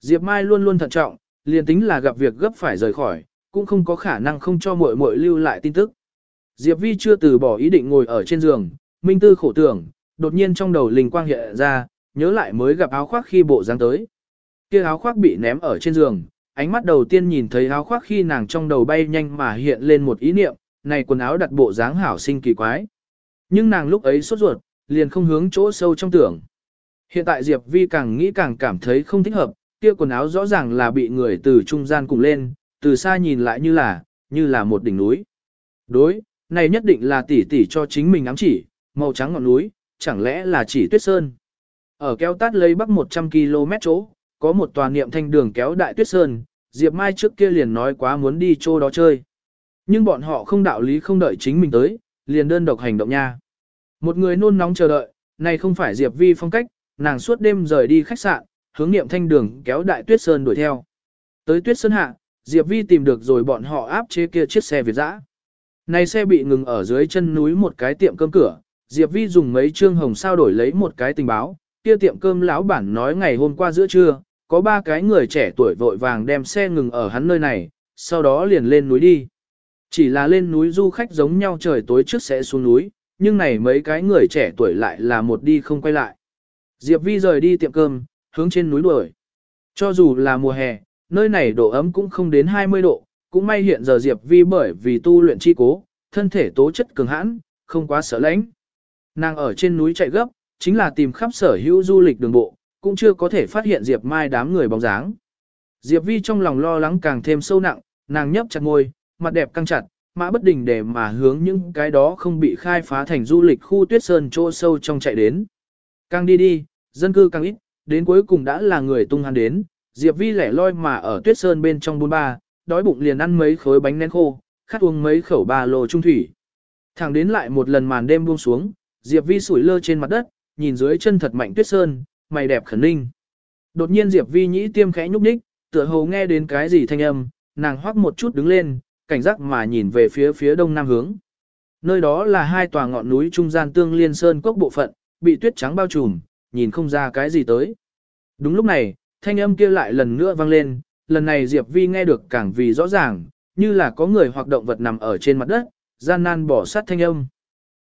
Diệp Mai luôn luôn thận trọng, liền tính là gặp việc gấp phải rời khỏi, cũng không có khả năng không cho muội muội lưu lại tin tức. Diệp Vi chưa từ bỏ ý định ngồi ở trên giường, minh tư khổ tưởng, đột nhiên trong đầu linh quang hiện ra, nhớ lại mới gặp áo khoác khi bộ dáng tới. Kia áo khoác bị ném ở trên giường, ánh mắt đầu tiên nhìn thấy áo khoác khi nàng trong đầu bay nhanh mà hiện lên một ý niệm, này quần áo đặt bộ dáng hảo sinh kỳ quái. Nhưng nàng lúc ấy sốt ruột, liền không hướng chỗ sâu trong tưởng. Hiện tại Diệp Vi càng nghĩ càng cảm thấy không thích hợp, kia quần áo rõ ràng là bị người từ trung gian cùng lên, từ xa nhìn lại như là, như là một đỉnh núi. Đối, này nhất định là tỷ tỷ cho chính mình ám chỉ, màu trắng ngọn núi, chẳng lẽ là chỉ tuyết sơn. Ở kéo tát lấy bắc 100 km chỗ, có một tòa niệm thanh đường kéo đại tuyết sơn, Diệp Mai trước kia liền nói quá muốn đi chỗ đó chơi. Nhưng bọn họ không đạo lý không đợi chính mình tới, liền đơn độc hành động nha. Một người nôn nóng chờ đợi, này không phải Diệp Vi phong cách, nàng suốt đêm rời đi khách sạn, hướng niệm thanh đường kéo đại tuyết sơn đuổi theo. Tới tuyết sơn hạ, Diệp Vi tìm được rồi bọn họ áp chế kia chiếc xe Việt dã. Này xe bị ngừng ở dưới chân núi một cái tiệm cơm cửa, Diệp Vi dùng mấy trương hồng sao đổi lấy một cái tình báo, kia tiệm cơm lão bản nói ngày hôm qua giữa trưa, có ba cái người trẻ tuổi vội vàng đem xe ngừng ở hắn nơi này, sau đó liền lên núi đi. Chỉ là lên núi du khách giống nhau trời tối trước sẽ xuống núi, nhưng này mấy cái người trẻ tuổi lại là một đi không quay lại. Diệp Vi rời đi tiệm cơm, hướng trên núi đuổi. Cho dù là mùa hè, nơi này độ ấm cũng không đến 20 độ, cũng may hiện giờ Diệp Vi bởi vì tu luyện chi cố, thân thể tố chất cường hãn, không quá sợ lạnh. Nàng ở trên núi chạy gấp, chính là tìm khắp sở hữu du lịch đường bộ, cũng chưa có thể phát hiện Diệp Mai đám người bóng dáng. Diệp Vi trong lòng lo lắng càng thêm sâu nặng, nàng nhấp chặt môi, mặt đẹp căng chặt, mã bất đình để mà hướng những cái đó không bị khai phá thành du lịch khu tuyết sơn chỗ sâu trong chạy đến. Càng đi đi, dân cư càng ít, đến cuối cùng đã là người tung hắn đến, Diệp Vi lẻ loi mà ở tuyết sơn bên trong bún ba, đói bụng liền ăn mấy khối bánh nén khô, khát uống mấy khẩu ba lô trung thủy. Thẳng đến lại một lần màn đêm buông xuống, Diệp Vi sủi lơ trên mặt đất, nhìn dưới chân thật mạnh tuyết sơn, mày đẹp khẩn ninh. Đột nhiên Diệp Vi nhĩ tiêm khẽ nhúc nhích, tựa hồ nghe đến cái gì thanh âm, nàng hoắc một chút đứng lên, cảnh giác mà nhìn về phía phía đông nam hướng. Nơi đó là hai tòa ngọn núi trung gian tương liên sơn cốc bộ phận, bị tuyết trắng bao trùm, nhìn không ra cái gì tới. Đúng lúc này, thanh âm kia lại lần nữa vang lên, lần này Diệp Vi nghe được càng vì rõ ràng, như là có người hoặc động vật nằm ở trên mặt đất, gian nan bỏ sát thanh âm.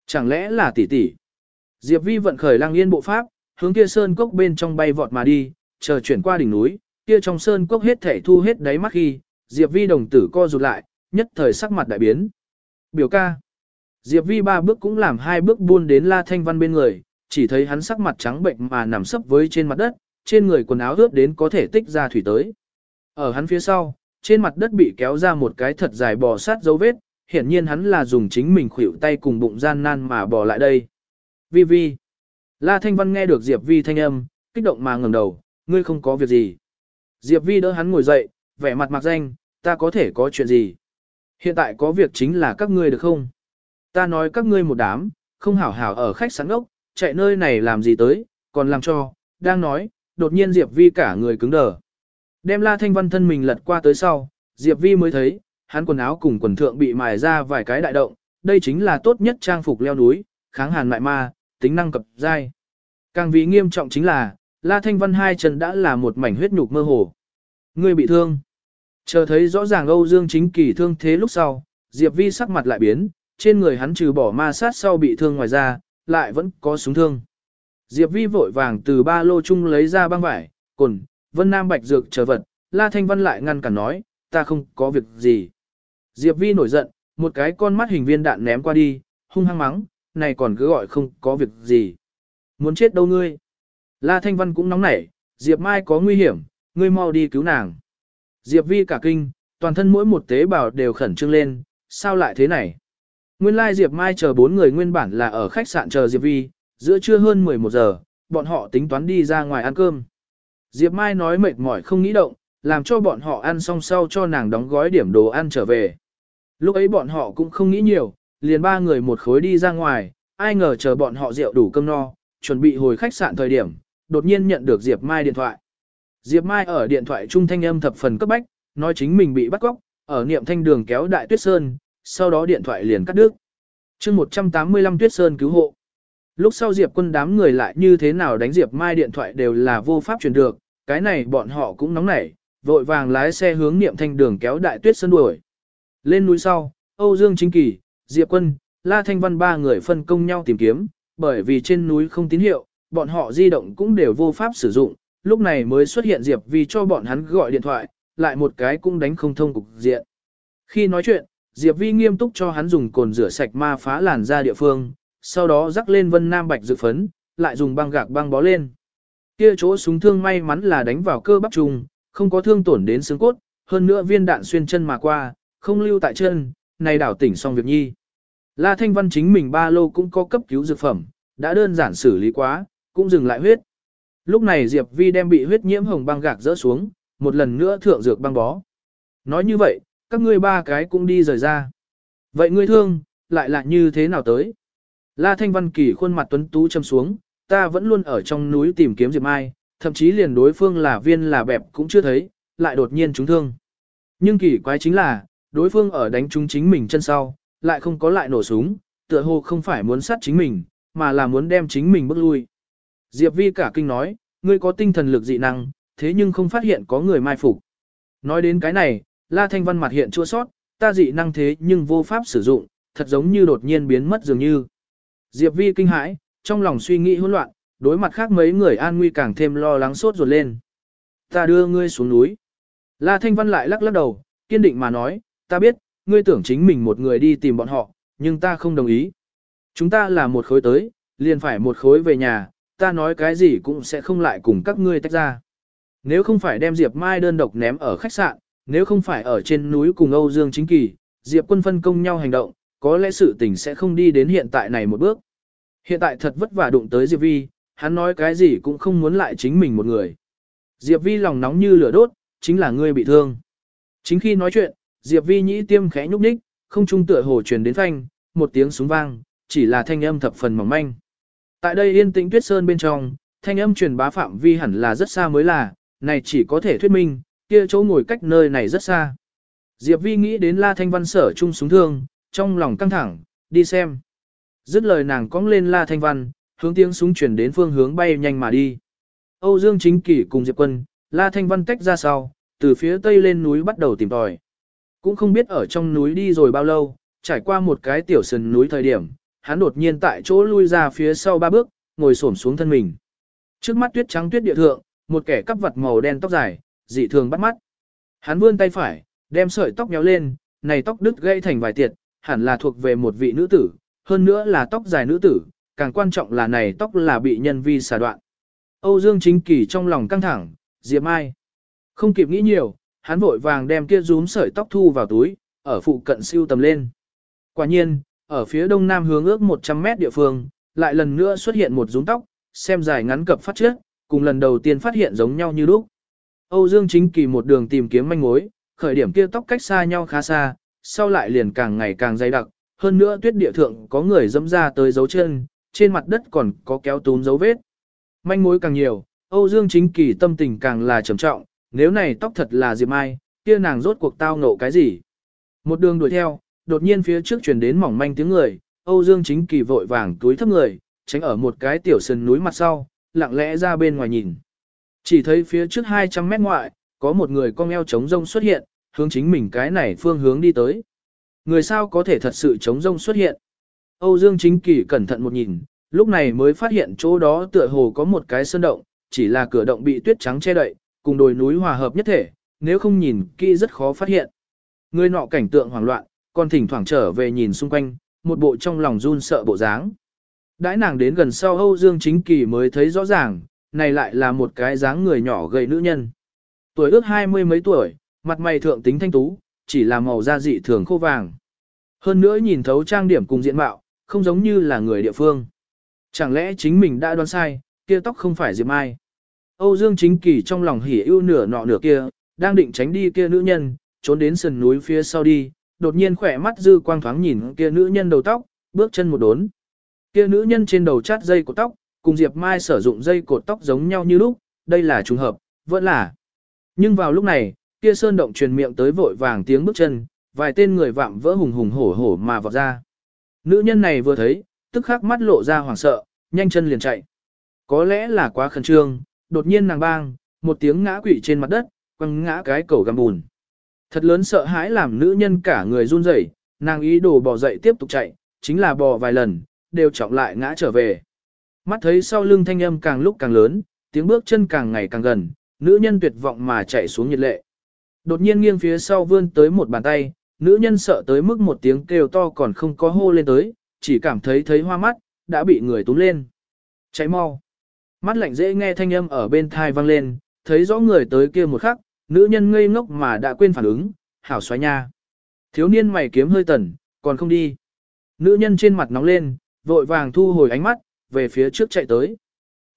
Chẳng lẽ là tỷ tỷ? Diệp Vi vận khởi lang yên bộ pháp, hướng kia sơn cốc bên trong bay vọt mà đi, chờ chuyển qua đỉnh núi, kia trong sơn cốc hết thể thu hết đáy mắt khi, Diệp Vi đồng tử co rụt lại, nhất thời sắc mặt đại biến. Biểu ca. Diệp Vi ba bước cũng làm hai bước buôn đến La Thanh Văn bên người, chỉ thấy hắn sắc mặt trắng bệnh mà nằm sấp với trên mặt đất, trên người quần áo ướt đến có thể tích ra thủy tới. Ở hắn phía sau, trên mặt đất bị kéo ra một cái thật dài bò sát dấu vết, hiển nhiên hắn là dùng chính mình khuỷu tay cùng bụng gian nan mà bò lại đây. Vi Vi. La Thanh Văn nghe được Diệp Vi thanh âm, kích động mà ngẩng đầu, ngươi không có việc gì. Diệp Vi đỡ hắn ngồi dậy, vẻ mặt mặc danh, ta có thể có chuyện gì. Hiện tại có việc chính là các ngươi được không? Ta nói các ngươi một đám, không hảo hảo ở khách sạn ốc, chạy nơi này làm gì tới, còn làm cho, đang nói, đột nhiên Diệp Vi cả người cứng đờ. Đem La Thanh Văn thân mình lật qua tới sau, Diệp Vi mới thấy, hắn quần áo cùng quần thượng bị mài ra vài cái đại động, đây chính là tốt nhất trang phục leo núi, kháng hàn mại ma, tính năng cập dai. Càng vì nghiêm trọng chính là, La Thanh Văn hai chân đã là một mảnh huyết nhục mơ hồ. Người bị thương. Chờ thấy rõ ràng Âu Dương chính kỳ thương thế lúc sau, Diệp Vi sắc mặt lại biến, trên người hắn trừ bỏ ma sát sau bị thương ngoài ra, lại vẫn có súng thương. Diệp Vi vội vàng từ ba lô chung lấy ra băng vải, cồn, Vân Nam Bạch Dược chờ vật, La Thanh Văn lại ngăn cản nói, ta không có việc gì. Diệp Vi nổi giận, một cái con mắt hình viên đạn ném qua đi, hung hăng mắng, này còn cứ gọi không có việc gì. Muốn chết đâu ngươi. La Thanh Văn cũng nóng nảy, Diệp Mai có nguy hiểm, ngươi mau đi cứu nàng. Diệp Vi cả kinh, toàn thân mỗi một tế bào đều khẩn trương lên, sao lại thế này? Nguyên lai Diệp Mai chờ bốn người nguyên bản là ở khách sạn chờ Diệp Vi, giữa trưa hơn 11 giờ, bọn họ tính toán đi ra ngoài ăn cơm. Diệp Mai nói mệt mỏi không nghĩ động, làm cho bọn họ ăn xong sau cho nàng đóng gói điểm đồ ăn trở về. Lúc ấy bọn họ cũng không nghĩ nhiều, liền ba người một khối đi ra ngoài, ai ngờ chờ bọn họ rượu đủ cơm no, chuẩn bị hồi khách sạn thời điểm, đột nhiên nhận được Diệp Mai điện thoại. Diệp Mai ở điện thoại trung thanh âm thập phần cấp bách, nói chính mình bị bắt cóc, ở niệm thanh đường kéo đại tuyết sơn, sau đó điện thoại liền cắt đứt. chương 185 tuyết sơn cứu hộ. Lúc sau Diệp quân đám người lại như thế nào đánh Diệp Mai điện thoại đều là vô pháp truyền được, cái này bọn họ cũng nóng nảy, vội vàng lái xe hướng niệm thanh đường kéo đại tuyết sơn đuổi. Lên núi sau, Âu Dương Chính Kỳ, Diệp Quân, La Thanh Văn ba người phân công nhau tìm kiếm, bởi vì trên núi không tín hiệu, bọn họ di động cũng đều vô pháp sử dụng, lúc này mới xuất hiện Diệp vì cho bọn hắn gọi điện thoại, lại một cái cũng đánh không thông cục diện. Khi nói chuyện, Diệp Vi nghiêm túc cho hắn dùng cồn rửa sạch ma phá làn ra địa phương, sau đó rắc lên vân nam bạch dự phấn, lại dùng băng gạc băng bó lên. Kia chỗ súng thương may mắn là đánh vào cơ bắp trùng, không có thương tổn đến xương cốt, hơn nữa viên đạn xuyên chân mà qua, không lưu tại chân, này đảo tỉnh xong việc nhi. La Thanh Văn chính mình ba lô cũng có cấp cứu dược phẩm, đã đơn giản xử lý quá, cũng dừng lại huyết. Lúc này Diệp Vi đem bị huyết nhiễm hồng băng gạc rỡ xuống, một lần nữa thượng dược băng bó. Nói như vậy, các ngươi ba cái cũng đi rời ra. Vậy ngươi thương, lại là như thế nào tới? La Thanh Văn Kỳ khuôn mặt tuấn tú châm xuống, ta vẫn luôn ở trong núi tìm kiếm Diệp Mai, thậm chí liền đối phương là viên là bẹp cũng chưa thấy, lại đột nhiên trúng thương. Nhưng kỳ quái chính là, đối phương ở đánh trúng chính mình chân sau, lại không có lại nổ súng, tựa hồ không phải muốn sát chính mình, mà là muốn đem chính mình bước lui. Diệp Vi cả kinh nói, ngươi có tinh thần lực dị năng, thế nhưng không phát hiện có người mai phục. Nói đến cái này, La Thanh Văn mặt hiện chua sót, ta dị năng thế nhưng vô pháp sử dụng, thật giống như đột nhiên biến mất dường như. Diệp Vi kinh hãi, trong lòng suy nghĩ hỗn loạn, đối mặt khác mấy người an nguy càng thêm lo lắng sốt ruột lên. Ta đưa ngươi xuống núi. La Thanh Văn lại lắc lắc đầu, kiên định mà nói, ta biết, ngươi tưởng chính mình một người đi tìm bọn họ, nhưng ta không đồng ý. Chúng ta là một khối tới, liền phải một khối về nhà, ta nói cái gì cũng sẽ không lại cùng các ngươi tách ra. Nếu không phải đem Diệp Mai đơn độc ném ở khách sạn, nếu không phải ở trên núi cùng Âu Dương Chính Kỳ, Diệp quân phân công nhau hành động, có lẽ sự tình sẽ không đi đến hiện tại này một bước. Hiện tại thật vất vả đụng tới Diệp Vi, hắn nói cái gì cũng không muốn lại chính mình một người. Diệp Vi lòng nóng như lửa đốt, chính là ngươi bị thương. Chính khi nói chuyện, Diệp Vi nhĩ tiêm khẽ nhúc nhích, không trung tựa hồ truyền đến thanh, một tiếng súng vang, chỉ là thanh âm thập phần mỏng manh. Tại đây yên tĩnh tuyết sơn bên trong, thanh âm truyền bá phạm vi hẳn là rất xa mới là, này chỉ có thể thuyết minh, kia chỗ ngồi cách nơi này rất xa. Diệp Vi nghĩ đến La Thanh Văn sở chung súng thương, trong lòng căng thẳng, đi xem. Dứt lời nàng cong lên La Thanh Văn, hướng tiếng súng chuyển đến phương hướng bay nhanh mà đi. Âu Dương Chính Kỷ cùng Diệp Quân, La Thanh Văn tách ra sau, từ phía tây lên núi bắt đầu tìm tòi. Cũng không biết ở trong núi đi rồi bao lâu, trải qua một cái tiểu sườn núi thời điểm, hắn đột nhiên tại chỗ lui ra phía sau ba bước, ngồi xổm xuống thân mình. Trước mắt tuyết trắng tuyết địa thượng, một kẻ cắp vật màu đen tóc dài, dị thường bắt mắt. Hắn vươn tay phải, đem sợi tóc nhéo lên, này tóc đứt gãy thành vài tiệt, hẳn là thuộc về một vị nữ tử, hơn nữa là tóc dài nữ tử, càng quan trọng là này tóc là bị nhân vi xà đoạn. Âu Dương Chính Kỳ trong lòng căng thẳng, Diệp Mai. Không kịp nghĩ nhiều, hắn vội vàng đem kia rúm sợi tóc thu vào túi, ở phụ cận siêu tầm lên. Quả nhiên, ở phía đông nam hướng ước 100 mét địa phương, lại lần nữa xuất hiện một rúm tóc, xem dài ngắn cập phát trước, cùng lần đầu tiên phát hiện giống nhau như lúc. Âu Dương Chính Kỳ một đường tìm kiếm manh mối, khởi điểm kia tóc cách xa nhau khá xa, sau lại liền càng ngày càng dày đặc, hơn nữa tuyết địa thượng có người dẫm ra tới dấu chân, trên mặt đất còn có kéo túm dấu vết. Manh mối càng nhiều, Âu Dương Chính Kỳ tâm tình càng là trầm trọng, nếu này tóc thật là Diệp Mai, kia nàng rốt cuộc tao ngộ cái gì? Một đường đuổi theo, đột nhiên phía trước truyền đến mỏng manh tiếng người, Âu Dương Chính Kỳ vội vàng túi thấp người, tránh ở một cái tiểu sườn núi mặt sau, lặng lẽ ra bên ngoài nhìn. Chỉ thấy phía trước 200 mét ngoại, có một người con eo trống rông xuất hiện, hướng chính mình cái này phương hướng đi tới. Người sao có thể thật sự trống rông xuất hiện. Âu Dương Chính Kỳ cẩn thận một nhìn, lúc này mới phát hiện chỗ đó tựa hồ có một cái sơn động, chỉ là cửa động bị tuyết trắng che đậy, cùng đồi núi hòa hợp nhất thể, nếu không nhìn kỹ rất khó phát hiện. Người nọ cảnh tượng hoảng loạn, còn thỉnh thoảng trở về nhìn xung quanh, một bộ trong lòng run sợ bộ dáng. Đãi nàng đến gần sau Âu Dương Chính Kỳ mới thấy rõ ràng, này lại là một cái dáng người nhỏ gầy nữ nhân. Tuổi ước hai mươi mấy tuổi, mặt mày thượng tính thanh tú, chỉ là màu da dị thường khô vàng. Hơn nữa nhìn thấu trang điểm cùng diện mạo, không giống như là người địa phương. Chẳng lẽ chính mình đã đoán sai, kia tóc không phải Diệp Mai. Âu Dương Chính Kỳ trong lòng hỉ ưu nửa nọ nửa kia, đang định tránh đi kia nữ nhân, trốn đến sườn núi phía sau đi, đột nhiên khỏe mắt dư quang thoáng nhìn kia nữ nhân đầu tóc, bước chân một đốn. Kia nữ nhân trên đầu chát dây của tóc, cùng Diệp Mai sử dụng dây cột tóc giống nhau như lúc, đây là trùng hợp, vẫn là. Nhưng vào lúc này, kia sơn động truyền miệng tới vội vàng tiếng bước chân, vài tên người vạm vỡ hùng hùng hổ hổ mà vọt ra. Nữ nhân này vừa thấy, tức khắc mắt lộ ra hoảng sợ, nhanh chân liền chạy. Có lẽ là quá khẩn trương, đột nhiên nàng bang, một tiếng ngã quỵ trên mặt đất, quăng ngã cái cầu găm bùn. Thật lớn sợ hãi làm nữ nhân cả người run rẩy, nàng ý đồ bò dậy tiếp tục chạy, chính là bò vài lần, đều trọng lại ngã trở về. Mắt thấy sau lưng thanh âm càng lúc càng lớn, tiếng bước chân càng ngày càng gần, nữ nhân tuyệt vọng mà chạy xuống nhiệt lệ. Đột nhiên nghiêng phía sau vươn tới một bàn tay, nữ nhân sợ tới mức một tiếng kêu to còn không có hô lên tới, chỉ cảm thấy thấy hoa mắt, đã bị người túm lên. Cháy mau. Mắt lạnh dễ nghe thanh âm ở bên thai vang lên, thấy rõ người tới kia một khắc, nữ nhân ngây ngốc mà đã quên phản ứng, hảo xoáy nha. Thiếu niên mày kiếm hơi tẩn, còn không đi. Nữ nhân trên mặt nóng lên, vội vàng thu hồi ánh mắt, về phía trước chạy tới.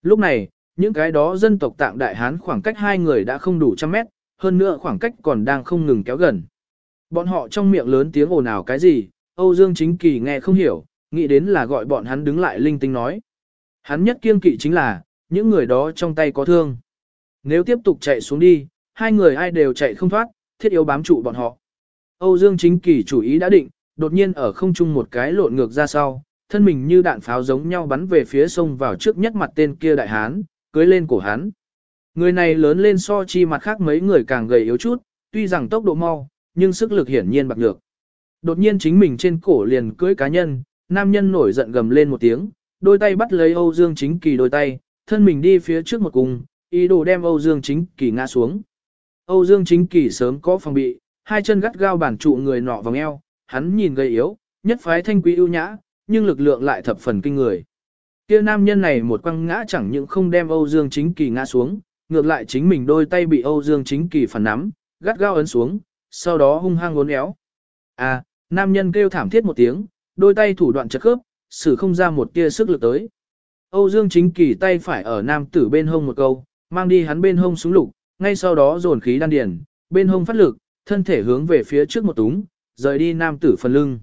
Lúc này, những cái đó dân tộc tạng đại hán khoảng cách hai người đã không đủ trăm mét, hơn nữa khoảng cách còn đang không ngừng kéo gần. Bọn họ trong miệng lớn tiếng ồn ào cái gì, Âu Dương Chính Kỳ nghe không hiểu, nghĩ đến là gọi bọn hắn đứng lại linh tinh nói. Hắn nhất kiêng kỵ chính là, những người đó trong tay có thương. Nếu tiếp tục chạy xuống đi, hai người ai đều chạy không thoát, thiết yếu bám trụ bọn họ. Âu Dương Chính Kỳ chủ ý đã định, đột nhiên ở không trung một cái lộn ngược ra sau, thân mình như đạn pháo giống nhau bắn về phía sông vào trước nhất mặt tên kia đại hán, cưới lên cổ hắn. Người này lớn lên so chi mặt khác mấy người càng gầy yếu chút, tuy rằng tốc độ mau, nhưng sức lực hiển nhiên bạc nhược. Đột nhiên chính mình trên cổ liền cưới cá nhân, nam nhân nổi giận gầm lên một tiếng, đôi tay bắt lấy Âu Dương Chính Kỳ đôi tay, thân mình đi phía trước một cùng, ý đồ đem Âu Dương Chính Kỳ ngã xuống. Âu Dương Chính Kỳ sớm có phòng bị, hai chân gắt gao bản trụ người nọ vòng eo, hắn nhìn gầy yếu, nhất phái thanh quý ưu nhã, nhưng lực lượng lại thập phần kinh người. Kia nam nhân này một quăng ngã chẳng những không đem Âu Dương Chính Kỳ ngã xuống, ngược lại chính mình đôi tay bị Âu Dương Chính Kỳ phản nắm, gắt gao ấn xuống, sau đó hung hăng uốn éo. À, nam nhân kêu thảm thiết một tiếng, đôi tay thủ đoạn chật khớp, sử không ra một tia sức lực tới. Âu Dương Chính Kỳ tay phải ở nam tử bên hông một câu, mang đi hắn bên hông xuống lục, ngay sau đó dồn khí đan điền, bên hông phát lực, thân thể hướng về phía trước một túng, rời đi nam tử phần lưng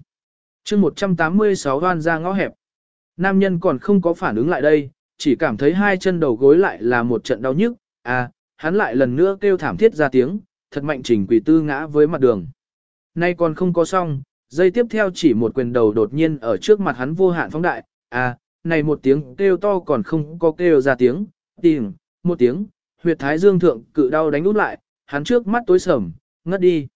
chương 186 đoan ra ngõ hẹp. Nam nhân còn không có phản ứng lại đây, chỉ cảm thấy hai chân đầu gối lại là một trận đau nhức, à, hắn lại lần nữa kêu thảm thiết ra tiếng, thật mạnh chỉnh quỷ tư ngã với mặt đường. Nay còn không có xong, dây tiếp theo chỉ một quyền đầu đột nhiên ở trước mặt hắn vô hạn phóng đại, à, này một tiếng kêu to còn không có kêu ra tiếng, tìm, một tiếng, huyệt thái dương thượng cự đau đánh út lại, hắn trước mắt tối sầm, ngất đi.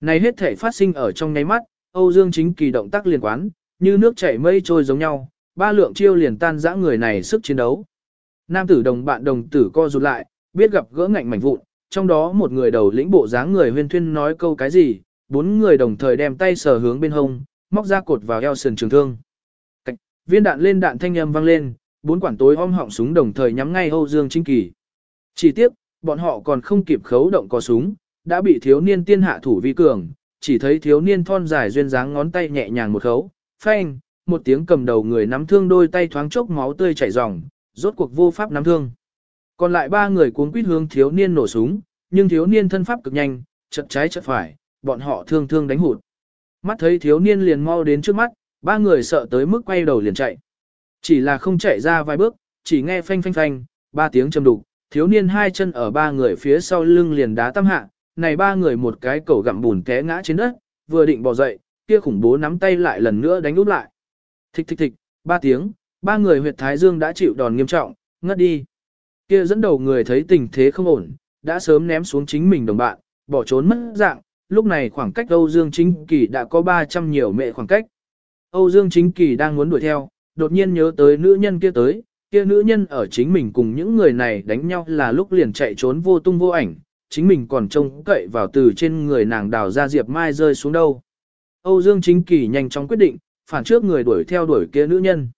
Này hết thể phát sinh ở trong nháy mắt, Âu Dương chính kỳ động tác liền quán, như nước chảy mây trôi giống nhau, ba lượng chiêu liền tan dã người này sức chiến đấu. Nam tử đồng bạn đồng tử co rụt lại, biết gặp gỡ ngạnh mảnh vụn, trong đó một người đầu lĩnh bộ dáng người huyên thuyên nói câu cái gì, bốn người đồng thời đem tay sờ hướng bên hông, móc ra cột vào eo sườn trường thương. Cạch, viên đạn lên đạn thanh âm vang lên, bốn quản tối om họng súng đồng thời nhắm ngay Âu Dương Chính Kỳ. Chỉ tiếc, bọn họ còn không kịp khấu động có súng, đã bị thiếu niên tiên hạ thủ vi cường, chỉ thấy thiếu niên thon dài duyên dáng ngón tay nhẹ nhàng một khấu, phanh, một tiếng cầm đầu người nắm thương đôi tay thoáng chốc máu tươi chảy ròng, rốt cuộc vô pháp nắm thương. Còn lại ba người cuống quýt hướng thiếu niên nổ súng, nhưng thiếu niên thân pháp cực nhanh, chật trái chật phải, bọn họ thương thương đánh hụt. Mắt thấy thiếu niên liền mau đến trước mắt, ba người sợ tới mức quay đầu liền chạy. Chỉ là không chạy ra vài bước, chỉ nghe phanh phanh phanh, ba tiếng trầm đục, thiếu niên hai chân ở ba người phía sau lưng liền đá tam hạ, này ba người một cái cổ gặm bùn té ngã trên đất, vừa định bò dậy, kia khủng bố nắm tay lại lần nữa đánh úp lại. Thịch thịch thịch, ba tiếng, ba người huyệt thái dương đã chịu đòn nghiêm trọng, ngất đi. Kia dẫn đầu người thấy tình thế không ổn, đã sớm ném xuống chính mình đồng bạn, bỏ trốn mất dạng, lúc này khoảng cách Âu Dương Chính Kỳ đã có 300 nhiều mệ khoảng cách. Âu Dương Chính Kỳ đang muốn đuổi theo, đột nhiên nhớ tới nữ nhân kia tới, kia nữ nhân ở chính mình cùng những người này đánh nhau là lúc liền chạy trốn vô tung vô ảnh, chính mình còn trông cậy vào từ trên người nàng đào ra Diệp Mai rơi xuống đâu. Âu Dương Chính Kỳ nhanh chóng quyết định, phản trước người đuổi theo đuổi kia nữ nhân.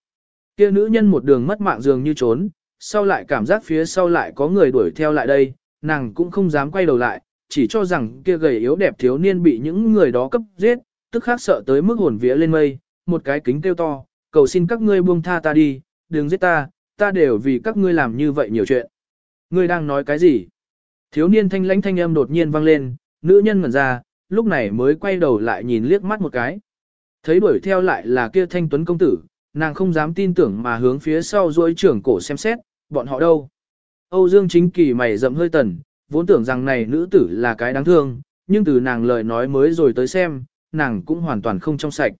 Kia nữ nhân một đường mất mạng dường như trốn, sau lại cảm giác phía sau lại có người đuổi theo lại đây, nàng cũng không dám quay đầu lại, chỉ cho rằng kia gầy yếu đẹp thiếu niên bị những người đó cấp giết, tức khác sợ tới mức hồn vía lên mây, một cái kính kêu to, cầu xin các ngươi buông tha ta đi, đừng giết ta, ta đều vì các ngươi làm như vậy nhiều chuyện. Ngươi đang nói cái gì? Thiếu niên thanh lãnh thanh âm đột nhiên vang lên, nữ nhân ngẩn ra, lúc này mới quay đầu lại nhìn liếc mắt một cái. Thấy đuổi theo lại là kia thanh tuấn công tử, nàng không dám tin tưởng mà hướng phía sau duỗi trưởng cổ xem xét, bọn họ đâu. Âu Dương chính kỳ mày rậm hơi tần, vốn tưởng rằng này nữ tử là cái đáng thương, nhưng từ nàng lời nói mới rồi tới xem, nàng cũng hoàn toàn không trong sạch.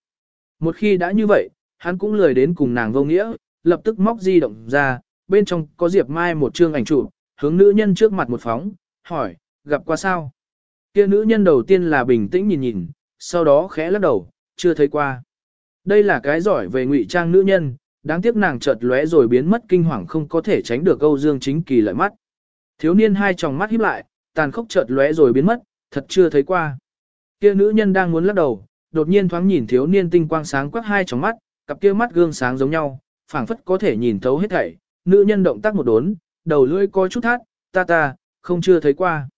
Một khi đã như vậy, hắn cũng lười đến cùng nàng vô nghĩa, lập tức móc di động ra, bên trong có Diệp Mai một chương ảnh chụp, hướng nữ nhân trước mặt một phóng, hỏi, gặp qua sao? Kia nữ nhân đầu tiên là bình tĩnh nhìn nhìn, sau đó khẽ lắc đầu, chưa thấy qua. Đây là cái giỏi về ngụy trang nữ nhân, đáng tiếc nàng chợt lóe rồi biến mất kinh hoàng không có thể tránh được Âu Dương Chính Kỳ lợi mắt. Thiếu niên hai tròng mắt híp lại, tàn khốc chợt lóe rồi biến mất, thật chưa thấy qua. Kia nữ nhân đang muốn lắc đầu, đột nhiên thoáng nhìn thiếu niên tinh quang sáng quắc hai tròng mắt, cặp kia mắt gương sáng giống nhau, phảng phất có thể nhìn thấu hết thảy. Nữ nhân động tác một đốn, đầu lưỡi coi chút thắt, ta ta, không chưa thấy qua.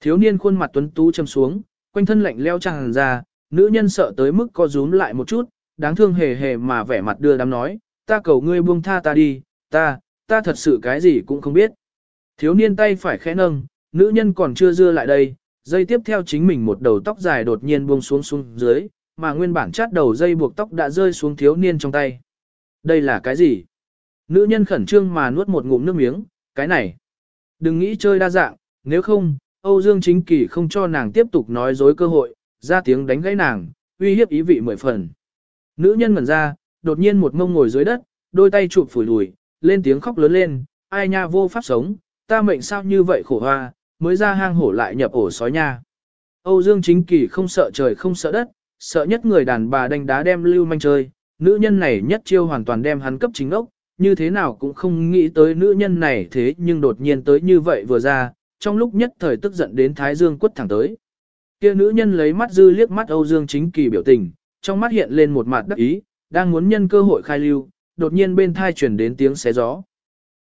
Thiếu niên khuôn mặt tuấn tú châm xuống, quanh thân lạnh leo tràn ra, nữ nhân sợ tới mức co rúm lại một chút, đáng thương hề hề mà vẻ mặt đưa đám nói, ta cầu ngươi buông tha ta đi, ta, ta thật sự cái gì cũng không biết. Thiếu niên tay phải khẽ nâng, nữ nhân còn chưa dưa lại đây, dây tiếp theo chính mình một đầu tóc dài đột nhiên buông xuống xuống dưới, mà nguyên bản chát đầu dây buộc tóc đã rơi xuống thiếu niên trong tay. Đây là cái gì? Nữ nhân khẩn trương mà nuốt một ngụm nước miếng, cái này. Đừng nghĩ chơi đa dạng, nếu không, Âu Dương Chính Kỳ không cho nàng tiếp tục nói dối cơ hội, ra tiếng đánh gãy nàng, uy hiếp ý vị mười phần. Nữ nhân ngẩn ra, đột nhiên một mông ngồi dưới đất, đôi tay chụp phủi lùi, lên tiếng khóc lớn lên, ai nha vô pháp sống, ta mệnh sao như vậy khổ hoa, mới ra hang hổ lại nhập ổ sói nha. Âu Dương Chính Kỳ không sợ trời không sợ đất, sợ nhất người đàn bà đánh đá đem lưu manh chơi, nữ nhân này nhất chiêu hoàn toàn đem hắn cấp chính ốc, như thế nào cũng không nghĩ tới nữ nhân này thế nhưng đột nhiên tới như vậy vừa ra, trong lúc nhất thời tức giận đến Thái Dương quất thẳng tới. Kia nữ nhân lấy mắt dư liếc mắt Âu Dương Chính Kỳ biểu tình, trong mắt hiện lên một mặt đắc ý, đang muốn nhân cơ hội khai lưu, đột nhiên bên thai chuyển đến tiếng xé gió.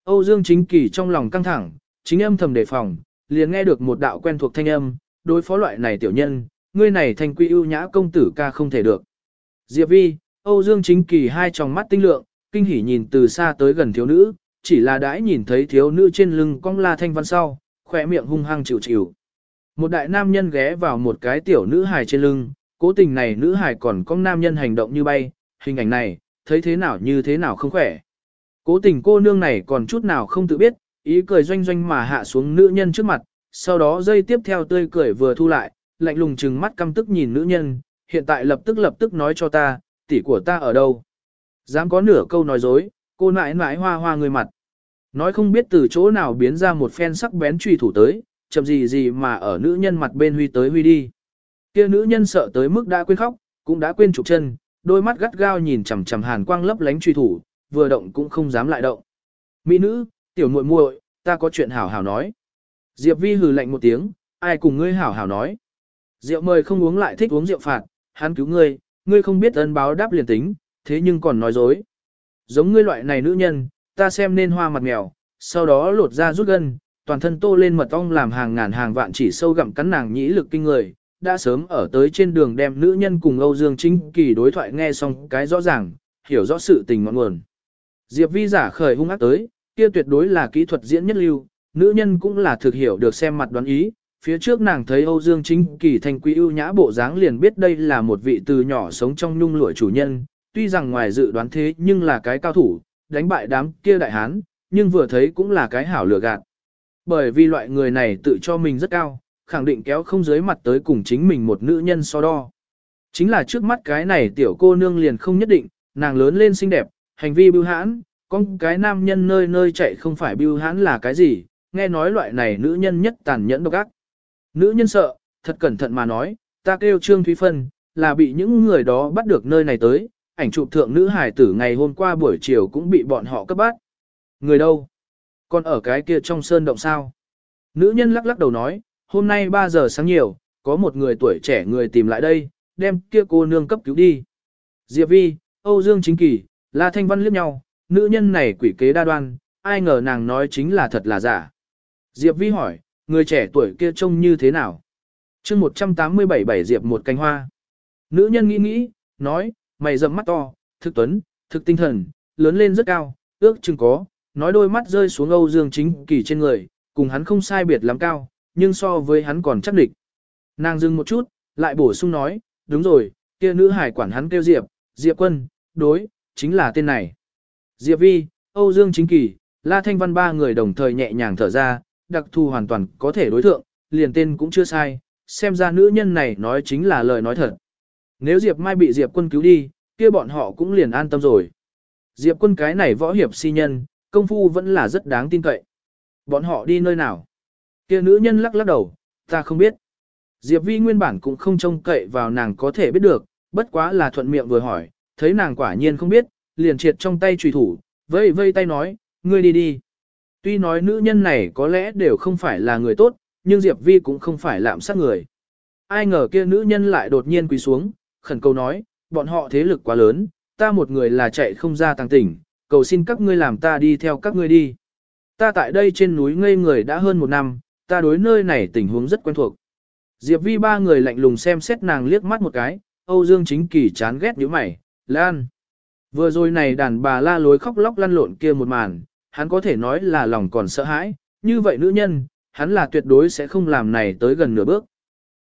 Âu Dương Chính Kỳ trong lòng căng thẳng, chính âm thầm đề phòng, liền nghe được một đạo quen thuộc thanh âm, đối phó loại này tiểu nhân, ngươi này thành quy ưu nhã công tử ca không thể được. Diệp Vi, Âu Dương Chính Kỳ hai tròng mắt tinh lượng, kinh hỉ nhìn từ xa tới gần thiếu nữ, chỉ là đãi nhìn thấy thiếu nữ trên lưng cong la thanh văn sau, khỏe miệng hung hăng chịu chịu. Một đại nam nhân ghé vào một cái tiểu nữ hài trên lưng, cố tình này nữ hài còn có nam nhân hành động như bay, hình ảnh này, thấy thế nào như thế nào không khỏe. Cố tình cô nương này còn chút nào không tự biết, ý cười doanh doanh mà hạ xuống nữ nhân trước mặt, sau đó dây tiếp theo tươi cười vừa thu lại, lạnh lùng trừng mắt căm tức nhìn nữ nhân, hiện tại lập tức lập tức nói cho ta, tỷ của ta ở đâu. Dám có nửa câu nói dối, cô nãi nãi hoa hoa người mặt. Nói không biết từ chỗ nào biến ra một phen sắc bén truy thủ tới, chậm gì gì mà ở nữ nhân mặt bên huy tới huy đi. Kia nữ nhân sợ tới mức đã quên khóc, cũng đã quên trục chân, đôi mắt gắt gao nhìn chằm chằm hàn quang lấp lánh truy thủ, vừa động cũng không dám lại động. Mỹ nữ, tiểu muội muội, ta có chuyện hảo hảo nói. Diệp Vi hừ lạnh một tiếng, ai cùng ngươi hảo hảo nói. Rượu mời không uống lại thích uống rượu phạt, hắn cứu ngươi, ngươi không biết ân báo đáp liền tính, thế nhưng còn nói dối. Giống ngươi loại này nữ nhân, ta xem nên hoa mặt mèo, sau đó lột ra rút gân, toàn thân tô lên mật ong làm hàng ngàn hàng vạn chỉ sâu gặm cắn nàng nhĩ lực kinh người, đã sớm ở tới trên đường đem nữ nhân cùng Âu Dương Chính Kỳ đối thoại nghe xong cái rõ ràng, hiểu rõ sự tình ngọn nguồn. Diệp Vi giả khởi hung ác tới, kia tuyệt đối là kỹ thuật diễn nhất lưu, nữ nhân cũng là thực hiểu được xem mặt đoán ý, phía trước nàng thấy Âu Dương Chính Kỳ thành quý ưu nhã bộ dáng liền biết đây là một vị từ nhỏ sống trong nhung lụa chủ nhân, tuy rằng ngoài dự đoán thế nhưng là cái cao thủ, đánh bại đám kia đại hán, nhưng vừa thấy cũng là cái hảo lừa gạt. Bởi vì loại người này tự cho mình rất cao, khẳng định kéo không dưới mặt tới cùng chính mình một nữ nhân so đo. Chính là trước mắt cái này tiểu cô nương liền không nhất định, nàng lớn lên xinh đẹp, hành vi bưu hãn, con cái nam nhân nơi nơi chạy không phải bưu hãn là cái gì, nghe nói loại này nữ nhân nhất tàn nhẫn độc ác. Nữ nhân sợ, thật cẩn thận mà nói, ta kêu Trương Thúy Phân, là bị những người đó bắt được nơi này tới, ảnh chụp thượng nữ hải tử ngày hôm qua buổi chiều cũng bị bọn họ cấp bắt. Người đâu? Còn ở cái kia trong sơn động sao? Nữ nhân lắc lắc đầu nói, hôm nay 3 giờ sáng nhiều, có một người tuổi trẻ người tìm lại đây, đem kia cô nương cấp cứu đi. Diệp Vi, Âu Dương Chính Kỳ, La Thanh Văn liếc nhau, nữ nhân này quỷ kế đa đoan, ai ngờ nàng nói chính là thật là giả. Diệp Vi hỏi, người trẻ tuổi kia trông như thế nào? chương 187 bảy Diệp một cánh hoa. Nữ nhân nghĩ nghĩ, nói, mày rậm mắt to, thực tuấn, thực tinh thần, lớn lên rất cao, ước chừng có, nói đôi mắt rơi xuống Âu Dương Chính Kỳ trên người, cùng hắn không sai biệt lắm cao, nhưng so với hắn còn chắc địch. Nàng dừng một chút, lại bổ sung nói, đúng rồi, kia nữ hải quản hắn kêu Diệp, Diệp quân, đối, chính là tên này. Diệp Vi, Âu Dương Chính Kỳ, La Thanh Văn ba người đồng thời nhẹ nhàng thở ra, đặc thù hoàn toàn có thể đối thượng, liền tên cũng chưa sai, xem ra nữ nhân này nói chính là lời nói thật. Nếu Diệp Mai bị Diệp quân cứu đi, kia bọn họ cũng liền an tâm rồi. Diệp quân cái này võ hiệp si nhân, công phu vẫn là rất đáng tin cậy. Bọn họ đi nơi nào? Kia nữ nhân lắc lắc đầu, ta không biết. Diệp Vi nguyên bản cũng không trông cậy vào nàng có thể biết được, bất quá là thuận miệng vừa hỏi, thấy nàng quả nhiên không biết, liền triệt trong tay trùy thủ, vây vây tay nói, ngươi đi đi. Tuy nói nữ nhân này có lẽ đều không phải là người tốt, nhưng Diệp Vi cũng không phải lạm sát người. Ai ngờ kia nữ nhân lại đột nhiên quỳ xuống, khẩn cầu nói, bọn họ thế lực quá lớn, ta một người là chạy không ra tàng tỉnh, cầu xin các ngươi làm ta đi theo các ngươi đi. Ta tại đây trên núi ngây người đã hơn một năm, ta đối nơi này tình huống rất quen thuộc. Diệp Vi ba người lạnh lùng xem xét nàng liếc mắt một cái, Âu Dương Chính Kỳ chán ghét như mày, Lan. Vừa rồi này đàn bà la lối khóc lóc lăn lộn kia một màn, hắn có thể nói là lòng còn sợ hãi, như vậy nữ nhân, hắn là tuyệt đối sẽ không làm này tới gần nửa bước.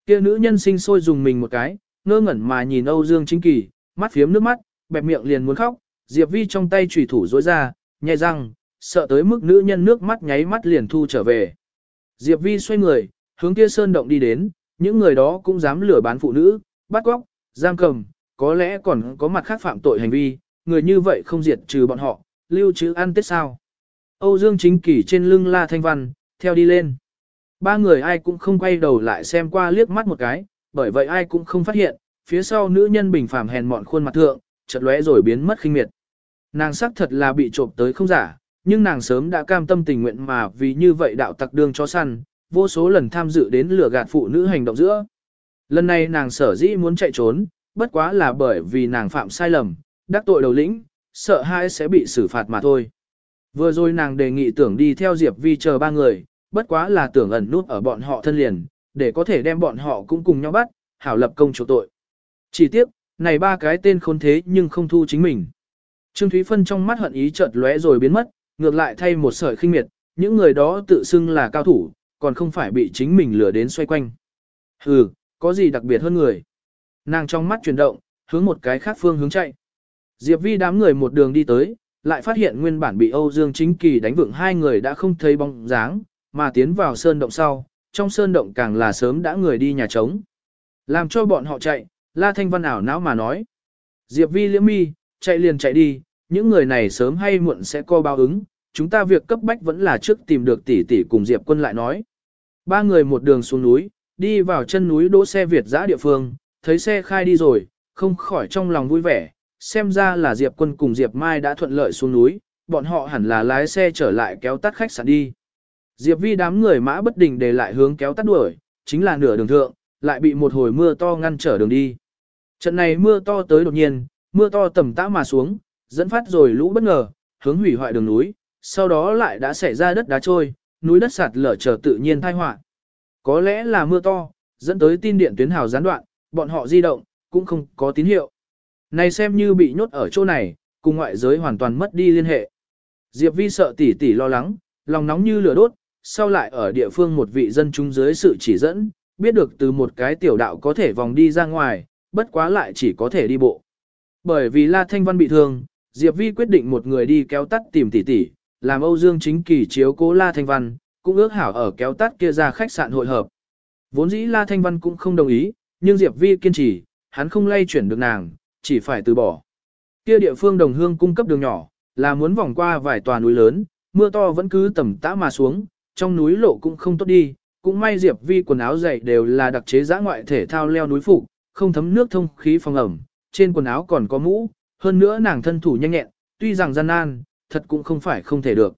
Kia nữ nhân sinh sôi dùng mình một cái, ngơ ngẩn mà nhìn Âu Dương Chính Kỳ, mắt phiếm nước mắt, bẹp miệng liền muốn khóc, Diệp Vi trong tay chủy thủ rối ra, nhai răng, sợ tới mức nữ nhân nước mắt nháy mắt liền thu trở về. Diệp Vi xoay người, hướng kia sơn động đi đến, những người đó cũng dám lừa bán phụ nữ, bắt cóc, giam cầm, có lẽ còn có mặt khác phạm tội hành vi, người như vậy không diệt trừ bọn họ, lưu trữ ăn tết sao. Âu Dương chính kỷ trên lưng La Thanh Văn, theo đi lên. Ba người ai cũng không quay đầu lại xem qua liếc mắt một cái, bởi vậy ai cũng không phát hiện, phía sau nữ nhân bình phàm hèn mọn khuôn mặt thượng, chợt lóe rồi biến mất khinh miệt. Nàng xác thật là bị trộm tới không giả, nhưng nàng sớm đã cam tâm tình nguyện mà vì như vậy đạo tặc đương cho săn, vô số lần tham dự đến lừa gạt phụ nữ hành động giữa. Lần này nàng sở dĩ muốn chạy trốn, bất quá là bởi vì nàng phạm sai lầm, đắc tội đầu lĩnh, sợ hai sẽ bị xử phạt mà thôi. Vừa rồi nàng đề nghị tưởng đi theo Diệp Vi chờ ba người, bất quá là tưởng ẩn nút ở bọn họ thân liền, để có thể đem bọn họ cũng cùng nhau bắt, hảo lập công chỗ tội. Chỉ tiếc, này ba cái tên khốn thế nhưng không thu chính mình. Trương Thúy Phân trong mắt hận ý chợt lóe rồi biến mất, ngược lại thay một sợi khinh miệt, những người đó tự xưng là cao thủ, còn không phải bị chính mình lừa đến xoay quanh. Hừ, có gì đặc biệt hơn người. Nàng trong mắt chuyển động, hướng một cái khác phương hướng chạy. Diệp Vi đám người một đường đi tới, lại phát hiện nguyên bản bị Âu Dương Chính Kỳ đánh vượng hai người đã không thấy bóng dáng, mà tiến vào sơn động sau, trong sơn động càng là sớm đã người đi nhà trống. Làm cho bọn họ chạy, La Thanh Văn ảo não mà nói. Diệp Vi liễm mi, chạy liền chạy đi, những người này sớm hay muộn sẽ co báo ứng, chúng ta việc cấp bách vẫn là trước tìm được tỷ tỷ cùng Diệp quân lại nói. Ba người một đường xuống núi, đi vào chân núi đỗ xe Việt giã địa phương, thấy xe khai đi rồi, không khỏi trong lòng vui vẻ, xem ra là Diệp quân cùng Diệp Mai đã thuận lợi xuống núi, bọn họ hẳn là lái xe trở lại kéo tắt khách sạn đi. Diệp vi đám người mã bất đình để lại hướng kéo tắt đuổi, chính là nửa đường thượng, lại bị một hồi mưa to ngăn trở đường đi. Trận này mưa to tới đột nhiên, mưa to tầm tã mà xuống, dẫn phát rồi lũ bất ngờ, hướng hủy hoại đường núi, sau đó lại đã xảy ra đất đá trôi, núi đất sạt lở trở tự nhiên tai họa. Có lẽ là mưa to, dẫn tới tin điện tuyến hào gián đoạn, bọn họ di động, cũng không có tín hiệu. Này xem như bị nhốt ở chỗ này, cùng ngoại giới hoàn toàn mất đi liên hệ. Diệp Vi sợ tỷ tỷ lo lắng, lòng nóng như lửa đốt, sau lại ở địa phương một vị dân chúng dưới sự chỉ dẫn, biết được từ một cái tiểu đạo có thể vòng đi ra ngoài, bất quá lại chỉ có thể đi bộ. Bởi vì La Thanh Văn bị thương, Diệp Vi quyết định một người đi kéo tắt tìm tỷ tỷ, làm Âu Dương Chính Kỳ chiếu cố La Thanh Văn, cũng ước hảo ở kéo tắt kia ra khách sạn hội hợp. Vốn dĩ La Thanh Văn cũng không đồng ý, nhưng Diệp Vi kiên trì, hắn không lay chuyển được nàng, chỉ phải từ bỏ. Kia địa phương đồng hương cung cấp đường nhỏ, là muốn vòng qua vài tòa núi lớn, mưa to vẫn cứ tầm tã mà xuống, trong núi lộ cũng không tốt đi, cũng may Diệp Vi quần áo dày đều là đặc chế giã ngoại thể thao leo núi phục, không thấm nước thông khí phòng ẩm, trên quần áo còn có mũ, hơn nữa nàng thân thủ nhanh nhẹn, tuy rằng gian nan, thật cũng không phải không thể được.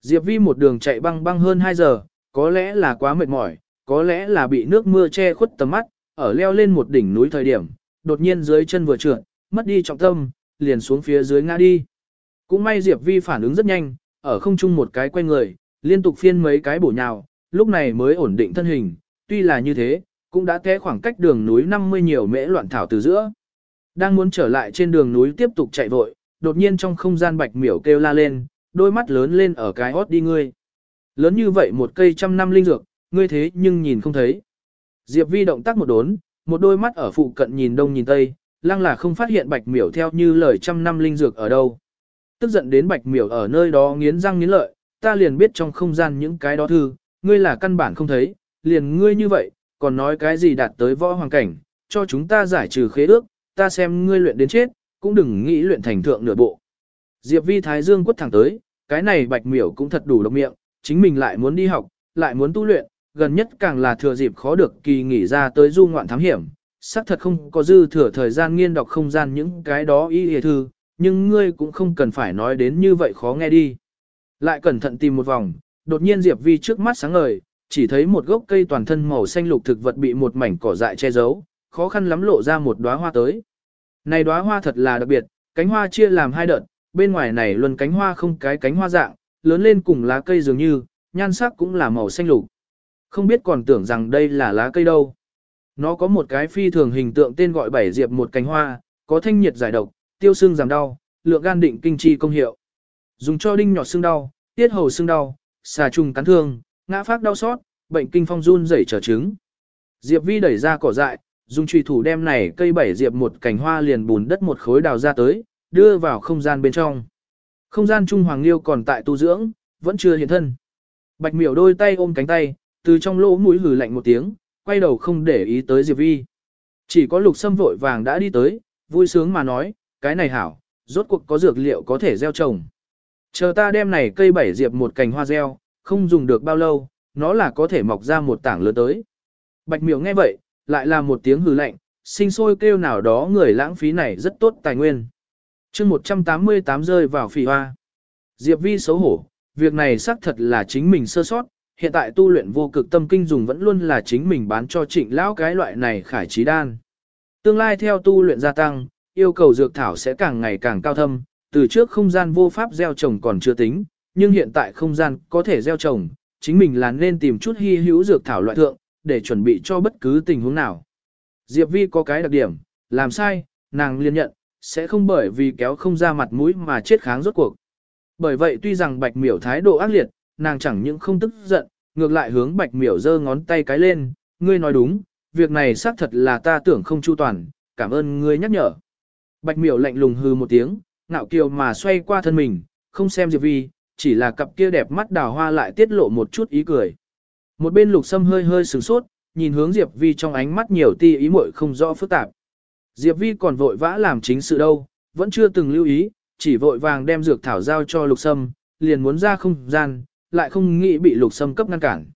Diệp Vi một đường chạy băng băng hơn 2 giờ, có lẽ là quá mệt mỏi, có lẽ là bị nước mưa che khuất tầm mắt, ở leo lên một đỉnh núi thời điểm, đột nhiên dưới chân vừa trượt, mất đi trọng tâm, liền xuống phía dưới ngã đi. Cũng may Diệp Vi phản ứng rất nhanh, ở không trung một cái quay người, liên tục phiên mấy cái bổ nhào, lúc này mới ổn định thân hình, tuy là như thế, cũng đã té khoảng cách đường núi 50 nhiều mễ loạn thảo từ giữa. Đang muốn trở lại trên đường núi tiếp tục chạy vội, đột nhiên trong không gian bạch miểu kêu la lên, đôi mắt lớn lên ở cái hót đi ngươi. Lớn như vậy một cây trăm năm linh dược, ngươi thế nhưng nhìn không thấy. Diệp vi động tác một đốn, một đôi mắt ở phụ cận nhìn đông nhìn tây, lăng là không phát hiện bạch miểu theo như lời trăm năm linh dược ở đâu. Tức giận đến bạch miểu ở nơi đó nghiến răng nghiến lợi, ta liền biết trong không gian những cái đó thư, ngươi là căn bản không thấy, liền ngươi như vậy, còn nói cái gì đạt tới võ hoàng cảnh, cho chúng ta giải trừ khế ước, ta xem ngươi luyện đến chết, cũng đừng nghĩ luyện thành thượng nửa bộ. Diệp vi thái dương quất thẳng tới, cái này bạch miểu cũng thật đủ độc miệng, chính mình lại muốn đi học, lại muốn tu luyện, gần nhất càng là thừa dịp khó được kỳ nghỉ ra tới du ngoạn thám hiểm, xác thật không có dư thừa thời gian nghiên đọc không gian những cái đó y hề thư, nhưng ngươi cũng không cần phải nói đến như vậy khó nghe đi. Lại cẩn thận tìm một vòng, đột nhiên Diệp Vi trước mắt sáng ngời, chỉ thấy một gốc cây toàn thân màu xanh lục thực vật bị một mảnh cỏ dại che giấu, khó khăn lắm lộ ra một đóa hoa tới. Này đóa hoa thật là đặc biệt, cánh hoa chia làm hai đợt, bên ngoài này luân cánh hoa không cái cánh hoa dạng, lớn lên cùng lá cây dường như, nhan sắc cũng là màu xanh lục. Không biết còn tưởng rằng đây là lá cây đâu. Nó có một cái phi thường hình tượng tên gọi bảy diệp một cánh hoa, có thanh nhiệt giải độc, tiêu xương giảm đau, lượng gan định kinh chi công hiệu. Dùng cho đinh nhọt xương đau, tiết hầu xương đau, xà trùng cắn thương, ngã phát đau xót, bệnh kinh phong run rẩy trở chứng. Diệp Vi đẩy ra cỏ dại, dùng chùy thủ đem này cây bảy diệp một cành hoa liền bùn đất một khối đào ra tới, đưa vào không gian bên trong. Không gian trung hoàng liêu còn tại tu dưỡng, vẫn chưa hiện thân. Bạch miểu đôi tay ôm cánh tay, từ trong lỗ mũi hừ lạnh một tiếng, quay đầu không để ý tới Diệp Vi. Chỉ có lục sâm vội vàng đã đi tới, vui sướng mà nói, cái này hảo, rốt cuộc có dược liệu có thể gieo trồng. Chờ ta đem này cây bảy diệp một cành hoa gieo, không dùng được bao lâu, nó là có thể mọc ra một tảng lớn tới. Bạch miểu nghe vậy, lại là một tiếng hừ lạnh, sinh sôi kêu nào đó người lãng phí này rất tốt tài nguyên. chương 188 rơi vào phỉ hoa. Diệp Vi xấu hổ, việc này xác thật là chính mình sơ sót, hiện tại tu luyện vô cực tâm kinh dùng vẫn luôn là chính mình bán cho trịnh lão cái loại này khải trí đan. Tương lai theo tu luyện gia tăng, yêu cầu dược thảo sẽ càng ngày càng cao thâm, từ trước không gian vô pháp gieo trồng còn chưa tính, nhưng hiện tại không gian có thể gieo trồng, chính mình là nên tìm chút hy hữu dược thảo loại thượng, để chuẩn bị cho bất cứ tình huống nào. Diệp Vi có cái đặc điểm, làm sai, nàng liên nhận, sẽ không bởi vì kéo không ra mặt mũi mà chết kháng rốt cuộc. Bởi vậy tuy rằng bạch miểu thái độ ác liệt, nàng chẳng những không tức giận, ngược lại hướng bạch miểu giơ ngón tay cái lên, ngươi nói đúng, việc này xác thật là ta tưởng không chu toàn, cảm ơn ngươi nhắc nhở. Bạch miểu lạnh lùng hư một tiếng, ngạo kiều mà xoay qua thân mình, không xem Diệp Vi, chỉ là cặp kia đẹp mắt đào hoa lại tiết lộ một chút ý cười. Một bên lục sâm hơi hơi sửng sốt, nhìn hướng Diệp Vi trong ánh mắt nhiều ti ý muội không rõ phức tạp. Diệp Vi còn vội vã làm chính sự đâu, vẫn chưa từng lưu ý, chỉ vội vàng đem dược thảo giao cho lục sâm, liền muốn ra không gian, lại không nghĩ bị lục sâm cấp ngăn cản.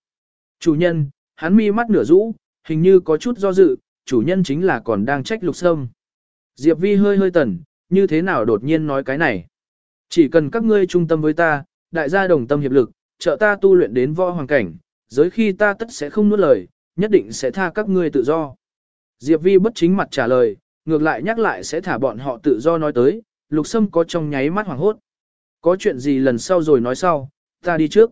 Chủ nhân, hắn mi mắt nửa rũ, hình như có chút do dự, chủ nhân chính là còn đang trách lục sâm. Diệp Vi hơi hơi tẩn như thế nào đột nhiên nói cái này. Chỉ cần các ngươi trung tâm với ta, đại gia đồng tâm hiệp lực, trợ ta tu luyện đến võ hoàng cảnh, giới khi ta tất sẽ không nuốt lời, nhất định sẽ tha các ngươi tự do. Diệp Vi bất chính mặt trả lời, ngược lại nhắc lại sẽ thả bọn họ tự do nói tới, lục sâm có trong nháy mắt hoảng hốt. Có chuyện gì lần sau rồi nói sau, ta đi trước.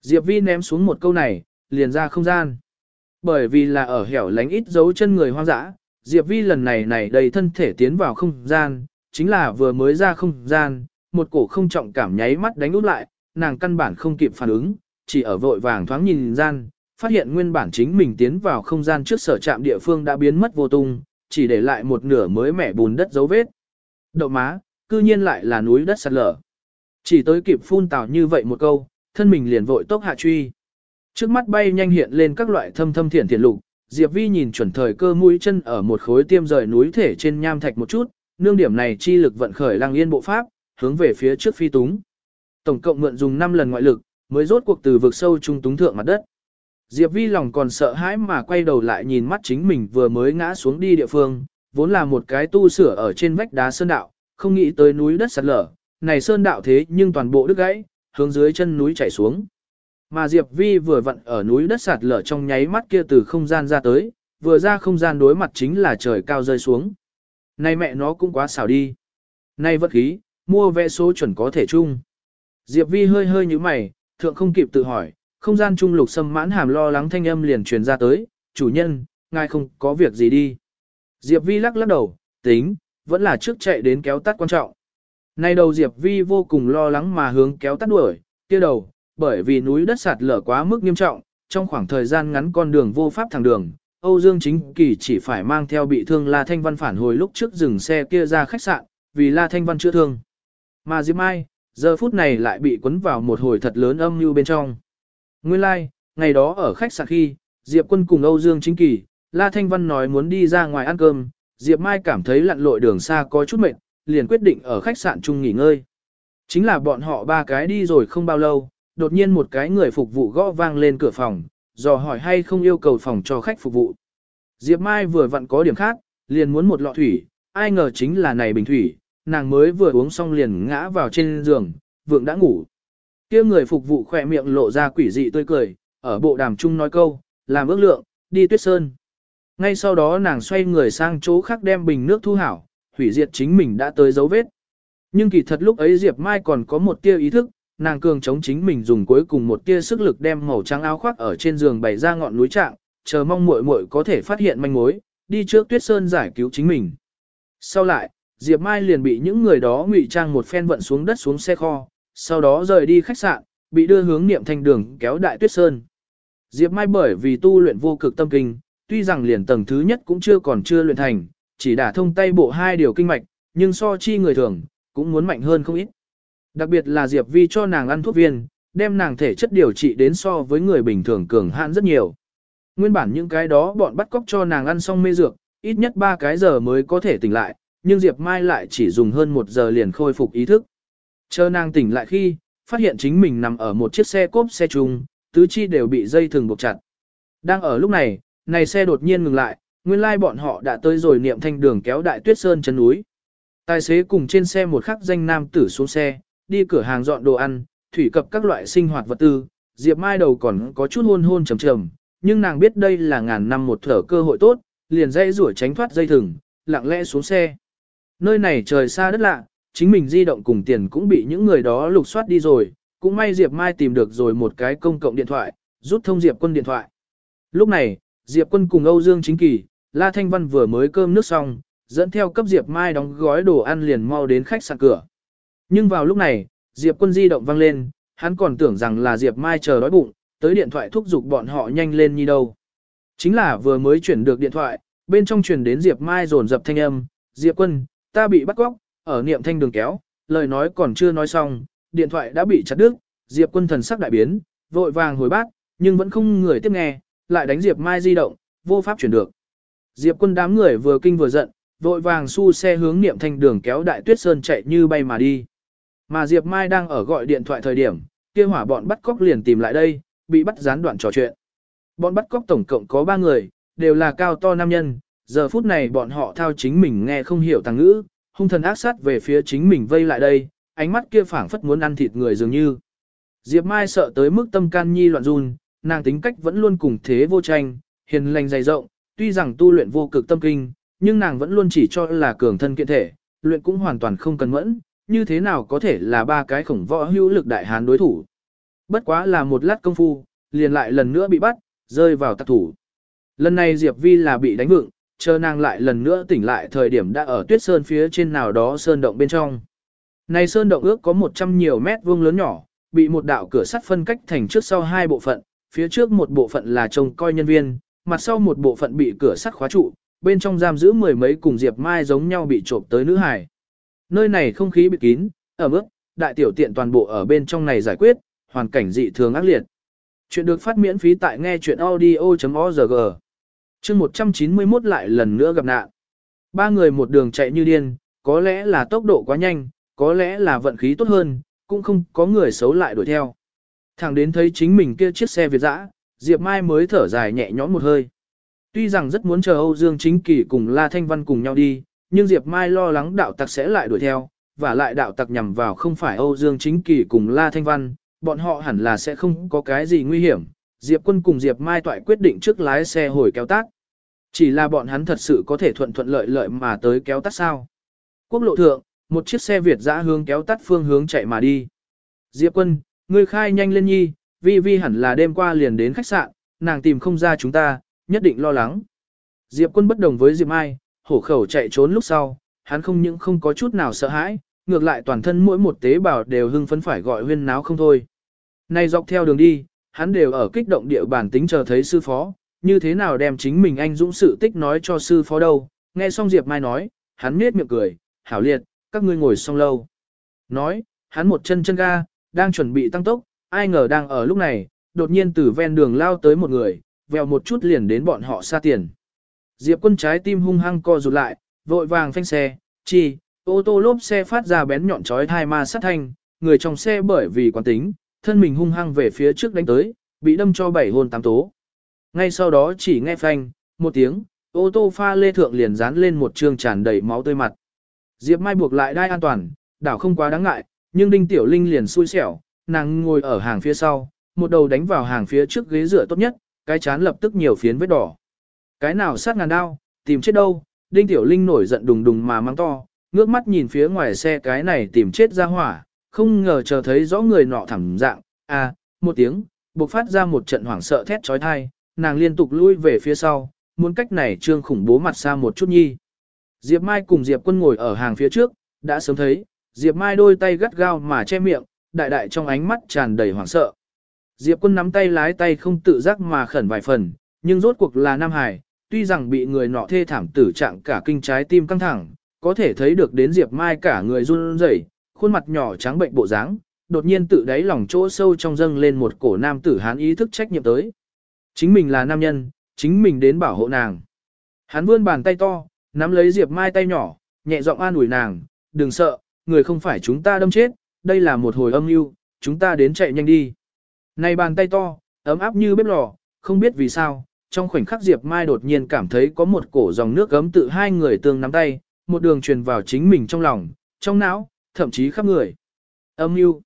Diệp Vi ném xuống một câu này, liền ra không gian. Bởi vì là ở hẻo lánh ít dấu chân người hoang dã, Diệp Vi lần này này đầy thân thể tiến vào không gian, chính là vừa mới ra không gian, một cổ không trọng cảm nháy mắt đánh út lại, nàng căn bản không kịp phản ứng, chỉ ở vội vàng thoáng nhìn gian, phát hiện nguyên bản chính mình tiến vào không gian trước sở trạm địa phương đã biến mất vô tung, chỉ để lại một nửa mới mẻ bùn đất dấu vết. Đậu má, cư nhiên lại là núi đất sạt lở. Chỉ tới kịp phun tào như vậy một câu, thân mình liền vội tốc hạ truy. Trước mắt bay nhanh hiện lên các loại thâm thâm thiển thiển lục, Diệp Vi nhìn chuẩn thời cơ mũi chân ở một khối tiêm rời núi thể trên nham thạch một chút, nương điểm này chi lực vận khởi lăng yên bộ pháp, hướng về phía trước phi túng. Tổng cộng mượn dùng 5 lần ngoại lực, mới rốt cuộc từ vực sâu trung túng thượng mặt đất. Diệp Vi lòng còn sợ hãi mà quay đầu lại nhìn mắt chính mình vừa mới ngã xuống đi địa phương, vốn là một cái tu sửa ở trên vách đá sơn đạo, không nghĩ tới núi đất sạt lở, này sơn đạo thế nhưng toàn bộ đứt gãy, hướng dưới chân núi chảy xuống. Mà Diệp Vi vừa vặn ở núi đất sạt lở trong nháy mắt kia từ không gian ra tới, vừa ra không gian đối mặt chính là trời cao rơi xuống. Này mẹ nó cũng quá xảo đi. Này vật khí, mua vé số chuẩn có thể chung. Diệp Vi hơi hơi như mày, thượng không kịp tự hỏi, không gian trung lục sâm mãn hàm lo lắng thanh âm liền truyền ra tới, chủ nhân, ngài không có việc gì đi. Diệp Vi lắc lắc đầu, tính, vẫn là trước chạy đến kéo tắt quan trọng. Nay đầu Diệp Vi vô cùng lo lắng mà hướng kéo tắt đuổi, kia đầu, bởi vì núi đất sạt lở quá mức nghiêm trọng, trong khoảng thời gian ngắn con đường vô pháp thẳng đường, Âu Dương Chính Kỳ chỉ phải mang theo bị thương La Thanh Văn phản hồi lúc trước dừng xe kia ra khách sạn, vì La Thanh Văn chữa thương. Mà Diệp Mai, giờ phút này lại bị cuốn vào một hồi thật lớn âm mưu bên trong. Nguyên lai, like, ngày đó ở khách sạn khi, Diệp Quân cùng Âu Dương Chính Kỳ, La Thanh Văn nói muốn đi ra ngoài ăn cơm, Diệp Mai cảm thấy lặn lội đường xa có chút mệt, liền quyết định ở khách sạn chung nghỉ ngơi. Chính là bọn họ ba cái đi rồi không bao lâu, đột nhiên một cái người phục vụ gõ vang lên cửa phòng, dò hỏi hay không yêu cầu phòng cho khách phục vụ. Diệp Mai vừa vặn có điểm khác, liền muốn một lọ thủy, ai ngờ chính là này bình thủy, nàng mới vừa uống xong liền ngã vào trên giường, vượng đã ngủ. kia người phục vụ khỏe miệng lộ ra quỷ dị tươi cười, ở bộ đàm chung nói câu, làm ước lượng, đi tuyết sơn. Ngay sau đó nàng xoay người sang chỗ khác đem bình nước thu hảo, hủy diệt chính mình đã tới dấu vết. Nhưng kỳ thật lúc ấy Diệp Mai còn có một tia ý thức, nàng cường chống chính mình dùng cuối cùng một tia sức lực đem màu trắng áo khoác ở trên giường bày ra ngọn núi trạng, chờ mong muội muội có thể phát hiện manh mối, đi trước Tuyết Sơn giải cứu chính mình. Sau lại, Diệp Mai liền bị những người đó ngụy trang một phen vận xuống đất xuống xe kho, sau đó rời đi khách sạn, bị đưa hướng niệm thành đường kéo đại Tuyết Sơn. Diệp Mai bởi vì tu luyện vô cực tâm kinh, tuy rằng liền tầng thứ nhất cũng chưa còn chưa luyện thành, chỉ đả thông tay bộ hai điều kinh mạch, nhưng so chi người thường, cũng muốn mạnh hơn không ít. Đặc biệt là Diệp Vi cho nàng ăn thuốc viên, đem nàng thể chất điều trị đến so với người bình thường cường hạn rất nhiều. Nguyên bản những cái đó bọn bắt cóc cho nàng ăn xong mê dược, ít nhất 3 cái giờ mới có thể tỉnh lại, nhưng Diệp Mai lại chỉ dùng hơn 1 giờ liền khôi phục ý thức. Chờ nàng tỉnh lại khi, phát hiện chính mình nằm ở một chiếc xe cốp xe chung, tứ chi đều bị dây thừng buộc chặt. Đang ở lúc này, này xe đột nhiên ngừng lại, nguyên lai bọn họ đã tới rồi niệm thanh đường kéo đại tuyết sơn chân núi. Tài xế cùng trên xe một khắc danh nam tử xuống xe, đi cửa hàng dọn đồ ăn, thủy cập các loại sinh hoạt vật tư, Diệp Mai đầu còn có chút hôn hôn trầm trầm, nhưng nàng biết đây là ngàn năm một thở cơ hội tốt, liền dây rủa tránh thoát dây thừng, lặng lẽ xuống xe. Nơi này trời xa đất lạ, chính mình di động cùng tiền cũng bị những người đó lục soát đi rồi, cũng may Diệp Mai tìm được rồi một cái công cộng điện thoại, rút thông Diệp quân điện thoại. Lúc này, Diệp quân cùng Âu Dương Chính Kỳ, La Thanh Văn vừa mới cơm nước xong, dẫn theo cấp Diệp Mai đóng gói đồ ăn liền mau đến khách sạn cửa. Nhưng vào lúc này, Diệp quân di động vang lên, hắn còn tưởng rằng là Diệp Mai chờ đói bụng, tới điện thoại thúc giục bọn họ nhanh lên như đâu. Chính là vừa mới chuyển được điện thoại, bên trong truyền đến Diệp Mai rồn dập thanh âm, Diệp quân, ta bị bắt cóc, ở niệm thanh đường kéo, lời nói còn chưa nói xong, điện thoại đã bị chặt đứt, Diệp quân thần sắc đại biến, vội vàng hồi bác, nhưng vẫn không người tiếp nghe, lại đánh Diệp Mai di động, vô pháp chuyển được. Diệp quân đám người vừa kinh vừa giận, vội vàng xu xe hướng niệm thanh đường kéo đại tuyết sơn chạy như bay mà đi. Mà Diệp Mai đang ở gọi điện thoại thời điểm, kia hỏa bọn bắt cóc liền tìm lại đây, bị bắt gián đoạn trò chuyện. Bọn bắt cóc tổng cộng có 3 người, đều là cao to nam nhân, giờ phút này bọn họ thao chính mình nghe không hiểu tàng ngữ, hung thần ác sát về phía chính mình vây lại đây, ánh mắt kia phảng phất muốn ăn thịt người dường như. Diệp Mai sợ tới mức tâm can nhi loạn run, nàng tính cách vẫn luôn cùng thế vô tranh, hiền lành dày rộng, tuy rằng tu luyện vô cực tâm kinh, nhưng nàng vẫn luôn chỉ cho là cường thân kiện thể, luyện cũng hoàn toàn không cần mẫn, như thế nào có thể là ba cái khổng võ hữu lực đại hán đối thủ. Bất quá là một lát công phu, liền lại lần nữa bị bắt, rơi vào tạc thủ. Lần này Diệp Vi là bị đánh vựng, chờ nàng lại lần nữa tỉnh lại thời điểm đã ở tuyết sơn phía trên nào đó sơn động bên trong. Này sơn động ước có 100 nhiều mét vuông lớn nhỏ, bị một đạo cửa sắt phân cách thành trước sau hai bộ phận, phía trước một bộ phận là trông coi nhân viên, mặt sau một bộ phận bị cửa sắt khóa trụ, bên trong giam giữ mười mấy cùng Diệp Mai giống nhau bị trộm tới nữ hải. Nơi này không khí bị kín, ở mức, đại tiểu tiện toàn bộ ở bên trong này giải quyết, hoàn cảnh dị thường ác liệt. Chuyện được phát miễn phí tại nghe chuyện audio.org. Chương 191 lại lần nữa gặp nạn. Ba người một đường chạy như điên, có lẽ là tốc độ quá nhanh, có lẽ là vận khí tốt hơn, cũng không có người xấu lại đuổi theo. Thẳng đến thấy chính mình kia chiếc xe Việt dã, Diệp Mai mới thở dài nhẹ nhõm một hơi. Tuy rằng rất muốn chờ Âu Dương Chính Kỳ cùng La Thanh Văn cùng nhau đi, nhưng Diệp Mai lo lắng đạo tặc sẽ lại đuổi theo, và lại đạo tặc nhằm vào không phải Âu Dương Chính Kỳ cùng La Thanh Văn, bọn họ hẳn là sẽ không có cái gì nguy hiểm. Diệp Quân cùng Diệp Mai toại quyết định trước lái xe hồi kéo tác. Chỉ là bọn hắn thật sự có thể thuận thuận lợi lợi mà tới kéo tắt sao. Quốc lộ thượng, một chiếc xe Việt dã hướng kéo tắt phương hướng chạy mà đi. Diệp Quân, ngươi khai nhanh lên nhi, vi vi hẳn là đêm qua liền đến khách sạn, nàng tìm không ra chúng ta, nhất định lo lắng. Diệp Quân bất đồng với Diệp Mai, hổ khẩu chạy trốn lúc sau, hắn không những không có chút nào sợ hãi, ngược lại toàn thân mỗi một tế bào đều hưng phấn phải gọi huyên náo không thôi. Nay dọc theo đường đi, hắn đều ở kích động địa bản tính chờ thấy sư phó, như thế nào đem chính mình anh dũng sự tích nói cho sư phó đâu. Nghe xong Diệp Mai nói, hắn nết miệng cười, hảo liệt, các ngươi ngồi xong lâu. Nói, hắn một chân chân ga, đang chuẩn bị tăng tốc, ai ngờ đang ở lúc này, đột nhiên từ ven đường lao tới một người, vèo một chút liền đến bọn họ xa tiền. Diệp quân trái tim hung hăng co rụt lại, vội vàng phanh xe, chi, ô tô lốp xe phát ra bén nhọn chói thai ma sát thanh, người trong xe bởi vì quán tính, thân mình hung hăng về phía trước đánh tới, bị đâm cho bảy hôn tám tố. Ngay sau đó chỉ nghe phanh, một tiếng, ô tô pha lê thượng liền dán lên một trường tràn đầy máu tươi mặt. Diệp Mai buộc lại đai an toàn, đảo không quá đáng ngại, nhưng Đinh Tiểu Linh liền xui xẻo, nàng ngồi ở hàng phía sau, một đầu đánh vào hàng phía trước ghế dựa tốt nhất, cái chán lập tức nhiều phiến vết đỏ. Cái nào sát ngàn đao, tìm chết đâu, Đinh Tiểu Linh nổi giận đùng đùng mà mang to, ngước mắt nhìn phía ngoài xe cái này tìm chết ra hỏa, không ngờ chờ thấy rõ người nọ thẳng dạng, à, một tiếng, bộc phát ra một trận hoảng sợ thét trói thai, nàng liên tục lui về phía sau, muốn cách này trương khủng bố mặt xa một chút nhi. Diệp Mai cùng Diệp Quân ngồi ở hàng phía trước, đã sớm thấy, Diệp Mai đôi tay gắt gao mà che miệng, đại đại trong ánh mắt tràn đầy hoảng sợ. Diệp Quân nắm tay lái tay không tự giác mà khẩn vài phần, nhưng rốt cuộc là Nam Hải, tuy rằng bị người nọ thê thảm tử trạng cả kinh trái tim căng thẳng, có thể thấy được đến Diệp Mai cả người run rẩy, khuôn mặt nhỏ trắng bệnh bộ dáng, đột nhiên tự đáy lòng chỗ sâu trong dâng lên một cổ nam tử hán ý thức trách nhiệm tới. Chính mình là nam nhân, chính mình đến bảo hộ nàng. Hắn vươn bàn tay to, nắm lấy Diệp Mai tay nhỏ, nhẹ giọng an ủi nàng, đừng sợ, người không phải chúng ta đâm chết, đây là một hồi âm mưu, chúng ta đến chạy nhanh đi. Này bàn tay to, ấm áp như bếp lò, không biết vì sao, trong khoảnh khắc Diệp Mai đột nhiên cảm thấy có một cổ dòng nước gấm tự hai người tương nắm tay, một đường truyền vào chính mình trong lòng, trong não, thậm chí khắp người. Âm mưu.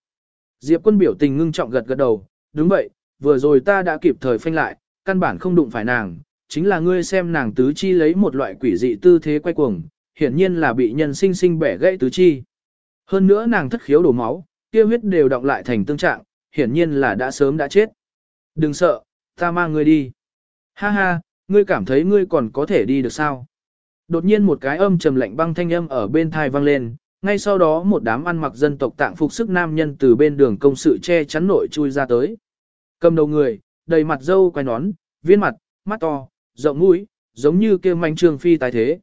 Diệp quân biểu tình ngưng trọng gật gật đầu, đúng vậy, vừa rồi ta đã kịp thời phanh lại, căn bản không đụng phải nàng, chính là ngươi xem nàng tứ chi lấy một loại quỷ dị tư thế quay cuồng, hiển nhiên là bị nhân sinh sinh bẻ gãy tứ chi. Hơn nữa nàng thất khiếu đổ máu, kia huyết đều động lại thành tương trạng, hiển nhiên là đã sớm đã chết. Đừng sợ, ta mang ngươi đi. Ha ha, ngươi cảm thấy ngươi còn có thể đi được sao? Đột nhiên một cái âm trầm lạnh băng thanh âm ở bên thai vang lên, ngay sau đó một đám ăn mặc dân tộc tạng phục sức nam nhân từ bên đường công sự che chắn nội chui ra tới. Cầm đầu người, đầy mặt dâu quai nón, viên mặt, mắt to, rộng mũi, giống như kia manh trương phi tái thế.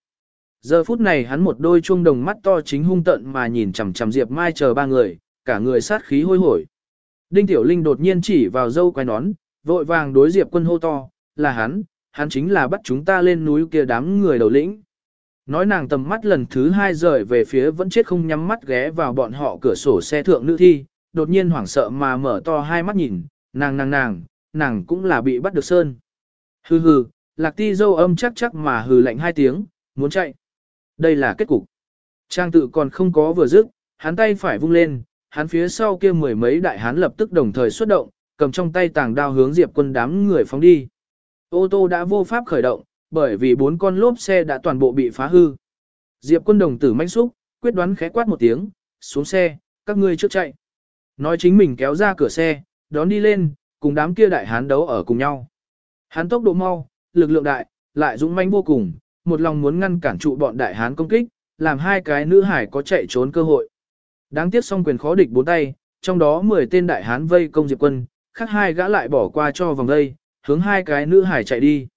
Giờ phút này hắn một đôi chuông đồng mắt to chính hung tận mà nhìn chằm chằm Diệp Mai chờ ba người, cả người sát khí hôi hổi. Đinh Tiểu Linh đột nhiên chỉ vào dâu quai nón, vội vàng đối Diệp quân hô to, là hắn, hắn chính là bắt chúng ta lên núi kia đám người đầu lĩnh. Nói nàng tầm mắt lần thứ hai rời về phía vẫn chết không nhắm mắt ghé vào bọn họ cửa sổ xe thượng nữ thi, đột nhiên hoảng sợ mà mở to hai mắt nhìn, nàng nàng nàng, nàng cũng là bị bắt được sơn. Hừ hừ, lạc ti dâu âm chắc chắc mà hừ lạnh hai tiếng, muốn chạy. Đây là kết cục. Trang tự còn không có vừa dứt, hắn tay phải vung lên, hắn phía sau kia mười mấy đại hán lập tức đồng thời xuất động, cầm trong tay tàng đao hướng diệp quân đám người phóng đi. Ô tô đã vô pháp khởi động, bởi vì bốn con lốp xe đã toàn bộ bị phá hư. Diệp quân đồng tử manh xúc, quyết đoán khẽ quát một tiếng, xuống xe, các ngươi trước chạy. Nói chính mình kéo ra cửa xe, đón đi lên, cùng đám kia đại hán đấu ở cùng nhau. Hán tốc độ mau, lực lượng đại, lại dũng mãnh vô cùng, một lòng muốn ngăn cản trụ bọn đại hán công kích, làm hai cái nữ hải có chạy trốn cơ hội. Đáng tiếc song quyền khó địch bốn tay, trong đó 10 tên đại hán vây công Diệp quân, khác hai gã lại bỏ qua cho vòng đây, hướng hai cái nữ hải chạy đi.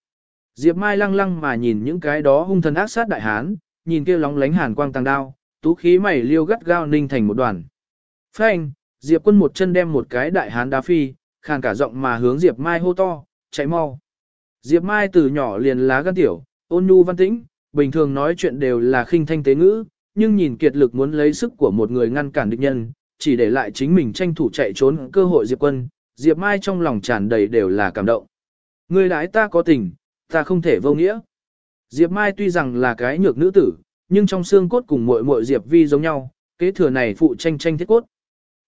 Diệp Mai lăng lăng mà nhìn những cái đó hung thần ác sát đại hán, nhìn kia lóng lánh hàn quang tăng đao, tú khí mày liêu gắt gao ninh thành một đoàn. Phanh, Diệp quân một chân đem một cái đại hán đá phi, khàn cả giọng mà hướng Diệp Mai hô to, chạy mau. Diệp Mai từ nhỏ liền lá gan tiểu, ôn nhu văn tĩnh, bình thường nói chuyện đều là khinh thanh tế ngữ, nhưng nhìn kiệt lực muốn lấy sức của một người ngăn cản địch nhân, chỉ để lại chính mình tranh thủ chạy trốn cơ hội Diệp quân, Diệp Mai trong lòng tràn đầy đều là cảm động. Người đãi ta có tình, ta không thể vô nghĩa. Diệp Mai tuy rằng là cái nhược nữ tử, nhưng trong xương cốt cùng muội muội Diệp Vi giống nhau, kế thừa này phụ tranh tranh thiết cốt.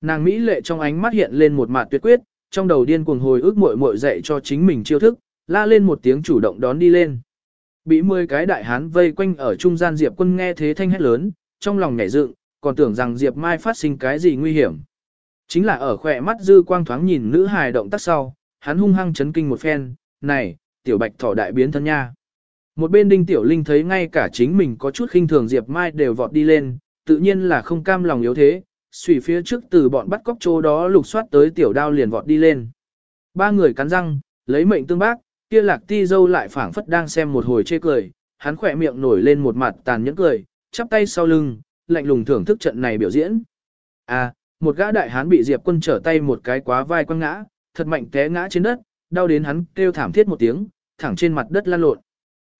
Nàng mỹ lệ trong ánh mắt hiện lên một mạt tuyệt quyết, trong đầu điên cuồng hồi ức muội muội dạy cho chính mình chiêu thức, la lên một tiếng chủ động đón đi lên. Bị 10 cái đại hán vây quanh ở trung gian Diệp Quân nghe thế thanh hét lớn, trong lòng nhảy dựng, còn tưởng rằng Diệp Mai phát sinh cái gì nguy hiểm. Chính là ở khỏe mắt dư quang thoáng nhìn nữ hài động tác sau, hắn hung hăng chấn kinh một phen, này, tiểu bạch thỏ đại biến thân nha. Một bên đinh tiểu linh thấy ngay cả chính mình có chút khinh thường Diệp Mai đều vọt đi lên, tự nhiên là không cam lòng yếu thế, xùy phía trước từ bọn bắt cóc chỗ đó lục soát tới tiểu đao liền vọt đi lên. Ba người cắn răng, lấy mệnh tương bác, kia lạc ti dâu lại phảng phất đang xem một hồi chê cười, hắn khỏe miệng nổi lên một mặt tàn nhẫn cười, chắp tay sau lưng, lạnh lùng thưởng thức trận này biểu diễn. À, một gã đại hán bị Diệp quân trở tay một cái quá vai quăng ngã, thật mạnh té ngã trên đất, đau đến hắn kêu thảm thiết một tiếng, thẳng trên mặt đất lăn lộn.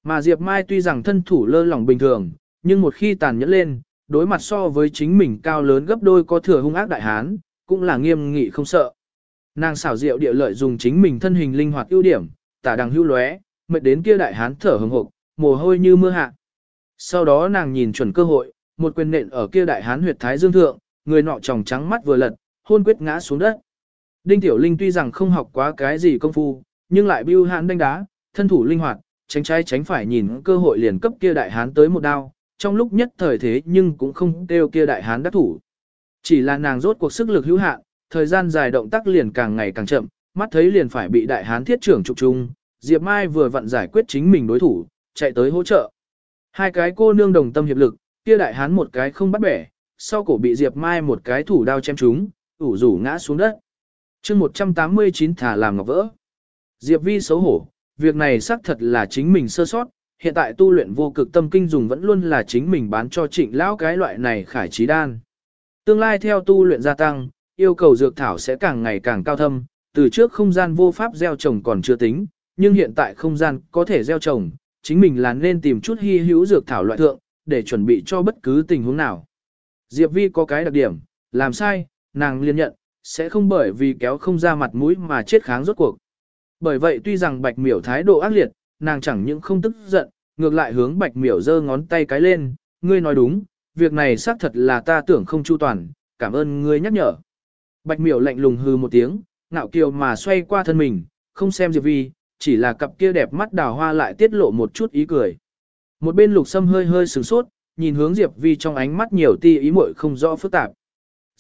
Mà Diệp Mai tuy rằng thân thủ lơ lỏng bình thường, nhưng một khi tàn nhẫn lên, đối mặt so với chính mình cao lớn gấp đôi có thừa hung ác đại hán, cũng là nghiêm nghị không sợ. Nàng xảo diệu địa lợi dùng chính mình thân hình linh hoạt ưu điểm, tả đằng hưu lóe, mệt đến kia đại hán thở hừng hực, mồ hôi như mưa hạ. Sau đó nàng nhìn chuẩn cơ hội, một quyền nện ở kia đại hán huyệt thái dương thượng, người nọ tròng trắng mắt vừa lật, hôn quyết ngã xuống đất. Đinh Tiểu Linh tuy rằng không học quá cái gì công phu, nhưng lại bưu hãn đánh đá, thân thủ linh hoạt, tránh trái tránh phải nhìn cơ hội liền cấp kia đại hán tới một đao, trong lúc nhất thời thế nhưng cũng không kêu kia đại hán đắc thủ. Chỉ là nàng rốt cuộc sức lực hữu hạn, thời gian dài động tác liền càng ngày càng chậm, mắt thấy liền phải bị đại hán thiết trưởng trục trung, Diệp Mai vừa vặn giải quyết chính mình đối thủ, chạy tới hỗ trợ. Hai cái cô nương đồng tâm hiệp lực, kia đại hán một cái không bắt bẻ, sau cổ bị Diệp Mai một cái thủ đao chém trúng, ủ rủ ngã xuống đất chương 189 thả làm ngọc vỡ. Diệp Vi xấu hổ, việc này xác thật là chính mình sơ sót, hiện tại tu luyện vô cực tâm kinh dùng vẫn luôn là chính mình bán cho trịnh lão cái loại này khải trí đan. Tương lai theo tu luyện gia tăng, yêu cầu dược thảo sẽ càng ngày càng cao thâm, từ trước không gian vô pháp gieo trồng còn chưa tính, nhưng hiện tại không gian có thể gieo trồng, chính mình là nên tìm chút hy hữu dược thảo loại thượng, để chuẩn bị cho bất cứ tình huống nào. Diệp Vi có cái đặc điểm, làm sai, nàng liên nhận, sẽ không bởi vì kéo không ra mặt mũi mà chết kháng rốt cuộc. Bởi vậy tuy rằng bạch miểu thái độ ác liệt, nàng chẳng những không tức giận, ngược lại hướng bạch miểu giơ ngón tay cái lên, ngươi nói đúng, việc này xác thật là ta tưởng không chu toàn, cảm ơn ngươi nhắc nhở. Bạch miểu lạnh lùng hư một tiếng, ngạo kiều mà xoay qua thân mình, không xem Diệp Vi, chỉ là cặp kia đẹp mắt đào hoa lại tiết lộ một chút ý cười. Một bên lục sâm hơi hơi sửng sốt, nhìn hướng Diệp Vi trong ánh mắt nhiều ti ý muội không rõ phức tạp.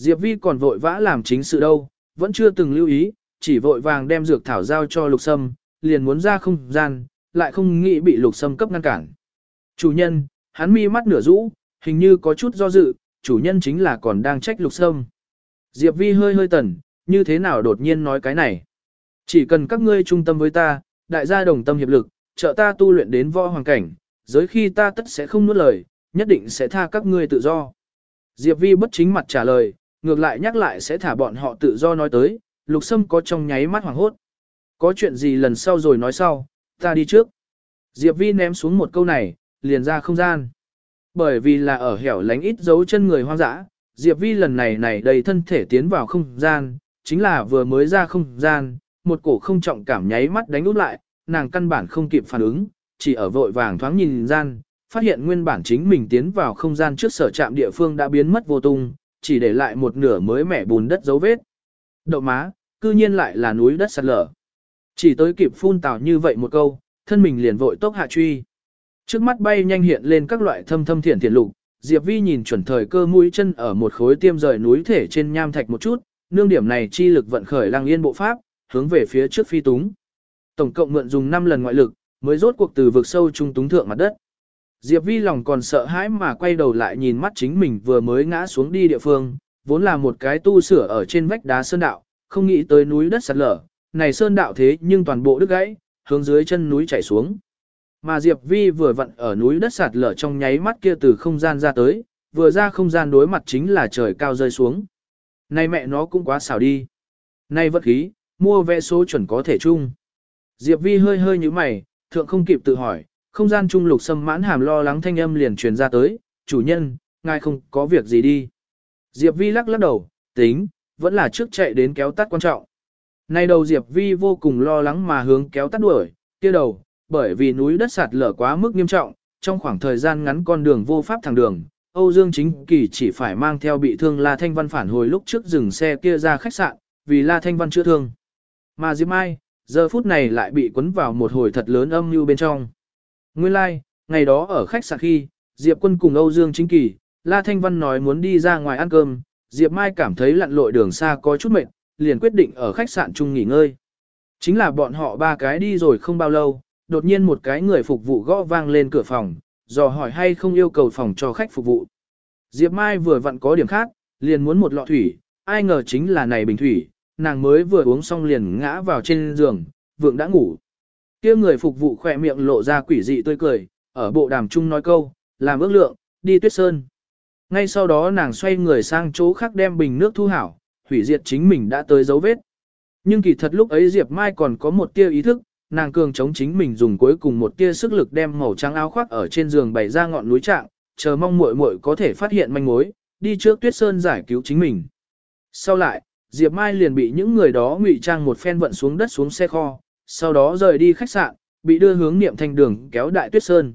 Diệp Vi còn vội vã làm chính sự đâu, vẫn chưa từng lưu ý, chỉ vội vàng đem dược thảo giao cho lục sâm, liền muốn ra không gian, lại không nghĩ bị lục sâm cấp ngăn cản. Chủ nhân, hắn mi mắt nửa rũ, hình như có chút do dự, chủ nhân chính là còn đang trách lục sâm. Diệp Vi hơi hơi tẩn, như thế nào đột nhiên nói cái này. Chỉ cần các ngươi trung tâm với ta, đại gia đồng tâm hiệp lực, trợ ta tu luyện đến võ hoàng cảnh, giới khi ta tất sẽ không nuốt lời, nhất định sẽ tha các ngươi tự do. Diệp Vi bất chính mặt trả lời, ngược lại nhắc lại sẽ thả bọn họ tự do nói tới, lục sâm có trong nháy mắt hoảng hốt. Có chuyện gì lần sau rồi nói sau, ta đi trước. Diệp Vi ném xuống một câu này, liền ra không gian. Bởi vì là ở hẻo lánh ít dấu chân người hoang dã, Diệp Vi lần này này đầy thân thể tiến vào không gian, chính là vừa mới ra không gian, một cổ không trọng cảm nháy mắt đánh út lại, nàng căn bản không kịp phản ứng, chỉ ở vội vàng thoáng nhìn gian, phát hiện nguyên bản chính mình tiến vào không gian trước sở trạm địa phương đã biến mất vô tung, chỉ để lại một nửa mới mẻ bùn đất dấu vết. Đậu má, cư nhiên lại là núi đất sạt lở. Chỉ tới kịp phun tào như vậy một câu, thân mình liền vội tốc hạ truy. Trước mắt bay nhanh hiện lên các loại thâm thâm thiển thiển lục, Diệp Vi nhìn chuẩn thời cơ mũi chân ở một khối tiêm rời núi thể trên nham thạch một chút, nương điểm này chi lực vận khởi lang yên bộ pháp, hướng về phía trước phi túng. Tổng cộng mượn dùng 5 lần ngoại lực, mới rốt cuộc từ vực sâu trung túng thượng mặt đất. Diệp Vi lòng còn sợ hãi mà quay đầu lại nhìn mắt chính mình vừa mới ngã xuống đi địa phương, vốn là một cái tu sửa ở trên vách đá sơn đạo, không nghĩ tới núi đất sạt lở, này sơn đạo thế nhưng toàn bộ đứt gãy, hướng dưới chân núi chảy xuống. Mà Diệp Vi vừa vặn ở núi đất sạt lở trong nháy mắt kia từ không gian ra tới, vừa ra không gian đối mặt chính là trời cao rơi xuống. Này mẹ nó cũng quá xảo đi. Này vật khí, mua vé số chuẩn có thể chung. Diệp Vi hơi hơi như mày, thượng không kịp tự hỏi, không gian trung lục sâm mãn hàm lo lắng thanh âm liền truyền ra tới, chủ nhân, ngài không có việc gì đi. Diệp Vi lắc lắc đầu, tính, vẫn là trước chạy đến kéo tắt quan trọng. Nay đầu Diệp Vi vô cùng lo lắng mà hướng kéo tắt đuổi, kia đầu, bởi vì núi đất sạt lở quá mức nghiêm trọng, trong khoảng thời gian ngắn con đường vô pháp thẳng đường, Âu Dương Chính Kỳ chỉ phải mang theo bị thương La Thanh Văn phản hồi lúc trước dừng xe kia ra khách sạn, vì La Thanh Văn chữa thương. Mà Diệp Mai, giờ phút này lại bị cuốn vào một hồi thật lớn âm mưu bên trong. Nguyên lai, like, ngày đó ở khách sạn khi, Diệp Quân cùng Âu Dương Chính Kỳ, La Thanh Văn nói muốn đi ra ngoài ăn cơm, Diệp Mai cảm thấy lặn lội đường xa có chút mệt, liền quyết định ở khách sạn chung nghỉ ngơi. Chính là bọn họ ba cái đi rồi không bao lâu, đột nhiên một cái người phục vụ gõ vang lên cửa phòng, dò hỏi hay không yêu cầu phòng cho khách phục vụ. Diệp Mai vừa vặn có điểm khác, liền muốn một lọ thủy, ai ngờ chính là này bình thủy, nàng mới vừa uống xong liền ngã vào trên giường, vượng đã ngủ kia người phục vụ khỏe miệng lộ ra quỷ dị tươi cười, ở bộ đàm chung nói câu, làm ước lượng, đi tuyết sơn. Ngay sau đó nàng xoay người sang chỗ khác đem bình nước thu hảo, hủy diệt chính mình đã tới dấu vết. Nhưng kỳ thật lúc ấy Diệp Mai còn có một tia ý thức, nàng cường chống chính mình dùng cuối cùng một tia sức lực đem màu trắng áo khoác ở trên giường bày ra ngọn núi trạng, chờ mong muội muội có thể phát hiện manh mối, đi trước Tuyết Sơn giải cứu chính mình. Sau lại, Diệp Mai liền bị những người đó ngụy trang một phen vận xuống đất xuống xe kho, sau đó rời đi khách sạn, bị đưa hướng niệm thanh đường kéo đại tuyết sơn.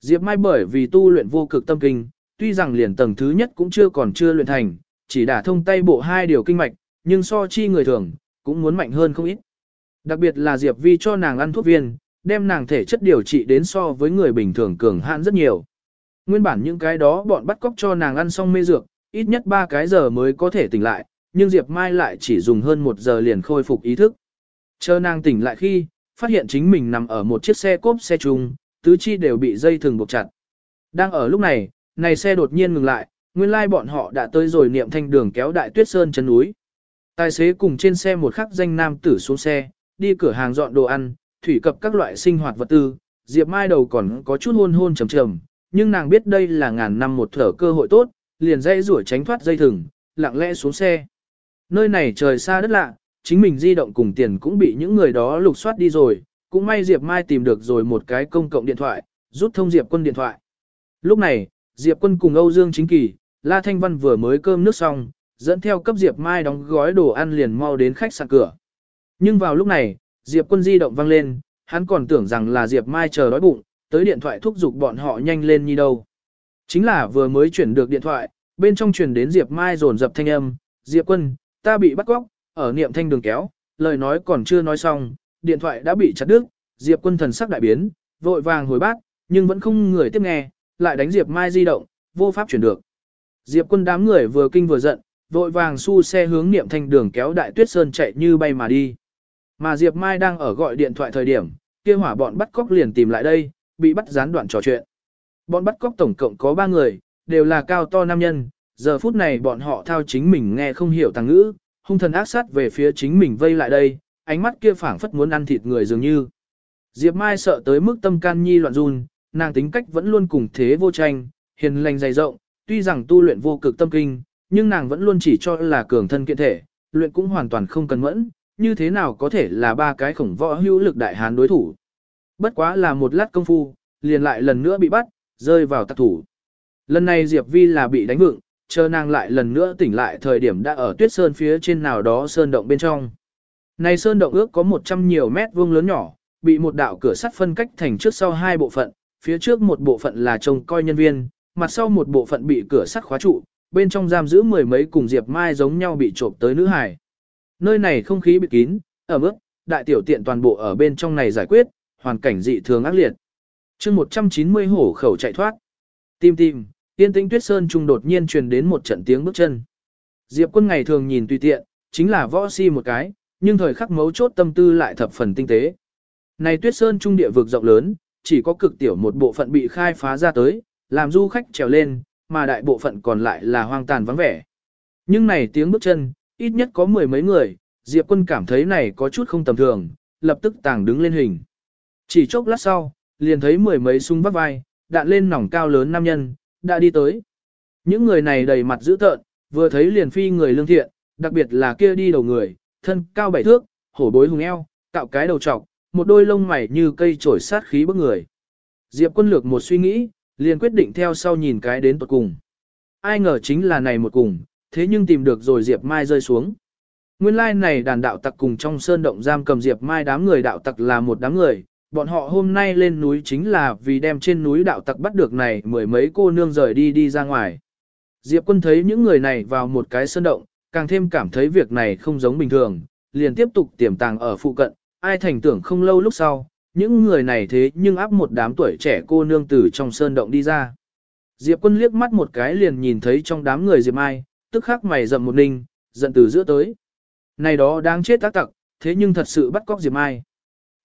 Diệp Mai bởi vì tu luyện vô cực tâm kinh, tuy rằng liền tầng thứ nhất cũng chưa còn chưa luyện thành, chỉ đã thông tay bộ hai điều kinh mạch, nhưng so chi người thường, cũng muốn mạnh hơn không ít. Đặc biệt là Diệp Vi cho nàng ăn thuốc viên, đem nàng thể chất điều trị đến so với người bình thường cường hạn rất nhiều. Nguyên bản những cái đó bọn bắt cóc cho nàng ăn xong mê dược, ít nhất 3 cái giờ mới có thể tỉnh lại, nhưng Diệp Mai lại chỉ dùng hơn 1 giờ liền khôi phục ý thức. Chờ nàng tỉnh lại khi, phát hiện chính mình nằm ở một chiếc xe cốp xe chung, tứ chi đều bị dây thừng buộc chặt. Đang ở lúc này, này xe đột nhiên ngừng lại, nguyên lai bọn họ đã tới rồi niệm thanh đường kéo đại tuyết sơn chân núi. Tài xế cùng trên xe một khắc danh nam tử xuống xe, đi cửa hàng dọn đồ ăn, thủy cập các loại sinh hoạt vật tư, Diệp Mai đầu còn có chút hôn hôn trầm trầm, nhưng nàng biết đây là ngàn năm một thở cơ hội tốt, liền dây rủa tránh thoát dây thừng, lặng lẽ xuống xe. Nơi này trời xa đất lạ, chính mình di động cùng tiền cũng bị những người đó lục soát đi rồi, cũng may Diệp Mai tìm được rồi một cái công cộng điện thoại, rút thông Diệp quân điện thoại. Lúc này, Diệp quân cùng Âu Dương Chính Kỳ, La Thanh Văn vừa mới cơm nước xong, dẫn theo cấp Diệp Mai đóng gói đồ ăn liền mau đến khách sạn cửa. Nhưng vào lúc này, Diệp quân di động vang lên, hắn còn tưởng rằng là Diệp Mai chờ đói bụng, tới điện thoại thúc giục bọn họ nhanh lên như đâu. Chính là vừa mới chuyển được điện thoại, bên trong truyền đến Diệp Mai rồn dập thanh âm, Diệp quân, ta bị bắt cóc, ở niệm thanh đường kéo, lời nói còn chưa nói xong, điện thoại đã bị chặt đứt, Diệp quân thần sắc đại biến, vội vàng hồi bác, nhưng vẫn không người tiếp nghe, lại đánh Diệp Mai di động, vô pháp chuyển được. Diệp quân đám người vừa kinh vừa giận, vội vàng xu xe hướng niệm thanh đường kéo đại tuyết sơn chạy như bay mà đi. Mà Diệp Mai đang ở gọi điện thoại thời điểm, kia hỏa bọn bắt cóc liền tìm lại đây, bị bắt gián đoạn trò chuyện. Bọn bắt cóc tổng cộng có 3 người, đều là cao to nam nhân, giờ phút này bọn họ thao chính mình nghe không hiểu tàng ngữ, hung thần ác sát về phía chính mình vây lại đây, ánh mắt kia phảng phất muốn ăn thịt người dường như. Diệp Mai sợ tới mức tâm can nhi loạn run, nàng tính cách vẫn luôn cùng thế vô tranh, hiền lành dày rộng, tuy rằng tu luyện vô cực tâm kinh, nhưng nàng vẫn luôn chỉ cho là cường thân kiện thể, luyện cũng hoàn toàn không cần mẫn, như thế nào có thể là ba cái khổng võ hữu lực đại hán đối thủ. Bất quá là một lát công phu, liền lại lần nữa bị bắt, rơi vào tạc thủ. Lần này Diệp Vi là bị đánh vựng, chờ nàng lại lần nữa tỉnh lại thời điểm đã ở tuyết sơn phía trên nào đó sơn động bên trong. Này sơn động ước có 100 nhiều mét vuông lớn nhỏ, bị một đạo cửa sắt phân cách thành trước sau hai bộ phận, phía trước một bộ phận là trông coi nhân viên, mặt sau một bộ phận bị cửa sắt khóa trụ, bên trong giam giữ mười mấy cùng Diệp Mai giống nhau bị trộm tới nữ hải. Nơi này không khí bị kín, ở mức, đại tiểu tiện toàn bộ ở bên trong này giải quyết, hoàn cảnh dị thường ác liệt. chương 190 hổ khẩu chạy thoát. Tim tim, tiên tĩnh tuyết sơn trung đột nhiên truyền đến một trận tiếng bước chân. Diệp quân ngày thường nhìn tùy tiện, chính là võ si một cái, nhưng thời khắc mấu chốt tâm tư lại thập phần tinh tế. Này tuyết sơn trung địa vực rộng lớn, chỉ có cực tiểu một bộ phận bị khai phá ra tới, làm du khách trèo lên, mà đại bộ phận còn lại là hoang tàn vắng vẻ. Nhưng này tiếng bước chân, ít nhất có mười mấy người, Diệp quân cảm thấy này có chút không tầm thường, lập tức tàng đứng lên hình. Chỉ chốc lát sau, liền thấy mười mấy súng vắt vai, đạn lên nòng cao lớn nam nhân, đã đi tới. Những người này đầy mặt dữ tợn, vừa thấy liền phi người lương thiện, đặc biệt là kia đi đầu người, thân cao bảy thước, hổ bối hùng eo, tạo cái đầu trọc, một đôi lông mày như cây trổi sát khí bức người. Diệp quân lược một suy nghĩ, liền quyết định theo sau nhìn cái đến tuật cùng. Ai ngờ chính là này một cùng, thế nhưng tìm được rồi Diệp Mai rơi xuống. Nguyên lai like này đàn đạo tặc cùng trong sơn động giam cầm Diệp Mai đám người đạo tặc là một đám người, bọn họ hôm nay lên núi chính là vì đem trên núi đạo tặc bắt được này mười mấy cô nương rời đi đi ra ngoài. Diệp quân thấy những người này vào một cái sơn động, càng thêm cảm thấy việc này không giống bình thường, liền tiếp tục tiềm tàng ở phụ cận, ai thành tưởng không lâu lúc sau, những người này thế nhưng áp một đám tuổi trẻ cô nương từ trong sơn động đi ra. Diệp quân liếc mắt một cái liền nhìn thấy trong đám người Diệp Mai, tức khắc mày rậm một ninh, giận từ giữa tới. Này đó đang chết tác tặc, thế nhưng thật sự bắt cóc Diệp Mai.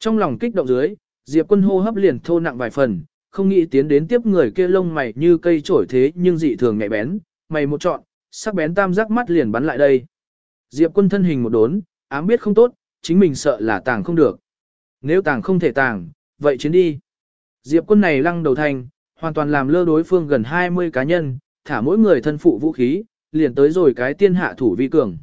Trong lòng kích động dưới, Diệp quân hô hấp liền thô nặng vài phần, không nghĩ tiến đến tiếp người kia lông mày như cây trổi thế nhưng dị thường nhạy bén, mày một trọn, sắc bén tam giác mắt liền bắn lại đây. Diệp quân thân hình một đốn, ám biết không tốt, chính mình sợ là tàng không được. Nếu tàng không thể tàng, vậy chiến đi. Diệp quân này lăng đầu thành, hoàn toàn làm lơ đối phương gần 20 cá nhân, thả mỗi người thân phụ vũ khí, liền tới rồi cái tiên hạ thủ vi cường.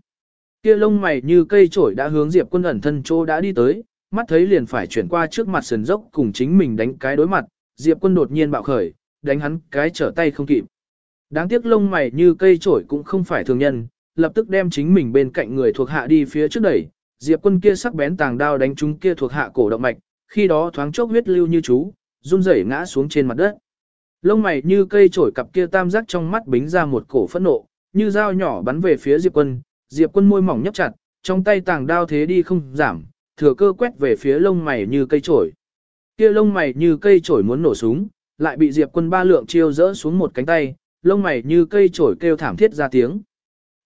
Kia lông mày như cây trổi đã hướng Diệp quân ẩn thân chỗ đã đi tới, mắt thấy liền phải chuyển qua trước mặt sườn dốc cùng chính mình đánh cái đối mặt, Diệp quân đột nhiên bạo khởi, đánh hắn cái trở tay không kịp. Đáng tiếc lông mày như cây trổi cũng không phải thường nhân, lập tức đem chính mình bên cạnh người thuộc hạ đi phía trước đẩy, Diệp Quân kia sắc bén tàng đao đánh trúng kia thuộc hạ cổ động mạch, khi đó thoáng chốc huyết lưu như chú, run rẩy ngã xuống trên mặt đất. Lông mày như cây trổi cặp kia tam giác trong mắt bính ra một cổ phẫn nộ, như dao nhỏ bắn về phía Diệp Quân, Diệp Quân môi mỏng nhấp chặt, trong tay tàng đao thế đi không giảm, thừa cơ quét về phía lông mày như cây trổi. Kia lông mày như cây trổi muốn nổ súng, lại bị Diệp Quân ba lượng chiêu rỡ xuống một cánh tay, lông mày như cây trổi kêu thảm thiết ra tiếng.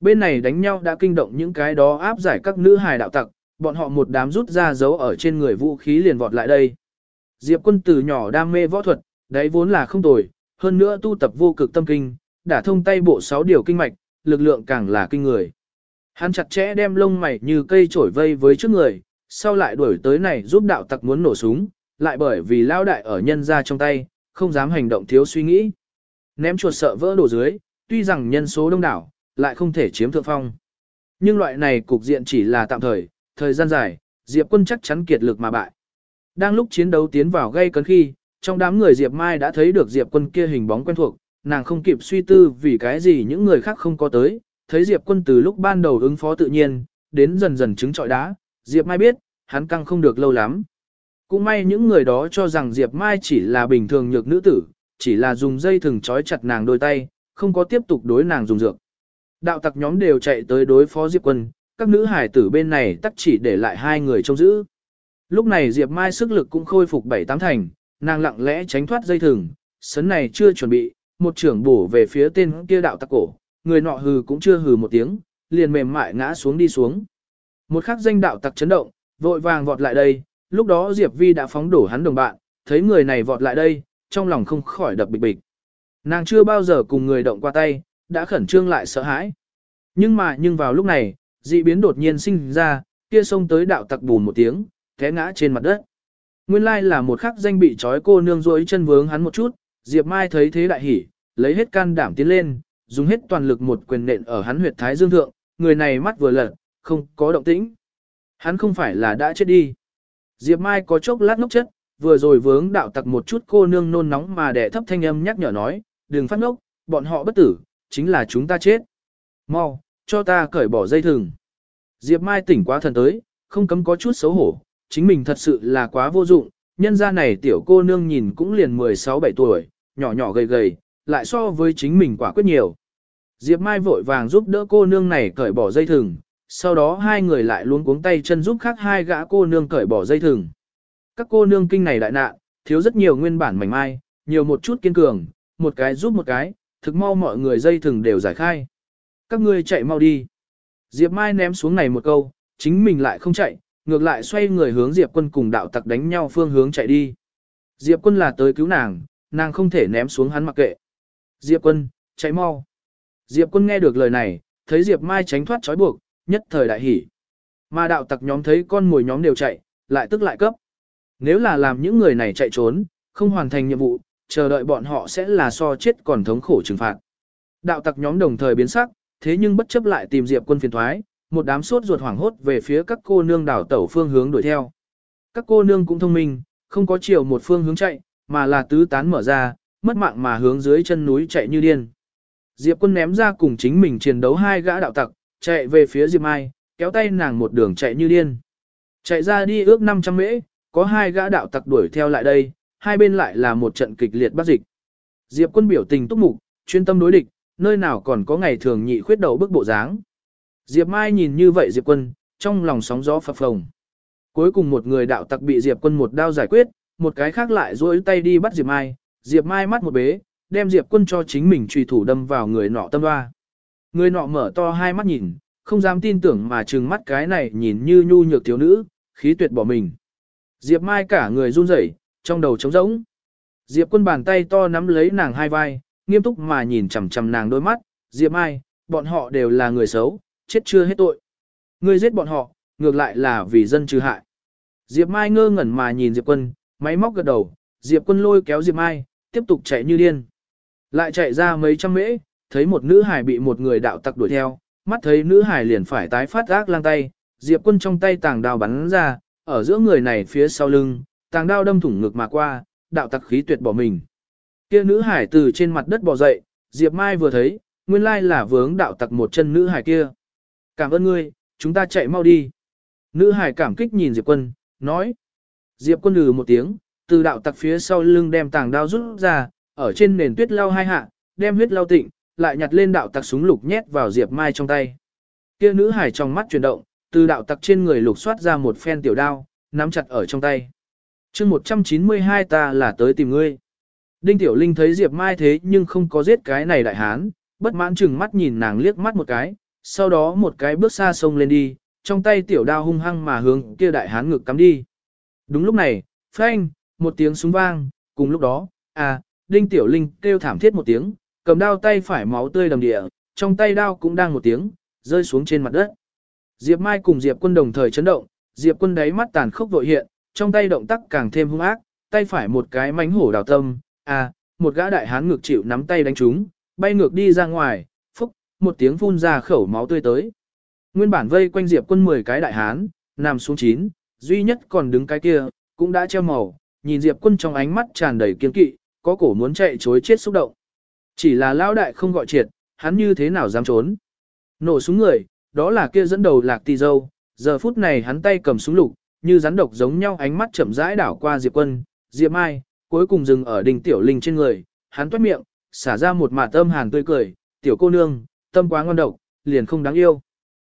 Bên này đánh nhau đã kinh động những cái đó áp giải các nữ hài đạo tặc, bọn họ một đám rút ra dấu ở trên người vũ khí liền vọt lại đây. Diệp quân từ nhỏ đam mê võ thuật, đấy vốn là không tồi, hơn nữa tu tập vô cực tâm kinh, đã thông tay bộ 6 điều kinh mạch, lực lượng càng là kinh người. Hắn chặt chẽ đem lông mày như cây trổi vây với trước người, sau lại đuổi tới này giúp đạo tặc muốn nổ súng, lại bởi vì lao đại ở nhân ra trong tay, không dám hành động thiếu suy nghĩ. Ném chuột sợ vỡ đổ dưới, tuy rằng nhân số đông đảo, lại không thể chiếm thượng phong. Nhưng loại này cục diện chỉ là tạm thời, thời gian dài, Diệp quân chắc chắn kiệt lực mà bại. Đang lúc chiến đấu tiến vào gây cấn khi, trong đám người Diệp Mai đã thấy được Diệp quân kia hình bóng quen thuộc, nàng không kịp suy tư vì cái gì những người khác không có tới, thấy Diệp quân từ lúc ban đầu ứng phó tự nhiên, đến dần dần chứng trọi đá, Diệp Mai biết, hắn căng không được lâu lắm. Cũng may những người đó cho rằng Diệp Mai chỉ là bình thường nhược nữ tử, chỉ là dùng dây thừng trói chặt nàng đôi tay, không có tiếp tục đối nàng dùng dược. Đạo tặc nhóm đều chạy tới đối phó Diệp Quân, các nữ hải tử bên này tắc chỉ để lại hai người trông giữ. Lúc này Diệp Mai sức lực cũng khôi phục bảy tám thành, nàng lặng lẽ tránh thoát dây thừng, sấn này chưa chuẩn bị, một trưởng bổ về phía tên kia đạo tặc cổ, người nọ hừ cũng chưa hừ một tiếng, liền mềm mại ngã xuống đi xuống. Một khắc danh đạo tặc chấn động, vội vàng vọt lại đây, lúc đó Diệp Vi đã phóng đổ hắn đồng bạn, thấy người này vọt lại đây, trong lòng không khỏi đập bịch bịch. Nàng chưa bao giờ cùng người động qua tay, đã khẩn trương lại sợ hãi. Nhưng mà nhưng vào lúc này, dị biến đột nhiên sinh ra, kia xông tới đạo tặc bùn một tiếng, té ngã trên mặt đất. Nguyên lai là một khắc danh bị trói cô nương rối chân vướng hắn một chút, Diệp Mai thấy thế đại hỉ, lấy hết can đảm tiến lên, dùng hết toàn lực một quyền nện ở hắn huyệt thái dương thượng, người này mắt vừa lật, không có động tĩnh. Hắn không phải là đã chết đi. Diệp Mai có chốc lát ngốc chất, vừa rồi vướng đạo tặc một chút cô nương nôn nóng mà đẻ thấp thanh âm nhắc nhở nói, đừng phát ngốc, bọn họ bất tử, chính là chúng ta chết. Mau, cho ta cởi bỏ dây thừng. Diệp Mai tỉnh quá thần tới, không cấm có chút xấu hổ, chính mình thật sự là quá vô dụng, nhân ra này tiểu cô nương nhìn cũng liền 16-17 tuổi, nhỏ nhỏ gầy gầy, lại so với chính mình quả quyết nhiều. Diệp Mai vội vàng giúp đỡ cô nương này cởi bỏ dây thừng, sau đó hai người lại luống cuống tay chân giúp khác hai gã cô nương cởi bỏ dây thừng. Các cô nương kinh này đại nạn, thiếu rất nhiều nguyên bản mảnh mai, nhiều một chút kiên cường, một cái giúp một cái, thực mau mọi người dây thừng đều giải khai. Các ngươi chạy mau đi. Diệp Mai ném xuống này một câu, chính mình lại không chạy, ngược lại xoay người hướng Diệp quân cùng đạo tặc đánh nhau phương hướng chạy đi. Diệp quân là tới cứu nàng, nàng không thể ném xuống hắn mặc kệ. Diệp quân, chạy mau. Diệp quân nghe được lời này, thấy Diệp Mai tránh thoát trói buộc, nhất thời đại hỉ. Mà đạo tặc nhóm thấy con mồi nhóm đều chạy, lại tức lại cấp. Nếu là làm những người này chạy trốn, không hoàn thành nhiệm vụ, chờ đợi bọn họ sẽ là so chết còn thống khổ trừng phạt. Đạo tặc nhóm đồng thời biến sắc, thế nhưng bất chấp lại tìm Diệp quân phiền thoái, một đám sốt ruột hoảng hốt về phía các cô nương đảo tẩu phương hướng đuổi theo. Các cô nương cũng thông minh, không có chiều một phương hướng chạy, mà là tứ tán mở ra, mất mạng mà hướng dưới chân núi chạy như điên. Diệp quân ném ra cùng chính mình chiến đấu hai gã đạo tặc, chạy về phía Diệp Mai, kéo tay nàng một đường chạy như điên. Chạy ra đi ước 500 mễ, có hai gã đạo tặc đuổi theo lại đây, hai bên lại là một trận kịch liệt bắt dịch. Diệp quân biểu tình túc mục, chuyên tâm đối địch, nơi nào còn có ngày thường nhị khuyết đầu bức bộ dáng. Diệp Mai nhìn như vậy Diệp quân, trong lòng sóng gió phập phồng. Cuối cùng một người đạo tặc bị Diệp quân một đao giải quyết, một cái khác lại duỗi tay đi bắt Diệp Mai, Diệp Mai mắt một bế, đem Diệp quân cho chính mình trùy thủ đâm vào người nọ tâm hoa. Người nọ mở to hai mắt nhìn, không dám tin tưởng mà trừng mắt cái này nhìn như nhu nhược thiếu nữ, khí tuyệt bỏ mình. Diệp Mai cả người run rẩy, trong đầu trống rỗng. Diệp quân bàn tay to nắm lấy nàng hai vai, nghiêm túc mà nhìn chằm chằm nàng đôi mắt, Diệp Mai, bọn họ đều là người xấu, chết chưa hết tội. Ngươi giết bọn họ, ngược lại là vì dân trừ hại. Diệp Mai ngơ ngẩn mà nhìn Diệp quân, máy móc gật đầu, Diệp quân lôi kéo Diệp Mai, tiếp tục chạy như điên. Lại chạy ra mấy trăm mễ, thấy một nữ hải bị một người đạo tặc đuổi theo, mắt thấy nữ hải liền phải tái phát ác lang tay, Diệp quân trong tay tàng đao bắn ra, ở giữa người này phía sau lưng, tàng đao đâm thủng ngực mà qua, đạo tặc khí tuyệt bỏ mình. Kia nữ hải từ trên mặt đất bò dậy, Diệp Mai vừa thấy, nguyên lai là vướng đạo tặc một chân nữ hải kia. Cảm ơn ngươi, chúng ta chạy mau đi. Nữ hải cảm kích nhìn Diệp Quân, nói. Diệp Quân lừ một tiếng, từ đạo tặc phía sau lưng đem tàng đao rút ra, ở trên nền tuyết lau hai hạ, đem huyết lau tịnh, lại nhặt lên đạo tặc súng lục nhét vào Diệp Mai trong tay. Kia nữ hải trong mắt chuyển động, từ đạo tặc trên người lục soát ra một phen tiểu đao, nắm chặt ở trong tay. chương 192 ta là tới tìm ngươi. Đinh Tiểu Linh thấy Diệp Mai thế nhưng không có giết cái này đại hán, bất mãn chừng mắt nhìn nàng liếc mắt một cái, sau đó một cái bước xa sông lên đi, trong tay tiểu đao hung hăng mà hướng kia đại hán ngực cắm đi. Đúng lúc này, phanh, một tiếng súng vang, cùng lúc đó, à, Đinh Tiểu Linh kêu thảm thiết một tiếng, cầm đao tay phải máu tươi đầm địa, trong tay đao cũng đang một tiếng, rơi xuống trên mặt đất. Diệp Mai cùng Diệp Quân đồng thời chấn động, Diệp Quân đáy mắt tàn khốc vội hiện, trong tay động tác càng thêm hung ác, tay phải một cái mánh hổ đào tâm, à, một gã đại hán ngược chịu nắm tay đánh trúng, bay ngược đi ra ngoài, phúc, một tiếng phun ra khẩu máu tươi tới. Nguyên bản vây quanh Diệp Quân 10 cái đại hán, nằm xuống chín, duy nhất còn đứng cái kia, cũng đã treo màu, nhìn Diệp Quân trong ánh mắt tràn đầy kiên kỵ, có cổ muốn chạy chối chết xúc động. Chỉ là lão đại không gọi triệt, hắn như thế nào dám trốn. Nổ súng người, đó là kia dẫn đầu lạc tì dâu, giờ phút này hắn tay cầm súng lục, như rắn độc giống nhau ánh mắt chậm rãi đảo qua Diệp Quân, Diệp Mai, cuối cùng dừng ở đình tiểu linh trên người, hắn toát miệng, xả ra một mạt tâm hàn tươi cười, tiểu cô nương, tâm quá ngon độc, liền không đáng yêu.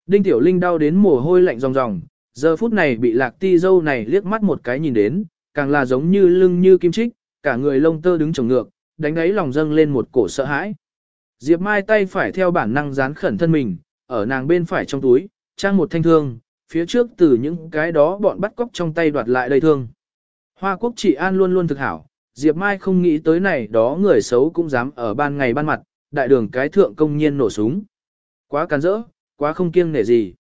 Đinh tiểu linh đau đến mồ hôi lạnh ròng ròng, giờ phút này bị lạc ti dâu này liếc mắt một cái nhìn đến, càng là giống như lưng như kim chích, cả người lông tơ đứng trồng ngược, đánh ấy lòng dâng lên một cổ sợ hãi. Diệp Mai tay phải theo bản năng dán khẩn thân mình, ở nàng bên phải trong túi, trang một thanh thương, phía trước từ những cái đó bọn bắt cóc trong tay đoạt lại đầy thương. Hoa quốc trị an luôn luôn thực hảo, Diệp Mai không nghĩ tới này đó người xấu cũng dám ở ban ngày ban mặt, đại đường cái thượng công nhiên nổ súng. Quá cắn rỡ, quá không kiêng nể gì.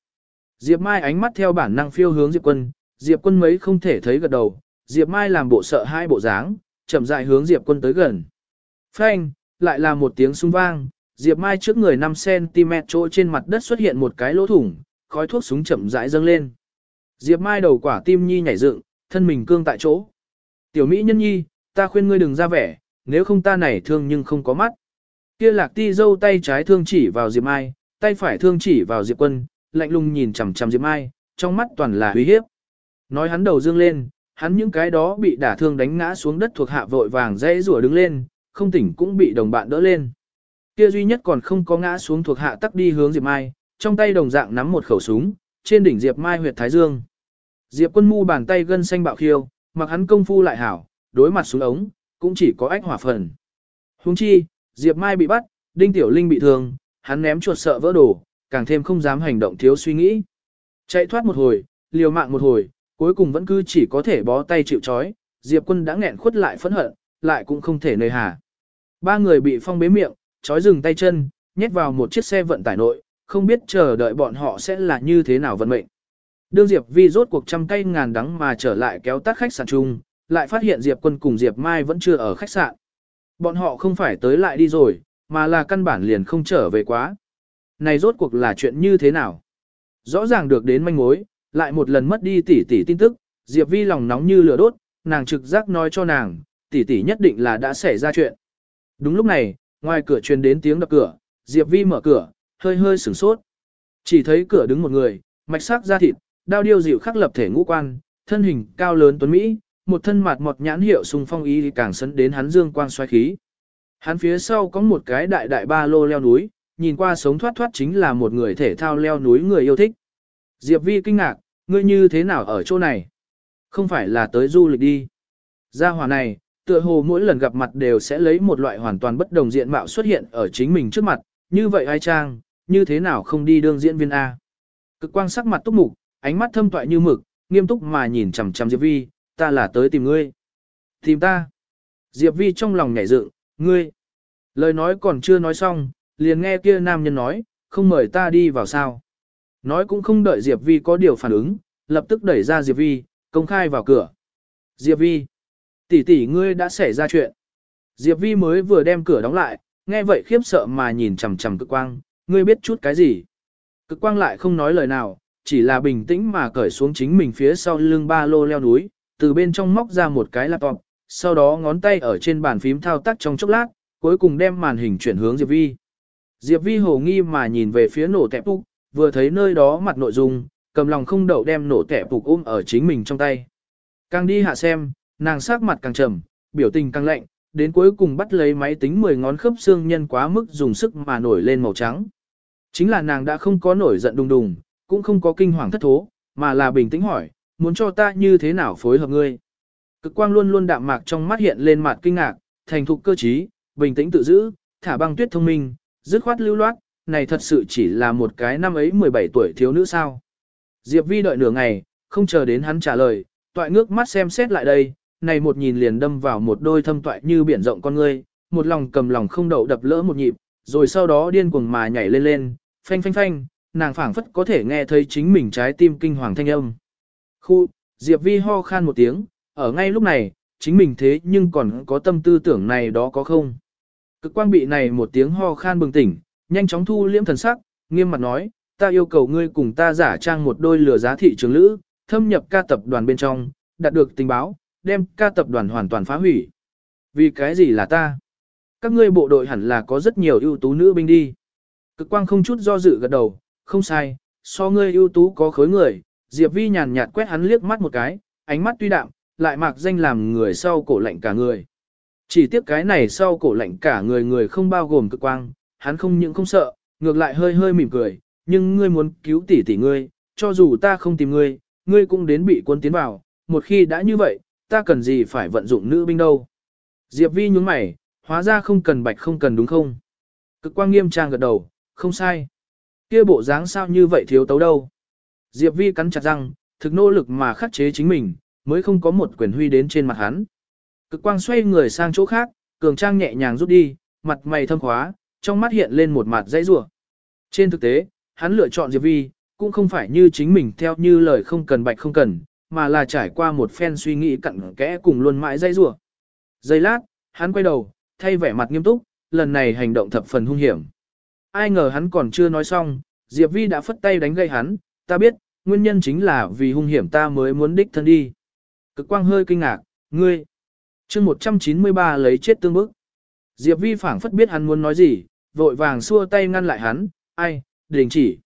Diệp Mai ánh mắt theo bản năng phiêu hướng Diệp Quân, Diệp Quân mấy không thể thấy gật đầu, Diệp Mai làm bộ sợ hai bộ dáng, chậm rãi hướng Diệp Quân tới gần. Phanh, lại là một tiếng súng vang, Diệp Mai trước người 5cm chỗ trên mặt đất xuất hiện một cái lỗ thủng, khói thuốc súng chậm rãi dâng lên. Diệp Mai đầu quả tim nhi nhảy dựng, thân mình cương tại chỗ. Tiểu Mỹ nhân nhi, ta khuyên ngươi đừng ra vẻ, nếu không ta này thương nhưng không có mắt. Kia lạc ti dâu tay trái thương chỉ vào Diệp Mai, tay phải thương chỉ vào Diệp Quân, lạnh lùng nhìn chằm chằm Diệp Mai, trong mắt toàn là uy hiếp. Nói hắn đầu dương lên, hắn những cái đó bị đả thương đánh ngã xuống đất thuộc hạ vội vàng dãy rủa đứng lên, không tỉnh cũng bị đồng bạn đỡ lên. Kia duy nhất còn không có ngã xuống thuộc hạ tắc đi hướng Diệp Mai, trong tay đồng dạng nắm một khẩu súng, trên đỉnh Diệp Mai huyệt thái dương. Diệp Quân mu bàn tay gân xanh bạo khiêu, mặc hắn công phu lại hảo, đối mặt xuống ống, cũng chỉ có ách hỏa phần. Huống chi, Diệp Mai bị bắt, Đinh Tiểu Linh bị thương, hắn ném chuột sợ vỡ đồ, càng thêm không dám hành động thiếu suy nghĩ. Chạy thoát một hồi, liều mạng một hồi, cuối cùng vẫn cứ chỉ có thể bó tay chịu trói, Diệp Quân đã nghẹn khuất lại phẫn hận, lại cũng không thể nơi hà. Ba người bị phong bế miệng, trói dừng tay chân, nhét vào một chiếc xe vận tải nội, không biết chờ đợi bọn họ sẽ là như thế nào vận mệnh. Đương Diệp Vi rốt cuộc trăm cây ngàn đắng mà trở lại kéo tắt khách sạn chung, lại phát hiện Diệp Quân cùng Diệp Mai vẫn chưa ở khách sạn. Bọn họ không phải tới lại đi rồi, mà là căn bản liền không trở về quá. Này rốt cuộc là chuyện như thế nào? Rõ ràng được đến manh mối, lại một lần mất đi tỷ tỷ tin tức, Diệp Vi lòng nóng như lửa đốt, nàng trực giác nói cho nàng, tỷ tỷ nhất định là đã xảy ra chuyện. Đúng lúc này, ngoài cửa truyền đến tiếng đập cửa, Diệp Vi mở cửa, hơi hơi sửng sốt. Chỉ thấy cửa đứng một người, mạch sắc da thịt, đao điêu dịu khắc lập thể ngũ quan, thân hình cao lớn tuấn Mỹ, một thân mặt mọt nhãn hiệu sùng phong y càng sấn đến hắn dương quang xoáy khí. Hắn phía sau có một cái đại đại ba lô leo núi, nhìn qua sống thoát thoát chính là một người thể thao leo núi người yêu thích. Diệp Vi kinh ngạc, ngươi như thế nào ở chỗ này? Không phải là tới du lịch đi. Gia hỏa này, tựa hồ mỗi lần gặp mặt đều sẽ lấy một loại hoàn toàn bất đồng diện mạo xuất hiện ở chính mình trước mặt, như vậy ai trang, như thế nào không đi đương diễn viên A. Cực quang sắc mặt túc mục, ánh mắt thâm toại như mực, nghiêm túc mà nhìn chằm chằm Diệp Vi, ta là tới tìm ngươi. Tìm ta. Diệp Vi trong lòng nhảy dựng, ngươi. Lời nói còn chưa nói xong, liền nghe kia nam nhân nói, không mời ta đi vào sao. Nói cũng không đợi Diệp Vi có điều phản ứng, lập tức đẩy ra Diệp Vi, công khai vào cửa. Diệp Vi tỷ tỷ ngươi đã xảy ra chuyện. Diệp Vi mới vừa đem cửa đóng lại, nghe vậy khiếp sợ mà nhìn chằm chằm cực quang, ngươi biết chút cái gì. Cực quang lại không nói lời nào, chỉ là bình tĩnh mà cởi xuống chính mình phía sau lưng ba lô leo núi, từ bên trong móc ra một cái laptop, sau đó ngón tay ở trên bàn phím thao tác trong chốc lát, cuối cùng đem màn hình chuyển hướng Diệp Vi. Diệp Vi hồ nghi mà nhìn về phía nổ tẹp phục, vừa thấy nơi đó mặt nội dung, cầm lòng không đậu đem nổ tẹp phục ôm ở chính mình trong tay. Càng đi hạ xem, nàng sắc mặt càng trầm, biểu tình càng lạnh, đến cuối cùng bắt lấy máy tính 10 ngón khớp xương nhân quá mức dùng sức mà nổi lên màu trắng. Chính là nàng đã không có nổi giận đùng đùng, cũng không có kinh hoàng thất thố, mà là bình tĩnh hỏi, muốn cho ta như thế nào phối hợp ngươi. Cực quang luôn luôn đạm mạc trong mắt hiện lên mặt kinh ngạc, thành thục cơ trí, bình tĩnh tự giữ, thả băng tuyết thông minh, dứt khoát lưu loát, này thật sự chỉ là một cái năm ấy 17 tuổi thiếu nữ sao. Diệp Vi đợi nửa ngày, không chờ đến hắn trả lời, toại ngước mắt xem xét lại đây, này một nhìn liền đâm vào một đôi thâm toại như biển rộng con ngươi, một lòng cầm lòng không đậu đập lỡ một nhịp, rồi sau đó điên cuồng mà nhảy lên lên, phanh phanh phanh, nàng phảng phất có thể nghe thấy chính mình trái tim kinh hoàng thanh âm. Khu, Diệp Vi ho khan một tiếng, ở ngay lúc này, chính mình thế nhưng còn có tâm tư tưởng này đó có không? Cực quang bị này một tiếng ho khan bừng tỉnh, nhanh chóng thu liễm thần sắc, nghiêm mặt nói, ta yêu cầu ngươi cùng ta giả trang một đôi lừa giá thị trường lữ, thâm nhập ca tập đoàn bên trong, đạt được tình báo, đem ca tập đoàn hoàn toàn phá hủy. Vì cái gì là ta? Các ngươi bộ đội hẳn là có rất nhiều ưu tú nữ binh đi. Cực quang không chút do dự gật đầu, không sai, so ngươi ưu tú có khối người, Diệp Vi nhàn nhạt quét hắn liếc mắt một cái, ánh mắt tuy đạm, lại mạc danh làm người sau cổ lạnh cả người. Chỉ tiếc cái này sau cổ lạnh cả người người không bao gồm cực quang, hắn không những không sợ, ngược lại hơi hơi mỉm cười, nhưng ngươi muốn cứu tỷ tỷ ngươi, cho dù ta không tìm ngươi, ngươi cũng đến bị quân tiến vào, một khi đã như vậy, ta cần gì phải vận dụng nữ binh đâu. Diệp Vi nhún mày, hóa ra không cần bạch không cần đúng không? Cực quang nghiêm trang gật đầu, không sai. Kia bộ dáng sao như vậy thiếu tấu đâu. Diệp Vi cắn chặt răng, thực nỗ lực mà khắc chế chính mình, mới không có một quyền huy đến trên mặt hắn. Cực quang xoay người sang chỗ khác, cường trang nhẹ nhàng rút đi, mặt mày thâm khóa, trong mắt hiện lên một mặt dãy rủa. Trên thực tế, hắn lựa chọn Diệp Vi, cũng không phải như chính mình theo như lời không cần bạch không cần, mà là trải qua một phen suy nghĩ cặn kẽ cùng luôn mãi dây rủa. Giây lát, hắn quay đầu, thay vẻ mặt nghiêm túc, lần này hành động thập phần hung hiểm. Ai ngờ hắn còn chưa nói xong, Diệp Vi đã phất tay đánh gây hắn, ta biết, nguyên nhân chính là vì hung hiểm ta mới muốn đích thân đi. Cực quang hơi kinh ngạc, ngươi. chương 193 lấy chết tương bức. Diệp Vi phảng phất biết hắn muốn nói gì, vội vàng xua tay ngăn lại hắn, ai, đình chỉ.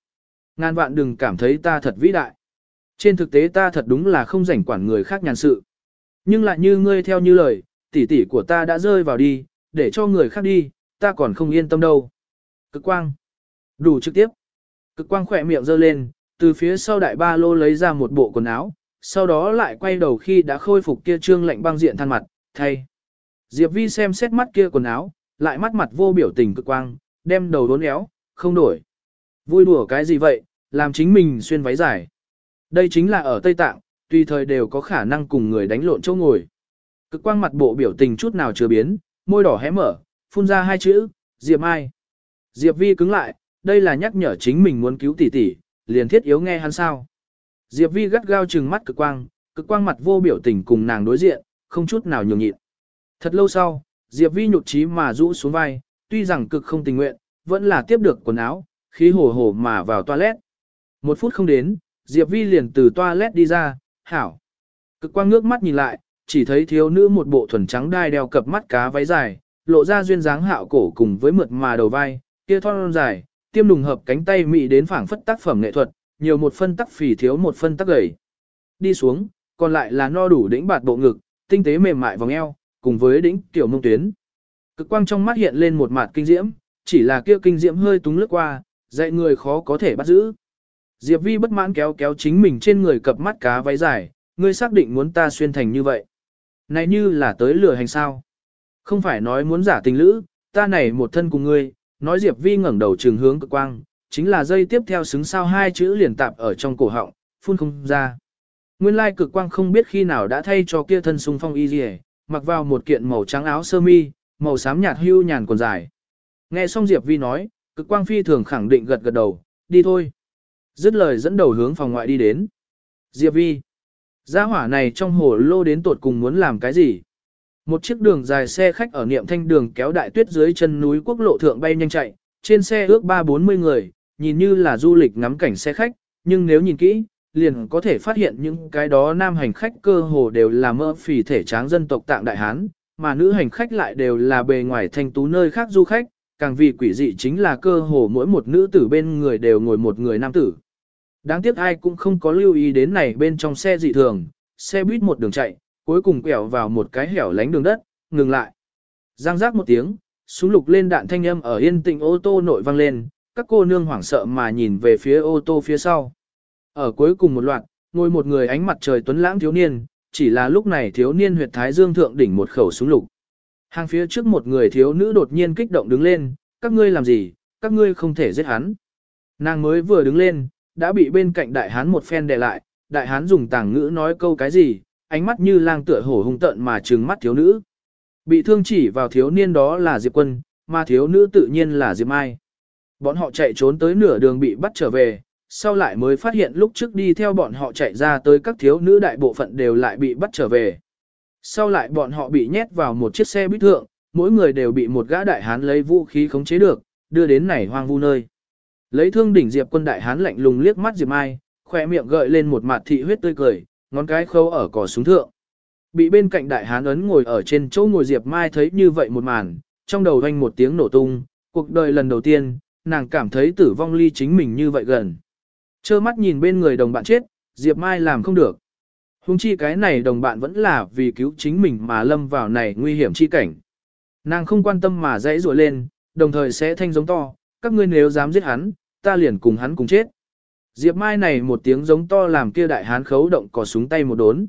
Ngàn vạn đừng cảm thấy ta thật vĩ đại. Trên thực tế ta thật đúng là không rảnh quản người khác nhàn sự. Nhưng lại như ngươi theo như lời, tỷ tỷ của ta đã rơi vào đi, để cho người khác đi, ta còn không yên tâm đâu. Cực quang. Đủ trực tiếp. Cực quang khỏe miệng giơ lên, từ phía sau đại ba lô lấy ra một bộ quần áo, sau đó lại quay đầu khi đã khôi phục kia trương lạnh băng diện than mặt, thay. Diệp Vi xem xét mắt kia quần áo, lại mắt mặt vô biểu tình cực quang, đem đầu đốn éo, không đổi. Vui đùa cái gì vậy, làm chính mình xuyên váy dài. Đây chính là ở Tây Tạng, tùy thời đều có khả năng cùng người đánh lộn chỗ ngồi. Cực quang mặt bộ biểu tình chút nào chưa biến, môi đỏ hé mở, phun ra hai chữ, Diệp Mai. Diệp Vi cứng lại, đây là nhắc nhở chính mình muốn cứu tỷ tỷ, liền thiết yếu nghe hắn sao. Diệp Vi gắt gao trừng mắt cực quang, cực quang mặt vô biểu tình cùng nàng đối diện, không chút nào nhường nhịn. Thật lâu sau, Diệp Vi nhụt chí mà rũ xuống vai, tuy rằng cực không tình nguyện, vẫn là tiếp được quần áo, khí hồ hồ mà vào toilet. Một phút không đến, Diệp Vi liền từ toilet đi ra, hảo. Cực quang ngước mắt nhìn lại, chỉ thấy thiếu nữ một bộ thuần trắng đai đeo cặp mắt cá váy dài, lộ ra duyên dáng hạo cổ cùng với mượt mà đầu vai, kia thon dài, tiêm đùng hợp cánh tay mị đến phảng phất tác phẩm nghệ thuật, nhiều một phân tắc phì thiếu một phân tắc gầy. Đi xuống, còn lại là no đủ đỉnh bạt bộ ngực, tinh tế mềm mại vòng eo, cùng với đỉnh tiểu mông tuyến. Cực quang trong mắt hiện lên một mặt kinh diễm, chỉ là kia kinh diễm hơi túng lướt qua, dạy người khó có thể bắt giữ. Diệp Vi bất mãn kéo kéo chính mình trên người cặp mắt cá váy dài, ngươi xác định muốn ta xuyên thành như vậy. Này như là tới lửa hành sao. Không phải nói muốn giả tình lữ, ta này một thân cùng ngươi, nói Diệp Vi ngẩng đầu trường hướng cực quang, chính là dây tiếp theo xứng sao hai chữ liền tạp ở trong cổ họng, phun không ra. Nguyên lai cực quang không biết khi nào đã thay cho kia thân sung phong y dì mặc vào một kiện màu trắng áo sơ mi, màu xám nhạt hưu nhàn quần dài. Nghe xong Diệp Vi nói, cực quang phi thường khẳng định gật gật đầu, đi thôi. Dứt lời dẫn đầu hướng phòng ngoại đi đến. Diệp Vi. Gia hỏa này trong hồ lô đến tột cùng muốn làm cái gì? Một chiếc đường dài xe khách ở niệm thanh đường kéo đại tuyết dưới chân núi quốc lộ thượng bay nhanh chạy, trên xe ước ba bốn mươi người, nhìn như là du lịch ngắm cảnh xe khách, nhưng nếu nhìn kỹ, liền có thể phát hiện những cái đó nam hành khách cơ hồ đều là mỡ phì thể tráng dân tộc tạng đại hán, mà nữ hành khách lại đều là bề ngoài thanh tú nơi khác du khách, càng vì quỷ dị chính là cơ hồ mỗi một nữ tử bên người đều ngồi một người nam tử. Đáng tiếc ai cũng không có lưu ý đến này bên trong xe dị thường, xe buýt một đường chạy, cuối cùng quẹo vào một cái hẻo lánh đường đất, ngừng lại. Giang giác một tiếng, súng lục lên đạn thanh âm ở yên tĩnh ô tô nội vang lên, các cô nương hoảng sợ mà nhìn về phía ô tô phía sau. Ở cuối cùng một loạt, ngồi một người ánh mặt trời tuấn lãng thiếu niên, chỉ là lúc này thiếu niên huyệt thái dương thượng đỉnh một khẩu súng lục. Hàng phía trước một người thiếu nữ đột nhiên kích động đứng lên, các ngươi làm gì, các ngươi không thể giết hắn. Nàng mới vừa đứng lên, đã bị bên cạnh đại hán một phen đè lại, đại hán dùng tàng ngữ nói câu cái gì, ánh mắt như lang tựa hổ hung tợn mà trừng mắt thiếu nữ. Bị thương chỉ vào thiếu niên đó là Diệp Quân, mà thiếu nữ tự nhiên là Diệp Mai. Bọn họ chạy trốn tới nửa đường bị bắt trở về, sau lại mới phát hiện lúc trước đi theo bọn họ chạy ra tới các thiếu nữ đại bộ phận đều lại bị bắt trở về. Sau lại bọn họ bị nhét vào một chiếc xe buýt thượng, mỗi người đều bị một gã đại hán lấy vũ khí khống chế được, đưa đến này hoang vu nơi. Lấy thương đỉnh Diệp quân đại hán lạnh lùng liếc mắt Diệp Mai, khỏe miệng gợi lên một mặt thị huyết tươi cười, ngón cái khâu ở cỏ súng thượng. Bị bên cạnh đại hán ấn ngồi ở trên chỗ ngồi Diệp Mai thấy như vậy một màn, trong đầu vang một tiếng nổ tung, cuộc đời lần đầu tiên, nàng cảm thấy tử vong ly chính mình như vậy gần. Chơ mắt nhìn bên người đồng bạn chết, Diệp Mai làm không được. Hùng chi cái này đồng bạn vẫn là vì cứu chính mình mà lâm vào này nguy hiểm chi cảnh. Nàng không quan tâm mà dãy rủa lên, đồng thời sẽ thanh giống to, các ngươi nếu dám giết hắn, ta liền cùng hắn cùng chết. Diệp Mai này một tiếng giống to làm kia đại hán khấu động cò súng tay một đốn.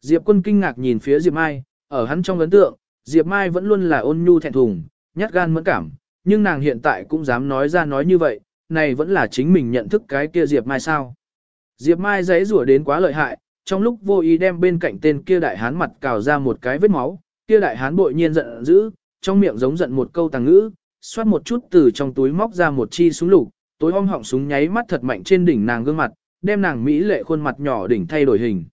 Diệp quân kinh ngạc nhìn phía Diệp Mai, ở hắn trong ấn tượng, Diệp Mai vẫn luôn là ôn nhu thẹn thùng, nhát gan mẫn cảm, nhưng nàng hiện tại cũng dám nói ra nói như vậy, này vẫn là chính mình nhận thức cái kia Diệp Mai sao. Diệp Mai giấy rủa đến quá lợi hại, trong lúc vô ý đem bên cạnh tên kia đại hán mặt cào ra một cái vết máu, kia đại hán bội nhiên giận dữ, trong miệng giống giận một câu tàng ngữ, xoát một chút từ trong túi móc ra một chi súng lục, tối om họng súng nháy mắt thật mạnh trên đỉnh nàng gương mặt, đem nàng mỹ lệ khuôn mặt nhỏ đỉnh thay đổi hình.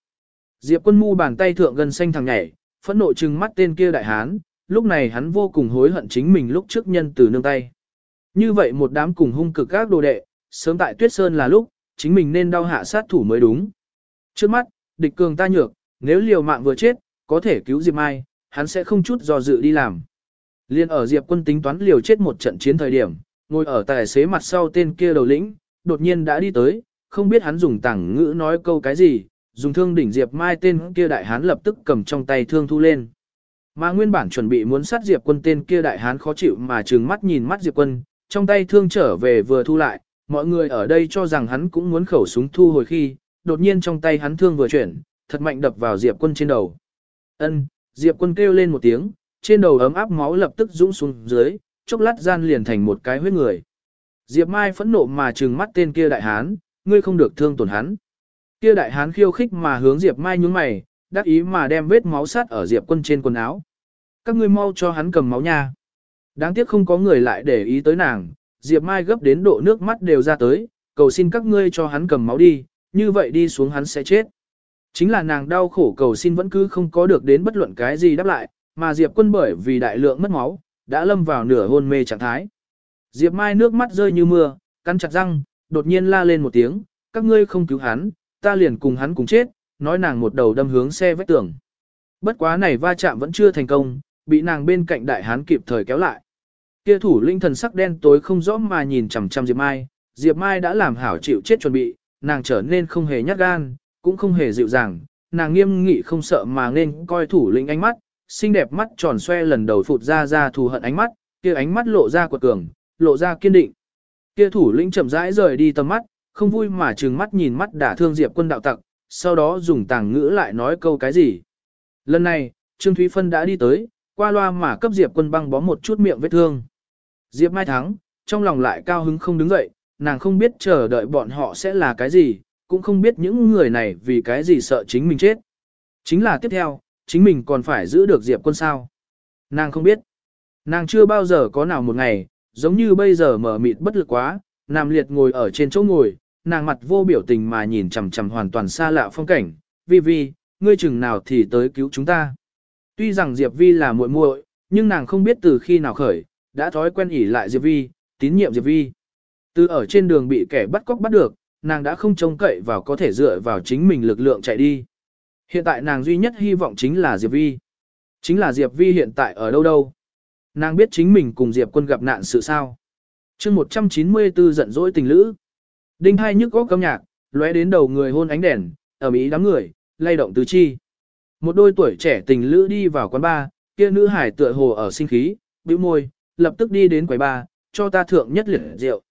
Diệp Quân Mu bàn tay thượng gần xanh thằng nhảy, phẫn nộ trừng mắt tên kia đại hán, lúc này hắn vô cùng hối hận chính mình lúc trước nhân từ nương tay. Như vậy một đám cùng hung cực các đồ đệ, sớm tại Tuyết Sơn là lúc, chính mình nên đau hạ sát thủ mới đúng. Trước mắt, địch cường ta nhược, nếu liều mạng vừa chết, có thể cứu Diệp Mai, hắn sẽ không chút do dự đi làm. Liên ở Diệp quân tính toán liều chết một trận chiến thời điểm, ngồi ở tài xế mặt sau tên kia đầu lĩnh, đột nhiên đã đi tới, không biết hắn dùng tảng ngữ nói câu cái gì, dùng thương đỉnh Diệp Mai tên kia đại hán lập tức cầm trong tay thương thu lên. Mà nguyên bản chuẩn bị muốn sát Diệp quân tên kia đại hán khó chịu mà trừng mắt nhìn mắt Diệp quân, trong tay thương trở về vừa thu lại, mọi người ở đây cho rằng hắn cũng muốn khẩu súng thu hồi khi, đột nhiên trong tay hắn thương vừa chuyển, thật mạnh đập vào Diệp quân trên đầu. Ân, Diệp quân kêu lên một tiếng, trên đầu ấm áp máu lập tức dũng xuống dưới, chốc lát gian liền thành một cái huyết người. Diệp Mai phẫn nộ mà trừng mắt tên kia đại hán, ngươi không được thương tổn hắn. Kia đại hán khiêu khích mà hướng Diệp Mai nhún mày, đắc ý mà đem vết máu sát ở Diệp quân trên quần áo. Các ngươi mau cho hắn cầm máu nha. Đáng tiếc không có người lại để ý tới nàng, Diệp Mai gấp đến độ nước mắt đều ra tới, cầu xin các ngươi cho hắn cầm máu đi, như vậy đi xuống hắn sẽ chết. Chính là nàng đau khổ cầu xin vẫn cứ không có được đến bất luận cái gì đáp lại, mà Diệp quân bởi vì đại lượng mất máu, đã lâm vào nửa hôn mê trạng thái. Diệp Mai nước mắt rơi như mưa, cắn chặt răng, đột nhiên la lên một tiếng, các ngươi không cứu hắn, ta liền cùng hắn cùng chết, nói nàng một đầu đâm hướng xe vách tường. Bất quá này va chạm vẫn chưa thành công, bị nàng bên cạnh đại hán kịp thời kéo lại. Kia thủ linh thần sắc đen tối không rõ mà nhìn chằm chằm Diệp Mai, Diệp Mai đã làm hảo chịu chết chuẩn bị, nàng trở nên không hề nhát gan, cũng không hề dịu dàng, nàng nghiêm nghị không sợ mà nên coi thủ lĩnh ánh mắt, xinh đẹp mắt tròn xoe lần đầu phụt ra ra thù hận ánh mắt, kia ánh mắt lộ ra quật cường, lộ ra kiên định. Kia thủ lĩnh chậm rãi rời đi tầm mắt, không vui mà trừng mắt nhìn mắt đả thương Diệp quân đạo tặc, sau đó dùng tàng ngữ lại nói câu cái gì. Lần này, Trương Thúy Phân đã đi tới, qua loa mà cấp Diệp quân băng bó một chút miệng vết thương. Diệp Mai thắng, trong lòng lại cao hứng không đứng dậy, nàng không biết chờ đợi bọn họ sẽ là cái gì, cũng không biết những người này vì cái gì sợ chính mình chết. Chính là tiếp theo, chính mình còn phải giữ được Diệp quân sao. Nàng không biết. Nàng chưa bao giờ có nào một ngày, giống như bây giờ mở mịt bất lực quá, nàng liệt ngồi ở trên chỗ ngồi, nàng mặt vô biểu tình mà nhìn chằm chằm hoàn toàn xa lạ phong cảnh. Vi Vi, ngươi chừng nào thì tới cứu chúng ta. Tuy rằng Diệp Vi là muội muội, nhưng nàng không biết từ khi nào khởi, đã thói quen ỉ lại Diệp Vi, tín nhiệm Diệp Vi. Từ ở trên đường bị kẻ bắt cóc bắt được, nàng đã không trông cậy vào có thể dựa vào chính mình lực lượng chạy đi. Hiện tại nàng duy nhất hy vọng chính là Diệp Vi. Chính là Diệp Vi hiện tại ở đâu đâu. Nàng biết chính mình cùng Diệp quân gặp nạn sự sao. chương 194 giận dỗi tình lữ. Đinh hai nhức góc câm nhạc, lóe đến đầu người hôn ánh đèn, ở mỹ đám người, lay động tứ chi. Một đôi tuổi trẻ tình lữ đi vào quán bar, kia nữ hải tựa hồ ở sinh khí, bĩu môi, lập tức đi đến quầy bar, cho ta thượng nhất liệt rượu.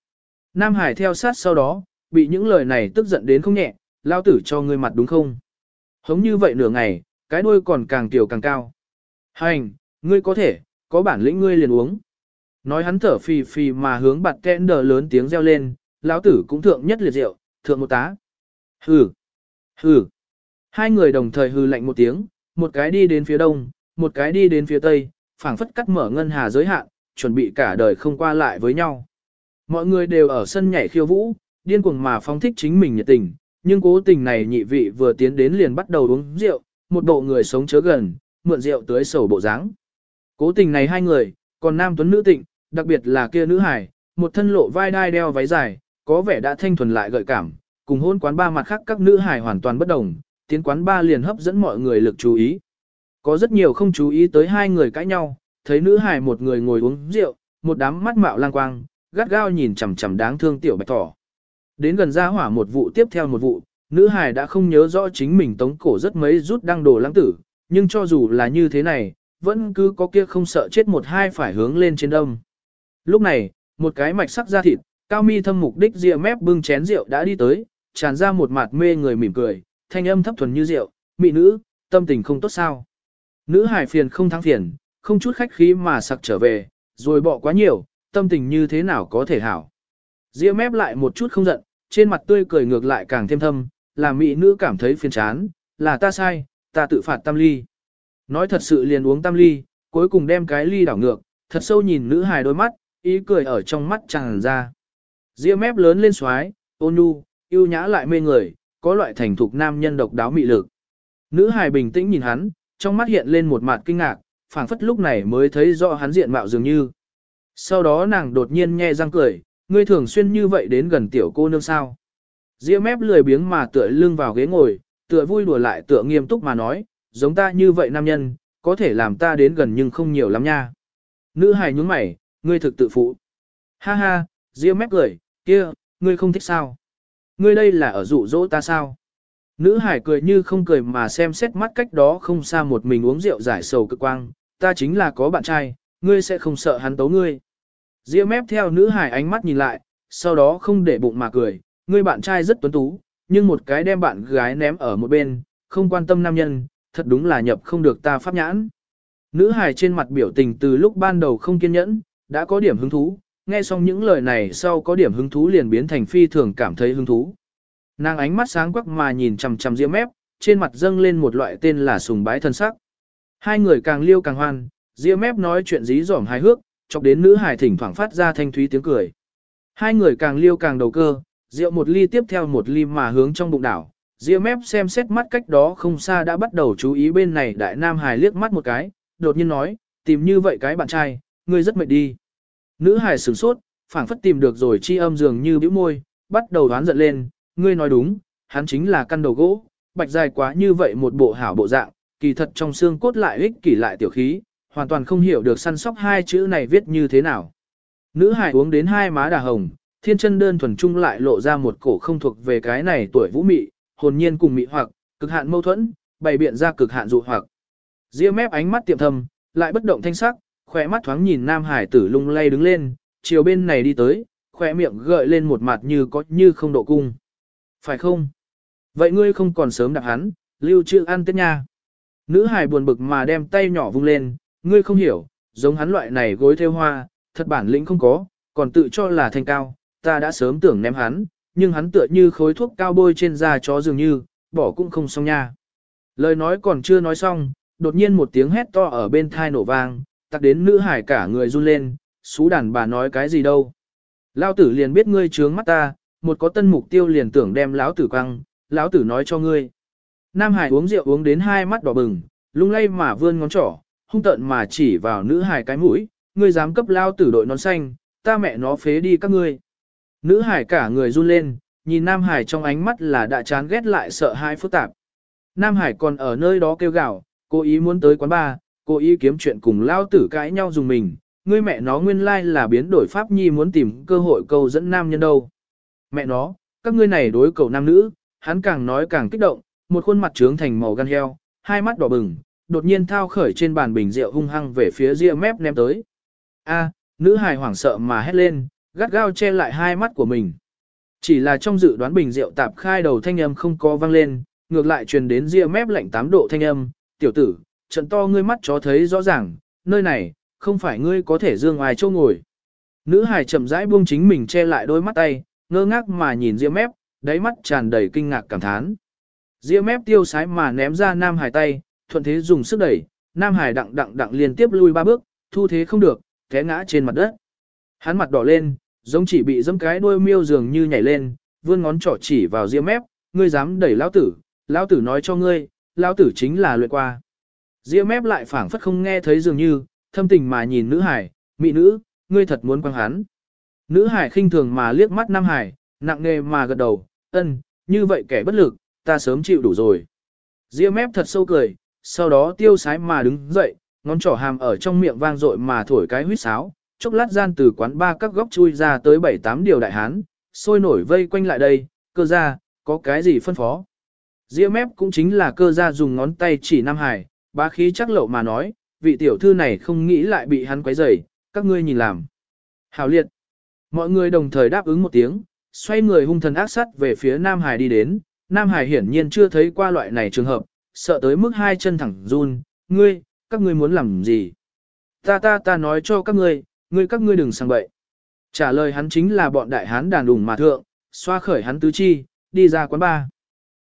Nam Hải theo sát sau đó, bị những lời này tức giận đến không nhẹ, lao tử cho ngươi mặt đúng không? Hống như vậy nửa ngày, cái đuôi còn càng tiểu càng cao. Hành, ngươi có thể, có bản lĩnh ngươi liền uống. Nói hắn thở phì phì mà hướng bạt kẽn đờ lớn tiếng reo lên, lão tử cũng thượng nhất liệt rượu, thượng một tá. Hừ, hừ. Hai người đồng thời hừ lạnh một tiếng, một cái đi đến phía đông, một cái đi đến phía tây, phảng phất cắt mở ngân hà giới hạn, chuẩn bị cả đời không qua lại với nhau. Mọi người đều ở sân nhảy khiêu vũ, điên cuồng mà phóng thích chính mình nhiệt tình, nhưng cố tình này nhị vị vừa tiến đến liền bắt đầu uống rượu, một bộ người sống chớ gần, mượn rượu tới sầu bộ dáng. Cố tình này hai người, còn nam tuấn nữ tịnh, đặc biệt là kia nữ hải, một thân lộ vai đai đeo váy dài, có vẻ đã thanh thuần lại gợi cảm, cùng hôn quán ba mặt khác các nữ hải hoàn toàn bất đồng, tiến quán ba liền hấp dẫn mọi người lực chú ý. Có rất nhiều không chú ý tới hai người cãi nhau, thấy nữ hải một người ngồi uống rượu, một đám mắt mạo lang quang, gắt gao nhìn chằm chằm đáng thương tiểu bạch thỏ. Đến gần ra hỏa một vụ tiếp theo một vụ, nữ hải đã không nhớ rõ chính mình tống cổ rất mấy rút đăng đồ lãng tử, nhưng cho dù là như thế này, vẫn cứ có kia không sợ chết một hai phải hướng lên trên đông. Lúc này, một cái mạch sắc da thịt, cao mi thâm mục đích rìa mép bưng chén rượu đã đi tới, tràn ra một mặt mê người mỉm cười, thanh âm thấp thuần như rượu, mị nữ, tâm tình không tốt sao. Nữ hải phiền không thắng phiền, không chút khách khí mà sặc trở về, rồi bỏ quá nhiều, tâm tình như thế nào có thể hảo. Ria mép lại một chút không giận, trên mặt tươi cười ngược lại càng thêm thâm, làm mỹ nữ cảm thấy phiền chán, là ta sai, ta tự phạt tam ly. Nói thật sự liền uống tam ly, cuối cùng đem cái ly đảo ngược, thật sâu nhìn nữ hài đôi mắt, ý cười ở trong mắt tràn ra. Ria mép lớn lên xoái, ôn nhu, yêu nhã lại mê người, có loại thành thục nam nhân độc đáo mị lực. Nữ hài bình tĩnh nhìn hắn, trong mắt hiện lên một mặt kinh ngạc, phảng phất lúc này mới thấy rõ hắn diện mạo dường như. Sau đó nàng đột nhiên nhe răng cười, ngươi thường xuyên như vậy đến gần tiểu cô nương sao. Diễm mép lười biếng mà tựa lưng vào ghế ngồi, tựa vui đùa lại tựa nghiêm túc mà nói, giống ta như vậy nam nhân, có thể làm ta đến gần nhưng không nhiều lắm nha. Nữ hài nhúng mày, ngươi thực tự phụ. Ha ha, Diễm mép cười, kia, ngươi không thích sao? Ngươi đây là ở dụ dỗ ta sao? Nữ hải cười như không cười mà xem xét mắt cách đó không xa một mình uống rượu giải sầu cực quang, ta chính là có bạn trai, ngươi sẽ không sợ hắn tấu ngươi. Ria mép theo nữ hải ánh mắt nhìn lại, sau đó không để bụng mà cười, ngươi bạn trai rất tuấn tú, nhưng một cái đem bạn gái ném ở một bên, không quan tâm nam nhân, thật đúng là nhập không được ta pháp nhãn. Nữ hài trên mặt biểu tình từ lúc ban đầu không kiên nhẫn, đã có điểm hứng thú, nghe xong những lời này sau có điểm hứng thú liền biến thành phi thường cảm thấy hứng thú. Nàng ánh mắt sáng quắc mà nhìn chằm chằm diễm mép, trên mặt dâng lên một loại tên là sùng bái thân sắc. Hai người càng liêu càng hoan, ria mép nói chuyện dí dỏm hài hước, chọc đến nữ hài thỉnh thoảng phát ra thanh thúy tiếng cười. Hai người càng liêu càng đầu cơ, rượu một ly tiếp theo một ly mà hướng trong bụng đảo. Ria mép xem xét mắt cách đó không xa đã bắt đầu chú ý bên này đại nam hài liếc mắt một cái, đột nhiên nói, tìm như vậy cái bạn trai, ngươi rất mệt đi. Nữ hài sửng sốt, phảng phất tìm được rồi chi âm dường như bĩu môi, bắt đầu đoán giận lên, ngươi nói đúng, hắn chính là căn đầu gỗ, bạch dài quá như vậy một bộ hảo bộ dạng, kỳ thật trong xương cốt lại ích kỷ lại tiểu khí, hoàn toàn không hiểu được săn sóc hai chữ này viết như thế nào. Nữ hải uống đến hai má đà hồng, thiên chân đơn thuần trung lại lộ ra một cổ không thuộc về cái này tuổi vũ mị, hồn nhiên cùng mị hoặc, cực hạn mâu thuẫn, bày biện ra cực hạn dụ hoặc. Ria mép ánh mắt tiệm thầm, lại bất động thanh sắc, khỏe mắt thoáng nhìn nam hải tử lung lay đứng lên, chiều bên này đi tới, khỏe miệng gợi lên một mặt như có như không độ cung. Phải không? Vậy ngươi không còn sớm đạp hắn, lưu trữ ăn tết nha. Nữ hải buồn bực mà đem tay nhỏ vung lên, ngươi không hiểu, giống hắn loại này gối theo hoa, thật bản lĩnh không có, còn tự cho là thanh cao, ta đã sớm tưởng ném hắn, nhưng hắn tựa như khối thuốc cao bôi trên da chó dường như, bỏ cũng không xong nha. Lời nói còn chưa nói xong, đột nhiên một tiếng hét to ở bên thai nổ vang, tặc đến nữ hải cả người run lên, xú đàn bà nói cái gì đâu. Lao tử liền biết ngươi trướng mắt ta, một có tân mục tiêu liền tưởng đem lão tử quăng, lão tử nói cho ngươi. Nam Hải uống rượu uống đến hai mắt đỏ bừng, lung lay mà vươn ngón trỏ, hung tợn mà chỉ vào nữ hải cái mũi, ngươi dám cấp lao tử đội nón xanh, ta mẹ nó phế đi các ngươi. Nữ hải cả người run lên, nhìn Nam Hải trong ánh mắt là đã chán ghét lại sợ hãi phức tạp. Nam Hải còn ở nơi đó kêu gào, cố ý muốn tới quán bar, cố ý kiếm chuyện cùng lao tử cãi nhau dùng mình, ngươi mẹ nó nguyên lai là biến đổi pháp nhi muốn tìm cơ hội câu dẫn nam nhân đâu. Mẹ nó, các ngươi này đối cầu nam nữ, hắn càng nói càng kích động, một khuôn mặt trướng thành màu gan heo, hai mắt đỏ bừng, đột nhiên thao khởi trên bàn bình rượu hung hăng về phía ria mép ném tới. A, nữ hài hoảng sợ mà hét lên, gắt gao che lại hai mắt của mình. Chỉ là trong dự đoán bình rượu tạp khai đầu thanh âm không có vang lên, ngược lại truyền đến ria mép lạnh tám độ thanh âm, tiểu tử, trận to ngươi mắt chó thấy rõ ràng, nơi này, không phải ngươi có thể dương ngoài châu ngồi. Nữ hài chậm rãi buông chính mình che lại đôi mắt tay, ngơ ngác mà nhìn ria mép, đáy mắt tràn đầy kinh ngạc cảm thán. Ria mép tiêu sái mà ném ra nam hài tay, thuận thế dùng sức đẩy, nam hải đặng đặng đặng liên tiếp lui ba bước, thu thế không được, té ngã trên mặt đất. Hắn mặt đỏ lên, giống chỉ bị dẫm cái đuôi miêu dường như nhảy lên, vươn ngón trỏ chỉ vào ria mép, ngươi dám đẩy lão tử, lão tử nói cho ngươi, lão tử chính là luyện qua. Ria mép lại phảng phất không nghe thấy dường như, thâm tình mà nhìn nữ hải, mỹ nữ, ngươi thật muốn quăng hắn. Nữ hải khinh thường mà liếc mắt nam hải, nặng nề mà gật đầu, ân, như vậy kẻ bất lực, ta sớm chịu đủ rồi. Ria mép thật sâu cười, sau đó tiêu sái mà đứng dậy, ngón trỏ hàm ở trong miệng vang dội mà thổi cái huýt sáo, chốc lát gian từ quán ba các góc chui ra tới bảy tám điều đại hán, sôi nổi vây quanh lại đây, cơ ra, có cái gì phân phó. Diễm mép cũng chính là cơ ra dùng ngón tay chỉ Nam Hải, bá khí chắc lậu mà nói, vị tiểu thư này không nghĩ lại bị hắn quấy rầy, các ngươi nhìn làm. Hảo liệt. Mọi người đồng thời đáp ứng một tiếng, xoay người hung thần ác sắt về phía Nam Hải đi đến. Nam Hải hiển nhiên chưa thấy qua loại này trường hợp, sợ tới mức hai chân thẳng run, ngươi, các ngươi muốn làm gì? Ta ta ta nói cho các ngươi, ngươi các ngươi đừng sang bậy. Trả lời hắn chính là bọn đại hán đàn đùng mà thượng, xoa khởi hắn tứ chi, đi ra quán ba.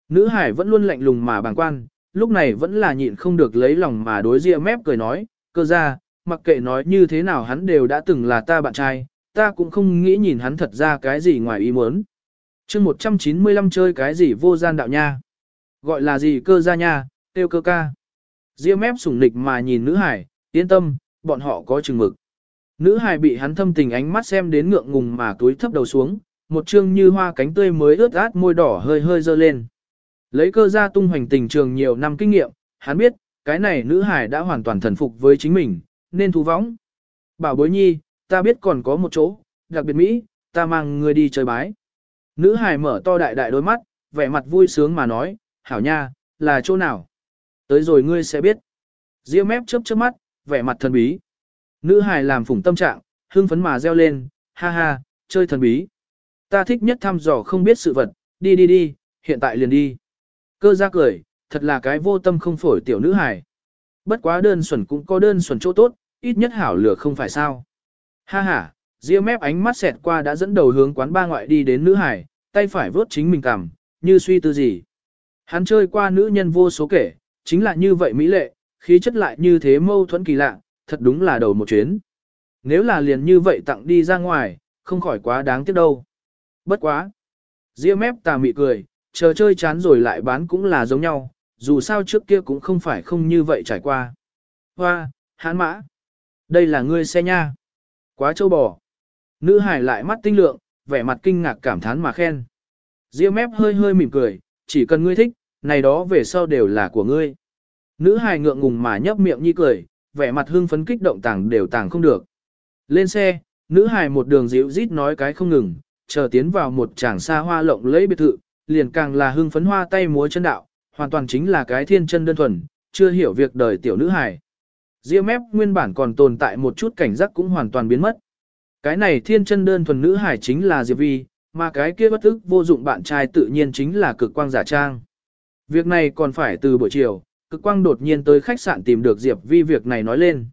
Nữ hải vẫn luôn lạnh lùng mà bàng quan, lúc này vẫn là nhịn không được lấy lòng mà đối ria mép cười nói, cơ ra, mặc kệ nói như thế nào hắn đều đã từng là ta bạn trai, ta cũng không nghĩ nhìn hắn thật ra cái gì ngoài ý muốn. chương 195 chơi cái gì vô gian đạo nha. Gọi là gì cơ ra nha, tiêu cơ ca. Ria mép sủng nịch mà nhìn nữ hải, yên tâm, bọn họ có chừng mực. Nữ hải bị hắn thâm tình ánh mắt xem đến ngượng ngùng mà túi thấp đầu xuống, một chương như hoa cánh tươi mới ướt át môi đỏ hơi hơi dơ lên. Lấy cơ ra tung hoành tình trường nhiều năm kinh nghiệm, hắn biết, cái này nữ hải đã hoàn toàn thần phục với chính mình, nên thu võng. Bảo bối nhi, ta biết còn có một chỗ, đặc biệt Mỹ, ta mang người đi chơi bái. Nữ hải mở to đại đại đôi mắt, vẻ mặt vui sướng mà nói, hảo nha, là chỗ nào? Tới rồi ngươi sẽ biết. Diêu mép chớp chớp mắt, vẻ mặt thần bí. Nữ hải làm phủng tâm trạng, hưng phấn mà reo lên, ha ha, chơi thần bí. Ta thích nhất thăm dò không biết sự vật, đi đi đi, hiện tại liền đi. Cơ ra cười, thật là cái vô tâm không phổi tiểu nữ hải. Bất quá đơn xuẩn cũng có đơn xuẩn chỗ tốt, ít nhất hảo lửa không phải sao. Ha ha, Diêu mép ánh mắt xẹt qua đã dẫn đầu hướng quán ba ngoại đi đến nữ hải, tay phải vớt chính mình cằm, như suy tư gì. Hắn chơi qua nữ nhân vô số kể, chính là như vậy mỹ lệ, khí chất lại như thế mâu thuẫn kỳ lạ, thật đúng là đầu một chuyến. Nếu là liền như vậy tặng đi ra ngoài, không khỏi quá đáng tiếc đâu. Bất quá. Diêu mép tà mị cười, chờ chơi chán rồi lại bán cũng là giống nhau, dù sao trước kia cũng không phải không như vậy trải qua. Hoa, hán mã. Đây là ngươi xe nha. Quá châu bò. Nữ hải lại mắt tinh lượng, vẻ mặt kinh ngạc cảm thán mà khen. Diêu mép hơi hơi mỉm cười, chỉ cần ngươi thích, này đó về sau đều là của ngươi. Nữ hài ngượng ngùng mà nhấp miệng nhi cười, vẻ mặt hưng phấn kích động tàng đều tàng không được. Lên xe, nữ hài một đường dịu rít nói cái không ngừng, chờ tiến vào một tràng xa hoa lộng lẫy biệt thự, liền càng là hưng phấn hoa tay múa chân đạo, hoàn toàn chính là cái thiên chân đơn thuần, chưa hiểu việc đời tiểu nữ hài. Diêu mép nguyên bản còn tồn tại một chút cảnh giác cũng hoàn toàn biến mất. Cái này thiên chân đơn thuần nữ hài chính là Diệp Vi, mà cái kia bất ức vô dụng bạn trai tự nhiên chính là cực quang giả trang. Việc này còn phải từ buổi chiều, cực quang đột nhiên tới khách sạn tìm được Diệp Vi việc này nói lên.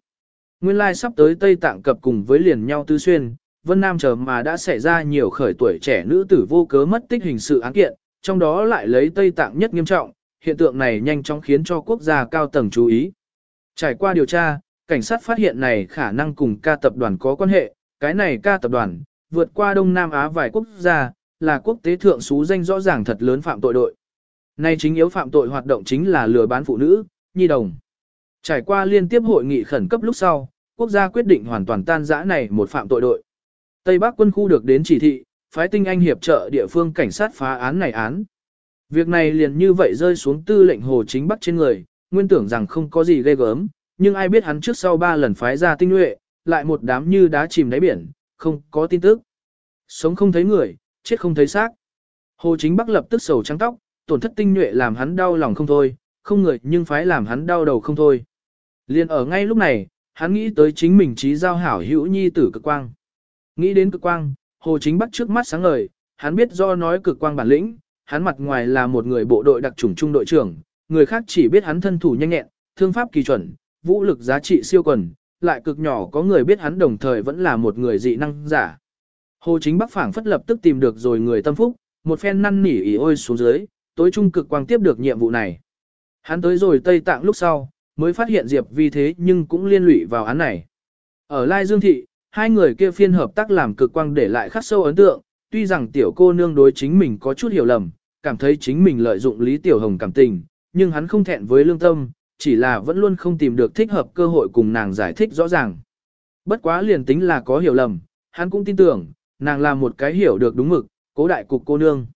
Nguyên lai sắp tới Tây Tạng cập cùng với liền nhau tư xuyên, Vân Nam chờ mà đã xảy ra nhiều khởi tuổi trẻ nữ tử vô cớ mất tích hình sự án kiện, trong đó lại lấy Tây Tạng nhất nghiêm trọng, hiện tượng này nhanh chóng khiến cho quốc gia cao tầng chú ý. Trải qua điều tra, cảnh sát phát hiện này khả năng cùng ca tập đoàn có quan hệ, cái này ca tập đoàn, vượt qua Đông Nam Á vài quốc gia, là quốc tế thượng xú danh rõ ràng thật lớn phạm tội đội. Nay chính yếu phạm tội hoạt động chính là lừa bán phụ nữ, nhi đồng. Trải qua liên tiếp hội nghị khẩn cấp lúc sau, quốc gia quyết định hoàn toàn tan rã này một phạm tội đội. Tây Bắc quân khu được đến chỉ thị, phái tinh anh hiệp trợ địa phương cảnh sát phá án này án. Việc này liền như vậy rơi xuống tư lệnh Hồ Chính Bắc trên người, nguyên tưởng rằng không có gì ghê gớm, nhưng ai biết hắn trước sau ba lần phái ra tinh nhuệ, lại một đám như đá chìm đáy biển, không có tin tức. Sống không thấy người, chết không thấy xác. Hồ Chính Bắc lập tức sầu trắng tóc, tổn thất tinh nhuệ làm hắn đau lòng không thôi, không người nhưng phải làm hắn đau đầu không thôi. Liên ở ngay lúc này, hắn nghĩ tới chính mình trí giao hảo hữu nhi tử cực quang. Nghĩ đến cực quang, Hồ Chính Bắc trước mắt sáng ngời, hắn biết do nói cực quang bản lĩnh, hắn mặt ngoài là một người bộ đội đặc chủng trung đội trưởng, người khác chỉ biết hắn thân thủ nhanh nhẹn, thương pháp kỳ chuẩn, vũ lực giá trị siêu quần, lại cực nhỏ có người biết hắn đồng thời vẫn là một người dị năng giả. Hồ Chính Bắc phảng phất lập tức tìm được rồi người tâm phúc, một phen năn nỉ ỉ ôi xuống dưới, tối trung cực quang tiếp được nhiệm vụ này. Hắn tới rồi Tây Tạng lúc sau, mới phát hiện Diệp Vi thế nhưng cũng liên lụy vào án này. Ở Lai Dương Thị, hai người kia phiên hợp tác làm cực quang để lại khắc sâu ấn tượng, tuy rằng tiểu cô nương đối chính mình có chút hiểu lầm, cảm thấy chính mình lợi dụng Lý Tiểu Hồng cảm tình, nhưng hắn không thẹn với lương tâm, chỉ là vẫn luôn không tìm được thích hợp cơ hội cùng nàng giải thích rõ ràng. Bất quá liền tính là có hiểu lầm, hắn cũng tin tưởng, nàng là một cái hiểu được đúng mực, cố đại cục cô nương.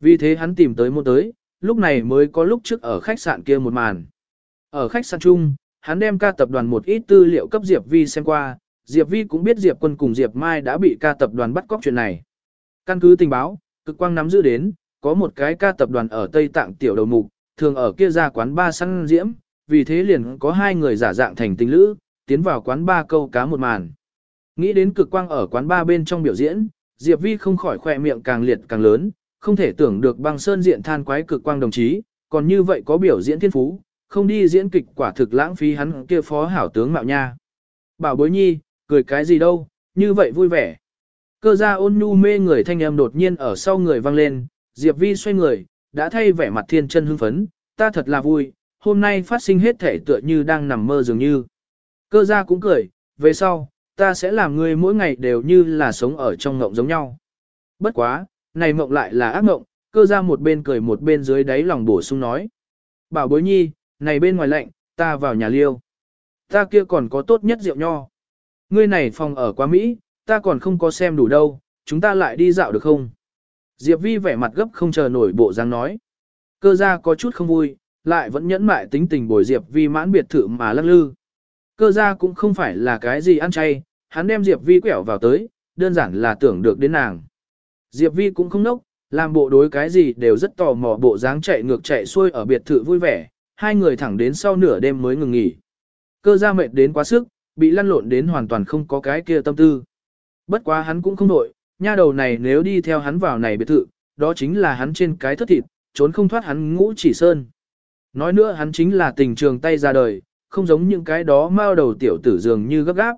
Vì thế hắn tìm tới một tới, lúc này mới có lúc trước ở khách sạn kia một màn. Ở khách sạn chung, hắn đem ca tập đoàn một ít tư liệu cấp Diệp Vi xem qua, Diệp Vi cũng biết Diệp quân cùng Diệp Mai đã bị ca tập đoàn bắt cóc chuyện này. Căn cứ tình báo, cực quang nắm giữ đến, có một cái ca tập đoàn ở Tây Tạng tiểu đầu mục, thường ở kia ra quán ba săn diễm, vì thế liền có hai người giả dạng thành tình lữ, tiến vào quán ba câu cá một màn. Nghĩ đến cực quang ở quán ba bên trong biểu diễn, Diệp Vi không khỏi khỏe miệng càng liệt càng lớn, không thể tưởng được băng sơn diện than quái cực quang đồng chí, còn như vậy có biểu diễn thiên phú, không đi diễn kịch quả thực lãng phí hắn kia phó hảo tướng mạo nha. Bảo bối nhi, cười cái gì đâu, như vậy vui vẻ. Cơ gia ôn nhu mê người thanh âm đột nhiên ở sau người vang lên, Diệp Vi xoay người, đã thay vẻ mặt thiên chân hưng phấn, ta thật là vui, hôm nay phát sinh hết thể tựa như đang nằm mơ dường như. Cơ gia cũng cười, về sau, ta sẽ làm ngươi mỗi ngày đều như là sống ở trong ngộng giống nhau. Bất quá, này mộng lại là ác mộng, cơ gia một bên cười một bên dưới đáy lòng bổ sung nói. Bảo bối nhi, này bên ngoài lạnh, ta vào nhà liêu. Ta kia còn có tốt nhất rượu nho. Ngươi này phòng ở quá Mỹ, ta còn không có xem đủ đâu, chúng ta lại đi dạo được không? Diệp Vi vẻ mặt gấp không chờ nổi bộ dáng nói. Cơ gia có chút không vui, lại vẫn nhẫn mại tính tình bồi Diệp Vi mãn biệt thự mà lắc lư. Cơ gia cũng không phải là cái gì ăn chay, hắn đem Diệp Vi quẹo vào tới, đơn giản là tưởng được đến nàng. Diệp Vi cũng không nốc, làm bộ đối cái gì đều rất tò mò bộ dáng chạy ngược chạy xuôi ở biệt thự vui vẻ, hai người thẳng đến sau nửa đêm mới ngừng nghỉ. Cơ gia mệt đến quá sức, bị lăn lộn đến hoàn toàn không có cái kia tâm tư. Bất quá hắn cũng không nổi, nha đầu này nếu đi theo hắn vào này biệt thự, đó chính là hắn trên cái thất thịt, trốn không thoát hắn ngũ chỉ sơn. Nói nữa hắn chính là tình trường tay ra đời, không giống những cái đó mao đầu tiểu tử dường như gấp gáp.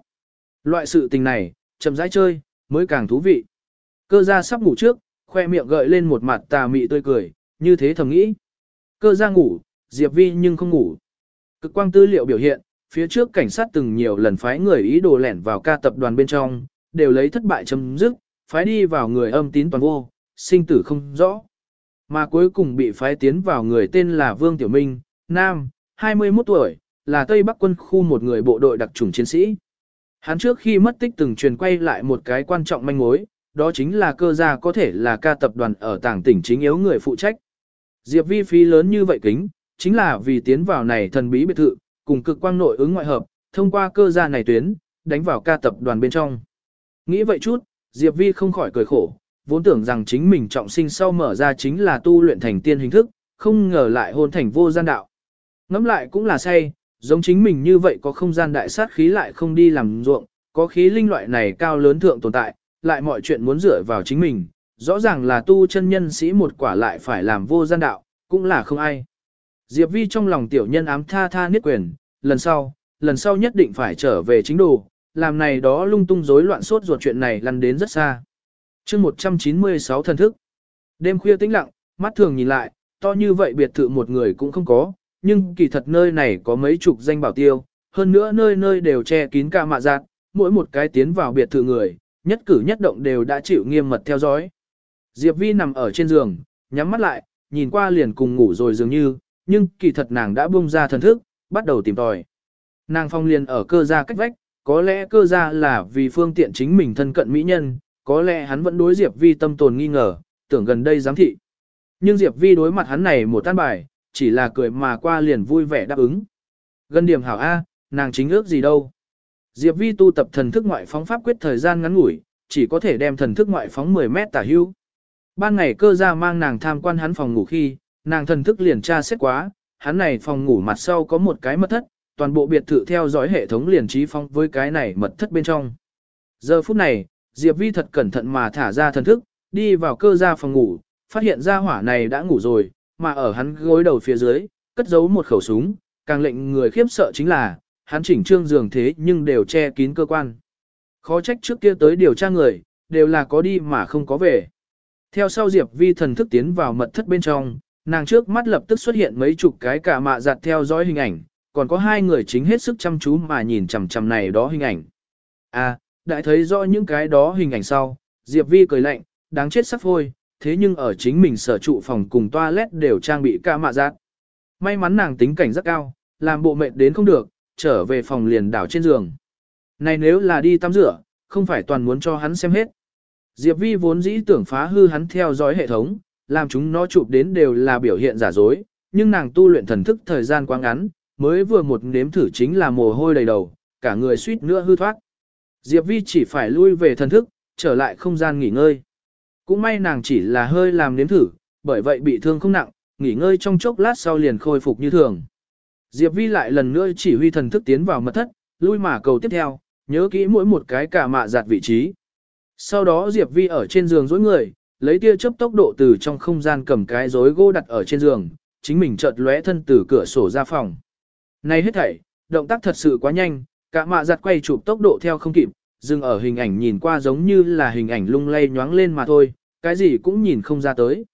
Loại sự tình này, chậm rãi chơi, mới càng thú vị. Cơ gia sắp ngủ trước, khoe miệng gợi lên một mặt tà mị tươi cười, như thế thầm nghĩ. Cơ gia ngủ, Diệp Vi nhưng không ngủ. Cực quang tư liệu biểu hiện, phía trước cảnh sát từng nhiều lần phái người ý đồ lẻn vào ca tập đoàn bên trong, đều lấy thất bại chấm dứt, phái đi vào người âm tín toàn vô, sinh tử không rõ. Mà cuối cùng bị phái tiến vào người tên là Vương Tiểu Minh, Nam, 21 tuổi, là Tây Bắc quân khu một người bộ đội đặc chủng chiến sĩ. Hắn trước khi mất tích từng truyền quay lại một cái quan trọng manh mối, đó chính là cơ gia có thể là ca tập đoàn ở tảng tỉnh chính yếu người phụ trách. Diệp vi phí lớn như vậy kính, chính là vì tiến vào này thần bí biệt thự, cùng cực quang nội ứng ngoại hợp, thông qua cơ gia này tuyến, đánh vào ca tập đoàn bên trong. Nghĩ vậy chút, Diệp Vi không khỏi cười khổ, vốn tưởng rằng chính mình trọng sinh sau mở ra chính là tu luyện thành tiên hình thức, không ngờ lại hôn thành vô gian đạo. Ngắm lại cũng là say, giống chính mình như vậy có không gian đại sát khí lại không đi làm ruộng, có khí linh loại này cao lớn thượng tồn tại, lại mọi chuyện muốn dựa vào chính mình, rõ ràng là tu chân nhân sĩ một quả lại phải làm vô gian đạo, cũng là không ai. Diệp Vi trong lòng tiểu nhân ám tha tha niết quyền, lần sau, lần sau nhất định phải trở về chính đồ, làm này đó lung tung rối loạn sốt ruột chuyện này lăn đến rất xa chương 196 thần thức. Đêm khuya tĩnh lặng, mắt thường nhìn lại, to như vậy biệt thự một người cũng không có, nhưng kỳ thật nơi này có mấy chục danh bảo tiêu, hơn nữa nơi nơi đều che kín ca mạ giạt, mỗi một cái tiến vào biệt thự người, nhất cử nhất động đều đã chịu nghiêm mật theo dõi. Diệp Vi nằm ở trên giường, nhắm mắt lại, nhìn qua liền cùng ngủ rồi dường như, nhưng kỳ thật nàng đã bung ra thần thức, bắt đầu tìm tòi. Nàng phong liền ở cơ gia cách vách, có lẽ cơ gia là vì phương tiện chính mình thân cận mỹ nhân, có lẽ hắn vẫn đối Diệp Vi tâm tồn nghi ngờ, tưởng gần đây giám thị. Nhưng Diệp Vi đối mặt hắn này một tan bài, chỉ là cười mà qua liền vui vẻ đáp ứng. Gần điểm hảo A, nàng chính ước gì đâu. Diệp Vi tu tập thần thức ngoại phóng pháp quyết thời gian ngắn ngủi, chỉ có thể đem thần thức ngoại phóng 10 mét tả hưu. Ban ngày cơ gia mang nàng tham quan hắn phòng ngủ khi, nàng thần thức liền tra xét quá, hắn này phòng ngủ mặt sau có một cái mật thất, toàn bộ biệt thự theo dõi hệ thống liền trí phong với cái này mật thất bên trong. Giờ phút này, Diệp Vi thật cẩn thận mà thả ra thần thức, đi vào cơ gia phòng ngủ, phát hiện ra hỏa này đã ngủ rồi, mà ở hắn gối đầu phía dưới, cất giấu một khẩu súng, càng lệnh người khiếp sợ chính là, hắn chỉnh trương giường thế nhưng đều che kín cơ quan. Khó trách trước kia tới điều tra người, đều là có đi mà không có về. Theo sau Diệp Vi thần thức tiến vào mật thất bên trong, nàng trước mắt lập tức xuất hiện mấy chục cái cả mạ giặt theo dõi hình ảnh, còn có hai người chính hết sức chăm chú mà nhìn chằm chằm này đó hình ảnh. À, đại thấy rõ những cái đó hình ảnh sau, Diệp Vi cười lạnh, đáng chết sắp phôi, thế nhưng ở chính mình sở trụ phòng cùng toilet đều trang bị ca mạ giặt. May mắn nàng tính cảnh rất cao, làm bộ mệt đến không được, trở về phòng liền đảo trên giường. Này nếu là đi tắm rửa, không phải toàn muốn cho hắn xem hết. Diệp Vi vốn dĩ tưởng phá hư hắn theo dõi hệ thống, làm chúng nó chụp đến đều là biểu hiện giả dối, nhưng nàng tu luyện thần thức thời gian quá ngắn, mới vừa một nếm thử chính là mồ hôi đầy đầu, cả người suýt nữa hư thoát. Diệp Vi chỉ phải lui về thần thức, trở lại không gian nghỉ ngơi. Cũng may nàng chỉ là hơi làm nếm thử, bởi vậy bị thương không nặng, nghỉ ngơi trong chốc lát sau liền khôi phục như thường. Diệp Vi lại lần nữa chỉ huy thần thức tiến vào mật thất, lui mà cầu tiếp theo, nhớ kỹ mỗi một cái cả mạ giặt vị trí. Sau đó Diệp Vi ở trên giường dối người, lấy tia chớp tốc độ từ trong không gian cầm cái rối gỗ đặt ở trên giường, chính mình chợt lóe thân từ cửa sổ ra phòng. Này hết thảy, động tác thật sự quá nhanh, cả mạ giặt quay chụp tốc độ theo không kịp, dừng ở hình ảnh nhìn qua giống như là hình ảnh lung lay nhoáng lên mà thôi, cái gì cũng nhìn không ra tới.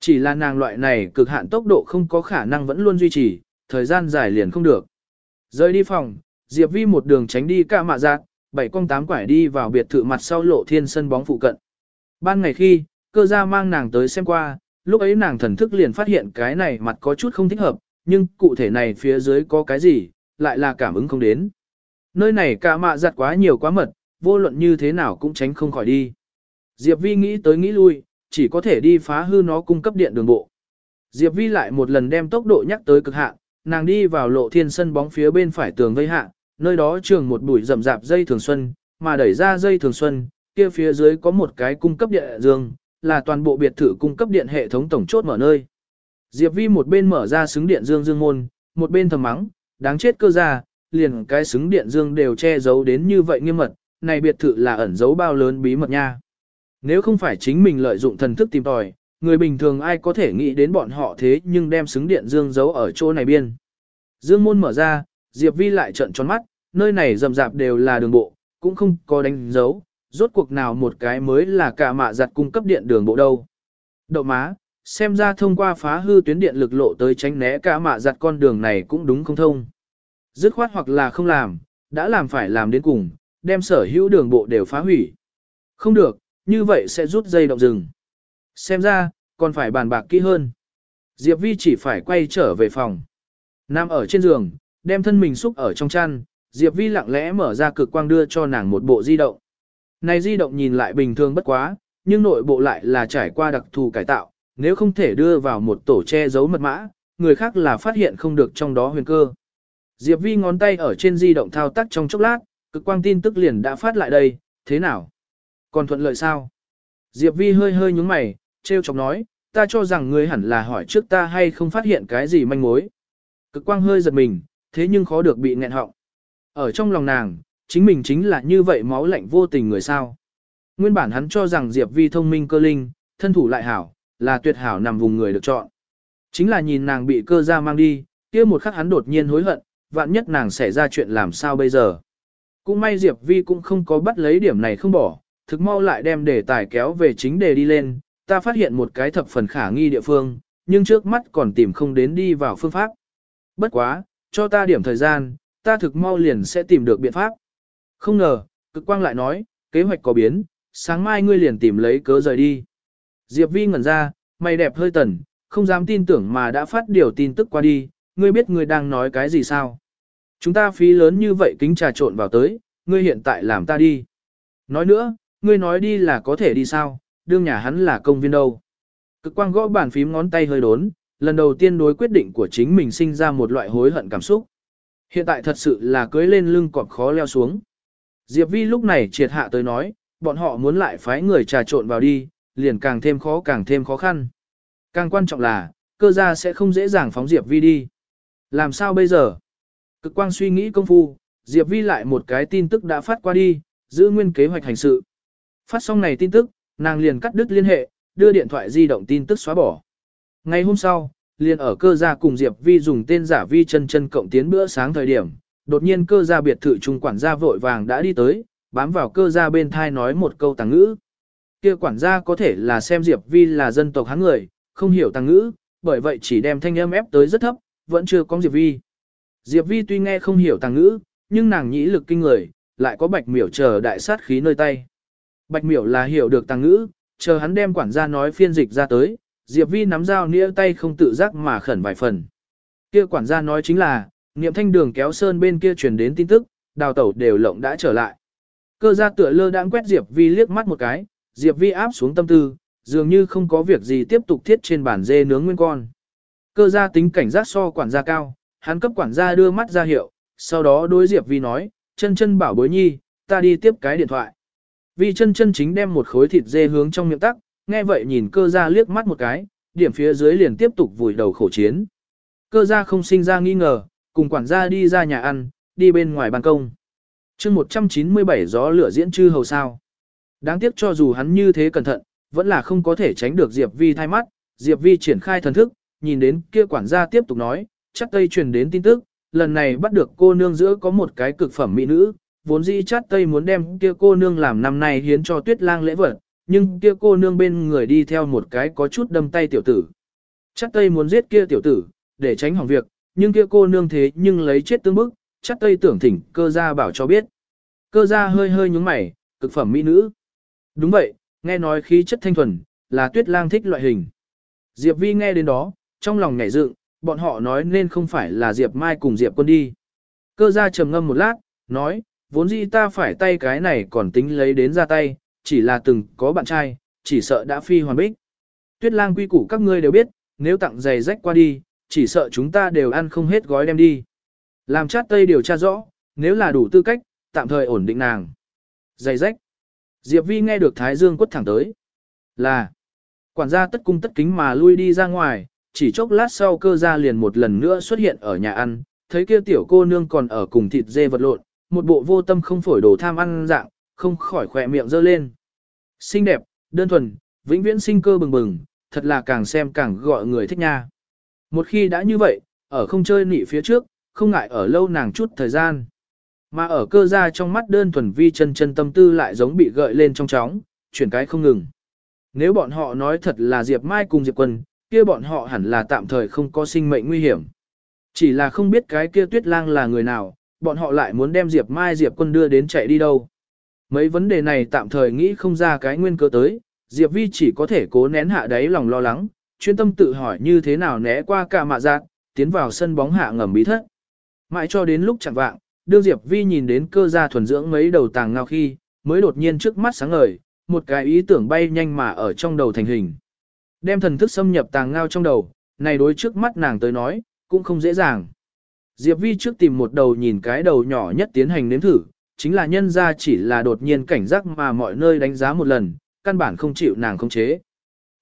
Chỉ là nàng loại này cực hạn tốc độ không có khả năng vẫn luôn duy trì, thời gian dài liền không được. Rời đi phòng, Diệp Vi một đường tránh đi cả mạ giặt, bảy con tám quải đi vào biệt thự mặt sau lộ thiên sân bóng phụ cận. Ban ngày khi, cơ gia mang nàng tới xem qua, lúc ấy nàng thần thức liền phát hiện cái này mặt có chút không thích hợp, nhưng cụ thể này phía dưới có cái gì, lại là cảm ứng không đến. Nơi này cả mạ giặt quá nhiều quá mật, vô luận như thế nào cũng tránh không khỏi đi. Diệp Vi nghĩ tới nghĩ lui, chỉ có thể đi phá hư nó cung cấp điện đường bộ. Diệp Vi lại một lần đem tốc độ nhắc tới cực hạn, nàng đi vào lộ thiên sân bóng phía bên phải tường vây hạ, nơi đó trường một bụi rậm rạp dây thường xuân, mà đẩy ra dây thường xuân, kia phía dưới có một cái cung cấp điện dương, là toàn bộ biệt thự cung cấp điện hệ thống tổng chốt mở nơi. Diệp Vi một bên mở ra xứng điện dương dương môn, một bên thầm mắng, đáng chết cơ già liền cái xứng điện dương đều che giấu đến như vậy nghiêm mật, này biệt thự là ẩn giấu bao lớn bí mật nha. Nếu không phải chính mình lợi dụng thần thức tìm tòi, người bình thường ai có thể nghĩ đến bọn họ thế nhưng đem xứng điện dương giấu ở chỗ này biên. Dương môn mở ra, Diệp Vi lại trợn tròn mắt, nơi này rầm rạp đều là đường bộ, cũng không có đánh dấu, rốt cuộc nào một cái mới là cả mạ giặt cung cấp điện đường bộ đâu. Đậu má, xem ra thông qua phá hư tuyến điện lực lộ tới tránh né cả mạ giặt con đường này cũng đúng không thông. Dứt khoát hoặc là không làm, đã làm phải làm đến cùng, đem sở hữu đường bộ đều phá hủy. Không được, như vậy sẽ rút dây động rừng. Xem ra, còn phải bàn bạc kỹ hơn. Diệp Vi chỉ phải quay trở về phòng. Nam ở trên giường, đem thân mình xúc ở trong chăn, Diệp Vi lặng lẽ mở ra cực quang đưa cho nàng một bộ di động. Này di động nhìn lại bình thường bất quá, nhưng nội bộ lại là trải qua đặc thù cải tạo, nếu không thể đưa vào một tổ che giấu mật mã, người khác là phát hiện không được trong đó huyền cơ. Diệp Vi ngón tay ở trên di động thao tác trong chốc lát, cực quang tin tức liền đã phát lại đây, thế nào? Còn thuận lợi sao? Diệp Vi hơi hơi nhúng mày, treo chọc nói, ta cho rằng ngươi hẳn là hỏi trước ta hay không phát hiện cái gì manh mối. Cực quang hơi giật mình, thế nhưng khó được bị nghẹn họng. Ở trong lòng nàng, chính mình chính là như vậy máu lạnh vô tình người sao. Nguyên bản hắn cho rằng Diệp Vi thông minh cơ linh, thân thủ lại hảo, là tuyệt hảo nằm vùng người được chọn. Chính là nhìn nàng bị cơ ra mang đi, kia một khắc hắn đột nhiên hối hận, vạn nhất nàng xảy ra chuyện làm sao bây giờ. Cũng may Diệp Vi cũng không có bắt lấy điểm này không bỏ, thực mau lại đem đề tài kéo về chính đề đi lên, ta phát hiện một cái thập phần khả nghi địa phương, nhưng trước mắt còn tìm không đến đi vào phương pháp. Bất quá, cho ta điểm thời gian, ta thực mau liền sẽ tìm được biện pháp. Không ngờ, cực quang lại nói, kế hoạch có biến, sáng mai ngươi liền tìm lấy cớ rời đi. Diệp Vi ngẩn ra, mày đẹp hơi tần, không dám tin tưởng mà đã phát điều tin tức qua đi, ngươi biết ngươi đang nói cái gì sao? Chúng ta phí lớn như vậy kính trà trộn vào tới, ngươi hiện tại làm ta đi. Nói nữa, ngươi nói đi là có thể đi sao, đương nhà hắn là công viên đâu. Cực quang gõ bàn phím ngón tay hơi đốn, lần đầu tiên đối quyết định của chính mình sinh ra một loại hối hận cảm xúc. Hiện tại thật sự là cưới lên lưng cọp khó leo xuống. Diệp Vi lúc này triệt hạ tới nói, bọn họ muốn lại phái người trà trộn vào đi, liền càng thêm khó càng thêm khó khăn. Càng quan trọng là, cơ gia sẽ không dễ dàng phóng Diệp Vi đi. Làm sao bây giờ? Cực quang suy nghĩ công phu, Diệp Vi lại một cái tin tức đã phát qua đi, giữ nguyên kế hoạch hành sự. Phát xong này tin tức, nàng liền cắt đứt liên hệ, đưa điện thoại di động tin tức xóa bỏ. Ngày hôm sau, liền ở cơ gia cùng Diệp Vi dùng tên giả Vi chân chân cộng tiến bữa sáng thời điểm, đột nhiên cơ gia biệt thự trung quản gia vội vàng đã đi tới, bám vào cơ gia bên thai nói một câu tàng ngữ. Kia quản gia có thể là xem Diệp Vi là dân tộc hán người, không hiểu tàng ngữ, bởi vậy chỉ đem thanh âm ép tới rất thấp, vẫn chưa có Diệp Vi. Diệp Vi tuy nghe không hiểu tàng ngữ, nhưng nàng nhĩ lực kinh người, lại có bạch miểu chờ đại sát khí nơi tay. Bạch miểu là hiểu được tàng ngữ, chờ hắn đem quản gia nói phiên dịch ra tới, Diệp Vi nắm dao nĩa tay không tự giác mà khẩn vài phần. Kia quản gia nói chính là, niệm thanh đường kéo sơn bên kia truyền đến tin tức, đào tẩu đều lộng đã trở lại. Cơ gia tựa lơ đang quét Diệp Vi liếc mắt một cái, Diệp Vi áp xuống tâm tư, dường như không có việc gì tiếp tục thiết trên bàn dê nướng nguyên con. Cơ gia tính cảnh giác so quản gia cao, hắn cấp quản gia đưa mắt ra hiệu, sau đó đối Diệp Vi nói, chân chân bảo bối nhi, ta đi tiếp cái điện thoại. Vi chân chân chính đem một khối thịt dê hướng trong miệng tắc, nghe vậy nhìn cơ gia liếc mắt một cái, điểm phía dưới liền tiếp tục vùi đầu khổ chiến. Cơ gia không sinh ra nghi ngờ, cùng quản gia đi ra nhà ăn, đi bên ngoài ban công. chương 197 gió lửa diễn chư hầu sao. Đáng tiếc cho dù hắn như thế cẩn thận, vẫn là không có thể tránh được Diệp Vi thay mắt, Diệp Vi triển khai thần thức, nhìn đến kia quản gia tiếp tục nói, chắc tây truyền đến tin tức, lần này bắt được cô nương giữa có một cái cực phẩm mỹ nữ, vốn dĩ chát tây muốn đem kia cô nương làm năm nay hiến cho tuyết lang lễ vật, nhưng kia cô nương bên người đi theo một cái có chút đâm tay tiểu tử. Chát tây muốn giết kia tiểu tử, để tránh hỏng việc, nhưng kia cô nương thế nhưng lấy chết tương bức, chát tây tưởng thỉnh cơ gia bảo cho biết. Cơ gia hơi hơi nhúng mày, cực phẩm mỹ nữ. Đúng vậy, nghe nói khí chất thanh thuần, là tuyết lang thích loại hình. Diệp Vi nghe đến đó, trong lòng nhảy dựng, bọn họ nói nên không phải là Diệp Mai cùng Diệp quân đi. Cơ gia trầm ngâm một lát, nói, vốn dĩ ta phải tay cái này còn tính lấy đến ra tay, chỉ là từng có bạn trai, chỉ sợ đã phi hoàn bích. Tuyết lang quy củ các ngươi đều biết, nếu tặng giày rách qua đi, chỉ sợ chúng ta đều ăn không hết gói đem đi. Làm chát tây điều tra rõ, nếu là đủ tư cách, tạm thời ổn định nàng. Giày rách. Diệp Vi nghe được Thái Dương quất thẳng tới. Là. Quản gia tất cung tất kính mà lui đi ra ngoài, chỉ chốc lát sau cơ gia liền một lần nữa xuất hiện ở nhà ăn, thấy kia tiểu cô nương còn ở cùng thịt dê vật lộn, một bộ vô tâm không phổi đồ tham ăn dạng, không khỏi khỏe miệng dơ lên. Xinh đẹp, đơn thuần, vĩnh viễn sinh cơ bừng bừng, thật là càng xem càng gọi người thích nha. Một khi đã như vậy, ở không chơi nị phía trước, không ngại ở lâu nàng chút thời gian. Mà ở cơ gia trong mắt đơn thuần vi chân chân tâm tư lại giống bị gợi lên trong chóng, chuyển cái không ngừng. Nếu bọn họ nói thật là Diệp Mai cùng Diệp Quân, kia bọn họ hẳn là tạm thời không có sinh mệnh nguy hiểm. Chỉ là không biết cái kia tuyết lang là người nào, bọn họ lại muốn đem Diệp Mai Diệp Quân đưa đến chạy đi đâu. Mấy vấn đề này tạm thời nghĩ không ra cái nguyên cơ tới, Diệp Vi chỉ có thể cố nén hạ đáy lòng lo lắng, chuyên tâm tự hỏi như thế nào né qua cả mạ giác, tiến vào sân bóng hạ ngầm bí thất. Mãi cho đến lúc chẳng vạng, đương Diệp Vi nhìn đến cơ gia thuần dưỡng mấy đầu tàng ngao khi, mới đột nhiên trước mắt sáng ngời, một cái ý tưởng bay nhanh mà ở trong đầu thành hình. Đem thần thức xâm nhập tàng ngao trong đầu, này đối trước mắt nàng tới nói, cũng không dễ dàng. Diệp Vi trước tìm một đầu nhìn cái đầu nhỏ nhất tiến hành nếm thử, chính là nhân ra chỉ là đột nhiên cảnh giác mà mọi nơi đánh giá một lần, căn bản không chịu nàng không chế.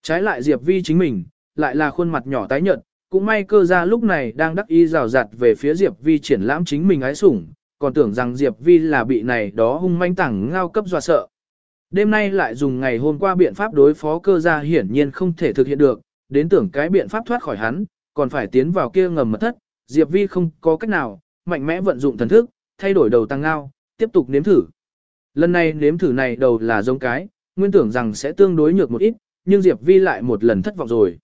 Trái lại Diệp Vi chính mình, lại là khuôn mặt nhỏ tái nhợt, cũng may cơ ra lúc này đang đắc ý rào rạt về phía Diệp Vi triển lãm chính mình ái sủng, còn tưởng rằng Diệp Vi là bị này đó hung manh tẳng ngao cấp dọa sợ. Đêm nay lại dùng ngày hôm qua biện pháp đối phó cơ gia hiển nhiên không thể thực hiện được, đến tưởng cái biện pháp thoát khỏi hắn, còn phải tiến vào kia ngầm mật thất, Diệp Vi không có cách nào, mạnh mẽ vận dụng thần thức, thay đổi đầu tăng ngao, tiếp tục nếm thử. Lần này nếm thử này đầu là giống cái, nguyên tưởng rằng sẽ tương đối nhược một ít, nhưng Diệp Vi lại một lần thất vọng rồi.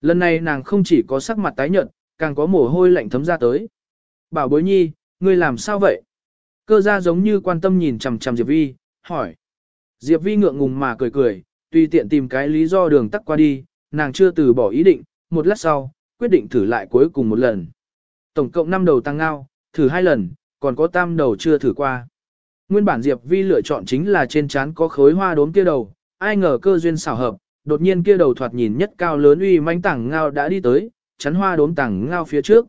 Lần này nàng không chỉ có sắc mặt tái nhợt, càng có mồ hôi lạnh thấm ra tới. Bảo bối nhi, ngươi làm sao vậy? Cơ gia giống như quan tâm nhìn chằm chằm Diệp Vi, hỏi. Diệp Vi ngượng ngùng mà cười cười, tùy tiện tìm cái lý do đường tắt qua đi, nàng chưa từ bỏ ý định, một lát sau, quyết định thử lại cuối cùng một lần. Tổng cộng 5 đầu tăng ngao, thử hai lần, còn có tam đầu chưa thử qua. Nguyên bản Diệp Vi lựa chọn chính là trên trán có khối hoa đốm kia đầu, ai ngờ cơ duyên xảo hợp, đột nhiên kia đầu thoạt nhìn nhất cao lớn uy manh tảng ngao đã đi tới, chắn hoa đốm tảng ngao phía trước.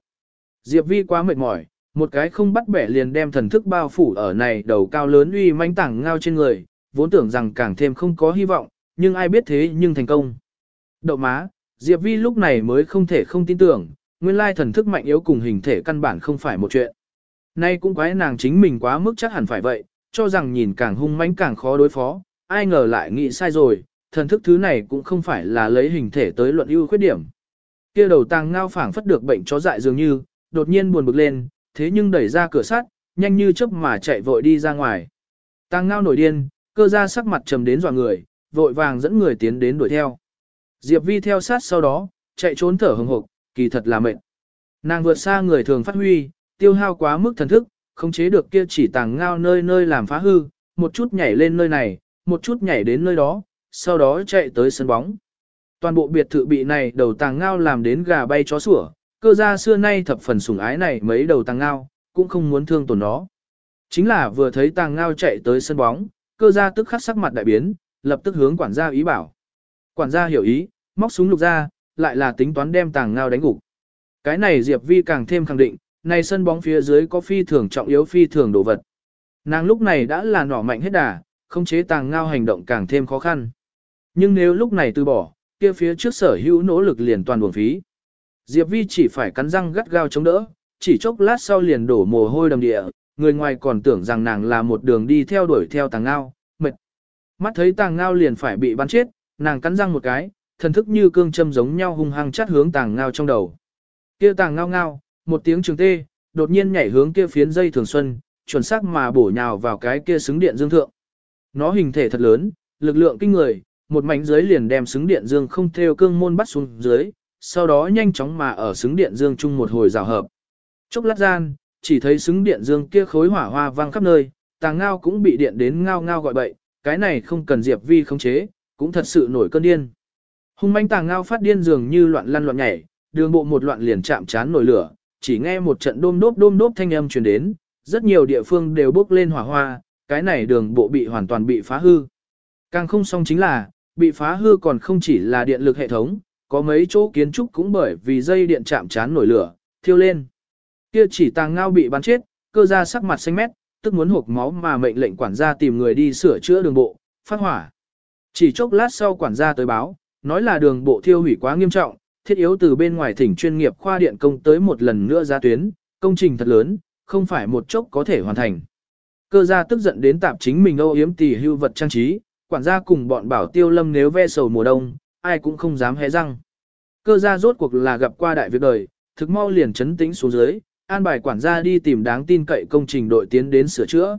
Diệp Vi quá mệt mỏi, một cái không bắt bẻ liền đem thần thức bao phủ ở này đầu cao lớn uy mãnh tảng ngao trên người, vốn tưởng rằng càng thêm không có hy vọng, nhưng ai biết thế nhưng thành công. Đậu má, Diệp Vi lúc này mới không thể không tin tưởng, nguyên lai thần thức mạnh yếu cùng hình thể căn bản không phải một chuyện. Nay cũng quái nàng chính mình quá mức chắc hẳn phải vậy, cho rằng nhìn càng hung mãnh càng khó đối phó, ai ngờ lại nghĩ sai rồi, thần thức thứ này cũng không phải là lấy hình thể tới luận ưu khuyết điểm. Kia đầu tàng ngao phảng phất được bệnh chó dại dường như, đột nhiên buồn bực lên, thế nhưng đẩy ra cửa sắt, nhanh như chớp mà chạy vội đi ra ngoài. Tàng ngao nổi điên, cơ ra sắc mặt trầm đến dọa người, vội vàng dẫn người tiến đến đuổi theo. Diệp Vi theo sát sau đó, chạy trốn thở hừng hực, kỳ thật là mệt. Nàng vượt xa người thường phát huy, tiêu hao quá mức thần thức, không chế được kia chỉ tàng ngao nơi nơi làm phá hư, một chút nhảy lên nơi này, một chút nhảy đến nơi đó, sau đó chạy tới sân bóng. Toàn bộ biệt thự bị này đầu tàng ngao làm đến gà bay chó sủa, cơ gia xưa nay thập phần sủng ái này mấy đầu tàng ngao, cũng không muốn thương tổn nó. Chính là vừa thấy tàng ngao chạy tới sân bóng, cơ gia tức khắc sắc mặt đại biến, lập tức hướng quản gia ý bảo. Quản gia hiểu ý, móc súng lục ra, lại là tính toán đem tàng ngao đánh gục. Cái này Diệp Vi càng thêm khẳng định, này sân bóng phía dưới có phi thường trọng yếu phi thường đồ vật. Nàng lúc này đã là nỏ mạnh hết đà, không chế tàng ngao hành động càng thêm khó khăn. Nhưng nếu lúc này từ bỏ, kia phía trước sở hữu nỗ lực liền toàn buồn phí. Diệp Vi chỉ phải cắn răng gắt gao chống đỡ, chỉ chốc lát sau liền đổ mồ hôi đầm địa, người ngoài còn tưởng rằng nàng là một đường đi theo đuổi theo tàng ngao, mệt. Mắt thấy tàng ngao liền phải bị bắn chết, nàng cắn răng một cái, thần thức như cương châm giống nhau hung hăng chát hướng tàng ngao trong đầu. Kia tàng ngao ngao, một tiếng trường tê, đột nhiên nhảy hướng kia phiến dây thường xuân, chuẩn xác mà bổ nhào vào cái kia xứng điện dương thượng. Nó hình thể thật lớn, lực lượng kinh người, một mảnh dưới liền đem xứng điện dương không theo cương môn bắt xuống dưới, sau đó nhanh chóng mà ở xứng điện dương chung một hồi rào hợp. Chốc lát gian, chỉ thấy xứng điện dương kia khối hỏa hoa vang khắp nơi, tàng ngao cũng bị điện đến ngao ngao gọi bậy, cái này không cần Diệp Vi khống chế, cũng thật sự nổi cơn điên. Hung manh tàng ngao phát điên dường như loạn lăn loạn nhảy, đường bộ một loạn liền chạm chán nổi lửa, chỉ nghe một trận đôm đốp đôm đốp thanh âm truyền đến, rất nhiều địa phương đều bốc lên hỏa hoa, cái này đường bộ bị hoàn toàn bị phá hư. Càng không xong chính là, bị phá hư còn không chỉ là điện lực hệ thống, có mấy chỗ kiến trúc cũng bởi vì dây điện chạm chán nổi lửa, thiêu lên. Kia chỉ tàng ngao bị bắn chết, cơ ra sắc mặt xanh mét, tức muốn hộp máu mà mệnh lệnh quản gia tìm người đi sửa chữa đường bộ, phát hỏa. Chỉ chốc lát sau quản gia tới báo, nói là đường bộ thiêu hủy quá nghiêm trọng, thiết yếu từ bên ngoài thỉnh chuyên nghiệp khoa điện công tới một lần nữa ra tuyến, công trình thật lớn, không phải một chốc có thể hoàn thành. Cơ gia tức giận đến tạp chính mình âu yếm tỷ hưu vật trang trí, quản gia cùng bọn bảo tiêu lâm nếu ve sầu mùa đông, ai cũng không dám hé răng. Cơ gia rốt cuộc là gặp qua đại việc đời, thực mau liền chấn tĩnh xuống dưới, an bài quản gia đi tìm đáng tin cậy công trình đội tiến đến sửa chữa.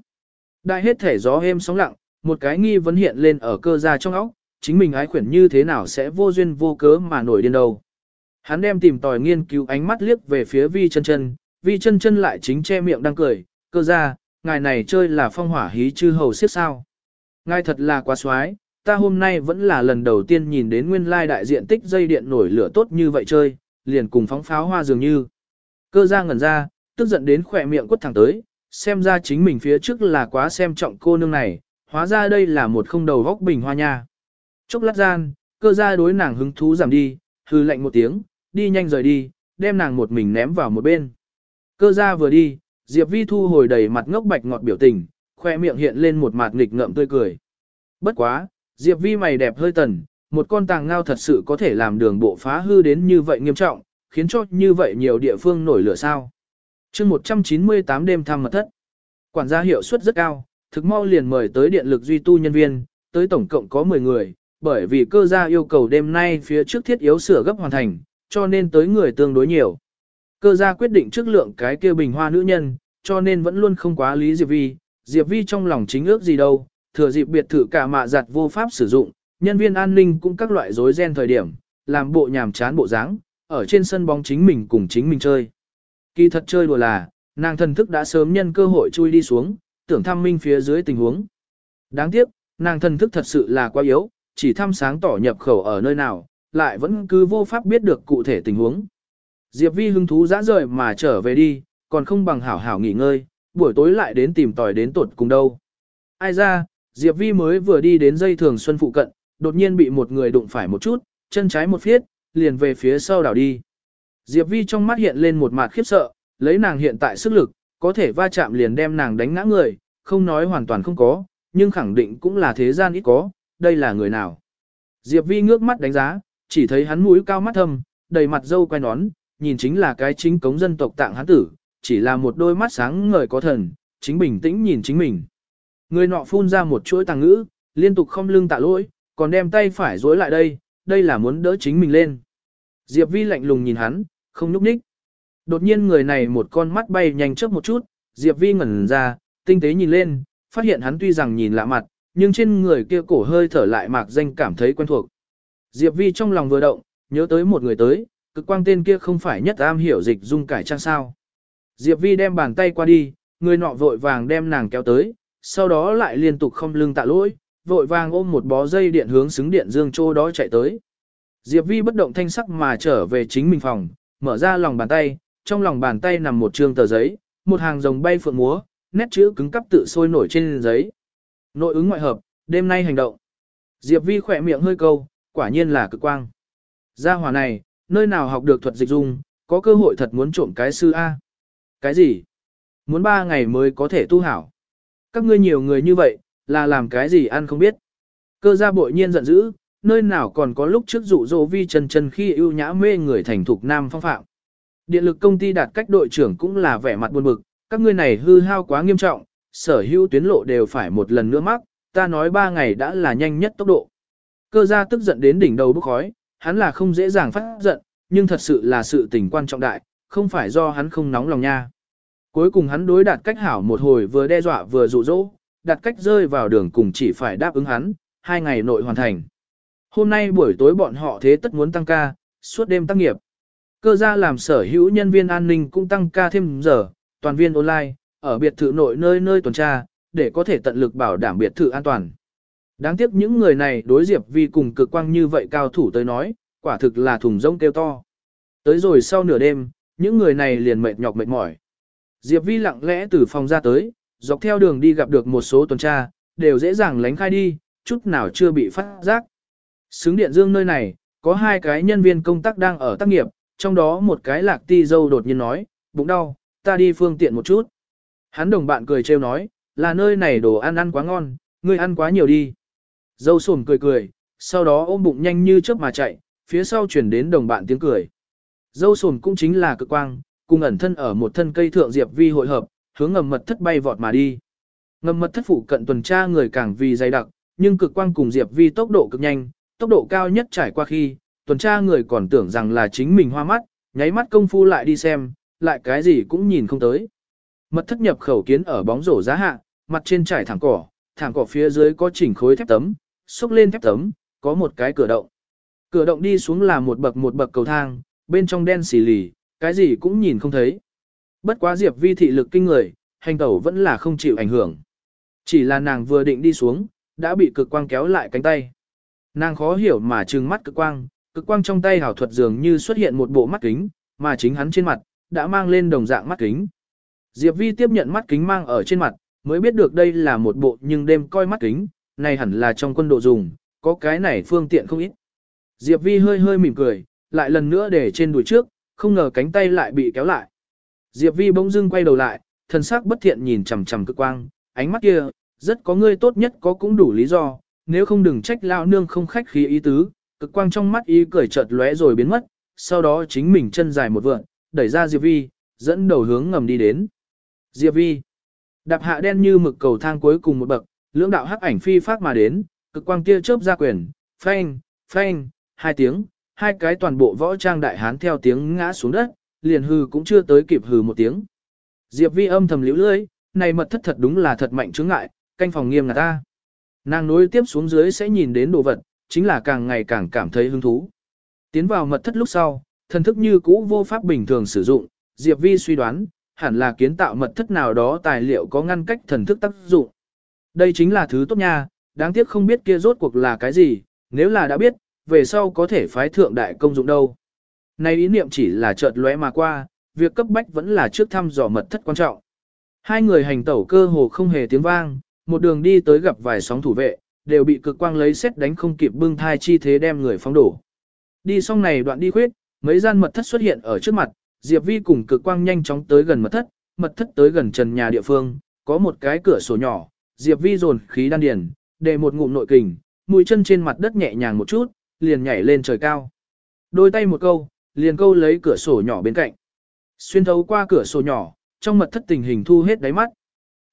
Đại hết thể gió êm sóng lặng, một cái nghi vấn hiện lên ở cơ gia trong óc, chính mình ái khuyển như thế nào sẽ vô duyên vô cớ mà nổi điên đầu. Hắn đem tìm tòi nghiên cứu ánh mắt liếc về phía vi chân chân, vi chân chân lại chính che miệng đang cười, cơ gia, ngài này chơi là phong hỏa hí chư hầu siết sao. Ngài thật là quá xoái, ta hôm nay vẫn là lần đầu tiên nhìn đến nguyên lai đại diện tích dây điện nổi lửa tốt như vậy chơi, liền cùng phóng pháo hoa dường như. Cơ gia ngẩn ra, tức giận đến khỏe miệng quất thẳng tới, xem ra chính mình phía trước là quá xem trọng cô nương này, hóa ra đây là một không đầu góc bình hoa nha. Chốc lát gian, cơ gia đối nàng hứng thú giảm đi, hư lạnh một tiếng, đi nhanh rời đi, đem nàng một mình ném vào một bên. Cơ gia vừa đi, Diệp Vi thu hồi đầy mặt ngốc bạch ngọt biểu tình, khoe miệng hiện lên một mặt nghịch ngợm tươi cười. Bất quá, Diệp Vi mày đẹp hơi tần, một con tàng ngao thật sự có thể làm đường bộ phá hư đến như vậy nghiêm trọng, khiến cho như vậy nhiều địa phương nổi lửa sao. chương 198 đêm thăm mật thất. Quản gia hiệu suất rất cao, thực mau liền mời tới điện lực duy tu nhân viên, tới tổng cộng có 10 người, bởi vì cơ gia yêu cầu đêm nay phía trước thiết yếu sửa gấp hoàn thành, cho nên tới người tương đối nhiều. Cơ gia quyết định trước lượng cái kia bình hoa nữ nhân, cho nên vẫn luôn không quá lý Diệp Vi, Diệp Vi trong lòng chính ước gì đâu, thừa dịp biệt thự cả mạ giặt vô pháp sử dụng, nhân viên an ninh cũng các loại rối ren thời điểm, làm bộ nhàm chán bộ dáng, ở trên sân bóng chính mình cùng chính mình chơi. Kỳ thật chơi đùa là, nàng thần thức đã sớm nhân cơ hội chui đi xuống, tưởng thăm minh phía dưới tình huống. Đáng tiếc, nàng thần thức thật sự là quá yếu, chỉ thăm sáng tỏ nhập khẩu ở nơi nào, lại vẫn cứ vô pháp biết được cụ thể tình huống. Diệp Vi hứng thú dã rời mà trở về đi, còn không bằng hảo hảo nghỉ ngơi, buổi tối lại đến tìm tòi đến tột cùng đâu. Ai ra, Diệp Vi mới vừa đi đến dây thường xuân phụ cận, đột nhiên bị một người đụng phải một chút, chân trái một phiết, liền về phía sau đảo đi. Diệp Vi trong mắt hiện lên một mặt khiếp sợ, lấy nàng hiện tại sức lực, có thể va chạm liền đem nàng đánh ngã người, không nói hoàn toàn không có, nhưng khẳng định cũng là thế gian ít có, đây là người nào. Diệp Vi ngước mắt đánh giá, chỉ thấy hắn mũi cao mắt thâm, đầy mặt dâu quay nón, nhìn chính là cái chính cống dân tộc tạng hắn tử, chỉ là một đôi mắt sáng ngời có thần, chính bình tĩnh nhìn chính mình. Người nọ phun ra một chuỗi tàng ngữ, liên tục không lưng tạ lỗi, còn đem tay phải dối lại đây, đây là muốn đỡ chính mình lên. Diệp Vi lạnh lùng nhìn hắn, không nhúc nhích. Đột nhiên người này một con mắt bay nhanh trước một chút, Diệp Vi ngẩn ra, tinh tế nhìn lên, phát hiện hắn tuy rằng nhìn lạ mặt, nhưng trên người kia cổ hơi thở lại mạc danh cảm thấy quen thuộc. Diệp Vi trong lòng vừa động, nhớ tới một người tới, cực quang tên kia không phải nhất am hiểu dịch dung cải trang sao. Diệp Vi đem bàn tay qua đi, người nọ vội vàng đem nàng kéo tới, sau đó lại liên tục không lưng tạ lỗi, vội vàng ôm một bó dây điện hướng xứng điện dương châu đó chạy tới. Diệp Vi bất động thanh sắc mà trở về chính mình phòng, mở ra lòng bàn tay, trong lòng bàn tay nằm một trương tờ giấy, một hàng rồng bay phượng múa, nét chữ cứng cắp tự sôi nổi trên giấy. Nội ứng ngoại hợp, đêm nay hành động. Diệp Vi khỏe miệng hơi câu, quả nhiên là cực quang. Gia hỏa này, nơi nào học được thuật dịch dung, có cơ hội thật muốn trộm cái sư A. Cái gì? Muốn ba ngày mới có thể tu hảo. Các ngươi nhiều người như vậy, là làm cái gì ăn không biết. Cơ gia bội nhiên giận dữ, nơi nào còn có lúc trước dụ dỗ vi chân chân khi ưu nhã mê người thành thục nam phong phạm. Điện lực công ty đạt cách đội trưởng cũng là vẻ mặt buồn bực, các ngươi này hư hao quá nghiêm trọng, sở hữu tuyến lộ đều phải một lần nữa mắc, ta nói ba ngày đã là nhanh nhất tốc độ. Cơ gia tức giận đến đỉnh đầu bốc khói, hắn là không dễ dàng phát giận, nhưng thật sự là sự tình quan trọng đại, không phải do hắn không nóng lòng nha. Cuối cùng hắn đối đạt cách hảo một hồi vừa đe dọa vừa dụ dỗ, đặt cách rơi vào đường cùng chỉ phải đáp ứng hắn, hai ngày nội hoàn thành. Hôm nay buổi tối bọn họ thế tất muốn tăng ca, suốt đêm tăng nghiệp. Cơ gia làm sở hữu nhân viên an ninh cũng tăng ca thêm giờ, toàn viên online, ở biệt thự nội nơi nơi tuần tra, để có thể tận lực bảo đảm biệt thự an toàn. Đáng tiếc những người này đối Diệp Vi cùng cực quang như vậy cao thủ tới nói, quả thực là thùng rông kêu to. Tới rồi sau nửa đêm, những người này liền mệt nhọc mệt mỏi. Diệp Vi lặng lẽ từ phòng ra tới, dọc theo đường đi gặp được một số tuần tra, đều dễ dàng lánh khai đi, chút nào chưa bị phát giác. Xứng điện dương nơi này, có hai cái nhân viên công tác đang ở tác nghiệp, trong đó một cái lạc ti dâu đột nhiên nói, bụng đau, ta đi phương tiện một chút. Hắn đồng bạn cười trêu nói, là nơi này đồ ăn ăn quá ngon, ngươi ăn quá nhiều đi. Dâu sồm cười cười, sau đó ôm bụng nhanh như chớp mà chạy, phía sau chuyển đến đồng bạn tiếng cười. Dâu sồm cũng chính là cực quang, cùng ẩn thân ở một thân cây thượng diệp vi hội hợp, hướng ngầm mật thất bay vọt mà đi. Ngầm mật thất phụ cận tuần tra người càng vì dày đặc, nhưng cực quang cùng diệp vi tốc độ cực nhanh, tốc độ cao nhất trải qua khi, tuần tra người còn tưởng rằng là chính mình hoa mắt, nháy mắt công phu lại đi xem, lại cái gì cũng nhìn không tới. Mật thất nhập khẩu kiến ở bóng rổ giá hạ, mặt trên trải thẳng cỏ, thẳng cỏ phía dưới có chỉnh khối thép tấm, xúc lên thép tấm, có một cái cửa động. Cửa động đi xuống là một bậc một bậc cầu thang, bên trong đen xì lì, cái gì cũng nhìn không thấy. Bất quá Diệp Vi thị lực kinh người, hành tẩu vẫn là không chịu ảnh hưởng. Chỉ là nàng vừa định đi xuống, đã bị cực quang kéo lại cánh tay. Nàng khó hiểu mà trừng mắt cực quang, cực quang trong tay hảo thuật dường như xuất hiện một bộ mắt kính, mà chính hắn trên mặt, đã mang lên đồng dạng mắt kính. Diệp Vi tiếp nhận mắt kính mang ở trên mặt, mới biết được đây là một bộ nhưng đêm coi mắt kính, này hẳn là trong quân độ dùng, có cái này phương tiện không ít. Diệp Vi hơi hơi mỉm cười, lại lần nữa để trên đùi trước, không ngờ cánh tay lại bị kéo lại. Diệp Vi bỗng dưng quay đầu lại, thần sắc bất thiện nhìn chằm chằm cực quang, ánh mắt kia, rất có ngươi tốt nhất có cũng đủ lý do, nếu không đừng trách lão nương không khách khí ý tứ, cực quang trong mắt ý cười chợt lóe rồi biến mất, sau đó chính mình chân dài một vượn, đẩy ra Diệp Vi, dẫn đầu hướng ngầm đi đến. Diệp Vi, đạp hạ đen như mực cầu thang cuối cùng một bậc, lưỡng đạo hắc ảnh phi phát mà đến, cực quang kia chớp ra quyền, phanh, phanh, hai tiếng, hai cái toàn bộ võ trang đại hán theo tiếng ngã xuống đất, liền hừ cũng chưa tới kịp hừ một tiếng. Diệp Vi âm thầm liễu lưỡi, này mật thất thật đúng là thật mạnh chướng ngại, canh phòng nghiêm là ta. Nàng nối tiếp xuống dưới sẽ nhìn đến đồ vật, chính là càng ngày càng cảm thấy hứng thú. Tiến vào mật thất lúc sau, thần thức như cũ vô pháp bình thường sử dụng, Diệp Vi suy đoán, hẳn là kiến tạo mật thất nào đó tài liệu có ngăn cách thần thức tác dụng. Đây chính là thứ tốt nha, đáng tiếc không biết kia rốt cuộc là cái gì, nếu là đã biết, về sau có thể phái thượng đại công dụng đâu. Này ý niệm chỉ là chợt lóe mà qua, việc cấp bách vẫn là trước thăm dò mật thất quan trọng. Hai người hành tẩu cơ hồ không hề tiếng vang, một đường đi tới gặp vài sóng thủ vệ, đều bị cực quang lấy xét đánh không kịp bưng thai chi thế đem người phóng đổ. Đi xong này đoạn đi khuyết, mấy gian mật thất xuất hiện ở trước mặt, Diệp Vi cùng cực quang nhanh chóng tới gần mật thất, mật thất tới gần trần nhà địa phương, có một cái cửa sổ nhỏ, Diệp Vi dồn khí đan điền, để một ngụm nội kình, mũi chân trên mặt đất nhẹ nhàng một chút, liền nhảy lên trời cao. Đôi tay một câu, liền câu lấy cửa sổ nhỏ bên cạnh. Xuyên thấu qua cửa sổ nhỏ, trong mật thất tình hình thu hết đáy mắt.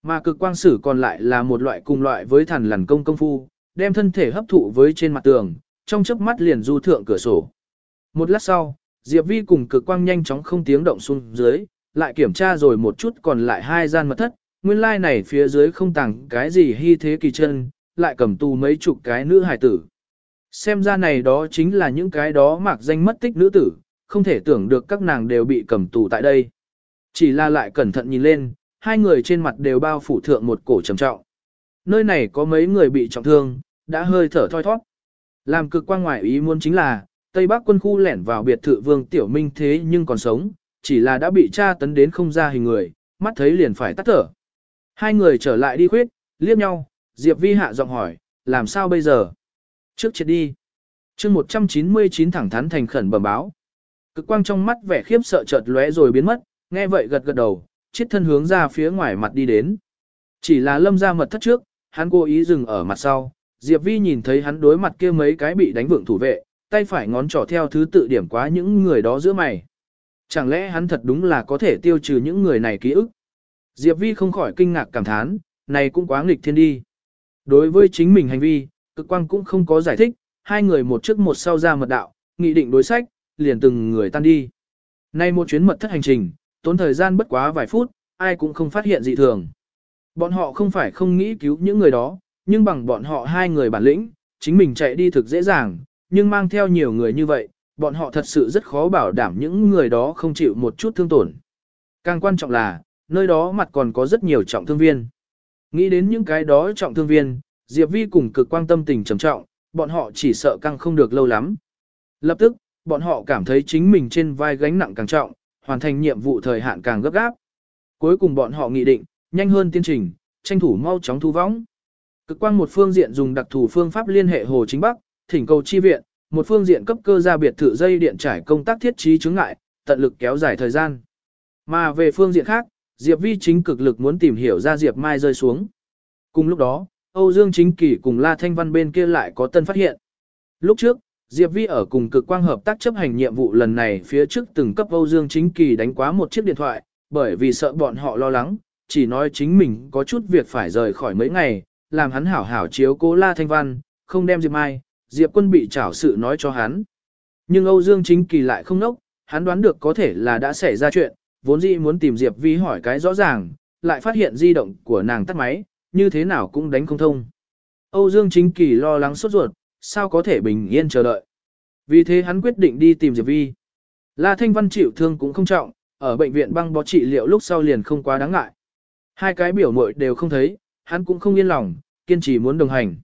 Mà cực quang sử còn lại là một loại cùng loại với thần lằn công công phu, đem thân thể hấp thụ với trên mặt tường, trong chớp mắt liền du thượng cửa sổ. Một lát sau, Diệp Vi cùng cực quang nhanh chóng không tiếng động xuống dưới, lại kiểm tra rồi một chút còn lại hai gian mật thất, nguyên lai like này phía dưới không tàng cái gì hy thế kỳ chân, lại cầm tù mấy chục cái nữ hài tử. Xem ra này đó chính là những cái đó mạc danh mất tích nữ tử, không thể tưởng được các nàng đều bị cầm tù tại đây. Chỉ là lại cẩn thận nhìn lên, hai người trên mặt đều bao phủ thượng một cổ trầm trọng. Nơi này có mấy người bị trọng thương, đã hơi thở thoi thoát. Làm cực quan ngoại ý muốn chính là, Tây Bắc quân khu lẻn vào biệt thự vương tiểu minh thế nhưng còn sống, chỉ là đã bị tra tấn đến không ra hình người, mắt thấy liền phải tắt thở. Hai người trở lại đi khuyết, liếc nhau, Diệp Vi hạ giọng hỏi, làm sao bây giờ? Trước chết đi. chương 199 thẳng thắn thành khẩn bẩm báo. Cực quang trong mắt vẻ khiếp sợ chợt lóe rồi biến mất, nghe vậy gật gật đầu, chiết thân hướng ra phía ngoài mặt đi đến. Chỉ là lâm ra mật thất trước, hắn cố ý dừng ở mặt sau, Diệp Vi nhìn thấy hắn đối mặt kia mấy cái bị đánh vượng thủ vệ, tay phải ngón trỏ theo thứ tự điểm quá những người đó giữa mày. Chẳng lẽ hắn thật đúng là có thể tiêu trừ những người này ký ức? Diệp Vi không khỏi kinh ngạc cảm thán, này cũng quá nghịch thiên đi. Đối với chính mình hành vi, cực quang cũng không có giải thích, hai người một trước một sau ra mật đạo, nghị định đối sách, liền từng người tan đi. Nay một chuyến mật thất hành trình, tốn thời gian bất quá vài phút, ai cũng không phát hiện dị thường. Bọn họ không phải không nghĩ cứu những người đó, nhưng bằng bọn họ hai người bản lĩnh, chính mình chạy đi thực dễ dàng, nhưng mang theo nhiều người như vậy, bọn họ thật sự rất khó bảo đảm những người đó không chịu một chút thương tổn. Càng quan trọng là, nơi đó mặt còn có rất nhiều trọng thương viên. Nghĩ đến những cái đó trọng thương viên, Diệp Vi cùng cực quan tâm tình trầm trọng, bọn họ chỉ sợ căng không được lâu lắm. Lập tức, bọn họ cảm thấy chính mình trên vai gánh nặng càng trọng, hoàn thành nhiệm vụ thời hạn càng gấp gáp. Cuối cùng bọn họ nghị định, nhanh hơn tiến trình, tranh thủ mau chóng thu võng. Cực quang một phương diện dùng đặc thù phương pháp liên hệ Hồ Chính Bắc, thỉnh cầu chi viện, một phương diện cấp cơ ra biệt thự dây điện trải công tác thiết trí chứng ngại, tận lực kéo dài thời gian. Mà về phương diện khác, Diệp Vi chính cực lực muốn tìm hiểu ra Diệp Mai rơi xuống. Cùng lúc đó, Âu Dương Chính Kỳ cùng La Thanh Văn bên kia lại có tân phát hiện. Lúc trước, Diệp Vi ở cùng cực quang hợp tác chấp hành nhiệm vụ lần này phía trước từng cấp Âu Dương Chính Kỳ đánh quá một chiếc điện thoại, bởi vì sợ bọn họ lo lắng, chỉ nói chính mình có chút việc phải rời khỏi mấy ngày, làm hắn hảo hảo chiếu cố La Thanh Văn, không đem Diệp Mai, Diệp Quân bị trảo sự nói cho hắn. Nhưng Âu Dương Chính Kỳ lại không nốc, hắn đoán được có thể là đã xảy ra chuyện, vốn dĩ muốn tìm Diệp Vi hỏi cái rõ ràng, lại phát hiện di động của nàng tắt máy, như thế nào cũng đánh không thông. Âu Dương Chính Kỳ lo lắng sốt ruột, sao có thể bình yên chờ đợi. Vì thế hắn quyết định đi tìm Diệp Vi. La Thanh Văn chịu thương cũng không trọng, ở bệnh viện băng bó trị liệu lúc sau liền không quá đáng ngại. Hai cái biểu muội đều không thấy, hắn cũng không yên lòng, kiên trì muốn đồng hành.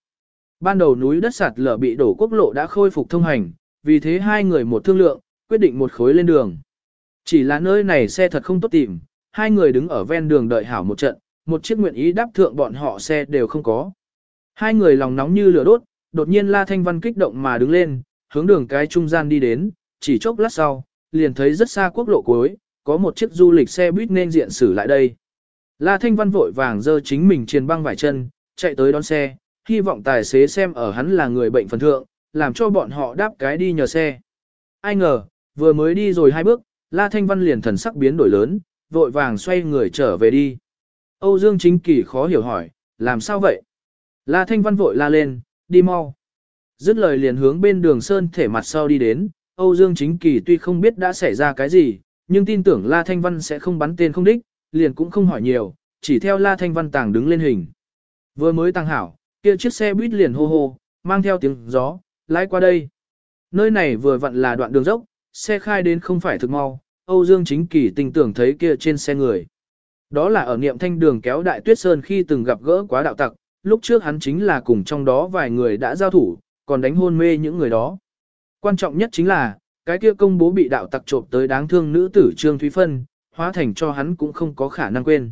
Ban đầu núi đất sạt lở bị đổ quốc lộ đã khôi phục thông hành, vì thế hai người một thương lượng, quyết định một khối lên đường. Chỉ là nơi này xe thật không tốt tìm, hai người đứng ở ven đường đợi hảo một trận, một chiếc nguyện ý đáp thượng bọn họ xe đều không có. Hai người lòng nóng như lửa đốt, đột nhiên La Thanh Văn kích động mà đứng lên, hướng đường cái trung gian đi đến, chỉ chốc lát sau, liền thấy rất xa quốc lộ cuối, có một chiếc du lịch xe buýt nên diện xử lại đây. La Thanh Văn vội vàng dơ chính mình trên băng vải chân, chạy tới đón xe, hy vọng tài xế xem ở hắn là người bệnh phần thượng, làm cho bọn họ đáp cái đi nhờ xe. Ai ngờ, vừa mới đi rồi hai bước, La Thanh Văn liền thần sắc biến đổi lớn, vội vàng xoay người trở về đi. Âu Dương Chính Kỳ khó hiểu hỏi, làm sao vậy? La Thanh Văn vội la lên, đi mau. Dứt lời liền hướng bên đường sơn thể mặt sau đi đến, Âu Dương Chính Kỳ tuy không biết đã xảy ra cái gì, nhưng tin tưởng La Thanh Văn sẽ không bắn tên không đích, liền cũng không hỏi nhiều, chỉ theo La Thanh Văn tàng đứng lên hình. Vừa mới tăng hảo, kia chiếc xe buýt liền hô hô, mang theo tiếng gió, lái qua đây. Nơi này vừa vặn là đoạn đường dốc, xe khai đến không phải thực mau, Âu Dương Chính Kỳ tình tưởng thấy kia trên xe người. Đó là ở niệm thanh đường kéo đại tuyết sơn khi từng gặp gỡ quá đạo tặc, lúc trước hắn chính là cùng trong đó vài người đã giao thủ, còn đánh hôn mê những người đó. Quan trọng nhất chính là, cái kia công bố bị đạo tặc trộm tới đáng thương nữ tử Trương Thúy Phân, hóa thành cho hắn cũng không có khả năng quên.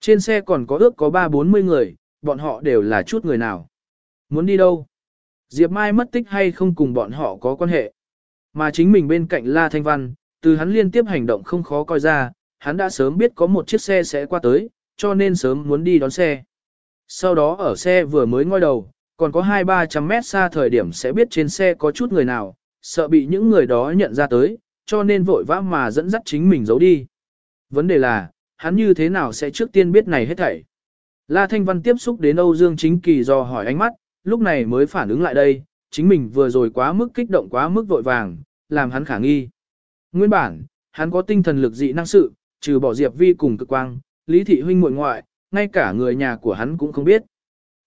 Trên xe còn có ước có ba bốn mươi người, bọn họ đều là chút người nào. Muốn đi đâu? Diệp Mai mất tích hay không cùng bọn họ có quan hệ. Mà chính mình bên cạnh La Thanh Văn, từ hắn liên tiếp hành động không khó coi ra, hắn đã sớm biết có một chiếc xe sẽ qua tới, cho nên sớm muốn đi đón xe. Sau đó ở xe vừa mới ngoi đầu, còn có 2-300 mét xa thời điểm sẽ biết trên xe có chút người nào, sợ bị những người đó nhận ra tới, cho nên vội vã mà dẫn dắt chính mình giấu đi. Vấn đề là, hắn như thế nào sẽ trước tiên biết này hết thảy. La Thanh Văn tiếp xúc đến Âu Dương Chính Kỳ do hỏi ánh mắt, lúc này mới phản ứng lại đây, chính mình vừa rồi quá mức kích động quá mức vội vàng, làm hắn khả nghi. Nguyên bản, hắn có tinh thần lực dị năng sự, trừ bỏ Diệp Vi cùng cực quang, Lý Thị Huynh muội ngoại, ngay cả người nhà của hắn cũng không biết.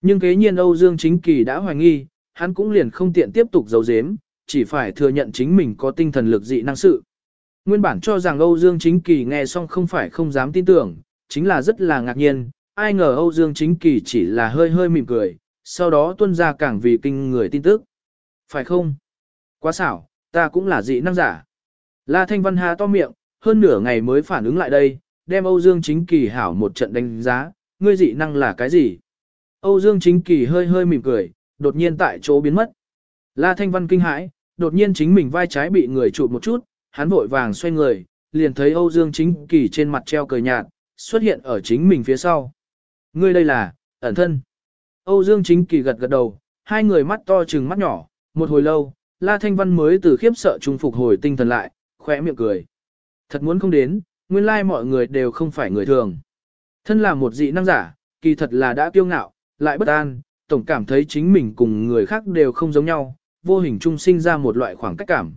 Nhưng kế nhiên Âu Dương Chính Kỳ đã hoài nghi, hắn cũng liền không tiện tiếp tục giấu giếm, chỉ phải thừa nhận chính mình có tinh thần lực dị năng sự. Nguyên bản cho rằng Âu Dương Chính Kỳ nghe xong không phải không dám tin tưởng, chính là rất là ngạc nhiên, ai ngờ Âu Dương Chính Kỳ chỉ là hơi hơi mỉm cười, sau đó tuân ra càng vì kinh người tin tức. Phải không? Quá xảo, ta cũng là dị năng giả. La Thanh Văn Hà to miệng, hơn nửa ngày mới phản ứng lại đây, đem Âu Dương Chính Kỳ hảo một trận đánh giá, ngươi dị năng là cái gì? Âu Dương Chính Kỳ hơi hơi mỉm cười, đột nhiên tại chỗ biến mất. La Thanh Văn kinh hãi, đột nhiên chính mình vai trái bị người chụp một chút, hắn vội vàng xoay người, liền thấy Âu Dương Chính Kỳ trên mặt treo cười nhạt, xuất hiện ở chính mình phía sau. Ngươi đây là, ẩn thân. Âu Dương Chính Kỳ gật gật đầu, hai người mắt to trừng mắt nhỏ, một hồi lâu, La Thanh Văn mới từ khiếp sợ trung phục hồi tinh thần lại, khỏe miệng cười. Thật muốn không đến, nguyên lai mọi người đều không phải người thường. Thân là một dị năng giả, kỳ thật là đã kiêu ngạo, lại bất an, tổng cảm thấy chính mình cùng người khác đều không giống nhau, vô hình trung sinh ra một loại khoảng cách cảm.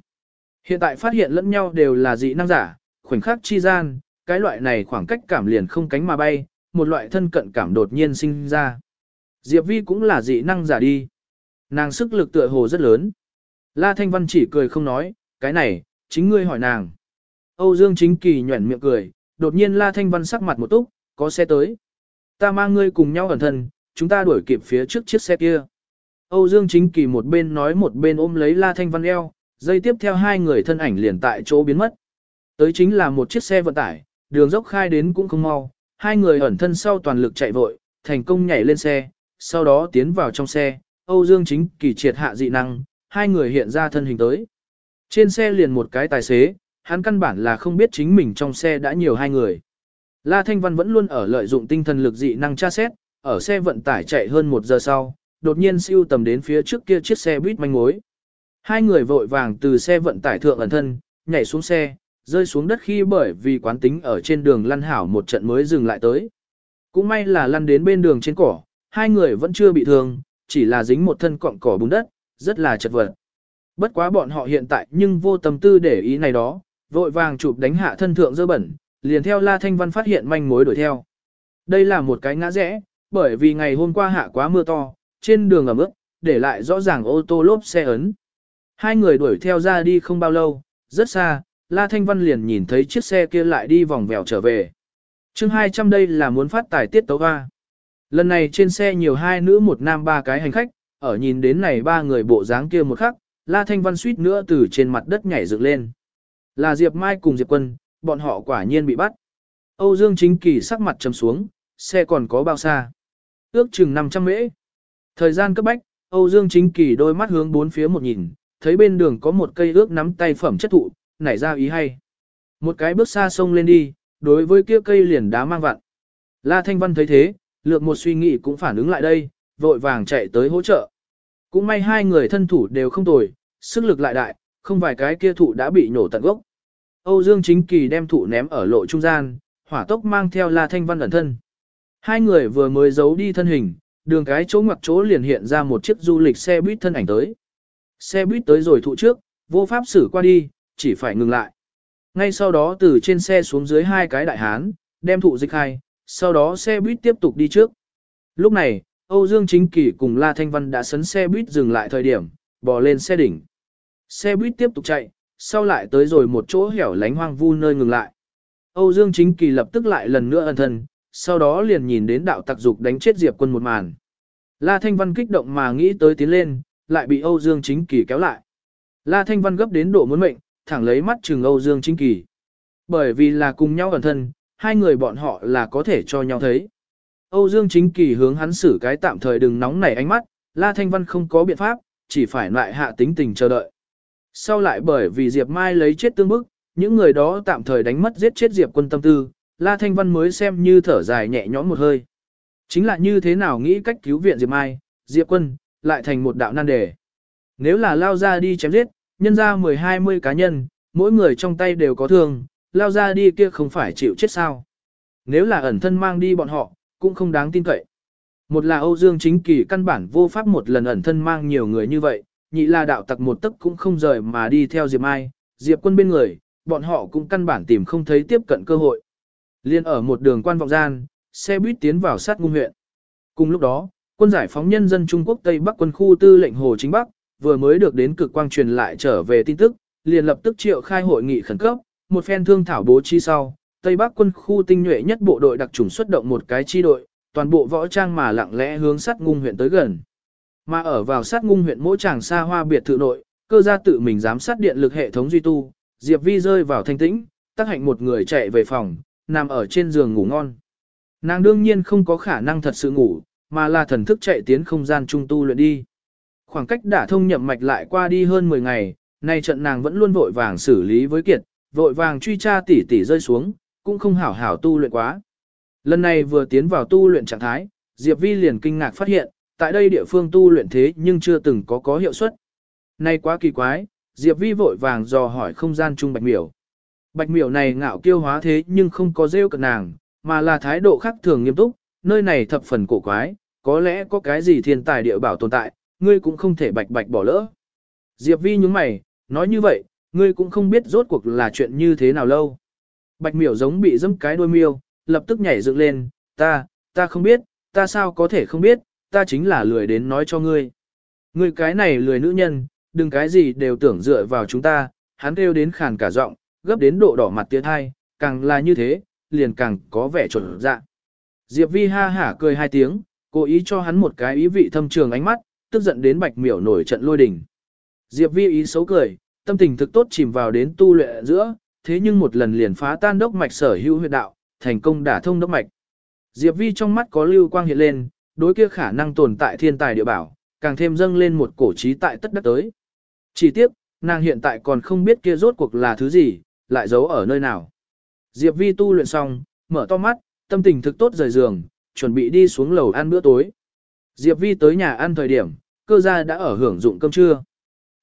Hiện tại phát hiện lẫn nhau đều là dị năng giả, khoảnh khắc chi gian, cái loại này khoảng cách cảm liền không cánh mà bay, một loại thân cận cảm đột nhiên sinh ra. Diệp Vi cũng là dị năng giả đi. Nàng sức lực tựa hồ rất lớn. La Thanh Văn chỉ cười không nói, cái này, chính ngươi hỏi nàng. Âu Dương Chính Kỳ nhuẩn miệng cười, đột nhiên La Thanh Văn sắc mặt một túc, có xe tới. Ta mang ngươi cùng nhau ẩn thân, chúng ta đuổi kịp phía trước chiếc xe kia. Âu Dương Chính Kỳ một bên nói một bên ôm lấy La Thanh Văn eo, dây tiếp theo hai người thân ảnh liền tại chỗ biến mất. Tới chính là một chiếc xe vận tải, đường dốc khai đến cũng không mau, hai người ẩn thân sau toàn lực chạy vội, thành công nhảy lên xe, sau đó tiến vào trong xe, Âu Dương Chính Kỳ triệt hạ dị năng, hai người hiện ra thân hình tới. Trên xe liền một cái tài xế, hắn căn bản là không biết chính mình trong xe đã nhiều hai người. La Thanh Văn vẫn luôn ở lợi dụng tinh thần lực dị năng tra xét, ở xe vận tải chạy hơn một giờ sau, đột nhiên siêu tầm đến phía trước kia chiếc xe buýt manh mối. Hai người vội vàng từ xe vận tải thượng ẩn thân, nhảy xuống xe, rơi xuống đất khi bởi vì quán tính ở trên đường lăn hảo một trận mới dừng lại tới. Cũng may là lăn đến bên đường trên cỏ, hai người vẫn chưa bị thương, chỉ là dính một thân cọng cỏ bùn đất, rất là chật vật. Bất quá bọn họ hiện tại nhưng vô tâm tư để ý này đó, vội vàng chụp đánh hạ thân thượng dơ bẩn, liền theo La Thanh Văn phát hiện manh mối đuổi theo. Đây là một cái ngã rẽ, bởi vì ngày hôm qua hạ quá mưa to, trên đường ẩm ướt, để lại rõ ràng ô tô lốp xe ấn. Hai người đuổi theo ra đi không bao lâu, rất xa, La Thanh Văn liền nhìn thấy chiếc xe kia lại đi vòng vèo trở về. chương 200 đây là muốn phát tài tiết tấu ga. Lần này trên xe nhiều hai nữ một nam ba cái hành khách, ở nhìn đến này ba người bộ dáng kia một khắc, La Thanh Văn suýt nữa từ trên mặt đất nhảy dựng lên. Là Diệp Mai cùng Diệp Quân, bọn họ quả nhiên bị bắt. Âu Dương Chính Kỳ sắc mặt trầm xuống, xe còn có bao xa? Ước chừng 500 mễ. Thời gian cấp bách, Âu Dương Chính Kỳ đôi mắt hướng bốn phía một nhìn, thấy bên đường có một cây ước nắm tay phẩm chất thụ, nảy ra ý hay. Một cái bước xa sông lên đi, đối với kia cây liền đá mang vặn. La Thanh Văn thấy thế, lược một suy nghĩ cũng phản ứng lại đây, vội vàng chạy tới hỗ trợ. Cũng may hai người thân thủ đều không tồi, sức lực lại đại, không vài cái kia thụ đã bị nổ tận gốc. Âu Dương Chính Kỳ đem thụ ném ở lộ trung gian, hỏa tốc mang theo La Thanh Văn ẩn thân. Hai người vừa mới giấu đi thân hình, đường cái chỗ ngoặc chỗ liền hiện ra một chiếc du lịch xe buýt thân ảnh tới. Xe buýt tới rồi thụ trước, vô pháp xử qua đi, chỉ phải ngừng lại. Ngay sau đó từ trên xe xuống dưới hai cái đại hán, đem thụ dịch hai, sau đó xe buýt tiếp tục đi trước. Lúc này, Âu Dương Chính Kỳ cùng La Thanh Văn đã sấn xe buýt dừng lại thời điểm, bò lên xe đỉnh. Xe buýt tiếp tục chạy, sau lại tới rồi một chỗ hẻo lánh hoang vu nơi ngừng lại. Âu Dương Chính Kỳ lập tức lại lần nữa ẩn thân, sau đó liền nhìn đến đạo tặc dục đánh chết Diệp quân một màn. La Thanh Văn kích động mà nghĩ tới tiến lên, lại bị Âu Dương Chính Kỳ kéo lại. La Thanh Văn gấp đến độ muốn mệnh, thẳng lấy mắt trừng Âu Dương Chính Kỳ. Bởi vì là cùng nhau ẩn thân, hai người bọn họ là có thể cho nhau thấy. Âu Dương Chính Kỳ hướng hắn xử cái tạm thời đừng nóng nảy ánh mắt, La Thanh Văn không có biện pháp, chỉ phải lại hạ tính tình chờ đợi. Sau lại bởi vì Diệp Mai lấy chết tương bức, những người đó tạm thời đánh mất giết chết Diệp quân tâm tư, La Thanh Văn mới xem như thở dài nhẹ nhõm một hơi. Chính là như thế nào nghĩ cách cứu viện Diệp Mai, Diệp quân, lại thành một đạo nan đề. Nếu là lao ra đi chém giết, nhân ra 10-20 cá nhân, mỗi người trong tay đều có thương, lao ra đi kia không phải chịu chết sao. Nếu là ẩn thân mang đi bọn họ, cũng không đáng tin cậy. Một là Âu Dương chính kỳ căn bản vô pháp một lần ẩn thân mang nhiều người như vậy, nhị là đạo tặc một tấc cũng không rời mà đi theo Diệp Mai, Diệp quân bên người, bọn họ cũng căn bản tìm không thấy tiếp cận cơ hội. Liên ở một đường quan vọng gian, xe buýt tiến vào sát ngung huyện. Cùng lúc đó, quân giải phóng nhân dân Trung Quốc Tây Bắc quân khu tư lệnh Hồ Chính Bắc, vừa mới được đến cực quang truyền lại trở về tin tức, liền lập tức triệu khai hội nghị khẩn cấp, một phen thương thảo bố chi sau, Tây Bắc quân khu tinh nhuệ nhất bộ đội đặc trùng xuất động một cái chi đội, toàn bộ võ trang mà lặng lẽ hướng sát ngung huyện tới gần. Mà ở vào sát ngung huyện mỗi tràng xa hoa biệt thự nội, cơ gia tự mình giám sát điện lực hệ thống duy tu, Diệp Vi rơi vào thanh tĩnh, tác hạnh một người chạy về phòng, nằm ở trên giường ngủ ngon. Nàng đương nhiên không có khả năng thật sự ngủ, mà là thần thức chạy tiến không gian trung tu luyện đi. Khoảng cách đả thông nhậm mạch lại qua đi hơn 10 ngày, nay trận nàng vẫn luôn vội vàng xử lý với kiệt, vội vàng truy tra tỉ tỉ rơi xuống, cũng không hảo hảo tu luyện quá. Lần này vừa tiến vào tu luyện trạng thái, Diệp Vi liền kinh ngạc phát hiện, tại đây địa phương tu luyện thế nhưng chưa từng có có hiệu suất. Nay quá kỳ quái, Diệp Vi vội vàng dò hỏi không gian trung bạch miểu. Bạch miểu này ngạo kiêu hóa thế nhưng không có rêu cận nàng, mà là thái độ khác thường nghiêm túc, nơi này thập phần cổ quái, có lẽ có cái gì thiên tài địa bảo tồn tại, ngươi cũng không thể bạch bạch bỏ lỡ. Diệp Vi nhúng mày, nói như vậy, ngươi cũng không biết rốt cuộc là chuyện như thế nào lâu. Bạch miểu giống bị dẫm cái đôi miêu, lập tức nhảy dựng lên, ta, ta không biết, ta sao có thể không biết, ta chính là lười đến nói cho ngươi. Ngươi cái này lười nữ nhân, đừng cái gì đều tưởng dựa vào chúng ta, hắn kêu đến khàn cả giọng, gấp đến độ đỏ mặt tiết hai, càng là như thế, liền càng có vẻ trộn dạ. Diệp Vi ha hả cười hai tiếng, cố ý cho hắn một cái ý vị thâm trường ánh mắt, tức giận đến bạch miểu nổi trận lôi đình. Diệp Vi ý xấu cười, tâm tình thực tốt chìm vào đến tu luyện giữa, thế nhưng một lần liền phá tan đốc mạch sở hữu huyệt đạo, thành công đả thông đốc mạch. Diệp Vi trong mắt có lưu quang hiện lên, đối kia khả năng tồn tại thiên tài địa bảo, càng thêm dâng lên một cổ trí tại tất đất tới. Chỉ tiếc, nàng hiện tại còn không biết kia rốt cuộc là thứ gì, lại giấu ở nơi nào. Diệp Vi tu luyện xong, mở to mắt, tâm tình thực tốt rời giường, chuẩn bị đi xuống lầu ăn bữa tối. Diệp Vi tới nhà ăn thời điểm, cơ gia đã ở hưởng dụng cơm trưa.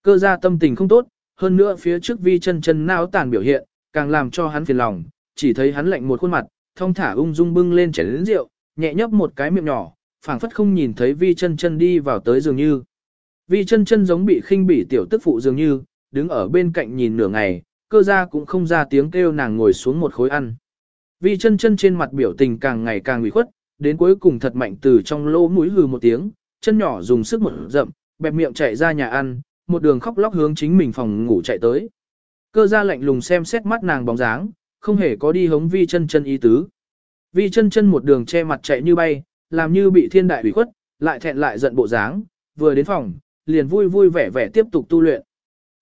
Cơ gia tâm tình không tốt, hơn nữa phía trước Vi chân chân não tàn biểu hiện, càng làm cho hắn phiền lòng, chỉ thấy hắn lạnh một khuôn mặt, thông thả ung dung bưng lên chén lớn rượu, nhẹ nhấp một cái miệng nhỏ, phảng phất không nhìn thấy Vi chân chân đi vào tới dường như. Vi chân chân giống bị khinh bỉ tiểu tức phụ dường như, đứng ở bên cạnh nhìn nửa ngày, cơ gia cũng không ra tiếng kêu nàng ngồi xuống một khối ăn. Vi chân chân trên mặt biểu tình càng ngày càng ủy khuất, đến cuối cùng thật mạnh từ trong lỗ mũi hừ một tiếng, chân nhỏ dùng sức một rậm, bẹp miệng chạy ra nhà ăn, một đường khóc lóc hướng chính mình phòng ngủ chạy tới. Cơ gia lạnh lùng xem xét mắt nàng bóng dáng, không hề có đi hống vi chân chân ý tứ. Vi chân chân một đường che mặt chạy như bay, làm như bị thiên đại ủy khuất, lại thẹn lại giận bộ dáng, vừa đến phòng, liền vui vui vẻ vẻ tiếp tục tu luyện.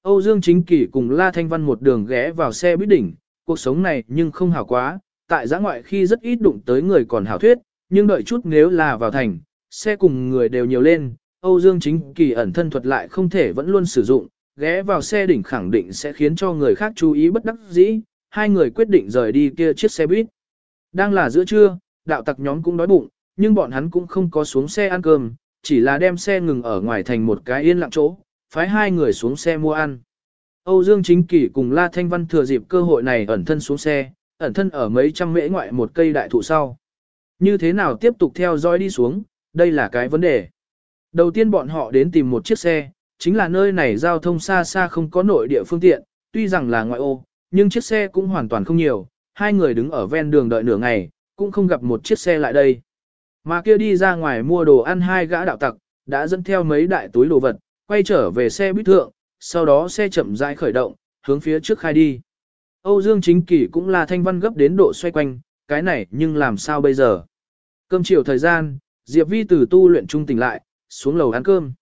Âu Dương Chính Kỷ cùng La Thanh Văn một đường ghé vào xe bít đỉnh, cuộc sống này nhưng không hảo quá, tại giã ngoại khi rất ít đụng tới người còn hảo thuyết, nhưng đợi chút nếu là vào thành, xe cùng người đều nhiều lên, Âu Dương Chính Kỳ ẩn thân thuật lại không thể vẫn luôn sử dụng, ghé vào xe đỉnh khẳng định sẽ khiến cho người khác chú ý bất đắc dĩ, hai người quyết định rời đi kia chiếc xe buýt. Đang là giữa trưa, đạo tặc nhóm cũng đói bụng, nhưng bọn hắn cũng không có xuống xe ăn cơm, chỉ là đem xe ngừng ở ngoài thành một cái yên lặng chỗ, phái hai người xuống xe mua ăn. Âu Dương Chính Kỷ cùng La Thanh Văn thừa dịp cơ hội này ẩn thân xuống xe, ẩn thân ở mấy trăm mễ ngoại một cây đại thụ sau. Như thế nào tiếp tục theo dõi đi xuống, đây là cái vấn đề. Đầu tiên bọn họ đến tìm một chiếc xe, chính là nơi này giao thông xa xa không có nội địa phương tiện, tuy rằng là ngoại ô, nhưng chiếc xe cũng hoàn toàn không nhiều, hai người đứng ở ven đường đợi nửa ngày, cũng không gặp một chiếc xe lại đây. Mà kia đi ra ngoài mua đồ ăn hai gã đạo tặc, đã dẫn theo mấy đại túi đồ vật, quay trở về xe buýt thượng, sau đó xe chậm rãi khởi động, hướng phía trước khai đi. Âu Dương Chính Kỷ cũng là thanh văn gấp đến độ xoay quanh, cái này nhưng làm sao bây giờ? Cơm chiều thời gian, Diệp Vi từ tu luyện trung tỉnh lại, xuống lầu ăn cơm.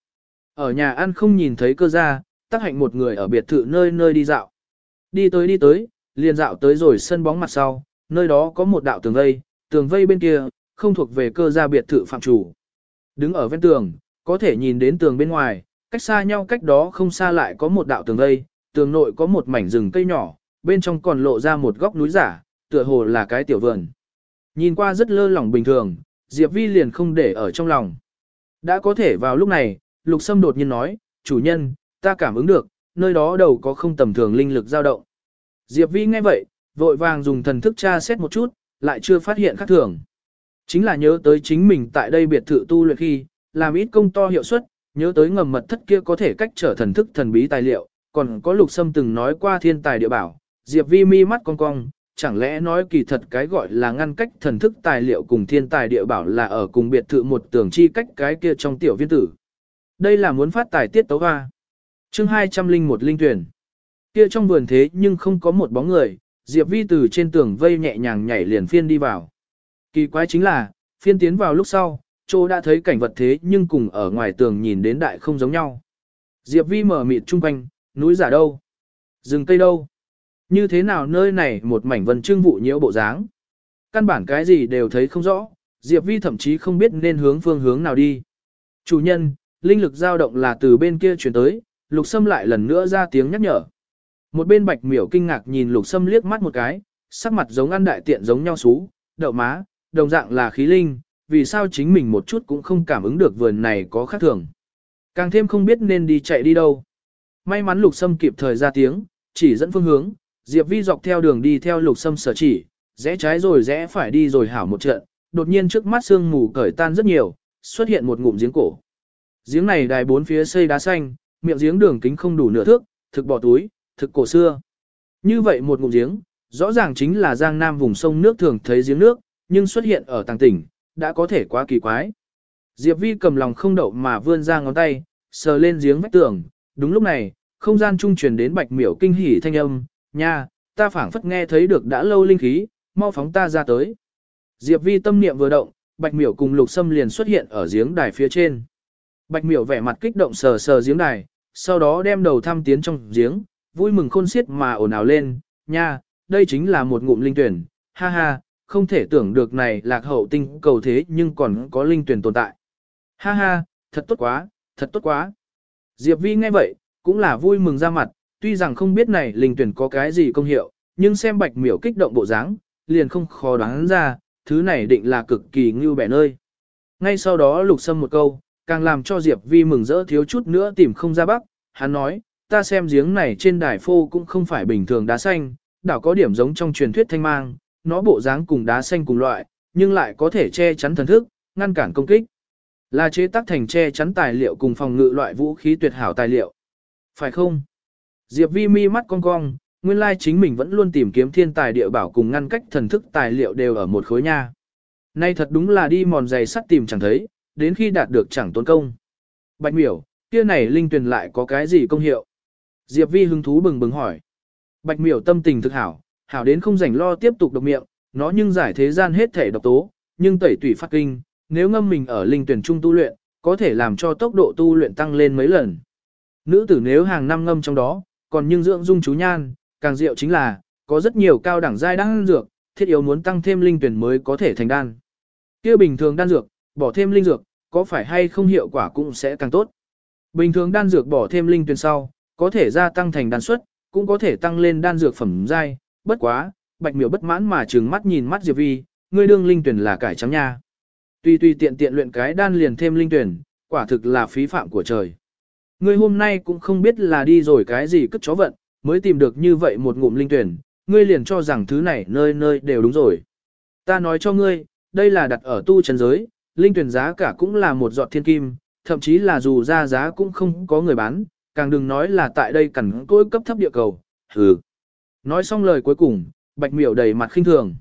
Ở nhà ăn không nhìn thấy cơ ra tác hạnh một người ở biệt thự nơi nơi đi dạo. Đi tới đi tới, liền dạo tới rồi sân bóng mặt sau, nơi đó có một đạo tường vây, tường vây bên kia, không thuộc về cơ gia biệt thự phạm chủ. Đứng ở ven tường, có thể nhìn đến tường bên ngoài, cách xa nhau cách đó không xa lại có một đạo tường vây, tường nội có một mảnh rừng cây nhỏ, bên trong còn lộ ra một góc núi giả, tựa hồ là cái tiểu vườn. Nhìn qua rất lơ lỏng bình thường, Diệp Vi liền không để ở trong lòng. Đã có thể vào lúc này, Lục Sâm đột nhiên nói, chủ nhân, ta cảm ứng được, nơi đó đầu có không tầm thường linh lực dao động. Diệp Vi nghe vậy, vội vàng dùng thần thức tra xét một chút, lại chưa phát hiện khác thường. Chính là nhớ tới chính mình tại đây biệt thự tu luyện khi, làm ít công to hiệu suất, nhớ tới ngầm mật thất kia có thể cách trở thần thức thần bí tài liệu, còn có lục sâm từng nói qua thiên tài địa bảo, Diệp Vi mi mắt cong cong, chẳng lẽ nói kỳ thật cái gọi là ngăn cách thần thức tài liệu cùng thiên tài địa bảo là ở cùng biệt thự một tường chi cách cái kia trong tiểu viên tử. Đây là muốn phát tài tiết tấu hoa. chương 201 linh tuyển. Kia trong vườn thế nhưng không có một bóng người, Diệp Vi từ trên tường vây nhẹ nhàng nhảy liền phiên đi vào. Kỳ quái chính là, phiên tiến vào lúc sau, chỗ đã thấy cảnh vật thế nhưng cùng ở ngoài tường nhìn đến đại không giống nhau. Diệp Vi mở mịt trung quanh, núi giả đâu? Rừng cây đâu? Như thế nào nơi này một mảnh vân trương vụ nhiễu bộ dáng? Căn bản cái gì đều thấy không rõ, Diệp Vi thậm chí không biết nên hướng phương hướng nào đi. Chủ nhân, linh lực dao động là từ bên kia chuyển tới, lục sâm lại lần nữa ra tiếng nhắc nhở. Một bên bạch miểu kinh ngạc nhìn lục sâm liếc mắt một cái, sắc mặt giống ăn đại tiện giống nhau xú, đậu má, đồng dạng là khí linh, vì sao chính mình một chút cũng không cảm ứng được vườn này có khác thường. Càng thêm không biết nên đi chạy đi đâu. May mắn lục sâm kịp thời ra tiếng, chỉ dẫn phương hướng, Diệp Vi dọc theo đường đi theo lục sâm sở chỉ, rẽ trái rồi rẽ phải đi rồi hảo một trận, đột nhiên trước mắt sương mù cởi tan rất nhiều, xuất hiện một ngụm giếng cổ. Giếng này đài bốn phía xây đá xanh, miệng giếng đường kính không đủ nửa thước, thực bỏ túi, thực cổ xưa. Như vậy một ngụm giếng, rõ ràng chính là Giang Nam vùng sông nước thường thấy giếng nước, nhưng xuất hiện ở tàng tỉnh, đã có thể quá kỳ quái. Diệp Vi cầm lòng không đậu mà vươn ra ngón tay, sờ lên giếng vách tường, đúng lúc này, không gian trung truyền đến bạch miểu kinh hỉ thanh âm, nha, ta phảng phất nghe thấy được đã lâu linh khí, mau phóng ta ra tới. Diệp Vi tâm niệm vừa động, bạch miểu cùng lục sâm liền xuất hiện ở giếng đài phía trên. Bạch miểu vẻ mặt kích động sờ sờ giếng đài, sau đó đem đầu thăm tiến trong giếng, vui mừng khôn xiết mà ồn ào lên, nha, đây chính là một ngụm linh tuyển, ha ha, không thể tưởng được này lạc hậu tinh cầu thế nhưng còn có linh tuyển tồn tại. Ha ha, thật tốt quá, thật tốt quá. Diệp Vi nghe vậy, cũng là vui mừng ra mặt, tuy rằng không biết này linh tuyển có cái gì công hiệu, nhưng xem bạch miểu kích động bộ dáng, liền không khó đoán ra, thứ này định là cực kỳ ngưu bẻ nơi. Ngay sau đó lục xâm một câu, càng làm cho Diệp Vi mừng rỡ thiếu chút nữa tìm không ra bắc, hắn nói, ta xem giếng này trên đài phô cũng không phải bình thường đá xanh, đảo có điểm giống trong truyền thuyết thanh mang, nó bộ dáng cùng đá xanh cùng loại, nhưng lại có thể che chắn thần thức, ngăn cản công kích. Là chế tác thành che chắn tài liệu cùng phòng ngự loại vũ khí tuyệt hảo tài liệu. Phải không? Diệp Vi mi mắt cong cong, nguyên lai chính mình vẫn luôn tìm kiếm thiên tài địa bảo cùng ngăn cách thần thức tài liệu đều ở một khối nha. Nay thật đúng là đi mòn giày sắt tìm chẳng thấy, đến khi đạt được chẳng tốn công. Bạch miểu, kia này linh Tuyền lại có cái gì công hiệu? Diệp Vi hứng thú bừng bừng hỏi. Bạch miểu tâm tình thực hảo, hảo đến không rảnh lo tiếp tục độc miệng, nó nhưng giải thế gian hết thể độc tố, nhưng tẩy tủy phát kinh, nếu ngâm mình ở linh tuyển trung tu luyện, có thể làm cho tốc độ tu luyện tăng lên mấy lần. Nữ tử nếu hàng năm ngâm trong đó, còn nhưng dưỡng dung chú nhan, càng diệu chính là, có rất nhiều cao đẳng giai đan dược, thiết yếu muốn tăng thêm linh tuyển mới có thể thành đan. Kia bình thường đan dược, bỏ thêm linh dược, có phải hay không hiệu quả cũng sẽ càng tốt. Bình thường đan dược bỏ thêm linh tuyển sau, có thể gia tăng thành đan suất, cũng có thể tăng lên đan dược phẩm giai, bất quá, Bạch Miểu bất mãn mà trừng mắt nhìn mắt Diệp Vi, ngươi đương linh tuyển là cải trắng nha. Tuy tuy tiện tiện luyện cái đan liền thêm linh tuyển, quả thực là phí phạm của trời. Ngươi hôm nay cũng không biết là đi rồi cái gì cất chó vận, mới tìm được như vậy một ngụm linh tuyển, ngươi liền cho rằng thứ này nơi nơi đều đúng rồi. Ta nói cho ngươi, đây là đặt ở tu chân giới, linh tuyển giá cả cũng là một giọt thiên kim, thậm chí là dù ra giá cũng không có người bán, càng đừng nói là tại đây cẩn cối cấp thấp địa cầu. Hừ. Nói xong lời cuối cùng, Bạch Miểu đầy mặt khinh thường.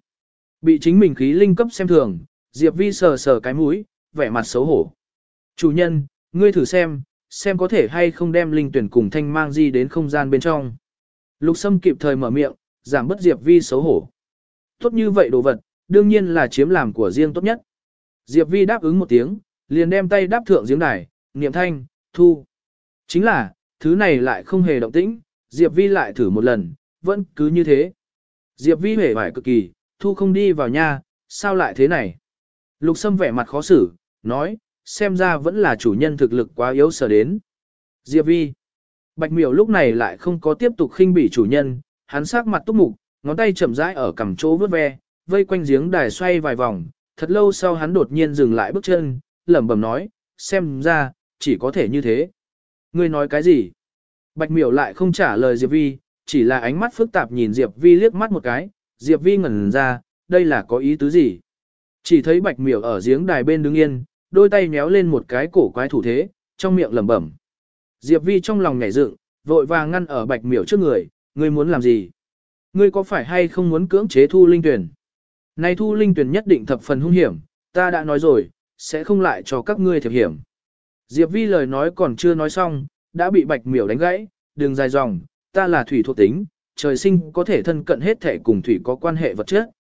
Bị chính mình khí linh cấp xem thường, Diệp Vi sờ sờ cái mũi, vẻ mặt xấu hổ. Chủ nhân, ngươi thử xem, xem có thể hay không đem linh tuyển cùng thanh mang di đến không gian bên trong. Lục Sâm kịp thời mở miệng, giảm bất Diệp Vi xấu hổ. Tốt như vậy đồ vật, đương nhiên là chiếm làm của riêng tốt nhất. Diệp Vi đáp ứng một tiếng, liền đem tay đáp thượng giếng đài, niệm thanh, thu. Chính là, thứ này lại không hề động tĩnh, Diệp Vi lại thử một lần, vẫn cứ như thế. Diệp Vi hề vải cực kỳ, thu không đi vào nhà, sao lại thế này? Lục Sâm vẻ mặt khó xử, nói, xem ra vẫn là chủ nhân thực lực quá yếu sở đến. Diệp Vi. Bạch miểu lúc này lại không có tiếp tục khinh bỉ chủ nhân, hắn sắc mặt túc mục, ngón tay chậm rãi ở cằm chỗ vớt ve, vây quanh giếng đài xoay vài vòng, thật lâu sau hắn đột nhiên dừng lại bước chân, lẩm bẩm nói, xem ra, chỉ có thể như thế. Ngươi nói cái gì? Bạch miểu lại không trả lời Diệp Vi, chỉ là ánh mắt phức tạp nhìn Diệp Vi liếc mắt một cái, Diệp Vi ngẩn ra, đây là có ý tứ gì? Chỉ thấy bạch miểu ở giếng đài bên đứng yên, đôi tay méo lên một cái cổ quái thủ thế, trong miệng lẩm bẩm. Diệp Vi trong lòng nhảy dựng, vội vàng ngăn ở bạch miểu trước người, ngươi muốn làm gì? Ngươi có phải hay không muốn cưỡng chế thu linh tuyển? Này thu linh tuyển nhất định thập phần hung hiểm, ta đã nói rồi, sẽ không lại cho các ngươi thiệp hiểm. Diệp Vi lời nói còn chưa nói xong, đã bị bạch miểu đánh gãy, đừng dài dòng, ta là thủy thuộc tính, trời sinh có thể thân cận hết thể cùng thủy có quan hệ vật chất.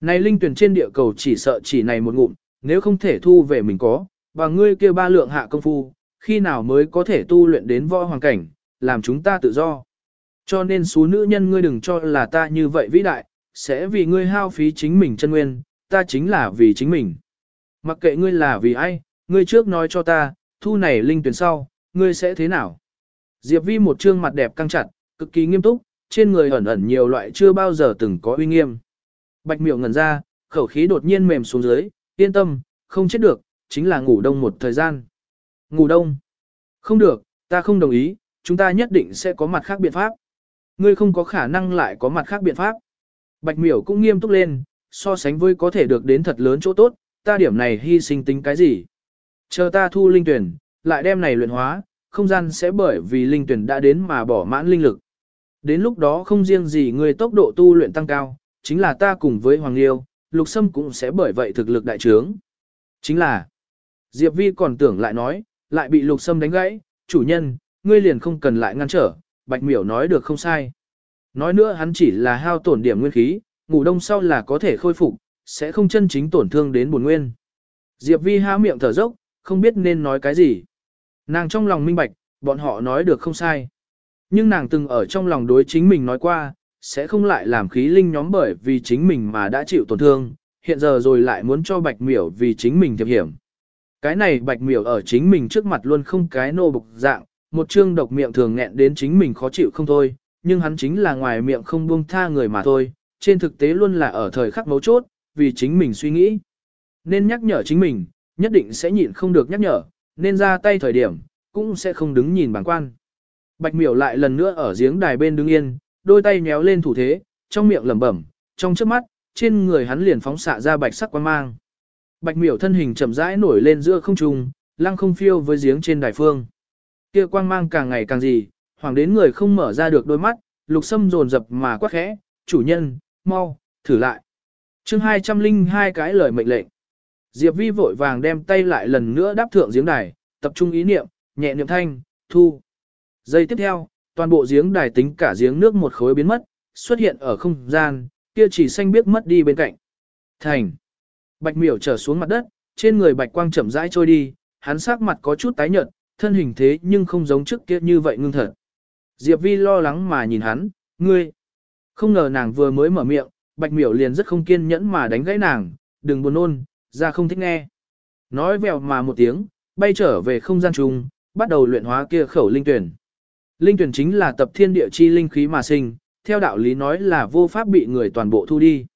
Này linh tuyển trên địa cầu chỉ sợ chỉ này một ngụm, nếu không thể thu về mình có, và ngươi kia ba lượng hạ công phu, khi nào mới có thể tu luyện đến võ hoàng cảnh, làm chúng ta tự do. Cho nên số nữ nhân ngươi đừng cho là ta như vậy vĩ đại, sẽ vì ngươi hao phí chính mình chân nguyên, ta chính là vì chính mình. Mặc kệ ngươi là vì ai, ngươi trước nói cho ta, thu này linh tuyển sau, ngươi sẽ thế nào? Diệp Vi một trương mặt đẹp căng chặt, cực kỳ nghiêm túc, trên người ẩn ẩn nhiều loại chưa bao giờ từng có uy nghiêm. Bạch miệu ngẩn ra, khẩu khí đột nhiên mềm xuống dưới, yên tâm, không chết được, chính là ngủ đông một thời gian. Ngủ đông? Không được, ta không đồng ý, chúng ta nhất định sẽ có mặt khác biện pháp. Ngươi không có khả năng lại có mặt khác biện pháp. Bạch miểu cũng nghiêm túc lên, so sánh với có thể được đến thật lớn chỗ tốt, ta điểm này hy sinh tính cái gì. Chờ ta thu linh tuyển, lại đem này luyện hóa, không gian sẽ bởi vì linh tuyển đã đến mà bỏ mãn linh lực. Đến lúc đó không riêng gì người tốc độ tu luyện tăng cao, chính là ta cùng với Hoàng Liêu, Lục Sâm cũng sẽ bởi vậy thực lực đại trướng. Chính là, Diệp Vi còn tưởng lại nói, lại bị Lục Sâm đánh gãy, chủ nhân, ngươi liền không cần lại ngăn trở, Bạch Miểu nói được không sai. Nói nữa hắn chỉ là hao tổn điểm nguyên khí, ngủ đông sau là có thể khôi phục, sẽ không chân chính tổn thương đến buồn nguyên. Diệp Vi há miệng thở dốc, không biết nên nói cái gì. Nàng trong lòng minh bạch, bọn họ nói được không sai. Nhưng nàng từng ở trong lòng đối chính mình nói qua, sẽ không lại làm khí linh nhóm bởi vì chính mình mà đã chịu tổn thương, hiện giờ rồi lại muốn cho bạch miểu vì chính mình thiệp hiểm. Cái này bạch miểu ở chính mình trước mặt luôn không cái nô bục dạng, một chương độc miệng thường nghẹn đến chính mình khó chịu không thôi, nhưng hắn chính là ngoài miệng không buông tha người mà thôi, trên thực tế luôn là ở thời khắc mấu chốt, vì chính mình suy nghĩ. Nên nhắc nhở chính mình, nhất định sẽ nhịn không được nhắc nhở, nên ra tay thời điểm, cũng sẽ không đứng nhìn bản quan. Bạch miểu lại lần nữa ở giếng đài bên đứng yên, đôi tay nhéo lên thủ thế, trong miệng lẩm bẩm, trong trước mắt, trên người hắn liền phóng xạ ra bạch sắc quang mang. Bạch miểu thân hình chậm rãi nổi lên giữa không trung, lăng không phiêu với giếng trên đài phương. Kia quang mang càng ngày càng gì, hoàng đến người không mở ra được đôi mắt, lục sâm dồn dập mà quát khẽ, chủ nhân, mau, thử lại. chương 202 cái lời mệnh lệnh. Diệp vi vội vàng đem tay lại lần nữa đáp thượng giếng đài, tập trung ý niệm, nhẹ niệm thanh, thu. Giây tiếp theo, toàn bộ giếng đài tính cả giếng nước một khối biến mất, xuất hiện ở không gian, kia chỉ xanh biết mất đi bên cạnh. Thành. Bạch miểu trở xuống mặt đất, trên người bạch quang chậm rãi trôi đi, hắn sắc mặt có chút tái nhợt, thân hình thế nhưng không giống trước kia như vậy ngưng thật. Diệp Vi lo lắng mà nhìn hắn, ngươi. Không ngờ nàng vừa mới mở miệng, bạch miểu liền rất không kiên nhẫn mà đánh gãy nàng, đừng buồn nôn, ra không thích nghe. Nói vèo mà một tiếng, bay trở về không gian trùng, bắt đầu luyện hóa kia khẩu linh tuyển. Linh tuyển chính là tập thiên địa chi linh khí mà sinh, theo đạo lý nói là vô pháp bị người toàn bộ thu đi.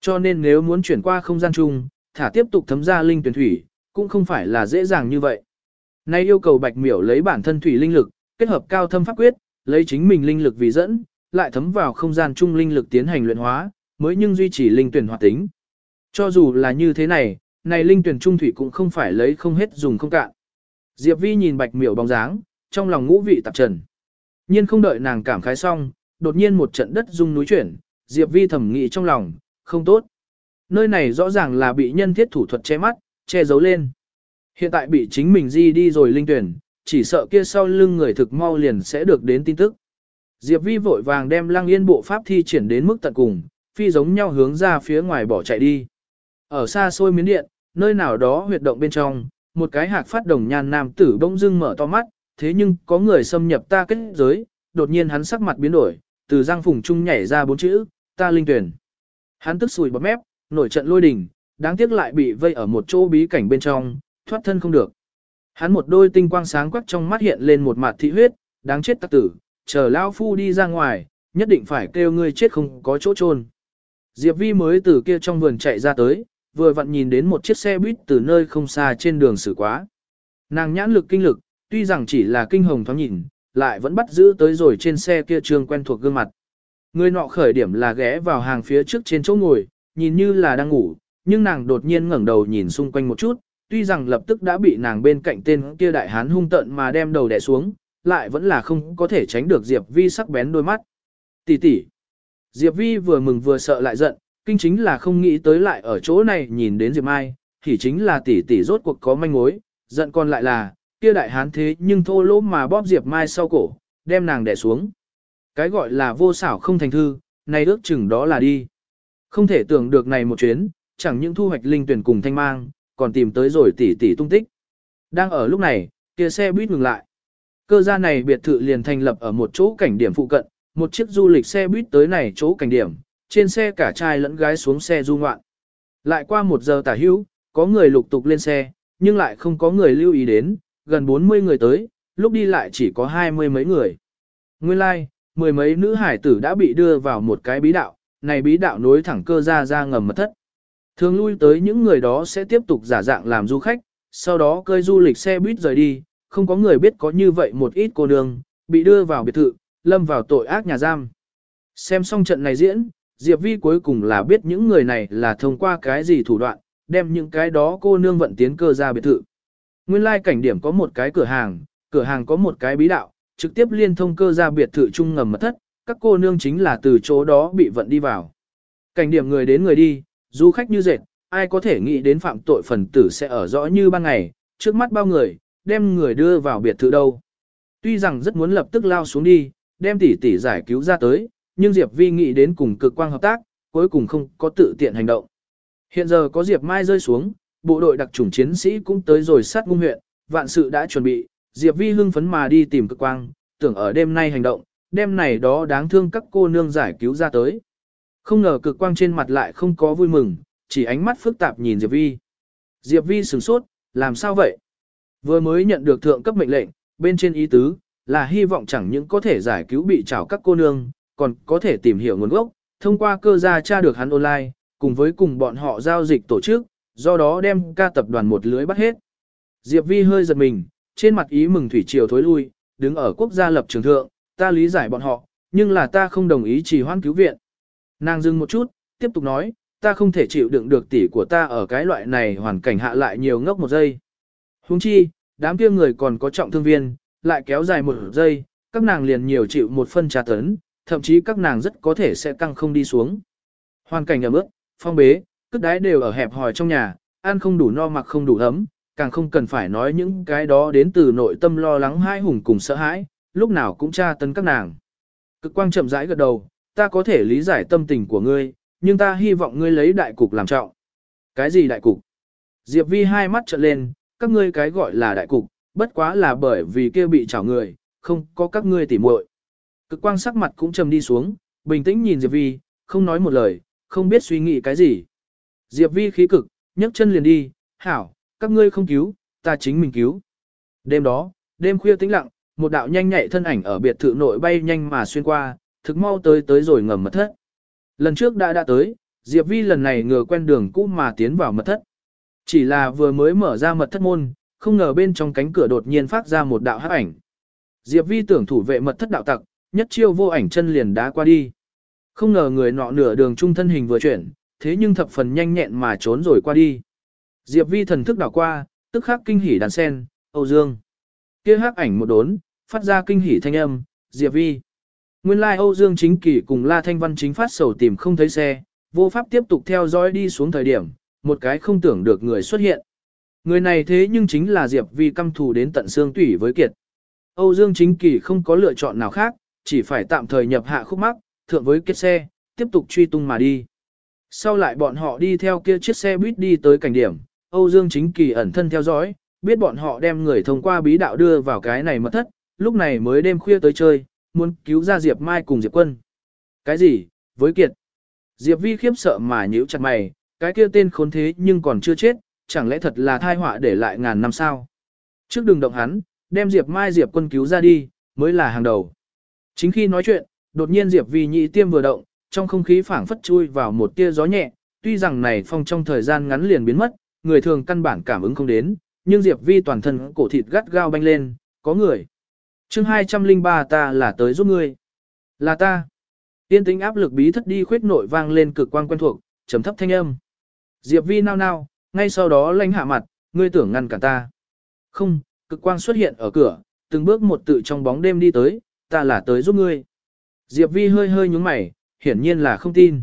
Cho nên nếu muốn chuyển qua không gian chung, thả tiếp tục thấm ra linh tuyển thủy, cũng không phải là dễ dàng như vậy. Nay yêu cầu bạch miểu lấy bản thân thủy linh lực, kết hợp cao thâm pháp quyết, lấy chính mình linh lực vì dẫn, lại thấm vào không gian chung linh lực tiến hành luyện hóa, mới nhưng duy trì linh tuyển hoạt tính. Cho dù là như thế này, này linh tuyển trung thủy cũng không phải lấy không hết dùng không cạn. Diệp Vi nhìn bạch miểu bóng dáng, trong lòng ngũ vị tạp trần. Nhiên không đợi nàng cảm khái xong, đột nhiên một trận đất rung núi chuyển, Diệp Vi thẩm nghĩ trong lòng, không tốt. Nơi này rõ ràng là bị nhân thiết thủ thuật che mắt, che giấu lên. Hiện tại bị chính mình di đi rồi linh tuyển, chỉ sợ kia sau lưng người thực mau liền sẽ được đến tin tức. Diệp Vi vội vàng đem lăng yên bộ pháp thi triển đến mức tận cùng, phi giống nhau hướng ra phía ngoài bỏ chạy đi. Ở xa xôi miến điện, nơi nào đó huyệt động bên trong, một cái hạc phát đồng nhan nam tử bỗng dưng mở to mắt, thế nhưng có người xâm nhập ta kết giới, đột nhiên hắn sắc mặt biến đổi, từ răng phùng trung nhảy ra bốn chữ, ta linh tuyển. Hắn tức sùi bọt mép, nổi trận lôi đình, đáng tiếc lại bị vây ở một chỗ bí cảnh bên trong, thoát thân không được. Hắn một đôi tinh quang sáng quắc trong mắt hiện lên một mặt thị huyết, đáng chết tắc tử, chờ lão phu đi ra ngoài, Nhất định phải kêu ngươi chết không có chỗ chôn. Diệp Vi mới từ kia trong vườn chạy ra tới, vừa vặn nhìn đến một chiếc xe buýt từ nơi không xa trên đường xử quá. Nàng nhãn lực kinh lực, tuy rằng chỉ là kinh hồng thoáng nhìn, lại vẫn bắt giữ tới rồi trên xe kia trường quen thuộc gương mặt. Người nọ khởi điểm là ghé vào hàng phía trước trên chỗ ngồi, nhìn như là đang ngủ, nhưng nàng đột nhiên ngẩng đầu nhìn xung quanh một chút, tuy rằng lập tức đã bị nàng bên cạnh tên kia đại hán hung tận mà đem đầu đè xuống, lại vẫn là không có thể tránh được Diệp Vi sắc bén đôi mắt. Tỷ tỷ. Diệp Vi vừa mừng vừa sợ lại giận, kinh chính là không nghĩ tới lại ở chỗ này nhìn đến Diệp Mai, thì chính là tỷ tỷ rốt cuộc có manh mối, giận còn lại là, kia đại hán thế nhưng thô lỗ mà bóp Diệp Mai sau cổ, đem nàng đè xuống. Cái gọi là vô xảo không thành thư, này ước chừng đó là đi. Không thể tưởng được này một chuyến, chẳng những thu hoạch linh tuyển cùng thanh mang, còn tìm tới rồi tỷ tỷ tung tích. Đang ở lúc này, kia xe buýt ngừng lại. Cơ gia này biệt thự liền thành lập ở một chỗ cảnh điểm phụ cận, một chiếc du lịch xe buýt tới này chỗ cảnh điểm, trên xe cả trai lẫn gái xuống xe du ngoạn. Lại qua một giờ tả hữu, có người lục tục lên xe, nhưng lại không có người lưu ý đến, gần 40 người tới, lúc đi lại chỉ có hai mươi mấy người. Nguyên lai, like, mười mấy nữ hải tử đã bị đưa vào một cái bí đạo, này bí đạo nối thẳng cơ ra ra ngầm mật thất. Thường lui tới những người đó sẽ tiếp tục giả dạng làm du khách, sau đó cơi du lịch xe buýt rời đi, không có người biết có như vậy một ít cô nương, bị đưa vào biệt thự, lâm vào tội ác nhà giam. Xem xong trận này diễn, Diệp Vi cuối cùng là biết những người này là thông qua cái gì thủ đoạn, đem những cái đó cô nương vận tiến cơ ra biệt thự. Nguyên lai cảnh điểm có một cái cửa hàng, cửa hàng có một cái bí đạo, trực tiếp liên thông cơ ra biệt thự chung ngầm mật thất, các cô nương chính là từ chỗ đó bị vận đi vào. Cảnh điểm người đến người đi, du khách như dệt, ai có thể nghĩ đến phạm tội phần tử sẽ ở rõ như ban ngày, trước mắt bao người, đem người đưa vào biệt thự đâu. Tuy rằng rất muốn lập tức lao xuống đi, đem tỷ tỷ giải cứu ra tới, nhưng Diệp Vi nghĩ đến cùng cực quang hợp tác, cuối cùng không có tự tiện hành động. Hiện giờ có Diệp Mai rơi xuống, bộ đội đặc chủng chiến sĩ cũng tới rồi sát ngung huyện, vạn sự đã chuẩn bị, Diệp Vi hưng phấn mà đi tìm cực quang, tưởng ở đêm nay hành động, đêm này đó đáng thương các cô nương giải cứu ra tới. Không ngờ cực quang trên mặt lại không có vui mừng, chỉ ánh mắt phức tạp nhìn Diệp Vi. Diệp Vi sửng sốt, làm sao vậy? Vừa mới nhận được thượng cấp mệnh lệnh, bên trên ý tứ, là hy vọng chẳng những có thể giải cứu bị trảo các cô nương, còn có thể tìm hiểu nguồn gốc, thông qua cơ gia tra được hắn online, cùng với cùng bọn họ giao dịch tổ chức, do đó đem ca tập đoàn một lưới bắt hết. Diệp Vi hơi giật mình, trên mặt ý mừng thủy triều thối lui, đứng ở quốc gia lập trường thượng, ta lý giải bọn họ, nhưng là ta không đồng ý trì hoãn cứu viện. Nàng dừng một chút, tiếp tục nói, ta không thể chịu đựng được tỷ của ta ở cái loại này hoàn cảnh hạ lại nhiều ngốc một giây. Huống chi, đám kia người còn có trọng thương viên, lại kéo dài một giây, các nàng liền nhiều chịu một phân trà tấn, thậm chí các nàng rất có thể sẽ căng không đi xuống. Hoàn cảnh ở mức, phong bế, cất đái đều ở hẹp hòi trong nhà, ăn không đủ no mặc không đủ ấm, càng không cần phải nói những cái đó đến từ nội tâm lo lắng hai hùng cùng sợ hãi, lúc nào cũng tra tấn các nàng. Cực quang chậm rãi gật đầu, ta có thể lý giải tâm tình của ngươi, nhưng ta hy vọng ngươi lấy đại cục làm trọng. Cái gì đại cục? Diệp Vi hai mắt trợn lên, các ngươi cái gọi là đại cục, bất quá là bởi vì kia bị chảo người, không có các ngươi tỉ muội. Cực quang sắc mặt cũng trầm đi xuống, bình tĩnh nhìn Diệp Vi, không nói một lời, không biết suy nghĩ cái gì. Diệp Vi khí cực, nhấc chân liền đi, hảo, các ngươi không cứu, ta chính mình cứu. Đêm đó, đêm khuya tĩnh lặng, một đạo nhanh nhạy thân ảnh ở biệt thự nội bay nhanh mà xuyên qua, thực mau tới tới rồi ngầm mật thất. Lần trước đã đã tới, Diệp Vi lần này ngừa quen đường cũ mà tiến vào mật thất. Chỉ là vừa mới mở ra mật thất môn, không ngờ bên trong cánh cửa đột nhiên phát ra một đạo hắc ảnh. Diệp Vi tưởng thủ vệ mật thất đạo tặc, nhất chiêu vô ảnh chân liền đá qua đi. Không ngờ người nọ nửa đường trung thân hình vừa chuyển, thế nhưng thập phần nhanh nhẹn mà trốn rồi qua đi. Diệp Vi thần thức đảo qua, tức khắc kinh hỉ đàn sen, Âu Dương. Kia hắc ảnh một đốn, phát ra kinh hỉ thanh âm, Diệp Vi. Nguyên lai like Âu Dương chính kỷ cùng La Thanh Văn chính phát sầu tìm không thấy xe, vô pháp tiếp tục theo dõi đi xuống thời điểm, một cái không tưởng được người xuất hiện. Người này thế nhưng chính là Diệp Vi căm thù đến tận xương tủy với kiệt. Âu Dương chính kỷ không có lựa chọn nào khác, chỉ phải tạm thời nhập hạ khúc mắc, thượng với kiệt xe, tiếp tục truy tung mà đi. Sau lại bọn họ đi theo kia chiếc xe buýt đi tới cảnh điểm, Âu Dương chính kỳ ẩn thân theo dõi, biết bọn họ đem người thông qua bí đạo đưa vào cái này mật thất, lúc này mới đêm khuya tới chơi, muốn cứu ra Diệp Mai cùng Diệp Quân. Cái gì? Với Kiệt. Diệp Vi khiếp sợ mà nhíu chặt mày, cái kia tên khốn thế nhưng còn chưa chết, chẳng lẽ thật là thai họa để lại ngàn năm sao? Trước đừng động hắn, đem Diệp Mai Diệp Quân cứu ra đi, mới là hàng đầu. Chính khi nói chuyện, đột nhiên Diệp Vi nhị tiêm vừa động, trong không khí phảng phất chui vào một tia gió nhẹ, tuy rằng này phong trong thời gian ngắn liền biến mất, người thường căn bản cảm ứng không đến, nhưng Diệp Vi toàn thân cổ thịt gắt gao banh lên, có người. chương 203 ta là tới giúp ngươi. Là ta. Tiên tính áp lực bí thất đi khuyết nội vang lên cực quang quen thuộc, trầm thấp thanh âm. Diệp Vi nao nao, ngay sau đó lanh hạ mặt, ngươi tưởng ngăn cả ta. Không, cực quang xuất hiện ở cửa, từng bước một tự trong bóng đêm đi tới, ta là tới giúp ngươi. Diệp Vi hơi hơi nhúng mày, hiển nhiên là không tin.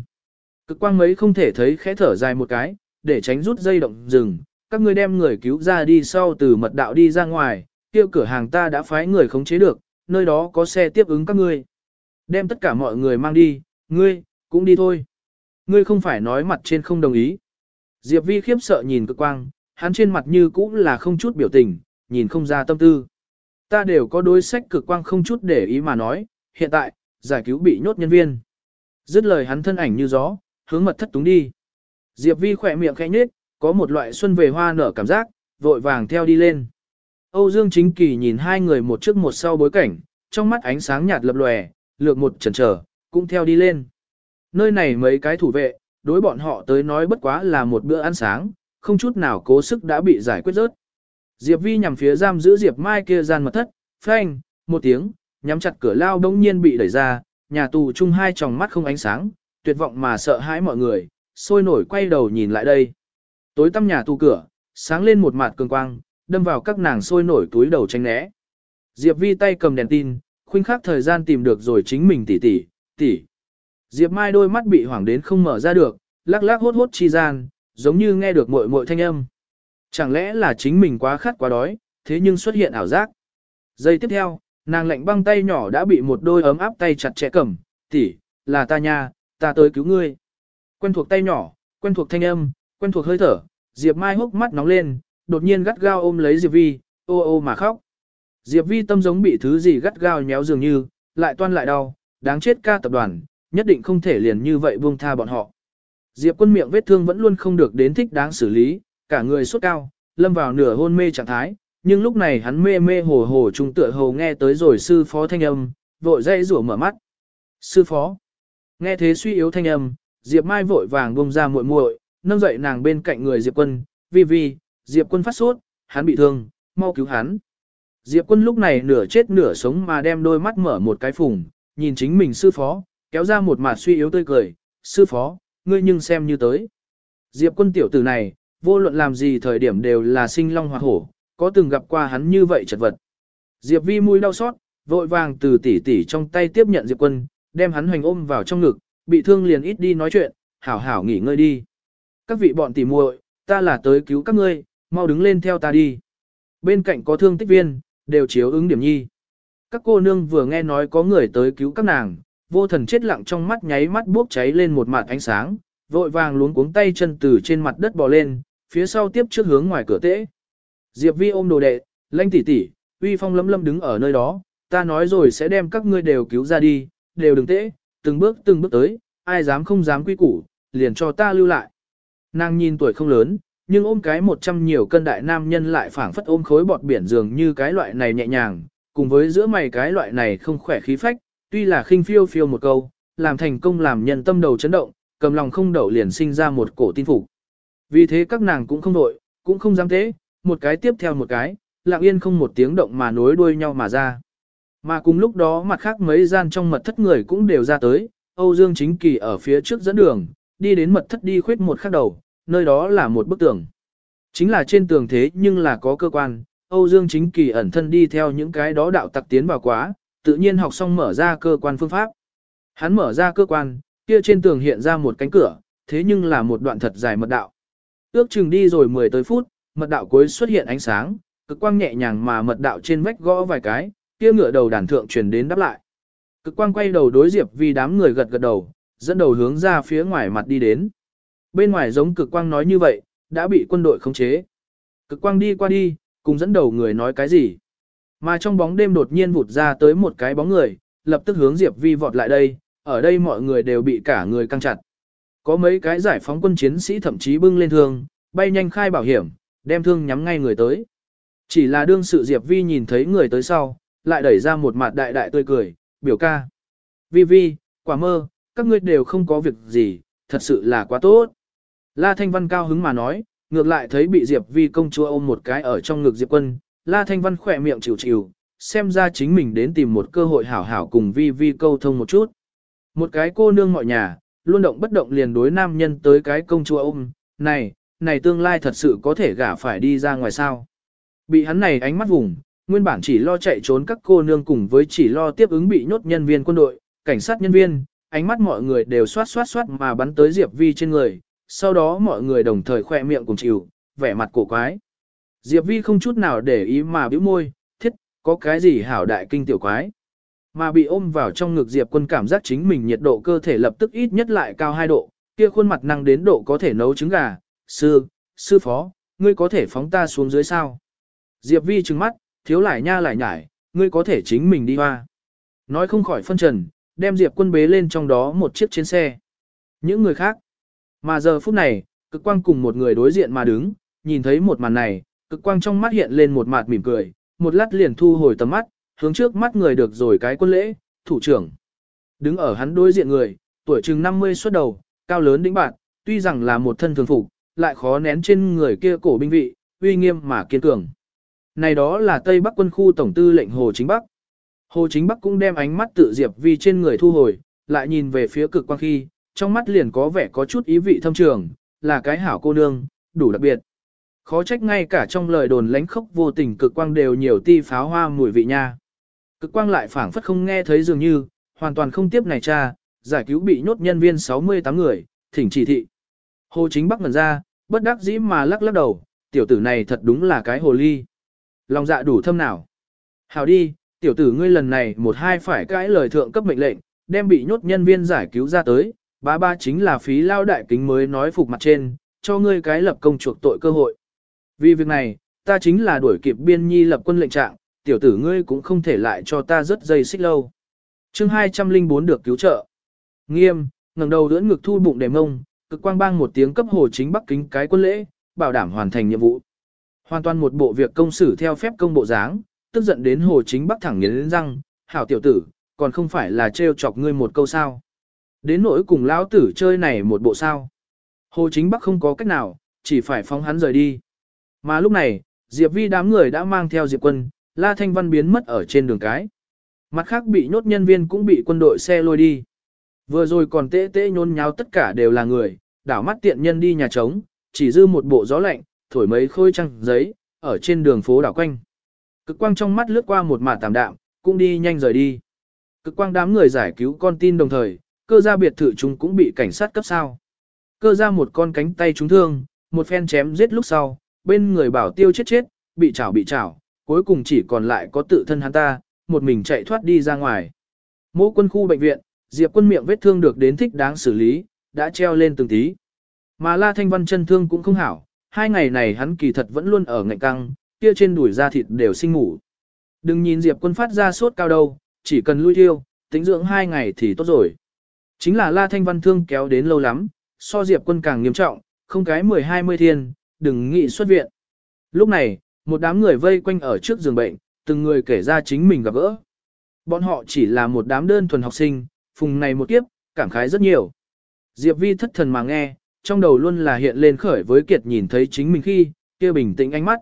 Cực quang mấy không thể thấy khẽ thở dài một cái, để tránh rút dây động rừng, các ngươi đem người cứu ra đi sau từ mật đạo đi ra ngoài, kia cửa hàng ta đã phái người khống chế được, nơi đó có xe tiếp ứng các ngươi. Đem tất cả mọi người mang đi, ngươi, cũng đi thôi. Ngươi không phải nói mặt trên không đồng ý. Diệp Vi khiếp sợ nhìn cực quang, hắn trên mặt như cũng là không chút biểu tình, nhìn không ra tâm tư. Ta đều có đối sách cực quang không chút để ý mà nói, hiện tại, giải cứu bị nhốt nhân viên. Dứt lời hắn thân ảnh như gió, hướng mật thất túng đi. Diệp Vi khỏe miệng khẽ nhếch, có một loại xuân về hoa nở cảm giác, vội vàng theo đi lên. Âu Dương Chính Kỳ nhìn hai người một trước một sau bối cảnh, trong mắt ánh sáng nhạt lập lòe, lược một chần trở, cũng theo đi lên. Nơi này mấy cái thủ vệ, đối bọn họ tới nói bất quá là một bữa ăn sáng, không chút nào cố sức đã bị giải quyết rớt. Diệp Vi nhằm phía giam giữ Diệp Mai kia gian mật thất, phanh, một tiếng, nhắm chặt cửa lao đông nhiên bị đẩy ra, nhà tù chung hai tròng mắt không ánh sáng, tuyệt vọng mà sợ hãi mọi người, sôi nổi quay đầu nhìn lại đây. Tối tăm nhà tù cửa, sáng lên một mặt cường quang, đâm vào các nàng sôi nổi túi đầu tránh né. Diệp Vi tay cầm đèn tin, khuynh khắc thời gian tìm được rồi chính mình tỉ tỉ, tỉ. Diệp Mai đôi mắt bị hoảng đến không mở ra được, lắc lắc hốt hốt chi gian, giống như nghe được muội muội thanh âm. Chẳng lẽ là chính mình quá khát quá đói, thế nhưng xuất hiện ảo giác. Giây tiếp theo, nàng lạnh băng tay nhỏ đã bị một đôi ấm áp tay chặt chẽ cầm, tỷ, là ta nha, ta tới cứu ngươi. Quen thuộc tay nhỏ, quen thuộc thanh âm, quen thuộc hơi thở, Diệp Mai hốc mắt nóng lên, đột nhiên gắt gao ôm lấy Diệp Vi, ô ô mà khóc. Diệp Vi tâm giống bị thứ gì gắt gao nhéo dường như, lại toan lại đau, đáng chết ca tập đoàn, nhất định không thể liền như vậy buông tha bọn họ. Diệp quân miệng vết thương vẫn luôn không được đến thích đáng xử lý, cả người sốt cao, lâm vào nửa hôn mê trạng thái, nhưng lúc này hắn mê mê hồ hồ trung tựa hồ nghe tới rồi sư phó thanh âm, vội dây rủa mở mắt. Sư phó. Nghe thế suy yếu thanh âm, Diệp Mai vội vàng bông ra muội muội, nâng dậy nàng bên cạnh người Diệp Quân, "Vi Vi, Diệp Quân phát sốt, hắn bị thương, mau cứu hắn." Diệp Quân lúc này nửa chết nửa sống mà đem đôi mắt mở một cái phùng, nhìn chính mình sư phó, kéo ra một mặt suy yếu tươi cười, "Sư phó, ngươi nhưng xem như tới." Diệp Quân tiểu tử này, vô luận làm gì thời điểm đều là sinh long hoa hổ, có từng gặp qua hắn như vậy chật vật. Diệp Vi mũi đau xót, vội vàng từ tỷ tỷ trong tay tiếp nhận Diệp Quân, đem hắn hoành ôm vào trong ngực, bị thương liền ít đi nói chuyện, hảo hảo nghỉ ngơi đi. Các vị bọn tỉ muội, ta là tới cứu các ngươi, mau đứng lên theo ta đi. Bên cạnh có thương tích viên, đều chiếu ứng điểm nhi. Các cô nương vừa nghe nói có người tới cứu các nàng, vô thần chết lặng trong mắt nháy mắt bốc cháy lên một mạt ánh sáng, vội vàng luống cuống tay chân từ trên mặt đất bò lên, phía sau tiếp trước hướng ngoài cửa tễ. Diệp Vi ôm đồ đệ, lanh tỷ tỷ, uy phong lấm lâm đứng ở nơi đó, ta nói rồi sẽ đem các ngươi đều cứu ra đi, đều đừng tễ, từng bước từng bước tới, ai dám không dám quy củ, liền cho ta lưu lại. Nàng nhìn tuổi không lớn, nhưng ôm cái một trăm nhiều cân đại nam nhân lại phảng phất ôm khối bọt biển dường như cái loại này nhẹ nhàng, cùng với giữa mày cái loại này không khỏe khí phách, tuy là khinh phiêu phiêu một câu, làm thành công làm nhân tâm đầu chấn động, cầm lòng không đậu liền sinh ra một cổ tin phục. Vì thế các nàng cũng không đội, cũng không dám thế, một cái tiếp theo một cái, lặng yên không một tiếng động mà nối đuôi nhau mà ra. Mà cùng lúc đó mặt khác mấy gian trong mật thất người cũng đều ra tới, Âu Dương Chính Kỳ ở phía trước dẫn đường, đi đến mật thất đi khuyết một khắc đầu, nơi đó là một bức tường. Chính là trên tường thế nhưng là có cơ quan, Âu Dương Chính Kỳ ẩn thân đi theo những cái đó đạo tặc tiến vào quá, tự nhiên học xong mở ra cơ quan phương pháp. Hắn mở ra cơ quan, kia trên tường hiện ra một cánh cửa, thế nhưng là một đoạn thật dài mật đạo. Ước chừng đi rồi 10 tới phút, mật đạo cuối xuất hiện ánh sáng, cực quang nhẹ nhàng mà mật đạo trên vách gõ vài cái, kia ngựa đầu đàn thượng truyền đến đáp lại. Cực quang quay đầu đối diệp vì đám người gật gật đầu, dẫn đầu hướng ra phía ngoài mặt đi đến. Bên ngoài giống cực quang nói như vậy, đã bị quân đội khống chế. Cực quang đi qua đi, cùng dẫn đầu người nói cái gì. Mà trong bóng đêm đột nhiên vụt ra tới một cái bóng người, lập tức hướng Diệp Vi vọt lại đây, ở đây mọi người đều bị cả người căng chặt. Có mấy cái giải phóng quân chiến sĩ thậm chí bưng lên thương, bay nhanh khai bảo hiểm, đem thương nhắm ngay người tới. Chỉ là đương sự Diệp Vi nhìn thấy người tới sau, lại đẩy ra một mặt đại đại tươi cười, biểu ca. Vi Vi, quả mơ, các ngươi đều không có việc gì, thật sự là quá tốt. La Thanh Văn cao hứng mà nói, ngược lại thấy bị Diệp Vi công chúa ôm một cái ở trong ngực Diệp Quân, La Thanh Văn khỏe miệng chịu chịu, xem ra chính mình đến tìm một cơ hội hảo hảo cùng Vi Vi câu thông một chút. Một cái cô nương mọi nhà, luôn động bất động liền đối nam nhân tới cái công chúa ôm, này, này tương lai thật sự có thể gả phải đi ra ngoài sao. Bị hắn này ánh mắt vùng, nguyên bản chỉ lo chạy trốn các cô nương cùng với chỉ lo tiếp ứng bị nhốt nhân viên quân đội, cảnh sát nhân viên, ánh mắt mọi người đều xoát xoát xoát mà bắn tới Diệp Vi trên người, sau đó mọi người đồng thời khoe miệng cùng chịu, vẻ mặt cổ quái. Diệp Vi không chút nào để ý mà bĩu môi, thiết, có cái gì hảo đại kinh tiểu quái. Mà bị ôm vào trong ngực Diệp quân cảm giác chính mình nhiệt độ cơ thể lập tức ít nhất lại cao 2 độ, kia khuôn mặt năng đến độ có thể nấu trứng gà, sư, sư phó, ngươi có thể phóng ta xuống dưới sao. Diệp Vi trừng mắt, thiếu lại nha lại nhải, ngươi có thể chính mình đi hoa. Nói không khỏi phân trần, đem Diệp quân bế lên trong đó một chiếc trên xe. Những người khác. Mà giờ phút này, cực quang cùng một người đối diện mà đứng, nhìn thấy một màn này, cực quang trong mắt hiện lên một mặt mỉm cười, một lát liền thu hồi tầm mắt, hướng trước mắt người được rồi cái quân lễ, thủ trưởng. Đứng ở hắn đối diện người, tuổi chừng 50 xuất đầu, cao lớn đĩnh bạn, tuy rằng là một thân thường phục, lại khó nén trên người kia cổ binh vị, uy nghiêm mà kiên cường. Này đó là Tây Bắc quân khu tổng tư lệnh Hồ Chính Bắc. Hồ Chính Bắc cũng đem ánh mắt tự Diệp Vi trên người thu hồi, lại nhìn về phía cực quang khi, trong mắt liền có vẻ có chút ý vị thâm trường, là cái hảo cô nương, đủ đặc biệt. Khó trách ngay cả trong lời đồn lánh khốc vô tình cực quang đều nhiều ti pháo hoa mùi vị nha. Cực quang lại phảng phất không nghe thấy dường như, hoàn toàn không tiếp này cha, giải cứu bị nhốt nhân viên 68 người, thỉnh chỉ thị. Hồ chính bắc ngẩn ra, bất đắc dĩ mà lắc lắc đầu, tiểu tử này thật đúng là cái hồ ly. Lòng dạ đủ thâm nào. Hào đi, tiểu tử ngươi lần này một hai phải cãi lời thượng cấp mệnh lệnh, đem bị nhốt nhân viên giải cứu ra tới, ba ba chính là phí lao đại kính mới nói phục mặt trên, cho ngươi cái lập công chuộc tội cơ hội. Vì việc này, ta chính là đuổi kịp biên nhi lập quân lệnh trạng, tiểu tử ngươi cũng không thể lại cho ta rất dây xích lâu. chương 204 được cứu trợ. Nghiêm, ngẩng đầu đưỡn ngực thu bụng để mông, cực quang bang một tiếng cấp hồ chính bắc kính cái quân lễ, bảo đảm hoàn thành nhiệm vụ. Hoàn toàn một bộ việc công xử theo phép công bộ dáng, tức giận đến hồ chính bắc thẳng nghiến răng, hảo tiểu tử, còn không phải là trêu chọc ngươi một câu sao. Đến nỗi cùng lão tử chơi này một bộ sao. Hồ chính bắc không có cách nào, chỉ phải phóng hắn rời đi. Mà lúc này, Diệp Vi đám người đã mang theo Diệp quân, La Thanh Văn biến mất ở trên đường cái. Mặt khác bị nhốt nhân viên cũng bị quân đội xe lôi đi. Vừa rồi còn tê tê nhôn nháo tất cả đều là người, đảo mắt tiện nhân đi nhà trống, chỉ dư một bộ gió lạnh, thổi mấy khôi trăng giấy, ở trên đường phố đảo quanh. Cực quang trong mắt lướt qua một mả tạm đạm, cũng đi nhanh rời đi. Cực quang đám người giải cứu con tin đồng thời, cơ gia biệt thự chúng cũng bị cảnh sát cấp sao. Cơ ra một con cánh tay trúng thương, một phen chém giết lúc sau, bên người bảo tiêu chết chết, bị chảo bị chảo, cuối cùng chỉ còn lại có tự thân hắn ta, một mình chạy thoát đi ra ngoài. Mỗ quân khu bệnh viện, Diệp quân miệng vết thương được đến thích đáng xử lý, đã treo lên từng tí. Mà La Thanh Văn chân thương cũng không hảo, hai ngày này hắn kỳ thật vẫn luôn ở ngạnh căng, kia trên đùi da thịt đều sinh ngủ. Đừng nhìn Diệp quân phát ra sốt cao đâu, chỉ cần lui thiêu, tính dưỡng hai ngày thì tốt rồi. Chính là La Thanh Văn thương kéo đến lâu lắm, so Diệp quân càng nghiêm trọng, không cái 10-20 thiên, đừng nghĩ xuất viện. Lúc này, một đám người vây quanh ở trước giường bệnh, từng người kể ra chính mình gặp gỡ. Bọn họ chỉ là một đám đơn thuần học sinh, phùng này một kiếp, cảm khái rất nhiều. Diệp Vi thất thần mà nghe, trong đầu luôn là hiện lên khởi với kiệt nhìn thấy chính mình khi, kia bình tĩnh ánh mắt.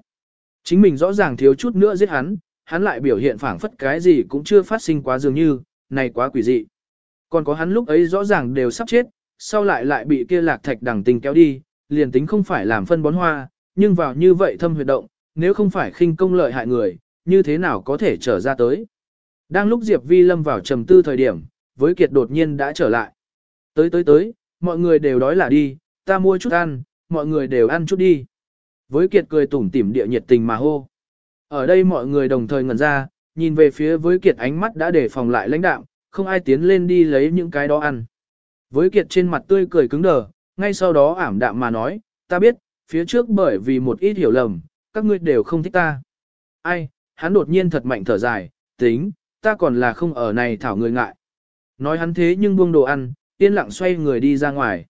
Chính mình rõ ràng thiếu chút nữa giết hắn, hắn lại biểu hiện phảng phất cái gì cũng chưa phát sinh quá dường như, này quá quỷ dị. Còn có hắn lúc ấy rõ ràng đều sắp chết, sau lại lại bị kia lạc thạch đằng tình kéo đi, liền tính không phải làm phân bón hoa, nhưng vào như vậy thâm huyệt động, nếu không phải khinh công lợi hại người, như thế nào có thể trở ra tới. Đang lúc Diệp Vi lâm vào trầm tư thời điểm, với kiệt đột nhiên đã trở lại. Tới tới tới, mọi người đều đói là đi, ta mua chút ăn, mọi người đều ăn chút đi. Với kiệt cười tủm tỉm địa nhiệt tình mà hô. Ở đây mọi người đồng thời ngẩn ra, nhìn về phía với kiệt ánh mắt đã để phòng lại lãnh đạo, không ai tiến lên đi lấy những cái đó ăn. Với kiệt trên mặt tươi cười cứng đờ, ngay sau đó ảm đạm mà nói, ta biết, phía trước bởi vì một ít hiểu lầm, các ngươi đều không thích ta. Ai, hắn đột nhiên thật mạnh thở dài, tính, ta còn là không ở này thảo người ngại. Nói hắn thế nhưng buông đồ ăn, yên lặng xoay người đi ra ngoài.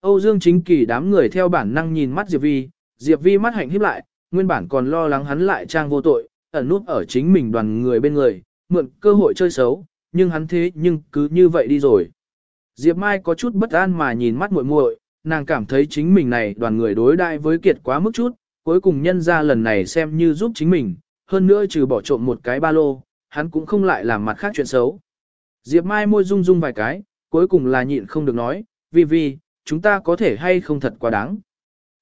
Âu Dương chính kỳ đám người theo bản năng nhìn mắt Diệp Vi, Diệp Vi mắt hạnh híp lại, nguyên bản còn lo lắng hắn lại trang vô tội, ẩn nút ở chính mình đoàn người bên người, mượn cơ hội chơi xấu, nhưng hắn thế nhưng cứ như vậy đi rồi. Diệp Mai có chút bất an mà nhìn mắt muội muội, nàng cảm thấy chính mình này đoàn người đối đãi với kiệt quá mức chút, cuối cùng nhân ra lần này xem như giúp chính mình, hơn nữa trừ bỏ trộm một cái ba lô, hắn cũng không lại làm mặt khác chuyện xấu. Diệp Mai môi rung rung vài cái, cuối cùng là nhịn không được nói, vì vì, chúng ta có thể hay không thật quá đáng.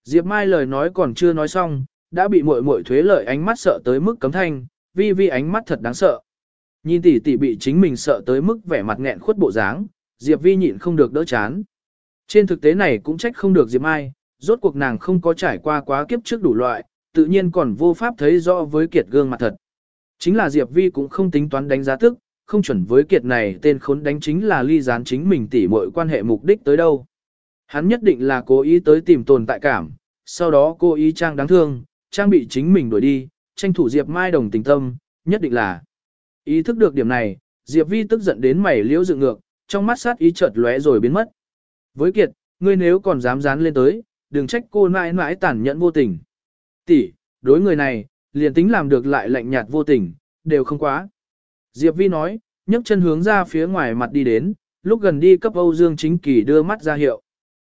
Diệp Mai lời nói còn chưa nói xong, đã bị muội muội thuế lợi ánh mắt sợ tới mức cấm thanh, vì vì ánh mắt thật đáng sợ. Nhìn tỷ tỷ bị chính mình sợ tới mức vẻ mặt nghẹn khuất bộ dáng, Diệp Vi nhịn không được đỡ chán. Trên thực tế này cũng trách không được Diệp Mai, rốt cuộc nàng không có trải qua quá kiếp trước đủ loại, tự nhiên còn vô pháp thấy rõ với kiệt gương mặt thật. Chính là Diệp Vi cũng không tính toán đánh giá tức, không chuẩn với kiệt này tên khốn đánh chính là ly gián chính mình tỉ mọi quan hệ mục đích tới đâu. Hắn nhất định là cố ý tới tìm tồn tại cảm, sau đó cố ý trang đáng thương, trang bị chính mình đuổi đi, tranh thủ Diệp Mai đồng tình tâm, nhất định là. Ý thức được điểm này, Diệp Vi tức giận đến mày liễu dựng ngược, trong mắt sát ý chợt lóe rồi biến mất. Với kiệt, ngươi nếu còn dám dán lên tới, đừng trách cô mãi mãi tàn nhẫn vô tình. Tỷ, đối người này, liền tính làm được lại lạnh nhạt vô tình, đều không quá. Diệp Vi nói, nhấc chân hướng ra phía ngoài mặt đi đến, lúc gần đi cấp Âu Dương Chính Kỳ đưa mắt ra hiệu.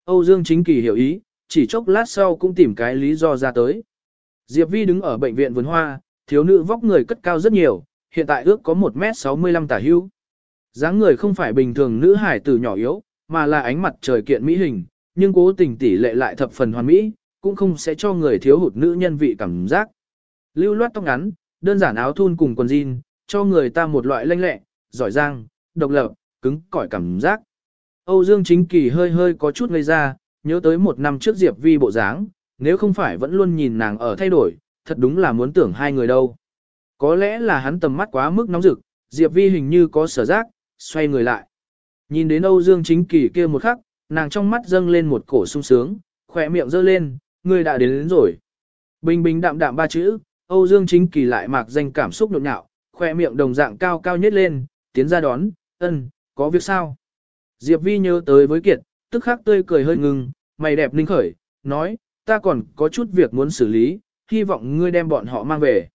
Âu Dương Chính Kỳ hiểu ý, chỉ chốc lát sau cũng tìm cái lý do ra tới. Diệp Vi đứng ở bệnh viện vườn hoa, thiếu nữ vóc người cất cao rất nhiều, hiện tại ước có 1m65 tả hưu. dáng người không phải bình thường nữ hải tử nhỏ yếu, mà là ánh mặt trời kiện mỹ hình, nhưng cố tình tỷ lệ lại thập phần hoàn mỹ, cũng không sẽ cho người thiếu hụt nữ nhân vị cảm giác. Lưu loát tóc ngắn, đơn giản áo thun cùng quần jean, cho người ta một loại lanh lẹ, giỏi giang, độc lập, cứng cỏi cảm giác. Âu Dương Chính Kỳ hơi hơi có chút ngây ra, nhớ tới một năm trước Diệp Vi bộ dáng, nếu không phải vẫn luôn nhìn nàng ở thay đổi, thật đúng là muốn tưởng hai người đâu. Có lẽ là hắn tầm mắt quá mức nóng rực, Diệp Vi hình như có sở giác, xoay người lại. Nhìn đến Âu Dương Chính Kỳ kia một khắc, nàng trong mắt dâng lên một cổ sung sướng, khỏe miệng dơ lên, người đã đến, đến rồi. Bình bình đạm đạm ba chữ, Âu Dương Chính Kỳ lại mạc danh cảm xúc nhộn nhạo, khoe miệng đồng dạng cao cao nhất lên, tiến ra đón, ân, có việc sao? Diệp Vi nhớ tới với Kiệt, tức khắc tươi cười hơi ngừng, mày đẹp ninh khởi, nói, ta còn có chút việc muốn xử lý, hy vọng ngươi đem bọn họ mang về.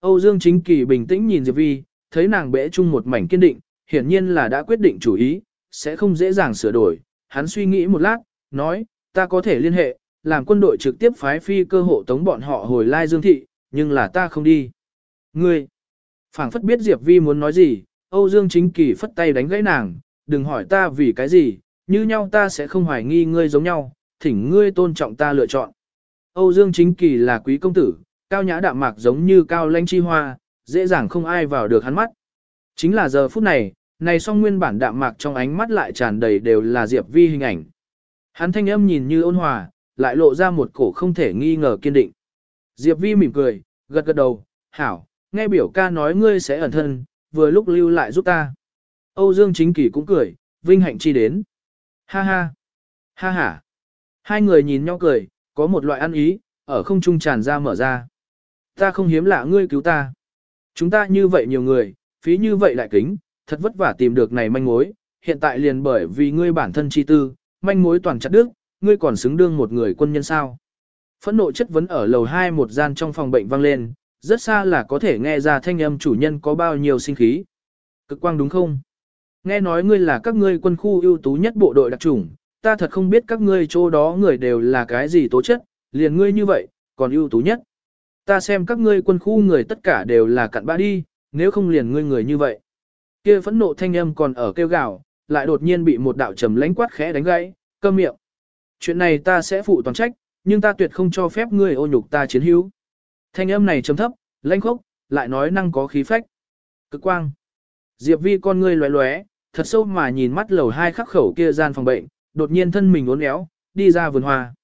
Âu Dương Chính Kỳ bình tĩnh nhìn Diệp Vi, thấy nàng bẽ chung một mảnh kiên định, hiển nhiên là đã quyết định chủ ý, sẽ không dễ dàng sửa đổi. Hắn suy nghĩ một lát, nói, ta có thể liên hệ, làm quân đội trực tiếp phái phi cơ hộ tống bọn họ hồi lai Dương Thị, nhưng là ta không đi. Ngươi, phảng phất biết Diệp Vi muốn nói gì, Âu Dương Chính Kỳ phất tay đánh gãy nàng, đừng hỏi ta vì cái gì, như nhau ta sẽ không hoài nghi ngươi giống nhau, thỉnh ngươi tôn trọng ta lựa chọn. Âu Dương Chính Kỳ là quý công tử, cao nhã đạm mạc giống như cao lanh chi hoa, dễ dàng không ai vào được hắn mắt. Chính là giờ phút này, này song nguyên bản đạm mạc trong ánh mắt lại tràn đầy đều là Diệp Vi hình ảnh. Hắn thanh âm nhìn như ôn hòa, lại lộ ra một cổ không thể nghi ngờ kiên định. Diệp Vi mỉm cười, gật gật đầu, hảo, nghe biểu ca nói ngươi sẽ ẩn thân, vừa lúc lưu lại giúp ta. Âu Dương Chính Kỳ cũng cười, vinh hạnh chi đến. Ha ha, ha ha. Hai người nhìn nhau cười, có một loại ăn ý, ở không trung tràn ra mở ra. Ta không hiếm lạ ngươi cứu ta. Chúng ta như vậy nhiều người, phí như vậy lại kính, thật vất vả tìm được này manh mối, hiện tại liền bởi vì ngươi bản thân chi tư, manh mối toàn chặt đứt, ngươi còn xứng đương một người quân nhân sao. Phẫn nộ chất vấn ở lầu 2 một gian trong phòng bệnh vang lên, rất xa là có thể nghe ra thanh âm chủ nhân có bao nhiêu sinh khí. Cực quang đúng không? Nghe nói ngươi là các ngươi quân khu ưu tú nhất bộ đội đặc chủng, ta thật không biết các ngươi chỗ đó người đều là cái gì tố chất, liền ngươi như vậy, còn ưu tú nhất. Ta xem các ngươi quân khu người tất cả đều là cặn bã đi, nếu không liền ngươi người như vậy. Kia phẫn nộ thanh âm còn ở kêu gào, lại đột nhiên bị một đạo trầm lãnh quát khẽ đánh gãy, câm miệng. Chuyện này ta sẽ phụ toàn trách, nhưng ta tuyệt không cho phép ngươi ô nhục ta chiến hữu. Thanh âm này trầm thấp, lãnh khốc, lại nói năng có khí phách. Cực quang. Diệp Vi con ngươi lóe lóe, thật sâu mà nhìn mắt lầu hai khắc khẩu kia gian phòng bệnh, đột nhiên thân mình uốn éo, đi ra vườn hoa.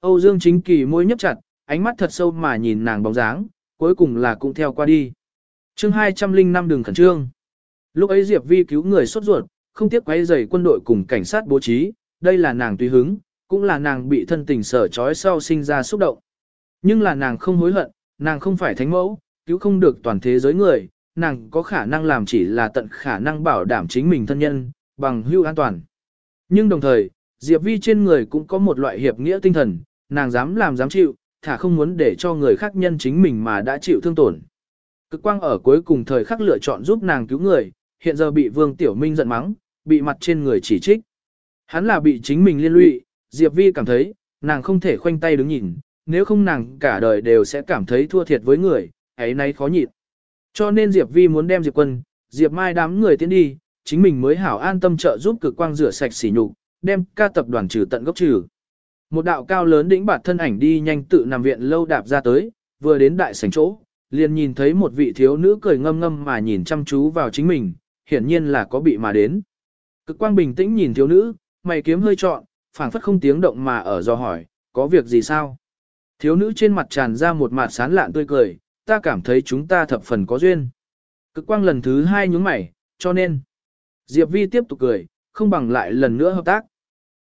Âu Dương Chính Kỳ môi nhấp chặt, ánh mắt thật sâu mà nhìn nàng bóng dáng, cuối cùng là cũng theo qua đi. Chương 205 đường khẩn trương. Lúc ấy Diệp Vi cứu người sốt ruột, không tiếc quấy rầy quân đội cùng cảnh sát bố trí, đây là nàng tùy hứng, cũng là nàng bị thân tình sở trói sau sinh ra xúc động. Nhưng là nàng không hối hận, nàng không phải thánh mẫu, cứu không được toàn thế giới người, nàng có khả năng làm chỉ là tận khả năng bảo đảm chính mình thân nhân, bằng hưu an toàn. Nhưng đồng thời, Diệp Vi trên người cũng có một loại hiệp nghĩa tinh thần, nàng dám làm dám chịu, thả không muốn để cho người khác nhân chính mình mà đã chịu thương tổn. Cực quang ở cuối cùng thời khắc lựa chọn giúp nàng cứu người, hiện giờ bị Vương Tiểu Minh giận mắng, bị mặt trên người chỉ trích. Hắn là bị chính mình liên lụy, Diệp Vi cảm thấy, nàng không thể khoanh tay đứng nhìn, nếu không nàng cả đời đều sẽ cảm thấy thua thiệt với người, ấy nay khó nhịn. Cho nên Diệp Vi muốn đem Diệp Quân, Diệp Mai đám người tiến đi, chính mình mới hảo an tâm trợ giúp cực quang rửa sạch sỉ nhục, đem ca tập đoàn trừ tận gốc trừ. Một đạo cao lớn đỉnh bạt thân ảnh đi nhanh tự nằm viện lâu đạp ra tới, vừa đến đại sảnh chỗ, liền nhìn thấy một vị thiếu nữ cười ngâm ngâm mà nhìn chăm chú vào chính mình, hiển nhiên là có bị mà đến. Cực quang bình tĩnh nhìn thiếu nữ, mày kiếm hơi trọn, phảng phất không tiếng động mà ở do hỏi, có việc gì sao? Thiếu nữ trên mặt tràn ra một mặt sán lạn tươi cười, ta cảm thấy chúng ta thập phần có duyên. Cực quang lần thứ hai nhướng mày, cho nên. Diệp Vi tiếp tục cười, không bằng lại lần nữa hợp tác.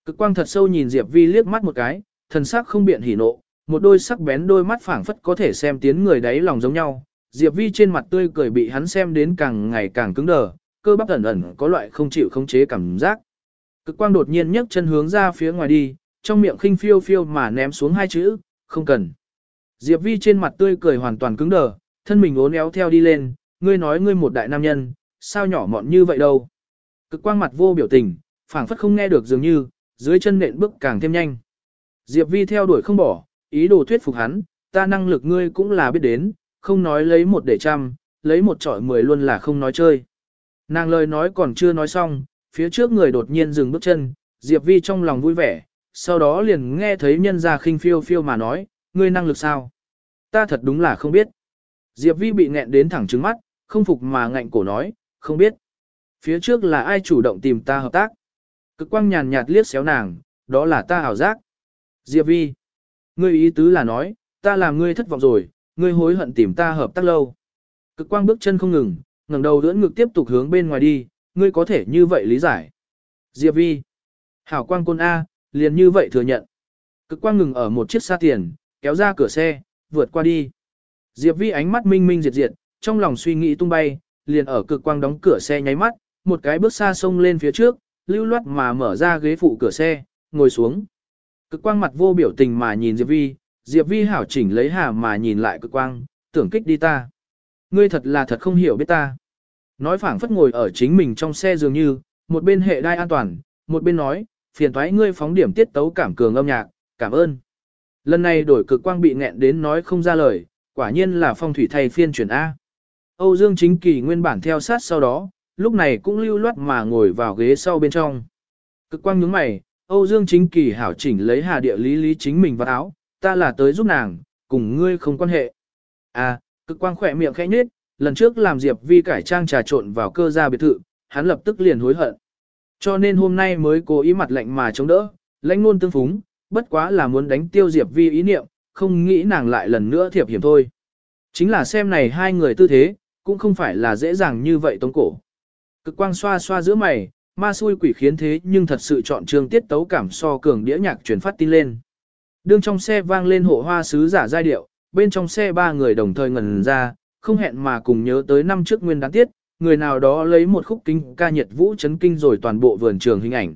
Cực quang thật sâu nhìn Diệp Vi liếc mắt một cái, thần sắc không biện hỉ nộ, một đôi sắc bén đôi mắt phảng phất có thể xem tiến người đáy lòng giống nhau. Diệp Vi trên mặt tươi cười bị hắn xem đến càng ngày càng cứng đờ, cơ bắp ẩn ẩn có loại không chịu khống chế cảm giác. Cực quang đột nhiên nhấc chân hướng ra phía ngoài đi, trong miệng khinh phiêu phiêu mà ném xuống hai chữ, không cần. Diệp Vi trên mặt tươi cười hoàn toàn cứng đờ, thân mình uốn éo theo đi lên, ngươi nói ngươi một đại nam nhân, sao nhỏ mọn như vậy đâu. Cực quang mặt vô biểu tình, phảng phất không nghe được dường như, dưới chân nện bước càng thêm nhanh. Diệp Vi theo đuổi không bỏ, ý đồ thuyết phục hắn, ta năng lực ngươi cũng là biết đến, không nói lấy một để trăm, lấy một trọi mười luôn là không nói chơi. Nàng lời nói còn chưa nói xong, phía trước người đột nhiên dừng bước chân, Diệp Vi trong lòng vui vẻ, sau đó liền nghe thấy nhân gia khinh phiêu phiêu mà nói, ngươi năng lực sao? Ta thật đúng là không biết. Diệp Vi bị nghẹn đến thẳng trứng mắt, không phục mà ngạnh cổ nói, không biết. Phía trước là ai chủ động tìm ta hợp tác? Cực quang nhàn nhạt liếc xéo nàng, đó là ta ảo giác. Diệp Vi. Ngươi ý tứ là nói, ta làm ngươi thất vọng rồi, ngươi hối hận tìm ta hợp tác lâu. Cực quang bước chân không ngừng, ngẩng đầu đỡ ngực tiếp tục hướng bên ngoài đi, ngươi có thể như vậy lý giải. Diệp Vi. Hảo quang côn A, liền như vậy thừa nhận. Cực quang ngừng ở một chiếc xa tiền, kéo ra cửa xe, vượt qua đi. Diệp Vi ánh mắt minh minh diệt diệt, trong lòng suy nghĩ tung bay, liền ở cực quang đóng cửa xe nháy mắt, một cái bước xa xông lên phía trước, lưu loát mà mở ra ghế phụ cửa xe, ngồi xuống. Cực quang mặt vô biểu tình mà nhìn Diệp Vi, Diệp Vi hảo chỉnh lấy hà mà nhìn lại cực quang, tưởng kích đi ta. Ngươi thật là thật không hiểu biết ta. Nói phảng phất ngồi ở chính mình trong xe dường như, một bên hệ đai an toàn, một bên nói, phiền thoái ngươi phóng điểm tiết tấu cảm cường âm nhạc, cảm ơn. Lần này đổi cực quang bị nghẹn đến nói không ra lời, quả nhiên là phong thủy thay phiên chuyển A. Âu Dương Chính Kỳ nguyên bản theo sát sau đó, lúc này cũng lưu loát mà ngồi vào ghế sau bên trong. Cực quang nhướng mày, Âu Dương Chính Kỳ hảo chỉnh lấy hà địa lý lý chính mình vào áo, ta là tới giúp nàng, cùng ngươi không quan hệ. À, cực quang khỏe miệng khẽ nhếch, lần trước làm Diệp Vi cải trang trà trộn vào cơ gia biệt thự, hắn lập tức liền hối hận. Cho nên hôm nay mới cố ý mặt lạnh mà chống đỡ, lãnh luôn tương phúng, bất quá là muốn đánh tiêu Diệp Vi ý niệm, không nghĩ nàng lại lần nữa thiệp hiểm thôi. Chính là xem này hai người tư thế, cũng không phải là dễ dàng như vậy tống cổ. Cực quang xoa xoa giữa mày, ma xui quỷ khiến thế nhưng thật sự chọn trường tiết tấu cảm so cường đĩa nhạc truyền phát tin lên. Đương trong xe vang lên hộ hoa sứ giả giai điệu, bên trong xe ba người đồng thời ngần ra, không hẹn mà cùng nhớ tới năm trước nguyên đáng tiết, người nào đó lấy một khúc kinh ca nhiệt vũ chấn kinh rồi toàn bộ vườn trường hình ảnh.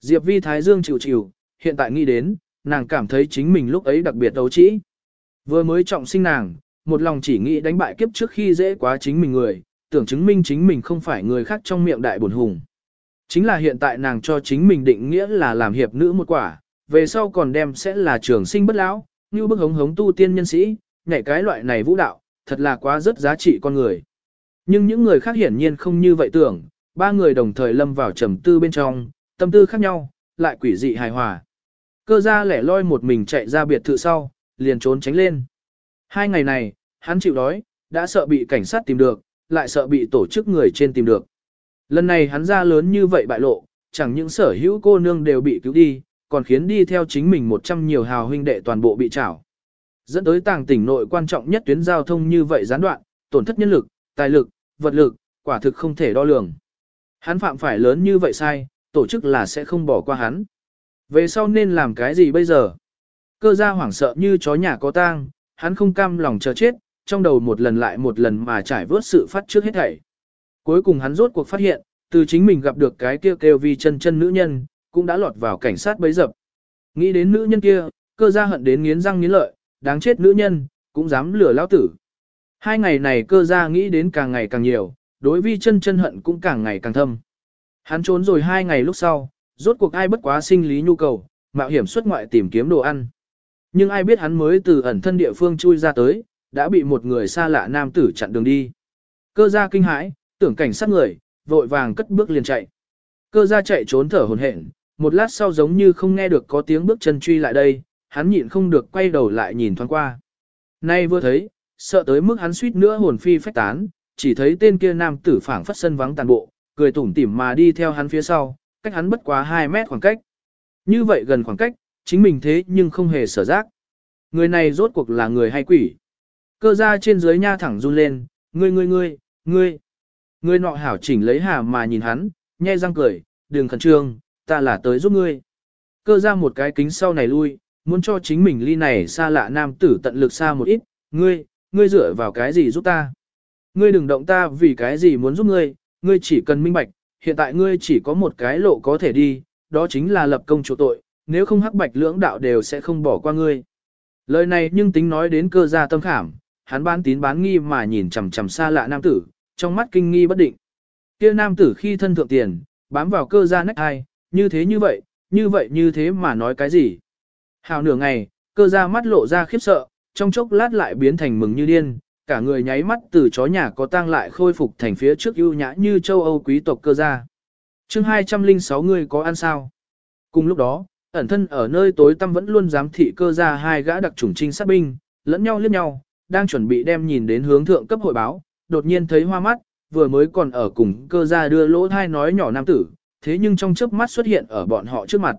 Diệp Vi Thái Dương chịu chịu, hiện tại nghĩ đến, nàng cảm thấy chính mình lúc ấy đặc biệt đấu trĩ. Vừa mới trọng sinh nàng, một lòng chỉ nghĩ đánh bại kiếp trước khi dễ quá chính mình người, tưởng chứng minh chính mình không phải người khác trong miệng đại bổn hùng. Chính là hiện tại nàng cho chính mình định nghĩa là làm hiệp nữ một quả, về sau còn đem sẽ là trường sinh bất lão, như bức hống hống tu tiên nhân sĩ, nhảy cái loại này vũ đạo, thật là quá rất giá trị con người. Nhưng những người khác hiển nhiên không như vậy tưởng, ba người đồng thời lâm vào trầm tư bên trong, tâm tư khác nhau, lại quỷ dị hài hòa. Cơ gia lẻ loi một mình chạy ra biệt thự sau, liền trốn tránh lên. Hai ngày này, hắn chịu đói, đã sợ bị cảnh sát tìm được, lại sợ bị tổ chức người trên tìm được. Lần này hắn ra lớn như vậy bại lộ, chẳng những sở hữu cô nương đều bị cứu đi, còn khiến đi theo chính mình một trăm nhiều hào huynh đệ toàn bộ bị trảo. Dẫn tới tàng tỉnh nội quan trọng nhất tuyến giao thông như vậy gián đoạn, tổn thất nhân lực, tài lực, vật lực, quả thực không thể đo lường. Hắn phạm phải lớn như vậy sai, tổ chức là sẽ không bỏ qua hắn. Về sau nên làm cái gì bây giờ? Cơ gia hoảng sợ như chó nhà có tang, hắn không cam lòng chờ chết, trong đầu một lần lại một lần mà trải vớt sự phát trước hết thảy. Cuối cùng hắn rốt cuộc phát hiện, từ chính mình gặp được cái kia kêu vi chân chân nữ nhân, cũng đã lọt vào cảnh sát bấy dập. Nghĩ đến nữ nhân kia, cơ gia hận đến nghiến răng nghiến lợi, đáng chết nữ nhân, cũng dám lừa lão tử. Hai ngày này cơ gia nghĩ đến càng ngày càng nhiều, đối vi chân chân hận cũng càng ngày càng thâm. Hắn trốn rồi hai ngày lúc sau, rốt cuộc ai bất quá sinh lý nhu cầu, mạo hiểm xuất ngoại tìm kiếm đồ ăn. Nhưng ai biết hắn mới từ ẩn thân địa phương chui ra tới, đã bị một người xa lạ nam tử chặn đường đi. Cơ gia kinh hãi, tưởng cảnh sát người, vội vàng cất bước liền chạy. Cơ gia chạy trốn thở hổn hển, một lát sau giống như không nghe được có tiếng bước chân truy lại đây, hắn nhịn không được quay đầu lại nhìn thoáng qua. Nay vừa thấy, sợ tới mức hắn suýt nữa hồn phi phách tán, chỉ thấy tên kia nam tử phảng phất sân vắng tàn bộ, cười tủm tỉm mà đi theo hắn phía sau, cách hắn bất quá 2 mét khoảng cách. Như vậy gần khoảng cách, chính mình thế nhưng không hề sở giác. Người này rốt cuộc là người hay quỷ. Cơ ra trên dưới nha thẳng run lên, ngươi ngươi ngươi, ngươi. Ngươi nọ hảo chỉnh lấy hà mà nhìn hắn, nhe răng cười, đừng khẩn trương, ta là tới giúp ngươi. Cơ ra một cái kính sau này lui, muốn cho chính mình ly này xa lạ nam tử tận lực xa một ít, ngươi, ngươi dựa vào cái gì giúp ta. Ngươi đừng động ta vì cái gì muốn giúp ngươi, ngươi chỉ cần minh bạch, hiện tại ngươi chỉ có một cái lộ có thể đi, đó chính là lập công chỗ tội, nếu không hắc bạch lưỡng đạo đều sẽ không bỏ qua ngươi. Lời này nhưng tính nói đến cơ gia tâm khảm, hắn bán tín bán nghi mà nhìn chằm chằm xa lạ nam tử, trong mắt kinh nghi bất định. Kia nam tử khi thân thượng tiền, bám vào cơ gia nách hai, như thế như vậy, như vậy như thế mà nói cái gì. Hào nửa ngày, cơ gia mắt lộ ra khiếp sợ, trong chốc lát lại biến thành mừng như điên, cả người nháy mắt từ chó nhà có tang lại khôi phục thành phía trước ưu nhã như châu Âu quý tộc cơ gia. chương 206 người có ăn sao? Cùng lúc đó, ẩn thân ở nơi tối tăm vẫn luôn giám thị cơ gia hai gã đặc chủng trinh sát binh, lẫn nhau liếc nhau, đang chuẩn bị đem nhìn đến hướng thượng cấp hội báo, đột nhiên thấy hoa mắt, vừa mới còn ở cùng cơ gia đưa lỗ thai nói nhỏ nam tử, thế nhưng trong chớp mắt xuất hiện ở bọn họ trước mặt.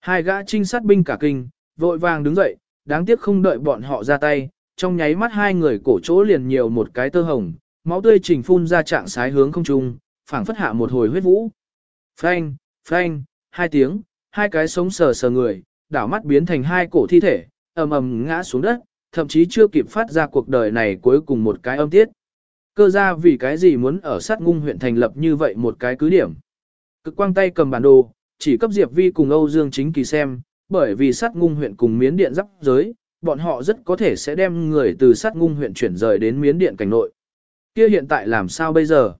Hai gã trinh sát binh cả kinh, vội vàng đứng dậy, đáng tiếc không đợi bọn họ ra tay, trong nháy mắt hai người cổ chỗ liền nhiều một cái tơ hồng, máu tươi trình phun ra trạng sái hướng không trung, phảng phất hạ một hồi huyết vũ. Phanh, phanh, hai tiếng, hai cái sống sờ sờ người, đảo mắt biến thành hai cổ thi thể, ầm ầm ngã xuống đất, thậm chí chưa kịp phát ra cuộc đời này cuối cùng một cái âm tiết. Cơ ra vì cái gì muốn ở sát ngung huyện thành lập như vậy một cái cứ điểm. Cực quang tay cầm bản đồ, chỉ cấp Diệp Vi cùng Âu Dương chính kỳ xem, bởi vì sát ngung huyện cùng miến điện giáp giới, bọn họ rất có thể sẽ đem người từ sát ngung huyện chuyển rời đến miến điện cảnh nội. Kia hiện tại làm sao bây giờ?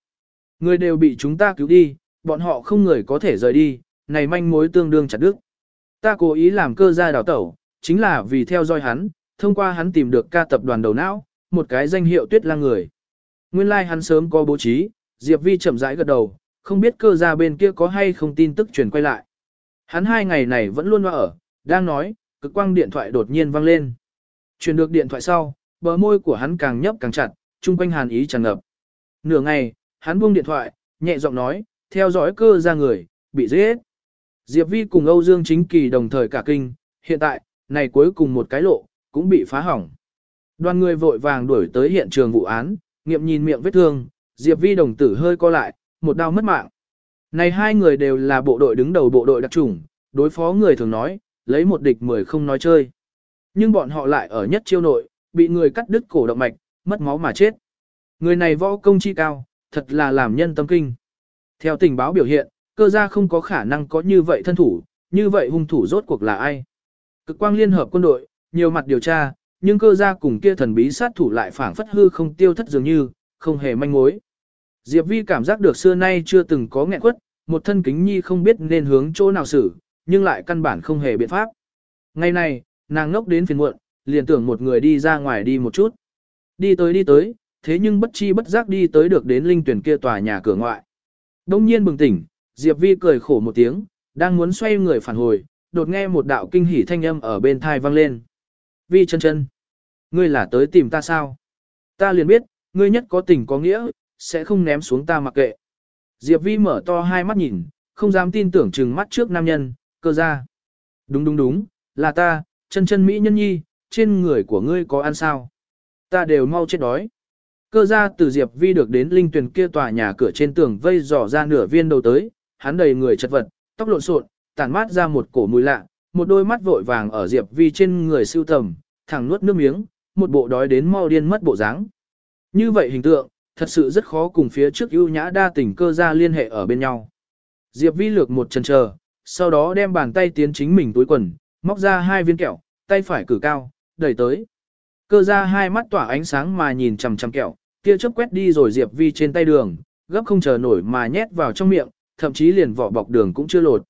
Người đều bị chúng ta cứu đi, bọn họ không người có thể rời đi, này manh mối tương đương chặt đức. Ta cố ý làm cơ gia đào tẩu, chính là vì theo dõi hắn, thông qua hắn tìm được ca tập đoàn đầu não, một cái danh hiệu tuyết lang người. Nguyên lai like hắn sớm có bố trí, Diệp Vi chậm rãi gật đầu, không biết cơ gia bên kia có hay không tin tức truyền quay lại. Hắn hai ngày này vẫn luôn ở, đang nói, cực quang điện thoại đột nhiên vang lên. Truyền được điện thoại sau, bờ môi của hắn càng nhấp càng chặt, chung quanh hàn ý tràn ngập. Nửa ngày, hắn buông điện thoại, nhẹ giọng nói, theo dõi cơ ra người, bị giết. Diệp Vi cùng Âu Dương Chính Kỳ đồng thời cả kinh, hiện tại, này cuối cùng một cái lộ, cũng bị phá hỏng. Đoàn người vội vàng đuổi tới hiện trường vụ án, nghiệm nhìn miệng vết thương, Diệp Vi đồng tử hơi co lại, một đau mất mạng. Này hai người đều là bộ đội đứng đầu bộ đội đặc chủng, đối phó người thường nói, lấy một địch mười không nói chơi. Nhưng bọn họ lại ở nhất chiêu nội, bị người cắt đứt cổ động mạch, mất máu mà chết. Người này võ công chi cao, thật là làm nhân tâm kinh. Theo tình báo biểu hiện, cơ gia không có khả năng có như vậy thân thủ, như vậy hung thủ rốt cuộc là ai. Cực quang liên hợp quân đội, nhiều mặt điều tra, nhưng cơ gia cùng kia thần bí sát thủ lại phảng phất hư không tiêu thất dường như, không hề manh mối. Diệp Vi cảm giác được xưa nay chưa từng có nghẹn quất, một thân kính nhi không biết nên hướng chỗ nào xử, nhưng lại căn bản không hề biện pháp. Ngày này, nàng ngốc đến phiền muộn, liền tưởng một người đi ra ngoài đi một chút. Đi tới đi tới, thế nhưng bất chi bất giác đi tới được đến linh tuyển kia tòa nhà cửa ngoại. Đông nhiên bừng tỉnh, Diệp Vi cười khổ một tiếng, đang muốn xoay người phản hồi, đột nghe một đạo kinh hỉ thanh âm ở bên thai vang lên. Vi chân chân, ngươi là tới tìm ta sao? Ta liền biết, ngươi nhất có tình có nghĩa, sẽ không ném xuống ta mặc kệ. Diệp Vi mở to hai mắt nhìn, không dám tin tưởng chừng mắt trước nam nhân, cơ ra. Đúng đúng đúng, là ta, chân chân Mỹ nhân nhi, trên người của ngươi có ăn sao? Ta đều mau chết đói. Cơ ra từ Diệp Vi được đến linh tuyển kia tòa nhà cửa trên tường vây dò ra nửa viên đầu tới, hắn đầy người chật vật, tóc lộn xộn, tản mát ra một cổ mùi lạ, một đôi mắt vội vàng ở Diệp Vi trên người siêu tầm, thẳng nuốt nước miếng, một bộ đói đến mau điên mất bộ dáng. Như vậy hình tượng, thật sự rất khó cùng phía trước ưu nhã đa tình cơ ra liên hệ ở bên nhau. Diệp Vi lược một chân chờ, sau đó đem bàn tay tiến chính mình túi quần, móc ra hai viên kẹo, tay phải cử cao, đẩy tới. Cơ ra hai mắt tỏa ánh sáng mà nhìn chằm chằm kẹo, kia chớp quét đi rồi Diệp Vi trên tay đường, gấp không chờ nổi mà nhét vào trong miệng, thậm chí liền vỏ bọc đường cũng chưa lột.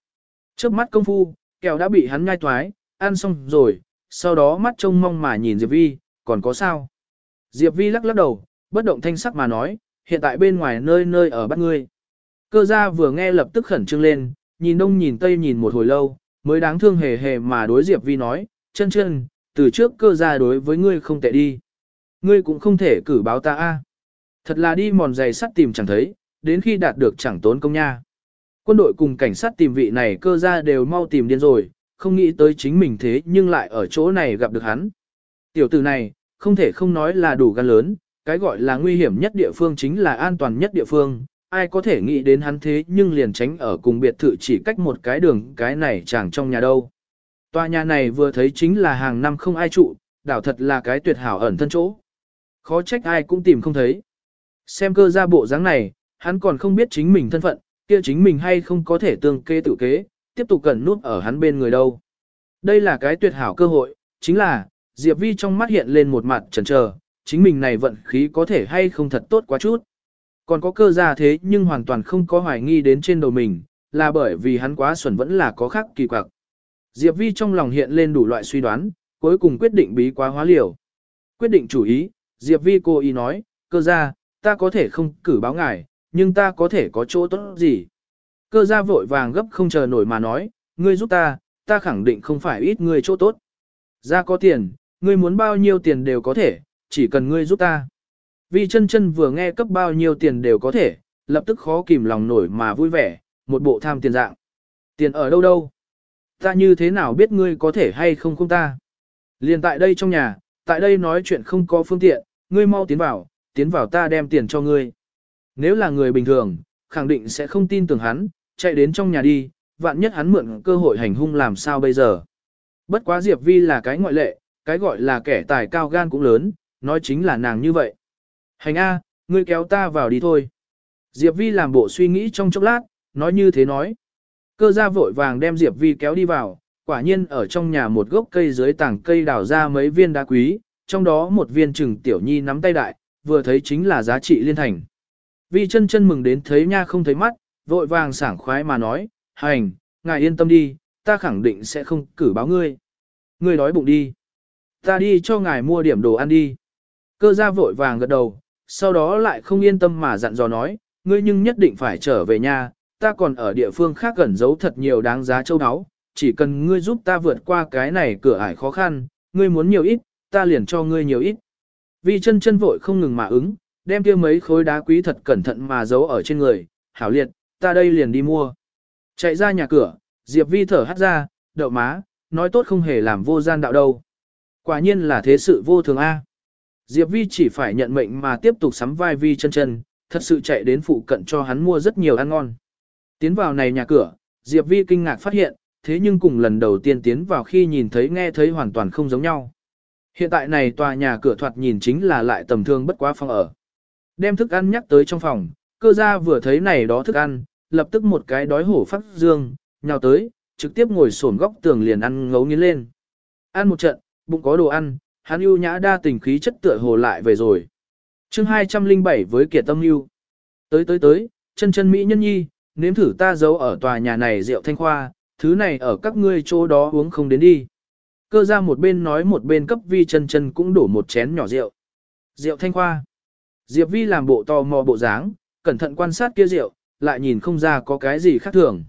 Trước mắt công phu, kẹo đã bị hắn nhai toái, ăn xong rồi, sau đó mắt trông mong mà nhìn Diệp Vi, còn có sao? Diệp Vi lắc lắc đầu, bất động thanh sắc mà nói, hiện tại bên ngoài nơi nơi ở bắt ngươi. Cơ gia vừa nghe lập tức khẩn trương lên, nhìn đông nhìn tây nhìn một hồi lâu, mới đáng thương hề hề mà đối Diệp Vi nói, chân chân, từ trước cơ gia đối với ngươi không tệ đi. Ngươi cũng không thể cử báo ta a. Thật là đi mòn giày sắt tìm chẳng thấy, đến khi đạt được chẳng tốn công nha. Quân đội cùng cảnh sát tìm vị này cơ gia đều mau tìm điên rồi, không nghĩ tới chính mình thế nhưng lại ở chỗ này gặp được hắn. Tiểu tử này, không thể không nói là đủ gan lớn, cái gọi là nguy hiểm nhất địa phương chính là an toàn nhất địa phương, ai có thể nghĩ đến hắn thế nhưng liền tránh ở cùng biệt thự chỉ cách một cái đường cái này chẳng trong nhà đâu. Tòa nhà này vừa thấy chính là hàng năm không ai trụ, đảo thật là cái tuyệt hảo ẩn thân chỗ. Khó trách ai cũng tìm không thấy. Xem cơ ra bộ dáng này, hắn còn không biết chính mình thân phận, kia chính mình hay không có thể tương kê tự kế, tiếp tục cần nút ở hắn bên người đâu. Đây là cái tuyệt hảo cơ hội, chính là, Diệp Vi trong mắt hiện lên một mặt chần chờ, chính mình này vận khí có thể hay không thật tốt quá chút. Còn có cơ ra thế nhưng hoàn toàn không có hoài nghi đến trên đầu mình, là bởi vì hắn quá xuẩn vẫn là có khác kỳ quặc. Diệp Vi trong lòng hiện lên đủ loại suy đoán, cuối cùng quyết định bí quá hóa liều. Quyết định chủ ý, Diệp Vi cô ý nói, cơ ra, ta có thể không cử báo ngài, nhưng ta có thể có chỗ tốt gì. Cơ gia vội vàng gấp không chờ nổi mà nói, ngươi giúp ta, ta khẳng định không phải ít ngươi chỗ tốt. Ra có tiền, ngươi muốn bao nhiêu tiền đều có thể, chỉ cần ngươi giúp ta. Vi chân chân vừa nghe cấp bao nhiêu tiền đều có thể, lập tức khó kìm lòng nổi mà vui vẻ, một bộ tham tiền dạng. Tiền ở đâu đâu? Ta như thế nào biết ngươi có thể hay không không ta? Liền tại đây trong nhà, tại đây nói chuyện không có phương tiện, ngươi mau tiến vào, tiến vào ta đem tiền cho ngươi. Nếu là người bình thường, khẳng định sẽ không tin tưởng hắn, chạy đến trong nhà đi, vạn nhất hắn mượn cơ hội hành hung làm sao bây giờ. Bất quá Diệp Vi là cái ngoại lệ, cái gọi là kẻ tài cao gan cũng lớn, nói chính là nàng như vậy. Hành A, ngươi kéo ta vào đi thôi. Diệp Vi làm bộ suy nghĩ trong chốc lát, nói như thế nói. Cơ gia vội vàng đem Diệp Vi kéo đi vào, quả nhiên ở trong nhà một gốc cây dưới tảng cây đào ra mấy viên đá quý, trong đó một viên trừng tiểu nhi nắm tay đại, vừa thấy chính là giá trị liên thành. Vi chân chân mừng đến thấy nha không thấy mắt, vội vàng sảng khoái mà nói, hành, ngài yên tâm đi, ta khẳng định sẽ không cử báo ngươi. Ngươi đói bụng đi. Ta đi cho ngài mua điểm đồ ăn đi. Cơ gia vội vàng gật đầu, sau đó lại không yên tâm mà dặn dò nói, ngươi nhưng nhất định phải trở về nhà, ta còn ở địa phương khác gần giấu thật nhiều đáng giá châu áo, chỉ cần ngươi giúp ta vượt qua cái này cửa ải khó khăn, ngươi muốn nhiều ít, ta liền cho ngươi nhiều ít. Vi chân chân vội không ngừng mà ứng, đem kia mấy khối đá quý thật cẩn thận mà giấu ở trên người, hảo liệt, ta đây liền đi mua. Chạy ra nhà cửa, Diệp Vi thở hắt ra, đậu má, nói tốt không hề làm vô gian đạo đâu. Quả nhiên là thế sự vô thường A. Diệp Vi chỉ phải nhận mệnh mà tiếp tục sắm vai Vi chân chân, thật sự chạy đến phụ cận cho hắn mua rất nhiều ăn ngon. Tiến vào này nhà cửa, Diệp Vi kinh ngạc phát hiện, thế nhưng cùng lần đầu tiên tiến vào khi nhìn thấy nghe thấy hoàn toàn không giống nhau. Hiện tại này tòa nhà cửa thoạt nhìn chính là lại tầm thương bất quá phòng ở. Đem thức ăn nhắc tới trong phòng, cơ gia vừa thấy này đó thức ăn, lập tức một cái đói hổ phát dương, nhào tới, trực tiếp ngồi xổm góc tường liền ăn ngấu nghiến lên. Ăn một trận, bụng có đồ ăn, hắn ưu nhã đa tình khí chất tựa hồ lại về rồi. chương 207 với kiệt tâm ưu. Tới tới tới, chân chân mỹ nhân nhi, nếm thử ta giấu ở tòa nhà này rượu thanh khoa, thứ này ở các ngươi chỗ đó uống không đến đi. Cơ ra một bên nói một bên cấp vi chân chân cũng đổ một chén nhỏ rượu. Rượu thanh khoa. Diệp vi làm bộ tò mò bộ dáng, cẩn thận quan sát kia rượu, lại nhìn không ra có cái gì khác thường.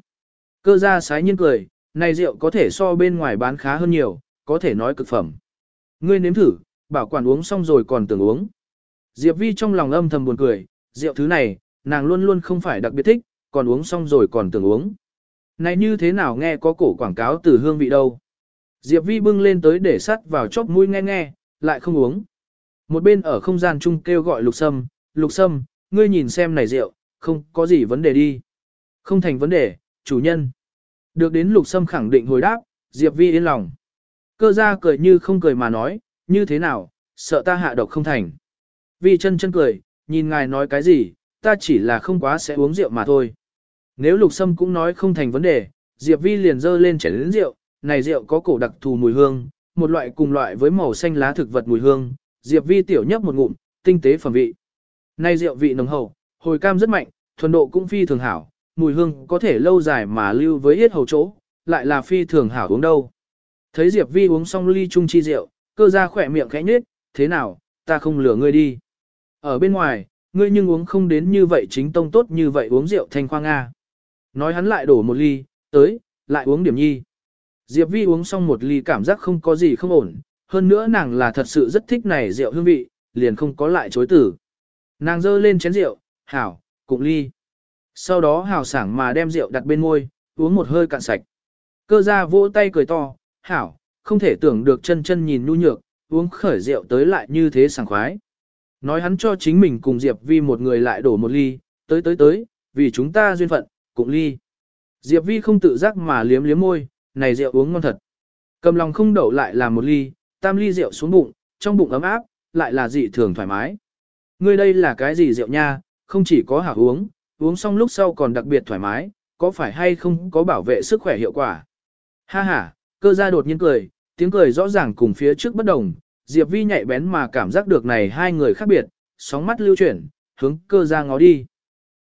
Cơ ra sái nhiên cười, này rượu có thể so bên ngoài bán khá hơn nhiều, có thể nói cực phẩm. Ngươi nếm thử, bảo quản uống xong rồi còn tưởng uống. Diệp Vi trong lòng âm thầm buồn cười, rượu thứ này, nàng luôn luôn không phải đặc biệt thích, còn uống xong rồi còn tưởng uống. Này như thế nào nghe có cổ quảng cáo từ hương vị đâu. Diệp Vi bưng lên tới để sắt vào chóp mũi nghe nghe, lại không uống. Một bên ở không gian chung kêu gọi lục sâm, lục sâm, ngươi nhìn xem này rượu, không có gì vấn đề đi. Không thành vấn đề, chủ nhân. Được đến lục sâm khẳng định hồi đáp, Diệp Vi yên lòng. Cơ ra cười như không cười mà nói, như thế nào, sợ ta hạ độc không thành. Vi chân chân cười, nhìn ngài nói cái gì, ta chỉ là không quá sẽ uống rượu mà thôi. Nếu lục sâm cũng nói không thành vấn đề, Diệp Vi liền dơ lên chén lớn rượu, này rượu có cổ đặc thù mùi hương, một loại cùng loại với màu xanh lá thực vật mùi hương, Diệp Vi tiểu nhấp một ngụm, tinh tế phẩm vị. Này rượu vị nồng hậu, hồi cam rất mạnh, thuần độ cũng phi thường hảo, mùi hương có thể lâu dài mà lưu với hết hầu chỗ, lại là phi thường hảo uống đâu. Thấy Diệp Vi uống xong ly chung chi rượu, cơ ra khỏe miệng khẽ nhếch, thế nào, ta không lừa ngươi đi. Ở bên ngoài, ngươi nhưng uống không đến như vậy chính tông tốt như vậy uống rượu thanh khoang Nga. Nói hắn lại đổ một ly, tới, lại uống điểm nhi. Diệp Vi uống xong một ly cảm giác không có gì không ổn, hơn nữa nàng là thật sự rất thích này rượu hương vị, liền không có lại chối tử. Nàng dơ lên chén rượu, hảo, cụng ly. Sau đó hào sảng mà đem rượu đặt bên môi, uống một hơi cạn sạch. Cơ gia vỗ tay cười to, hảo, không thể tưởng được chân chân nhìn nu nhược, uống khởi rượu tới lại như thế sảng khoái. Nói hắn cho chính mình cùng Diệp Vi một người lại đổ một ly, tới tới tới, vì chúng ta duyên phận, cùng ly. Diệp Vi không tự giác mà liếm liếm môi, này rượu uống ngon thật. Cầm lòng không đậu lại làm một ly, tam ly rượu xuống bụng, trong bụng ấm áp, lại là dị thường thoải mái. Ngươi đây là cái gì rượu nha, không chỉ có hảo uống, uống xong lúc sau còn đặc biệt thoải mái, có phải hay không có bảo vệ sức khỏe hiệu quả. Ha ha, cơ gia đột nhiên cười, tiếng cười rõ ràng cùng phía trước bất đồng, Diệp Vi nhạy bén mà cảm giác được này hai người khác biệt, sóng mắt lưu chuyển, hướng cơ gia ngó đi.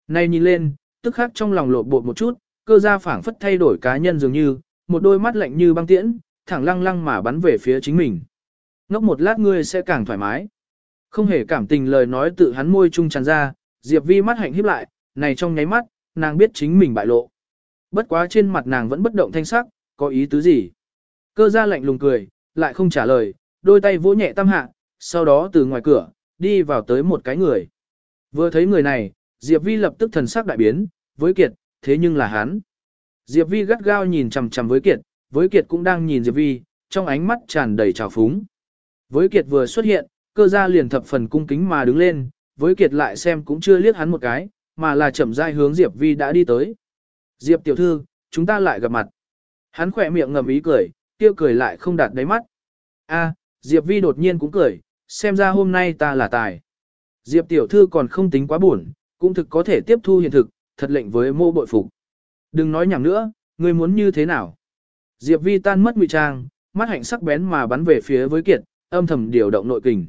Này nhìn lên, tức khắc trong lòng lột bột một chút, cơ gia phảng phất thay đổi cá nhân dường như, một đôi mắt lạnh như băng tiễn, thẳng lăng lăng mà bắn về phía chính mình. Ngốc một lát ngươi sẽ càng thoải mái. Không hề cảm tình lời nói tự hắn môi trung tràn ra, Diệp Vi mắt hạnh híp lại, này trong nháy mắt, nàng biết chính mình bại lộ. Bất quá trên mặt nàng vẫn bất động thanh sắc, có ý tứ gì? Cơ gia lạnh lùng cười, lại không trả lời, đôi tay vỗ nhẹ tam hạ, sau đó từ ngoài cửa, đi vào tới một cái người. Vừa thấy người này, Diệp Vi lập tức thần sắc đại biến, với Kiệt, thế nhưng là hắn. Diệp Vi gắt gao nhìn chằm chằm với Kiệt, với Kiệt cũng đang nhìn Diệp Vi, trong ánh mắt tràn đầy trào phúng. Với Kiệt vừa xuất hiện, cơ gia liền thập phần cung kính mà đứng lên, với Kiệt lại xem cũng chưa liếc hắn một cái, mà là chậm rãi hướng Diệp Vi đã đi tới. Diệp tiểu thư, chúng ta lại gặp mặt. Hắn khỏe miệng ngầm ý cười, tiêu cười lại không đạt đáy mắt. A, Diệp Vi đột nhiên cũng cười, xem ra hôm nay ta là tài. Diệp tiểu thư còn không tính quá buồn, cũng thực có thể tiếp thu hiện thực, thật lệnh với mô bội phục. Đừng nói nhảm nữa, ngươi muốn như thế nào? Diệp Vi tan mất ngụy trang, mắt hạnh sắc bén mà bắn về phía với kiệt, âm thầm điều động nội kình.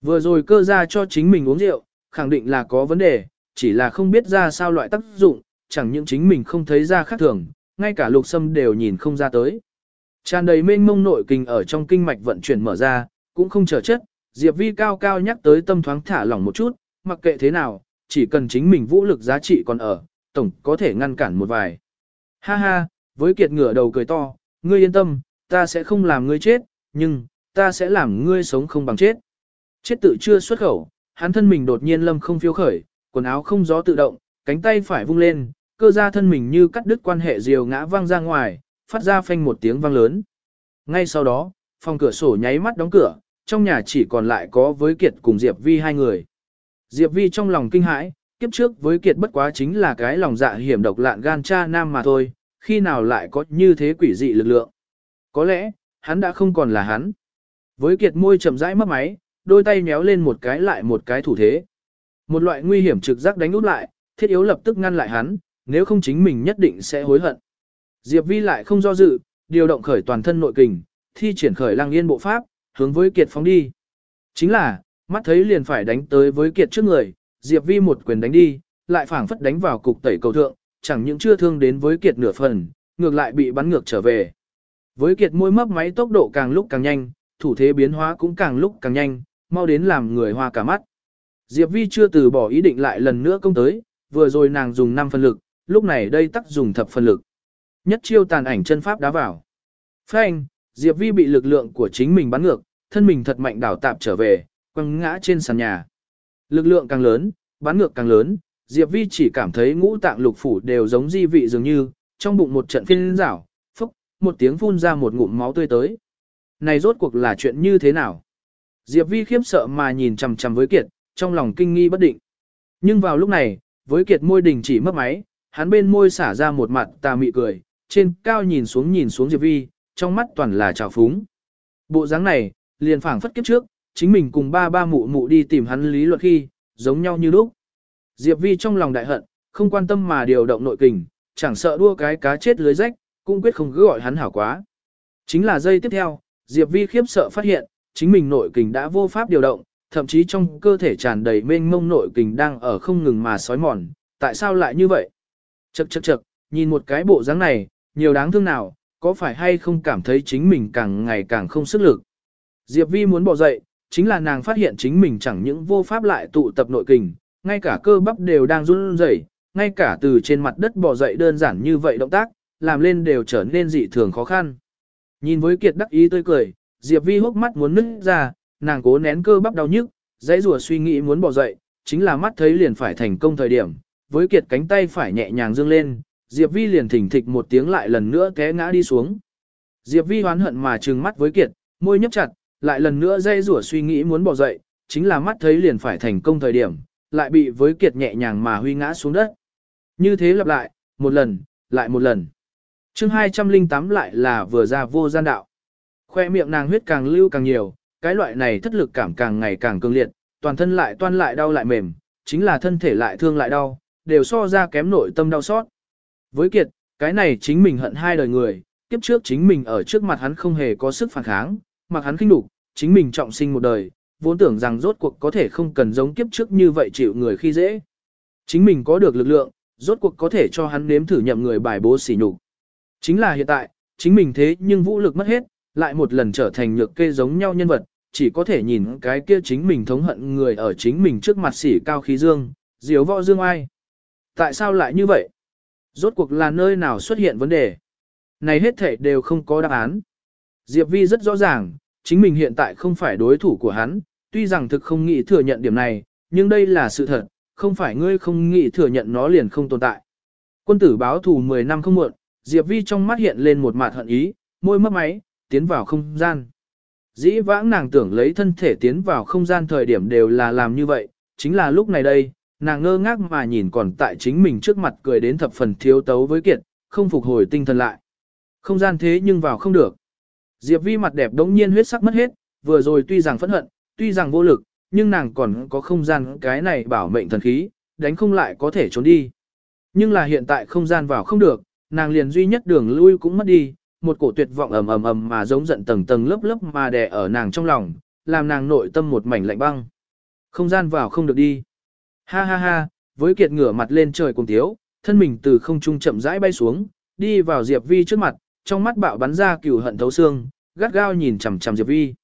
Vừa rồi cơ ra cho chính mình uống rượu, khẳng định là có vấn đề, chỉ là không biết ra sao loại tác dụng, chẳng những chính mình không thấy ra khác thường, ngay cả lục sâm đều nhìn không ra tới. Tràn đầy mênh mông nội kinh ở trong kinh mạch vận chuyển mở ra, cũng không trở chất, Diệp Vi cao cao nhắc tới tâm thoáng thả lỏng một chút, mặc kệ thế nào, chỉ cần chính mình vũ lực giá trị còn ở, tổng có thể ngăn cản một vài. Ha ha, với kiệt ngửa đầu cười to, ngươi yên tâm, ta sẽ không làm ngươi chết, nhưng, ta sẽ làm ngươi sống không bằng chết. Chết tự chưa xuất khẩu, hắn thân mình đột nhiên lâm không phiêu khởi, quần áo không gió tự động, cánh tay phải vung lên, cơ ra thân mình như cắt đứt quan hệ diều ngã văng ra ngoài, phát ra phanh một tiếng vang lớn. Ngay sau đó, phòng cửa sổ nháy mắt đóng cửa, trong nhà chỉ còn lại có với Kiệt cùng Diệp Vi hai người. Diệp Vi trong lòng kinh hãi, kiếp trước với Kiệt bất quá chính là cái lòng dạ hiểm độc lạn gan cha nam mà thôi, khi nào lại có như thế quỷ dị lực lượng. Có lẽ, hắn đã không còn là hắn. Với Kiệt môi chậm rãi mất máy, đôi tay nhéo lên một cái lại một cái thủ thế. Một loại nguy hiểm trực giác đánh út lại, thiết yếu lập tức ngăn lại hắn, nếu không chính mình nhất định sẽ hối hận. Diệp Vi lại không do dự, điều động khởi toàn thân nội kình, thi triển khởi lang yên bộ pháp, hướng với Kiệt phóng đi. Chính là, mắt thấy liền phải đánh tới với Kiệt trước người, Diệp Vi một quyền đánh đi, lại phảng phất đánh vào cục tẩy cầu thượng, chẳng những chưa thương đến với Kiệt nửa phần, ngược lại bị bắn ngược trở về. Với Kiệt môi mấp máy tốc độ càng lúc càng nhanh, thủ thế biến hóa cũng càng lúc càng nhanh, mau đến làm người hoa cả mắt. Diệp Vi chưa từ bỏ ý định lại lần nữa công tới, vừa rồi nàng dùng 5 phần lực, lúc này đây tắc dùng thập phần lực. Nhất chiêu tàn ảnh chân pháp đá vào. Phanh, Diệp Vi bị lực lượng của chính mình bắn ngược, thân mình thật mạnh đảo tạp trở về, quăng ngã trên sàn nhà. Lực lượng càng lớn, bắn ngược càng lớn, Diệp Vi chỉ cảm thấy ngũ tạng lục phủ đều giống di vị dường như, trong bụng một trận phiên rảo, Phốc, một tiếng phun ra một ngụm máu tươi tới. Này rốt cuộc là chuyện như thế nào? Diệp Vi khiếp sợ mà nhìn chằm chằm với Kiệt, trong lòng kinh nghi bất định. Nhưng vào lúc này, với Kiệt môi đình chỉ mất máy, hắn bên môi xả ra một mặt tà mị cười, trên cao nhìn xuống nhìn xuống Diệp Vi, trong mắt toàn là trào phúng. Bộ dáng này, liền phảng phất kiếp trước, chính mình cùng ba ba mụ mụ đi tìm hắn lý luật khi, giống nhau như lúc. Diệp Vi trong lòng đại hận, không quan tâm mà điều động nội kình, chẳng sợ đua cái cá chết lưới rách, cũng quyết không cứ gọi hắn hảo quá. Chính là giây tiếp theo, Diệp Vi khiếp sợ phát hiện, chính mình nội kình đã vô pháp điều động, thậm chí trong cơ thể tràn đầy mênh mông nội kình đang ở không ngừng mà sói mòn, tại sao lại như vậy? Chậc chậc chậc, nhìn một cái bộ dáng này, nhiều đáng thương nào, có phải hay không cảm thấy chính mình càng ngày càng không sức lực. Diệp Vi muốn bỏ dậy, chính là nàng phát hiện chính mình chẳng những vô pháp lại tụ tập nội kình, ngay cả cơ bắp đều đang run rẩy, ngay cả từ trên mặt đất bỏ dậy đơn giản như vậy động tác, làm lên đều trở nên dị thường khó khăn. Nhìn với kiệt đắc ý tươi cười, Diệp Vi hốc mắt muốn nứt ra, nàng cố nén cơ bắp đau nhức, dãy rùa suy nghĩ muốn bỏ dậy, chính là mắt thấy liền phải thành công thời điểm, với kiệt cánh tay phải nhẹ nhàng dương lên, Diệp Vi liền thỉnh thịch một tiếng lại lần nữa té ngã đi xuống. Diệp Vi hoán hận mà trừng mắt với kiệt, môi nhấp chặt, lại lần nữa dây rủa suy nghĩ muốn bỏ dậy, chính là mắt thấy liền phải thành công thời điểm, lại bị với kiệt nhẹ nhàng mà huy ngã xuống đất. Như thế lặp lại, một lần, lại một lần. chương 208 lại là vừa ra vô gian đạo. Khoe miệng nàng huyết càng lưu càng nhiều, cái loại này thất lực cảm càng ngày càng cường liệt, toàn thân lại toan lại đau lại mềm, chính là thân thể lại thương lại đau, đều so ra kém nội tâm đau xót. Với kiệt, cái này chính mình hận hai đời người, kiếp trước chính mình ở trước mặt hắn không hề có sức phản kháng, mặc hắn khinh đục, chính mình trọng sinh một đời, vốn tưởng rằng rốt cuộc có thể không cần giống kiếp trước như vậy chịu người khi dễ. Chính mình có được lực lượng, rốt cuộc có thể cho hắn nếm thử nhậm người bài bố xỉ nhục. Chính là hiện tại, chính mình thế nhưng vũ lực mất hết, lại một lần trở thành nhược kê giống nhau nhân vật, chỉ có thể nhìn cái kia chính mình thống hận người ở chính mình trước mặt xỉ cao khí dương, diếu võ dương ai. Tại sao lại như vậy? Rốt cuộc là nơi nào xuất hiện vấn đề? Này hết thể đều không có đáp án. Diệp Vi rất rõ ràng, chính mình hiện tại không phải đối thủ của hắn, tuy rằng thực không nghĩ thừa nhận điểm này, nhưng đây là sự thật, không phải ngươi không nghĩ thừa nhận nó liền không tồn tại. Quân tử báo thù 10 năm không muộn, Diệp Vi trong mắt hiện lên một mạt hận ý, môi mấp máy, tiến vào không gian. Dĩ vãng nàng tưởng lấy thân thể tiến vào không gian thời điểm đều là làm như vậy, chính là lúc này đây, nàng ngơ ngác mà nhìn còn tại chính mình trước mặt cười đến thập phần thiếu tấu với kiệt, không phục hồi tinh thần lại. Không gian thế nhưng vào không được. Diệp Vi mặt đẹp đống nhiên huyết sắc mất hết, vừa rồi tuy rằng phẫn hận, tuy rằng vô lực, nhưng nàng còn có không gian cái này bảo mệnh thần khí, đánh không lại có thể trốn đi. Nhưng là hiện tại không gian vào không được, nàng liền duy nhất đường lui cũng mất đi, một cổ tuyệt vọng ầm ầm ầm mà giống giận tầng tầng lớp lớp mà đè ở nàng trong lòng, làm nàng nội tâm một mảnh lạnh băng. Không gian vào không được đi. Ha ha ha, với kiệt ngửa mặt lên trời cùng tiếu, thân mình từ không trung chậm rãi bay xuống, đi vào Diệp Vi trước mặt, trong mắt bạo bắn ra cừu hận thấu xương, gắt gao nhìn chằm chằm Diệp Vi.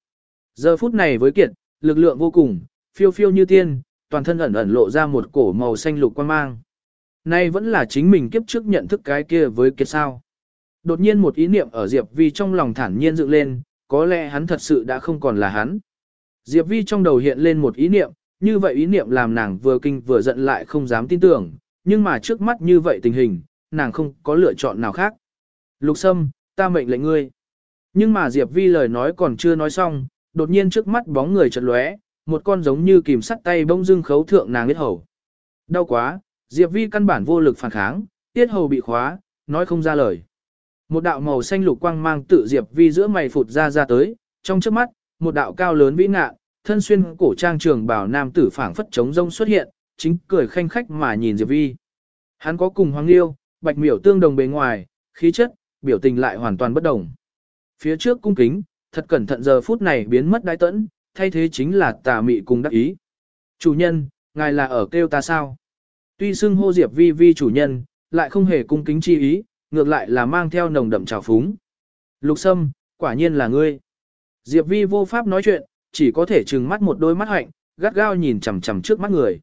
Giờ phút này với kiệt, lực lượng vô cùng, phiêu phiêu như tiên, toàn thân ẩn ẩn lộ ra một cổ màu xanh lục quan mang. Nay vẫn là chính mình kiếp trước nhận thức cái kia với kiệt sao. Đột nhiên một ý niệm ở Diệp Vi trong lòng thản nhiên dựng lên, có lẽ hắn thật sự đã không còn là hắn. Diệp Vi trong đầu hiện lên một ý niệm, như vậy ý niệm làm nàng vừa kinh vừa giận lại không dám tin tưởng, nhưng mà trước mắt như vậy tình hình, nàng không có lựa chọn nào khác. Lục Sâm, ta mệnh lệnh ngươi. Nhưng mà Diệp Vi lời nói còn chưa nói xong, đột nhiên trước mắt bóng người chợt lóe, một con giống như kìm sắt tay bông dưng khấu thượng nàng yết hầu. Đau quá, Diệp Vi căn bản vô lực phản kháng, tiết hầu bị khóa, nói không ra lời. Một đạo màu xanh lục quang mang tự Diệp Vi giữa mày phụt ra ra tới, trong trước mắt, một đạo cao lớn vĩ ngạn, thân xuyên cổ trang trường bảo nam tử phảng phất chống rông xuất hiện, chính cười khanh khách mà nhìn Diệp Vi. Hắn có cùng Hoàng Liêu, Bạch Miểu tương đồng bề ngoài, khí chất, biểu tình lại hoàn toàn bất đồng. Phía trước cung kính, thật cẩn thận giờ phút này biến mất đái tẫn, thay thế chính là tà mị cùng đắc ý. Chủ nhân, ngài là ở kêu ta sao? Tuy xưng hô Diệp Vi Vi chủ nhân, lại không hề cung kính chi ý, ngược lại là mang theo nồng đậm trào phúng. Lục Sâm, quả nhiên là ngươi. Diệp Vi vô pháp nói chuyện, chỉ có thể trừng mắt một đôi mắt hạnh, gắt gao nhìn chằm chằm trước mắt người.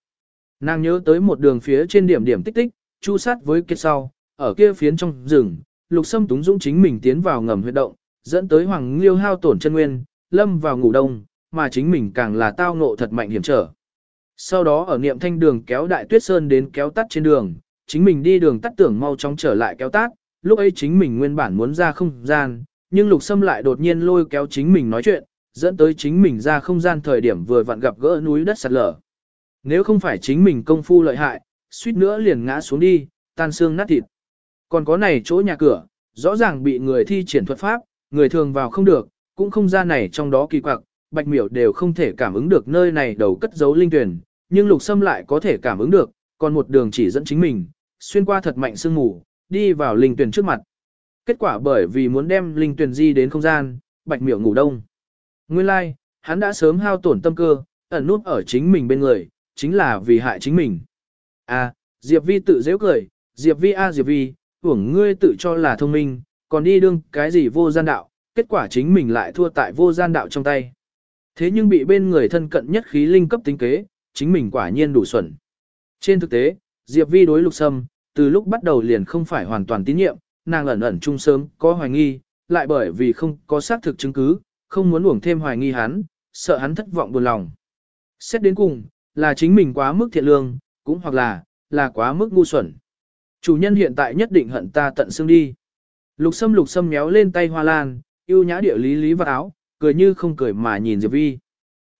Nàng nhớ tới một đường phía trên điểm điểm tích tích, chu sát với kiệt sau, ở kia phiến trong rừng, Lục Sâm túng dũng chính mình tiến vào ngầm huyệt động, dẫn tới Hoàng Liêu hao tổn chân nguyên, lâm vào ngủ đông, mà chính mình càng là tao ngộ thật mạnh hiểm trở. Sau đó ở niệm thanh đường kéo đại tuyết sơn đến kéo tắt trên đường, chính mình đi đường tắt tưởng mau chóng trở lại kéo tát, lúc ấy chính mình nguyên bản muốn ra không gian, nhưng lục sâm lại đột nhiên lôi kéo chính mình nói chuyện, dẫn tới chính mình ra không gian thời điểm vừa vặn gặp gỡ núi đất sạt lở. Nếu không phải chính mình công phu lợi hại, suýt nữa liền ngã xuống đi, tan xương nát thịt. Còn có này chỗ nhà cửa, rõ ràng bị người thi triển thuật pháp, người thường vào không được, cũng không ra này trong đó kỳ quặc, bạch miểu đều không thể cảm ứng được nơi này đầu cất giấu linh tuyển, nhưng lục sâm lại có thể cảm ứng được, còn một đường chỉ dẫn chính mình, xuyên qua thật mạnh sương mù, đi vào linh tuyển trước mặt. Kết quả bởi vì muốn đem linh tuyển di đến không gian, bạch miểu ngủ đông. Nguyên lai, like, hắn đã sớm hao tổn tâm cơ, ẩn nút ở chính mình bên người, chính là vì hại chính mình. À, Diệp Vi tự dễ cười, Diệp Vi a Diệp Vi, tưởng ngươi tự cho là thông minh, còn đi đương cái gì vô gian đạo, kết quả chính mình lại thua tại vô gian đạo trong tay. Thế nhưng bị bên người thân cận nhất khí linh cấp tính kế, chính mình quả nhiên đủ xuẩn. Trên thực tế, Diệp Vi đối lục sâm, từ lúc bắt đầu liền không phải hoàn toàn tín nhiệm, nàng ẩn ẩn chung sớm, có hoài nghi, lại bởi vì không có xác thực chứng cứ, không muốn uổng thêm hoài nghi hắn, sợ hắn thất vọng buồn lòng. Xét đến cùng, là chính mình quá mức thiện lương, cũng hoặc là, là quá mức ngu xuẩn. Chủ nhân hiện tại nhất định hận ta tận xương đi. Lục sâm lục sâm méo lên tay hoa lan, yêu nhã địa lý lý vào áo, cười như không cười mà nhìn Diệp Vi.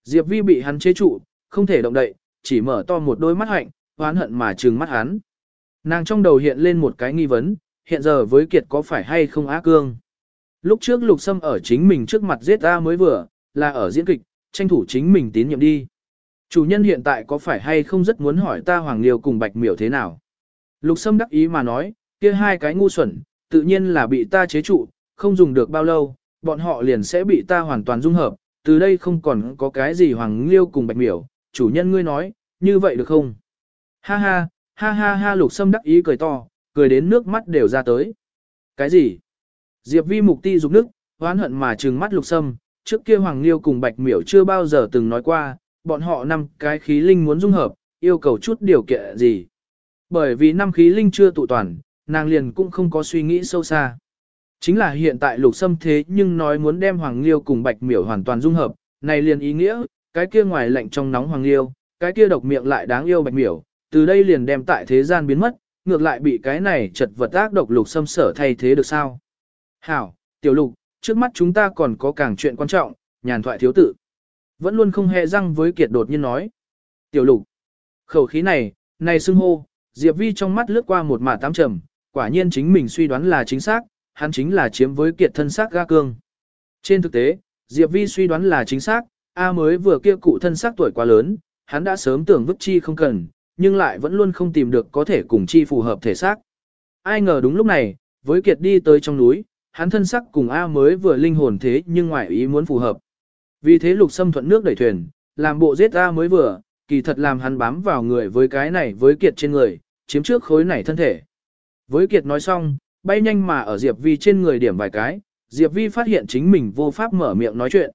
Diệp Vi bị hắn chế trụ, không thể động đậy, chỉ mở to một đôi mắt hạnh, hoán hận mà trừng mắt hắn. Nàng trong đầu hiện lên một cái nghi vấn, hiện giờ với Kiệt có phải hay không á cương. Lúc trước lục sâm ở chính mình trước mặt giết ta mới vừa, là ở diễn kịch, tranh thủ chính mình tín nhiệm đi. Chủ nhân hiện tại có phải hay không rất muốn hỏi ta Hoàng Liêu cùng Bạch Miểu thế nào? Lục Sâm đắc ý mà nói, kia hai cái ngu xuẩn, tự nhiên là bị ta chế trụ, không dùng được bao lâu, bọn họ liền sẽ bị ta hoàn toàn dung hợp, từ đây không còn có cái gì Hoàng Liêu cùng Bạch Miểu, chủ nhân ngươi nói, như vậy được không? Ha ha, ha ha ha Lục Sâm đắc ý cười to, cười đến nước mắt đều ra tới. Cái gì? Diệp Vi mục ti dục nước, hoán hận mà trừng mắt Lục Sâm, trước kia Hoàng Liêu cùng Bạch Miểu chưa bao giờ từng nói qua, bọn họ năm cái khí linh muốn dung hợp, yêu cầu chút điều kiện gì. Bởi vì năm khí linh chưa tụ toàn, nàng liền cũng không có suy nghĩ sâu xa. Chính là hiện tại lục Sâm thế nhưng nói muốn đem Hoàng Liêu cùng Bạch Miểu hoàn toàn dung hợp, này liền ý nghĩa, cái kia ngoài lạnh trong nóng Hoàng Liêu, cái kia độc miệng lại đáng yêu Bạch Miểu, từ đây liền đem tại thế gian biến mất, ngược lại bị cái này chật vật ác độc lục Sâm sở thay thế được sao. Hảo, tiểu lục, trước mắt chúng ta còn có càng chuyện quan trọng, nhàn thoại thiếu tử Vẫn luôn không hề răng với kiệt đột nhiên nói. Tiểu lục. Khẩu khí này, này xưng hô, Diệp Vi trong mắt lướt qua một mả tám trầm, quả nhiên chính mình suy đoán là chính xác, hắn chính là chiếm với kiệt thân xác ga cương. Trên thực tế, Diệp Vi suy đoán là chính xác, A mới vừa kia cụ thân xác tuổi quá lớn, hắn đã sớm tưởng vứt chi không cần, nhưng lại vẫn luôn không tìm được có thể cùng chi phù hợp thể xác. Ai ngờ đúng lúc này, với kiệt đi tới trong núi, hắn thân sắc cùng A mới vừa linh hồn thế nhưng ngoại ý muốn phù hợp. Vì thế lục xâm thuận nước đẩy thuyền, làm bộ giết a mới vừa, kỳ thật làm hắn bám vào người với cái này với kiệt trên người, chiếm trước khối này thân thể. Với kiệt nói xong, bay nhanh mà ở Diệp Vi trên người điểm vài cái, Diệp Vi phát hiện chính mình vô pháp mở miệng nói chuyện.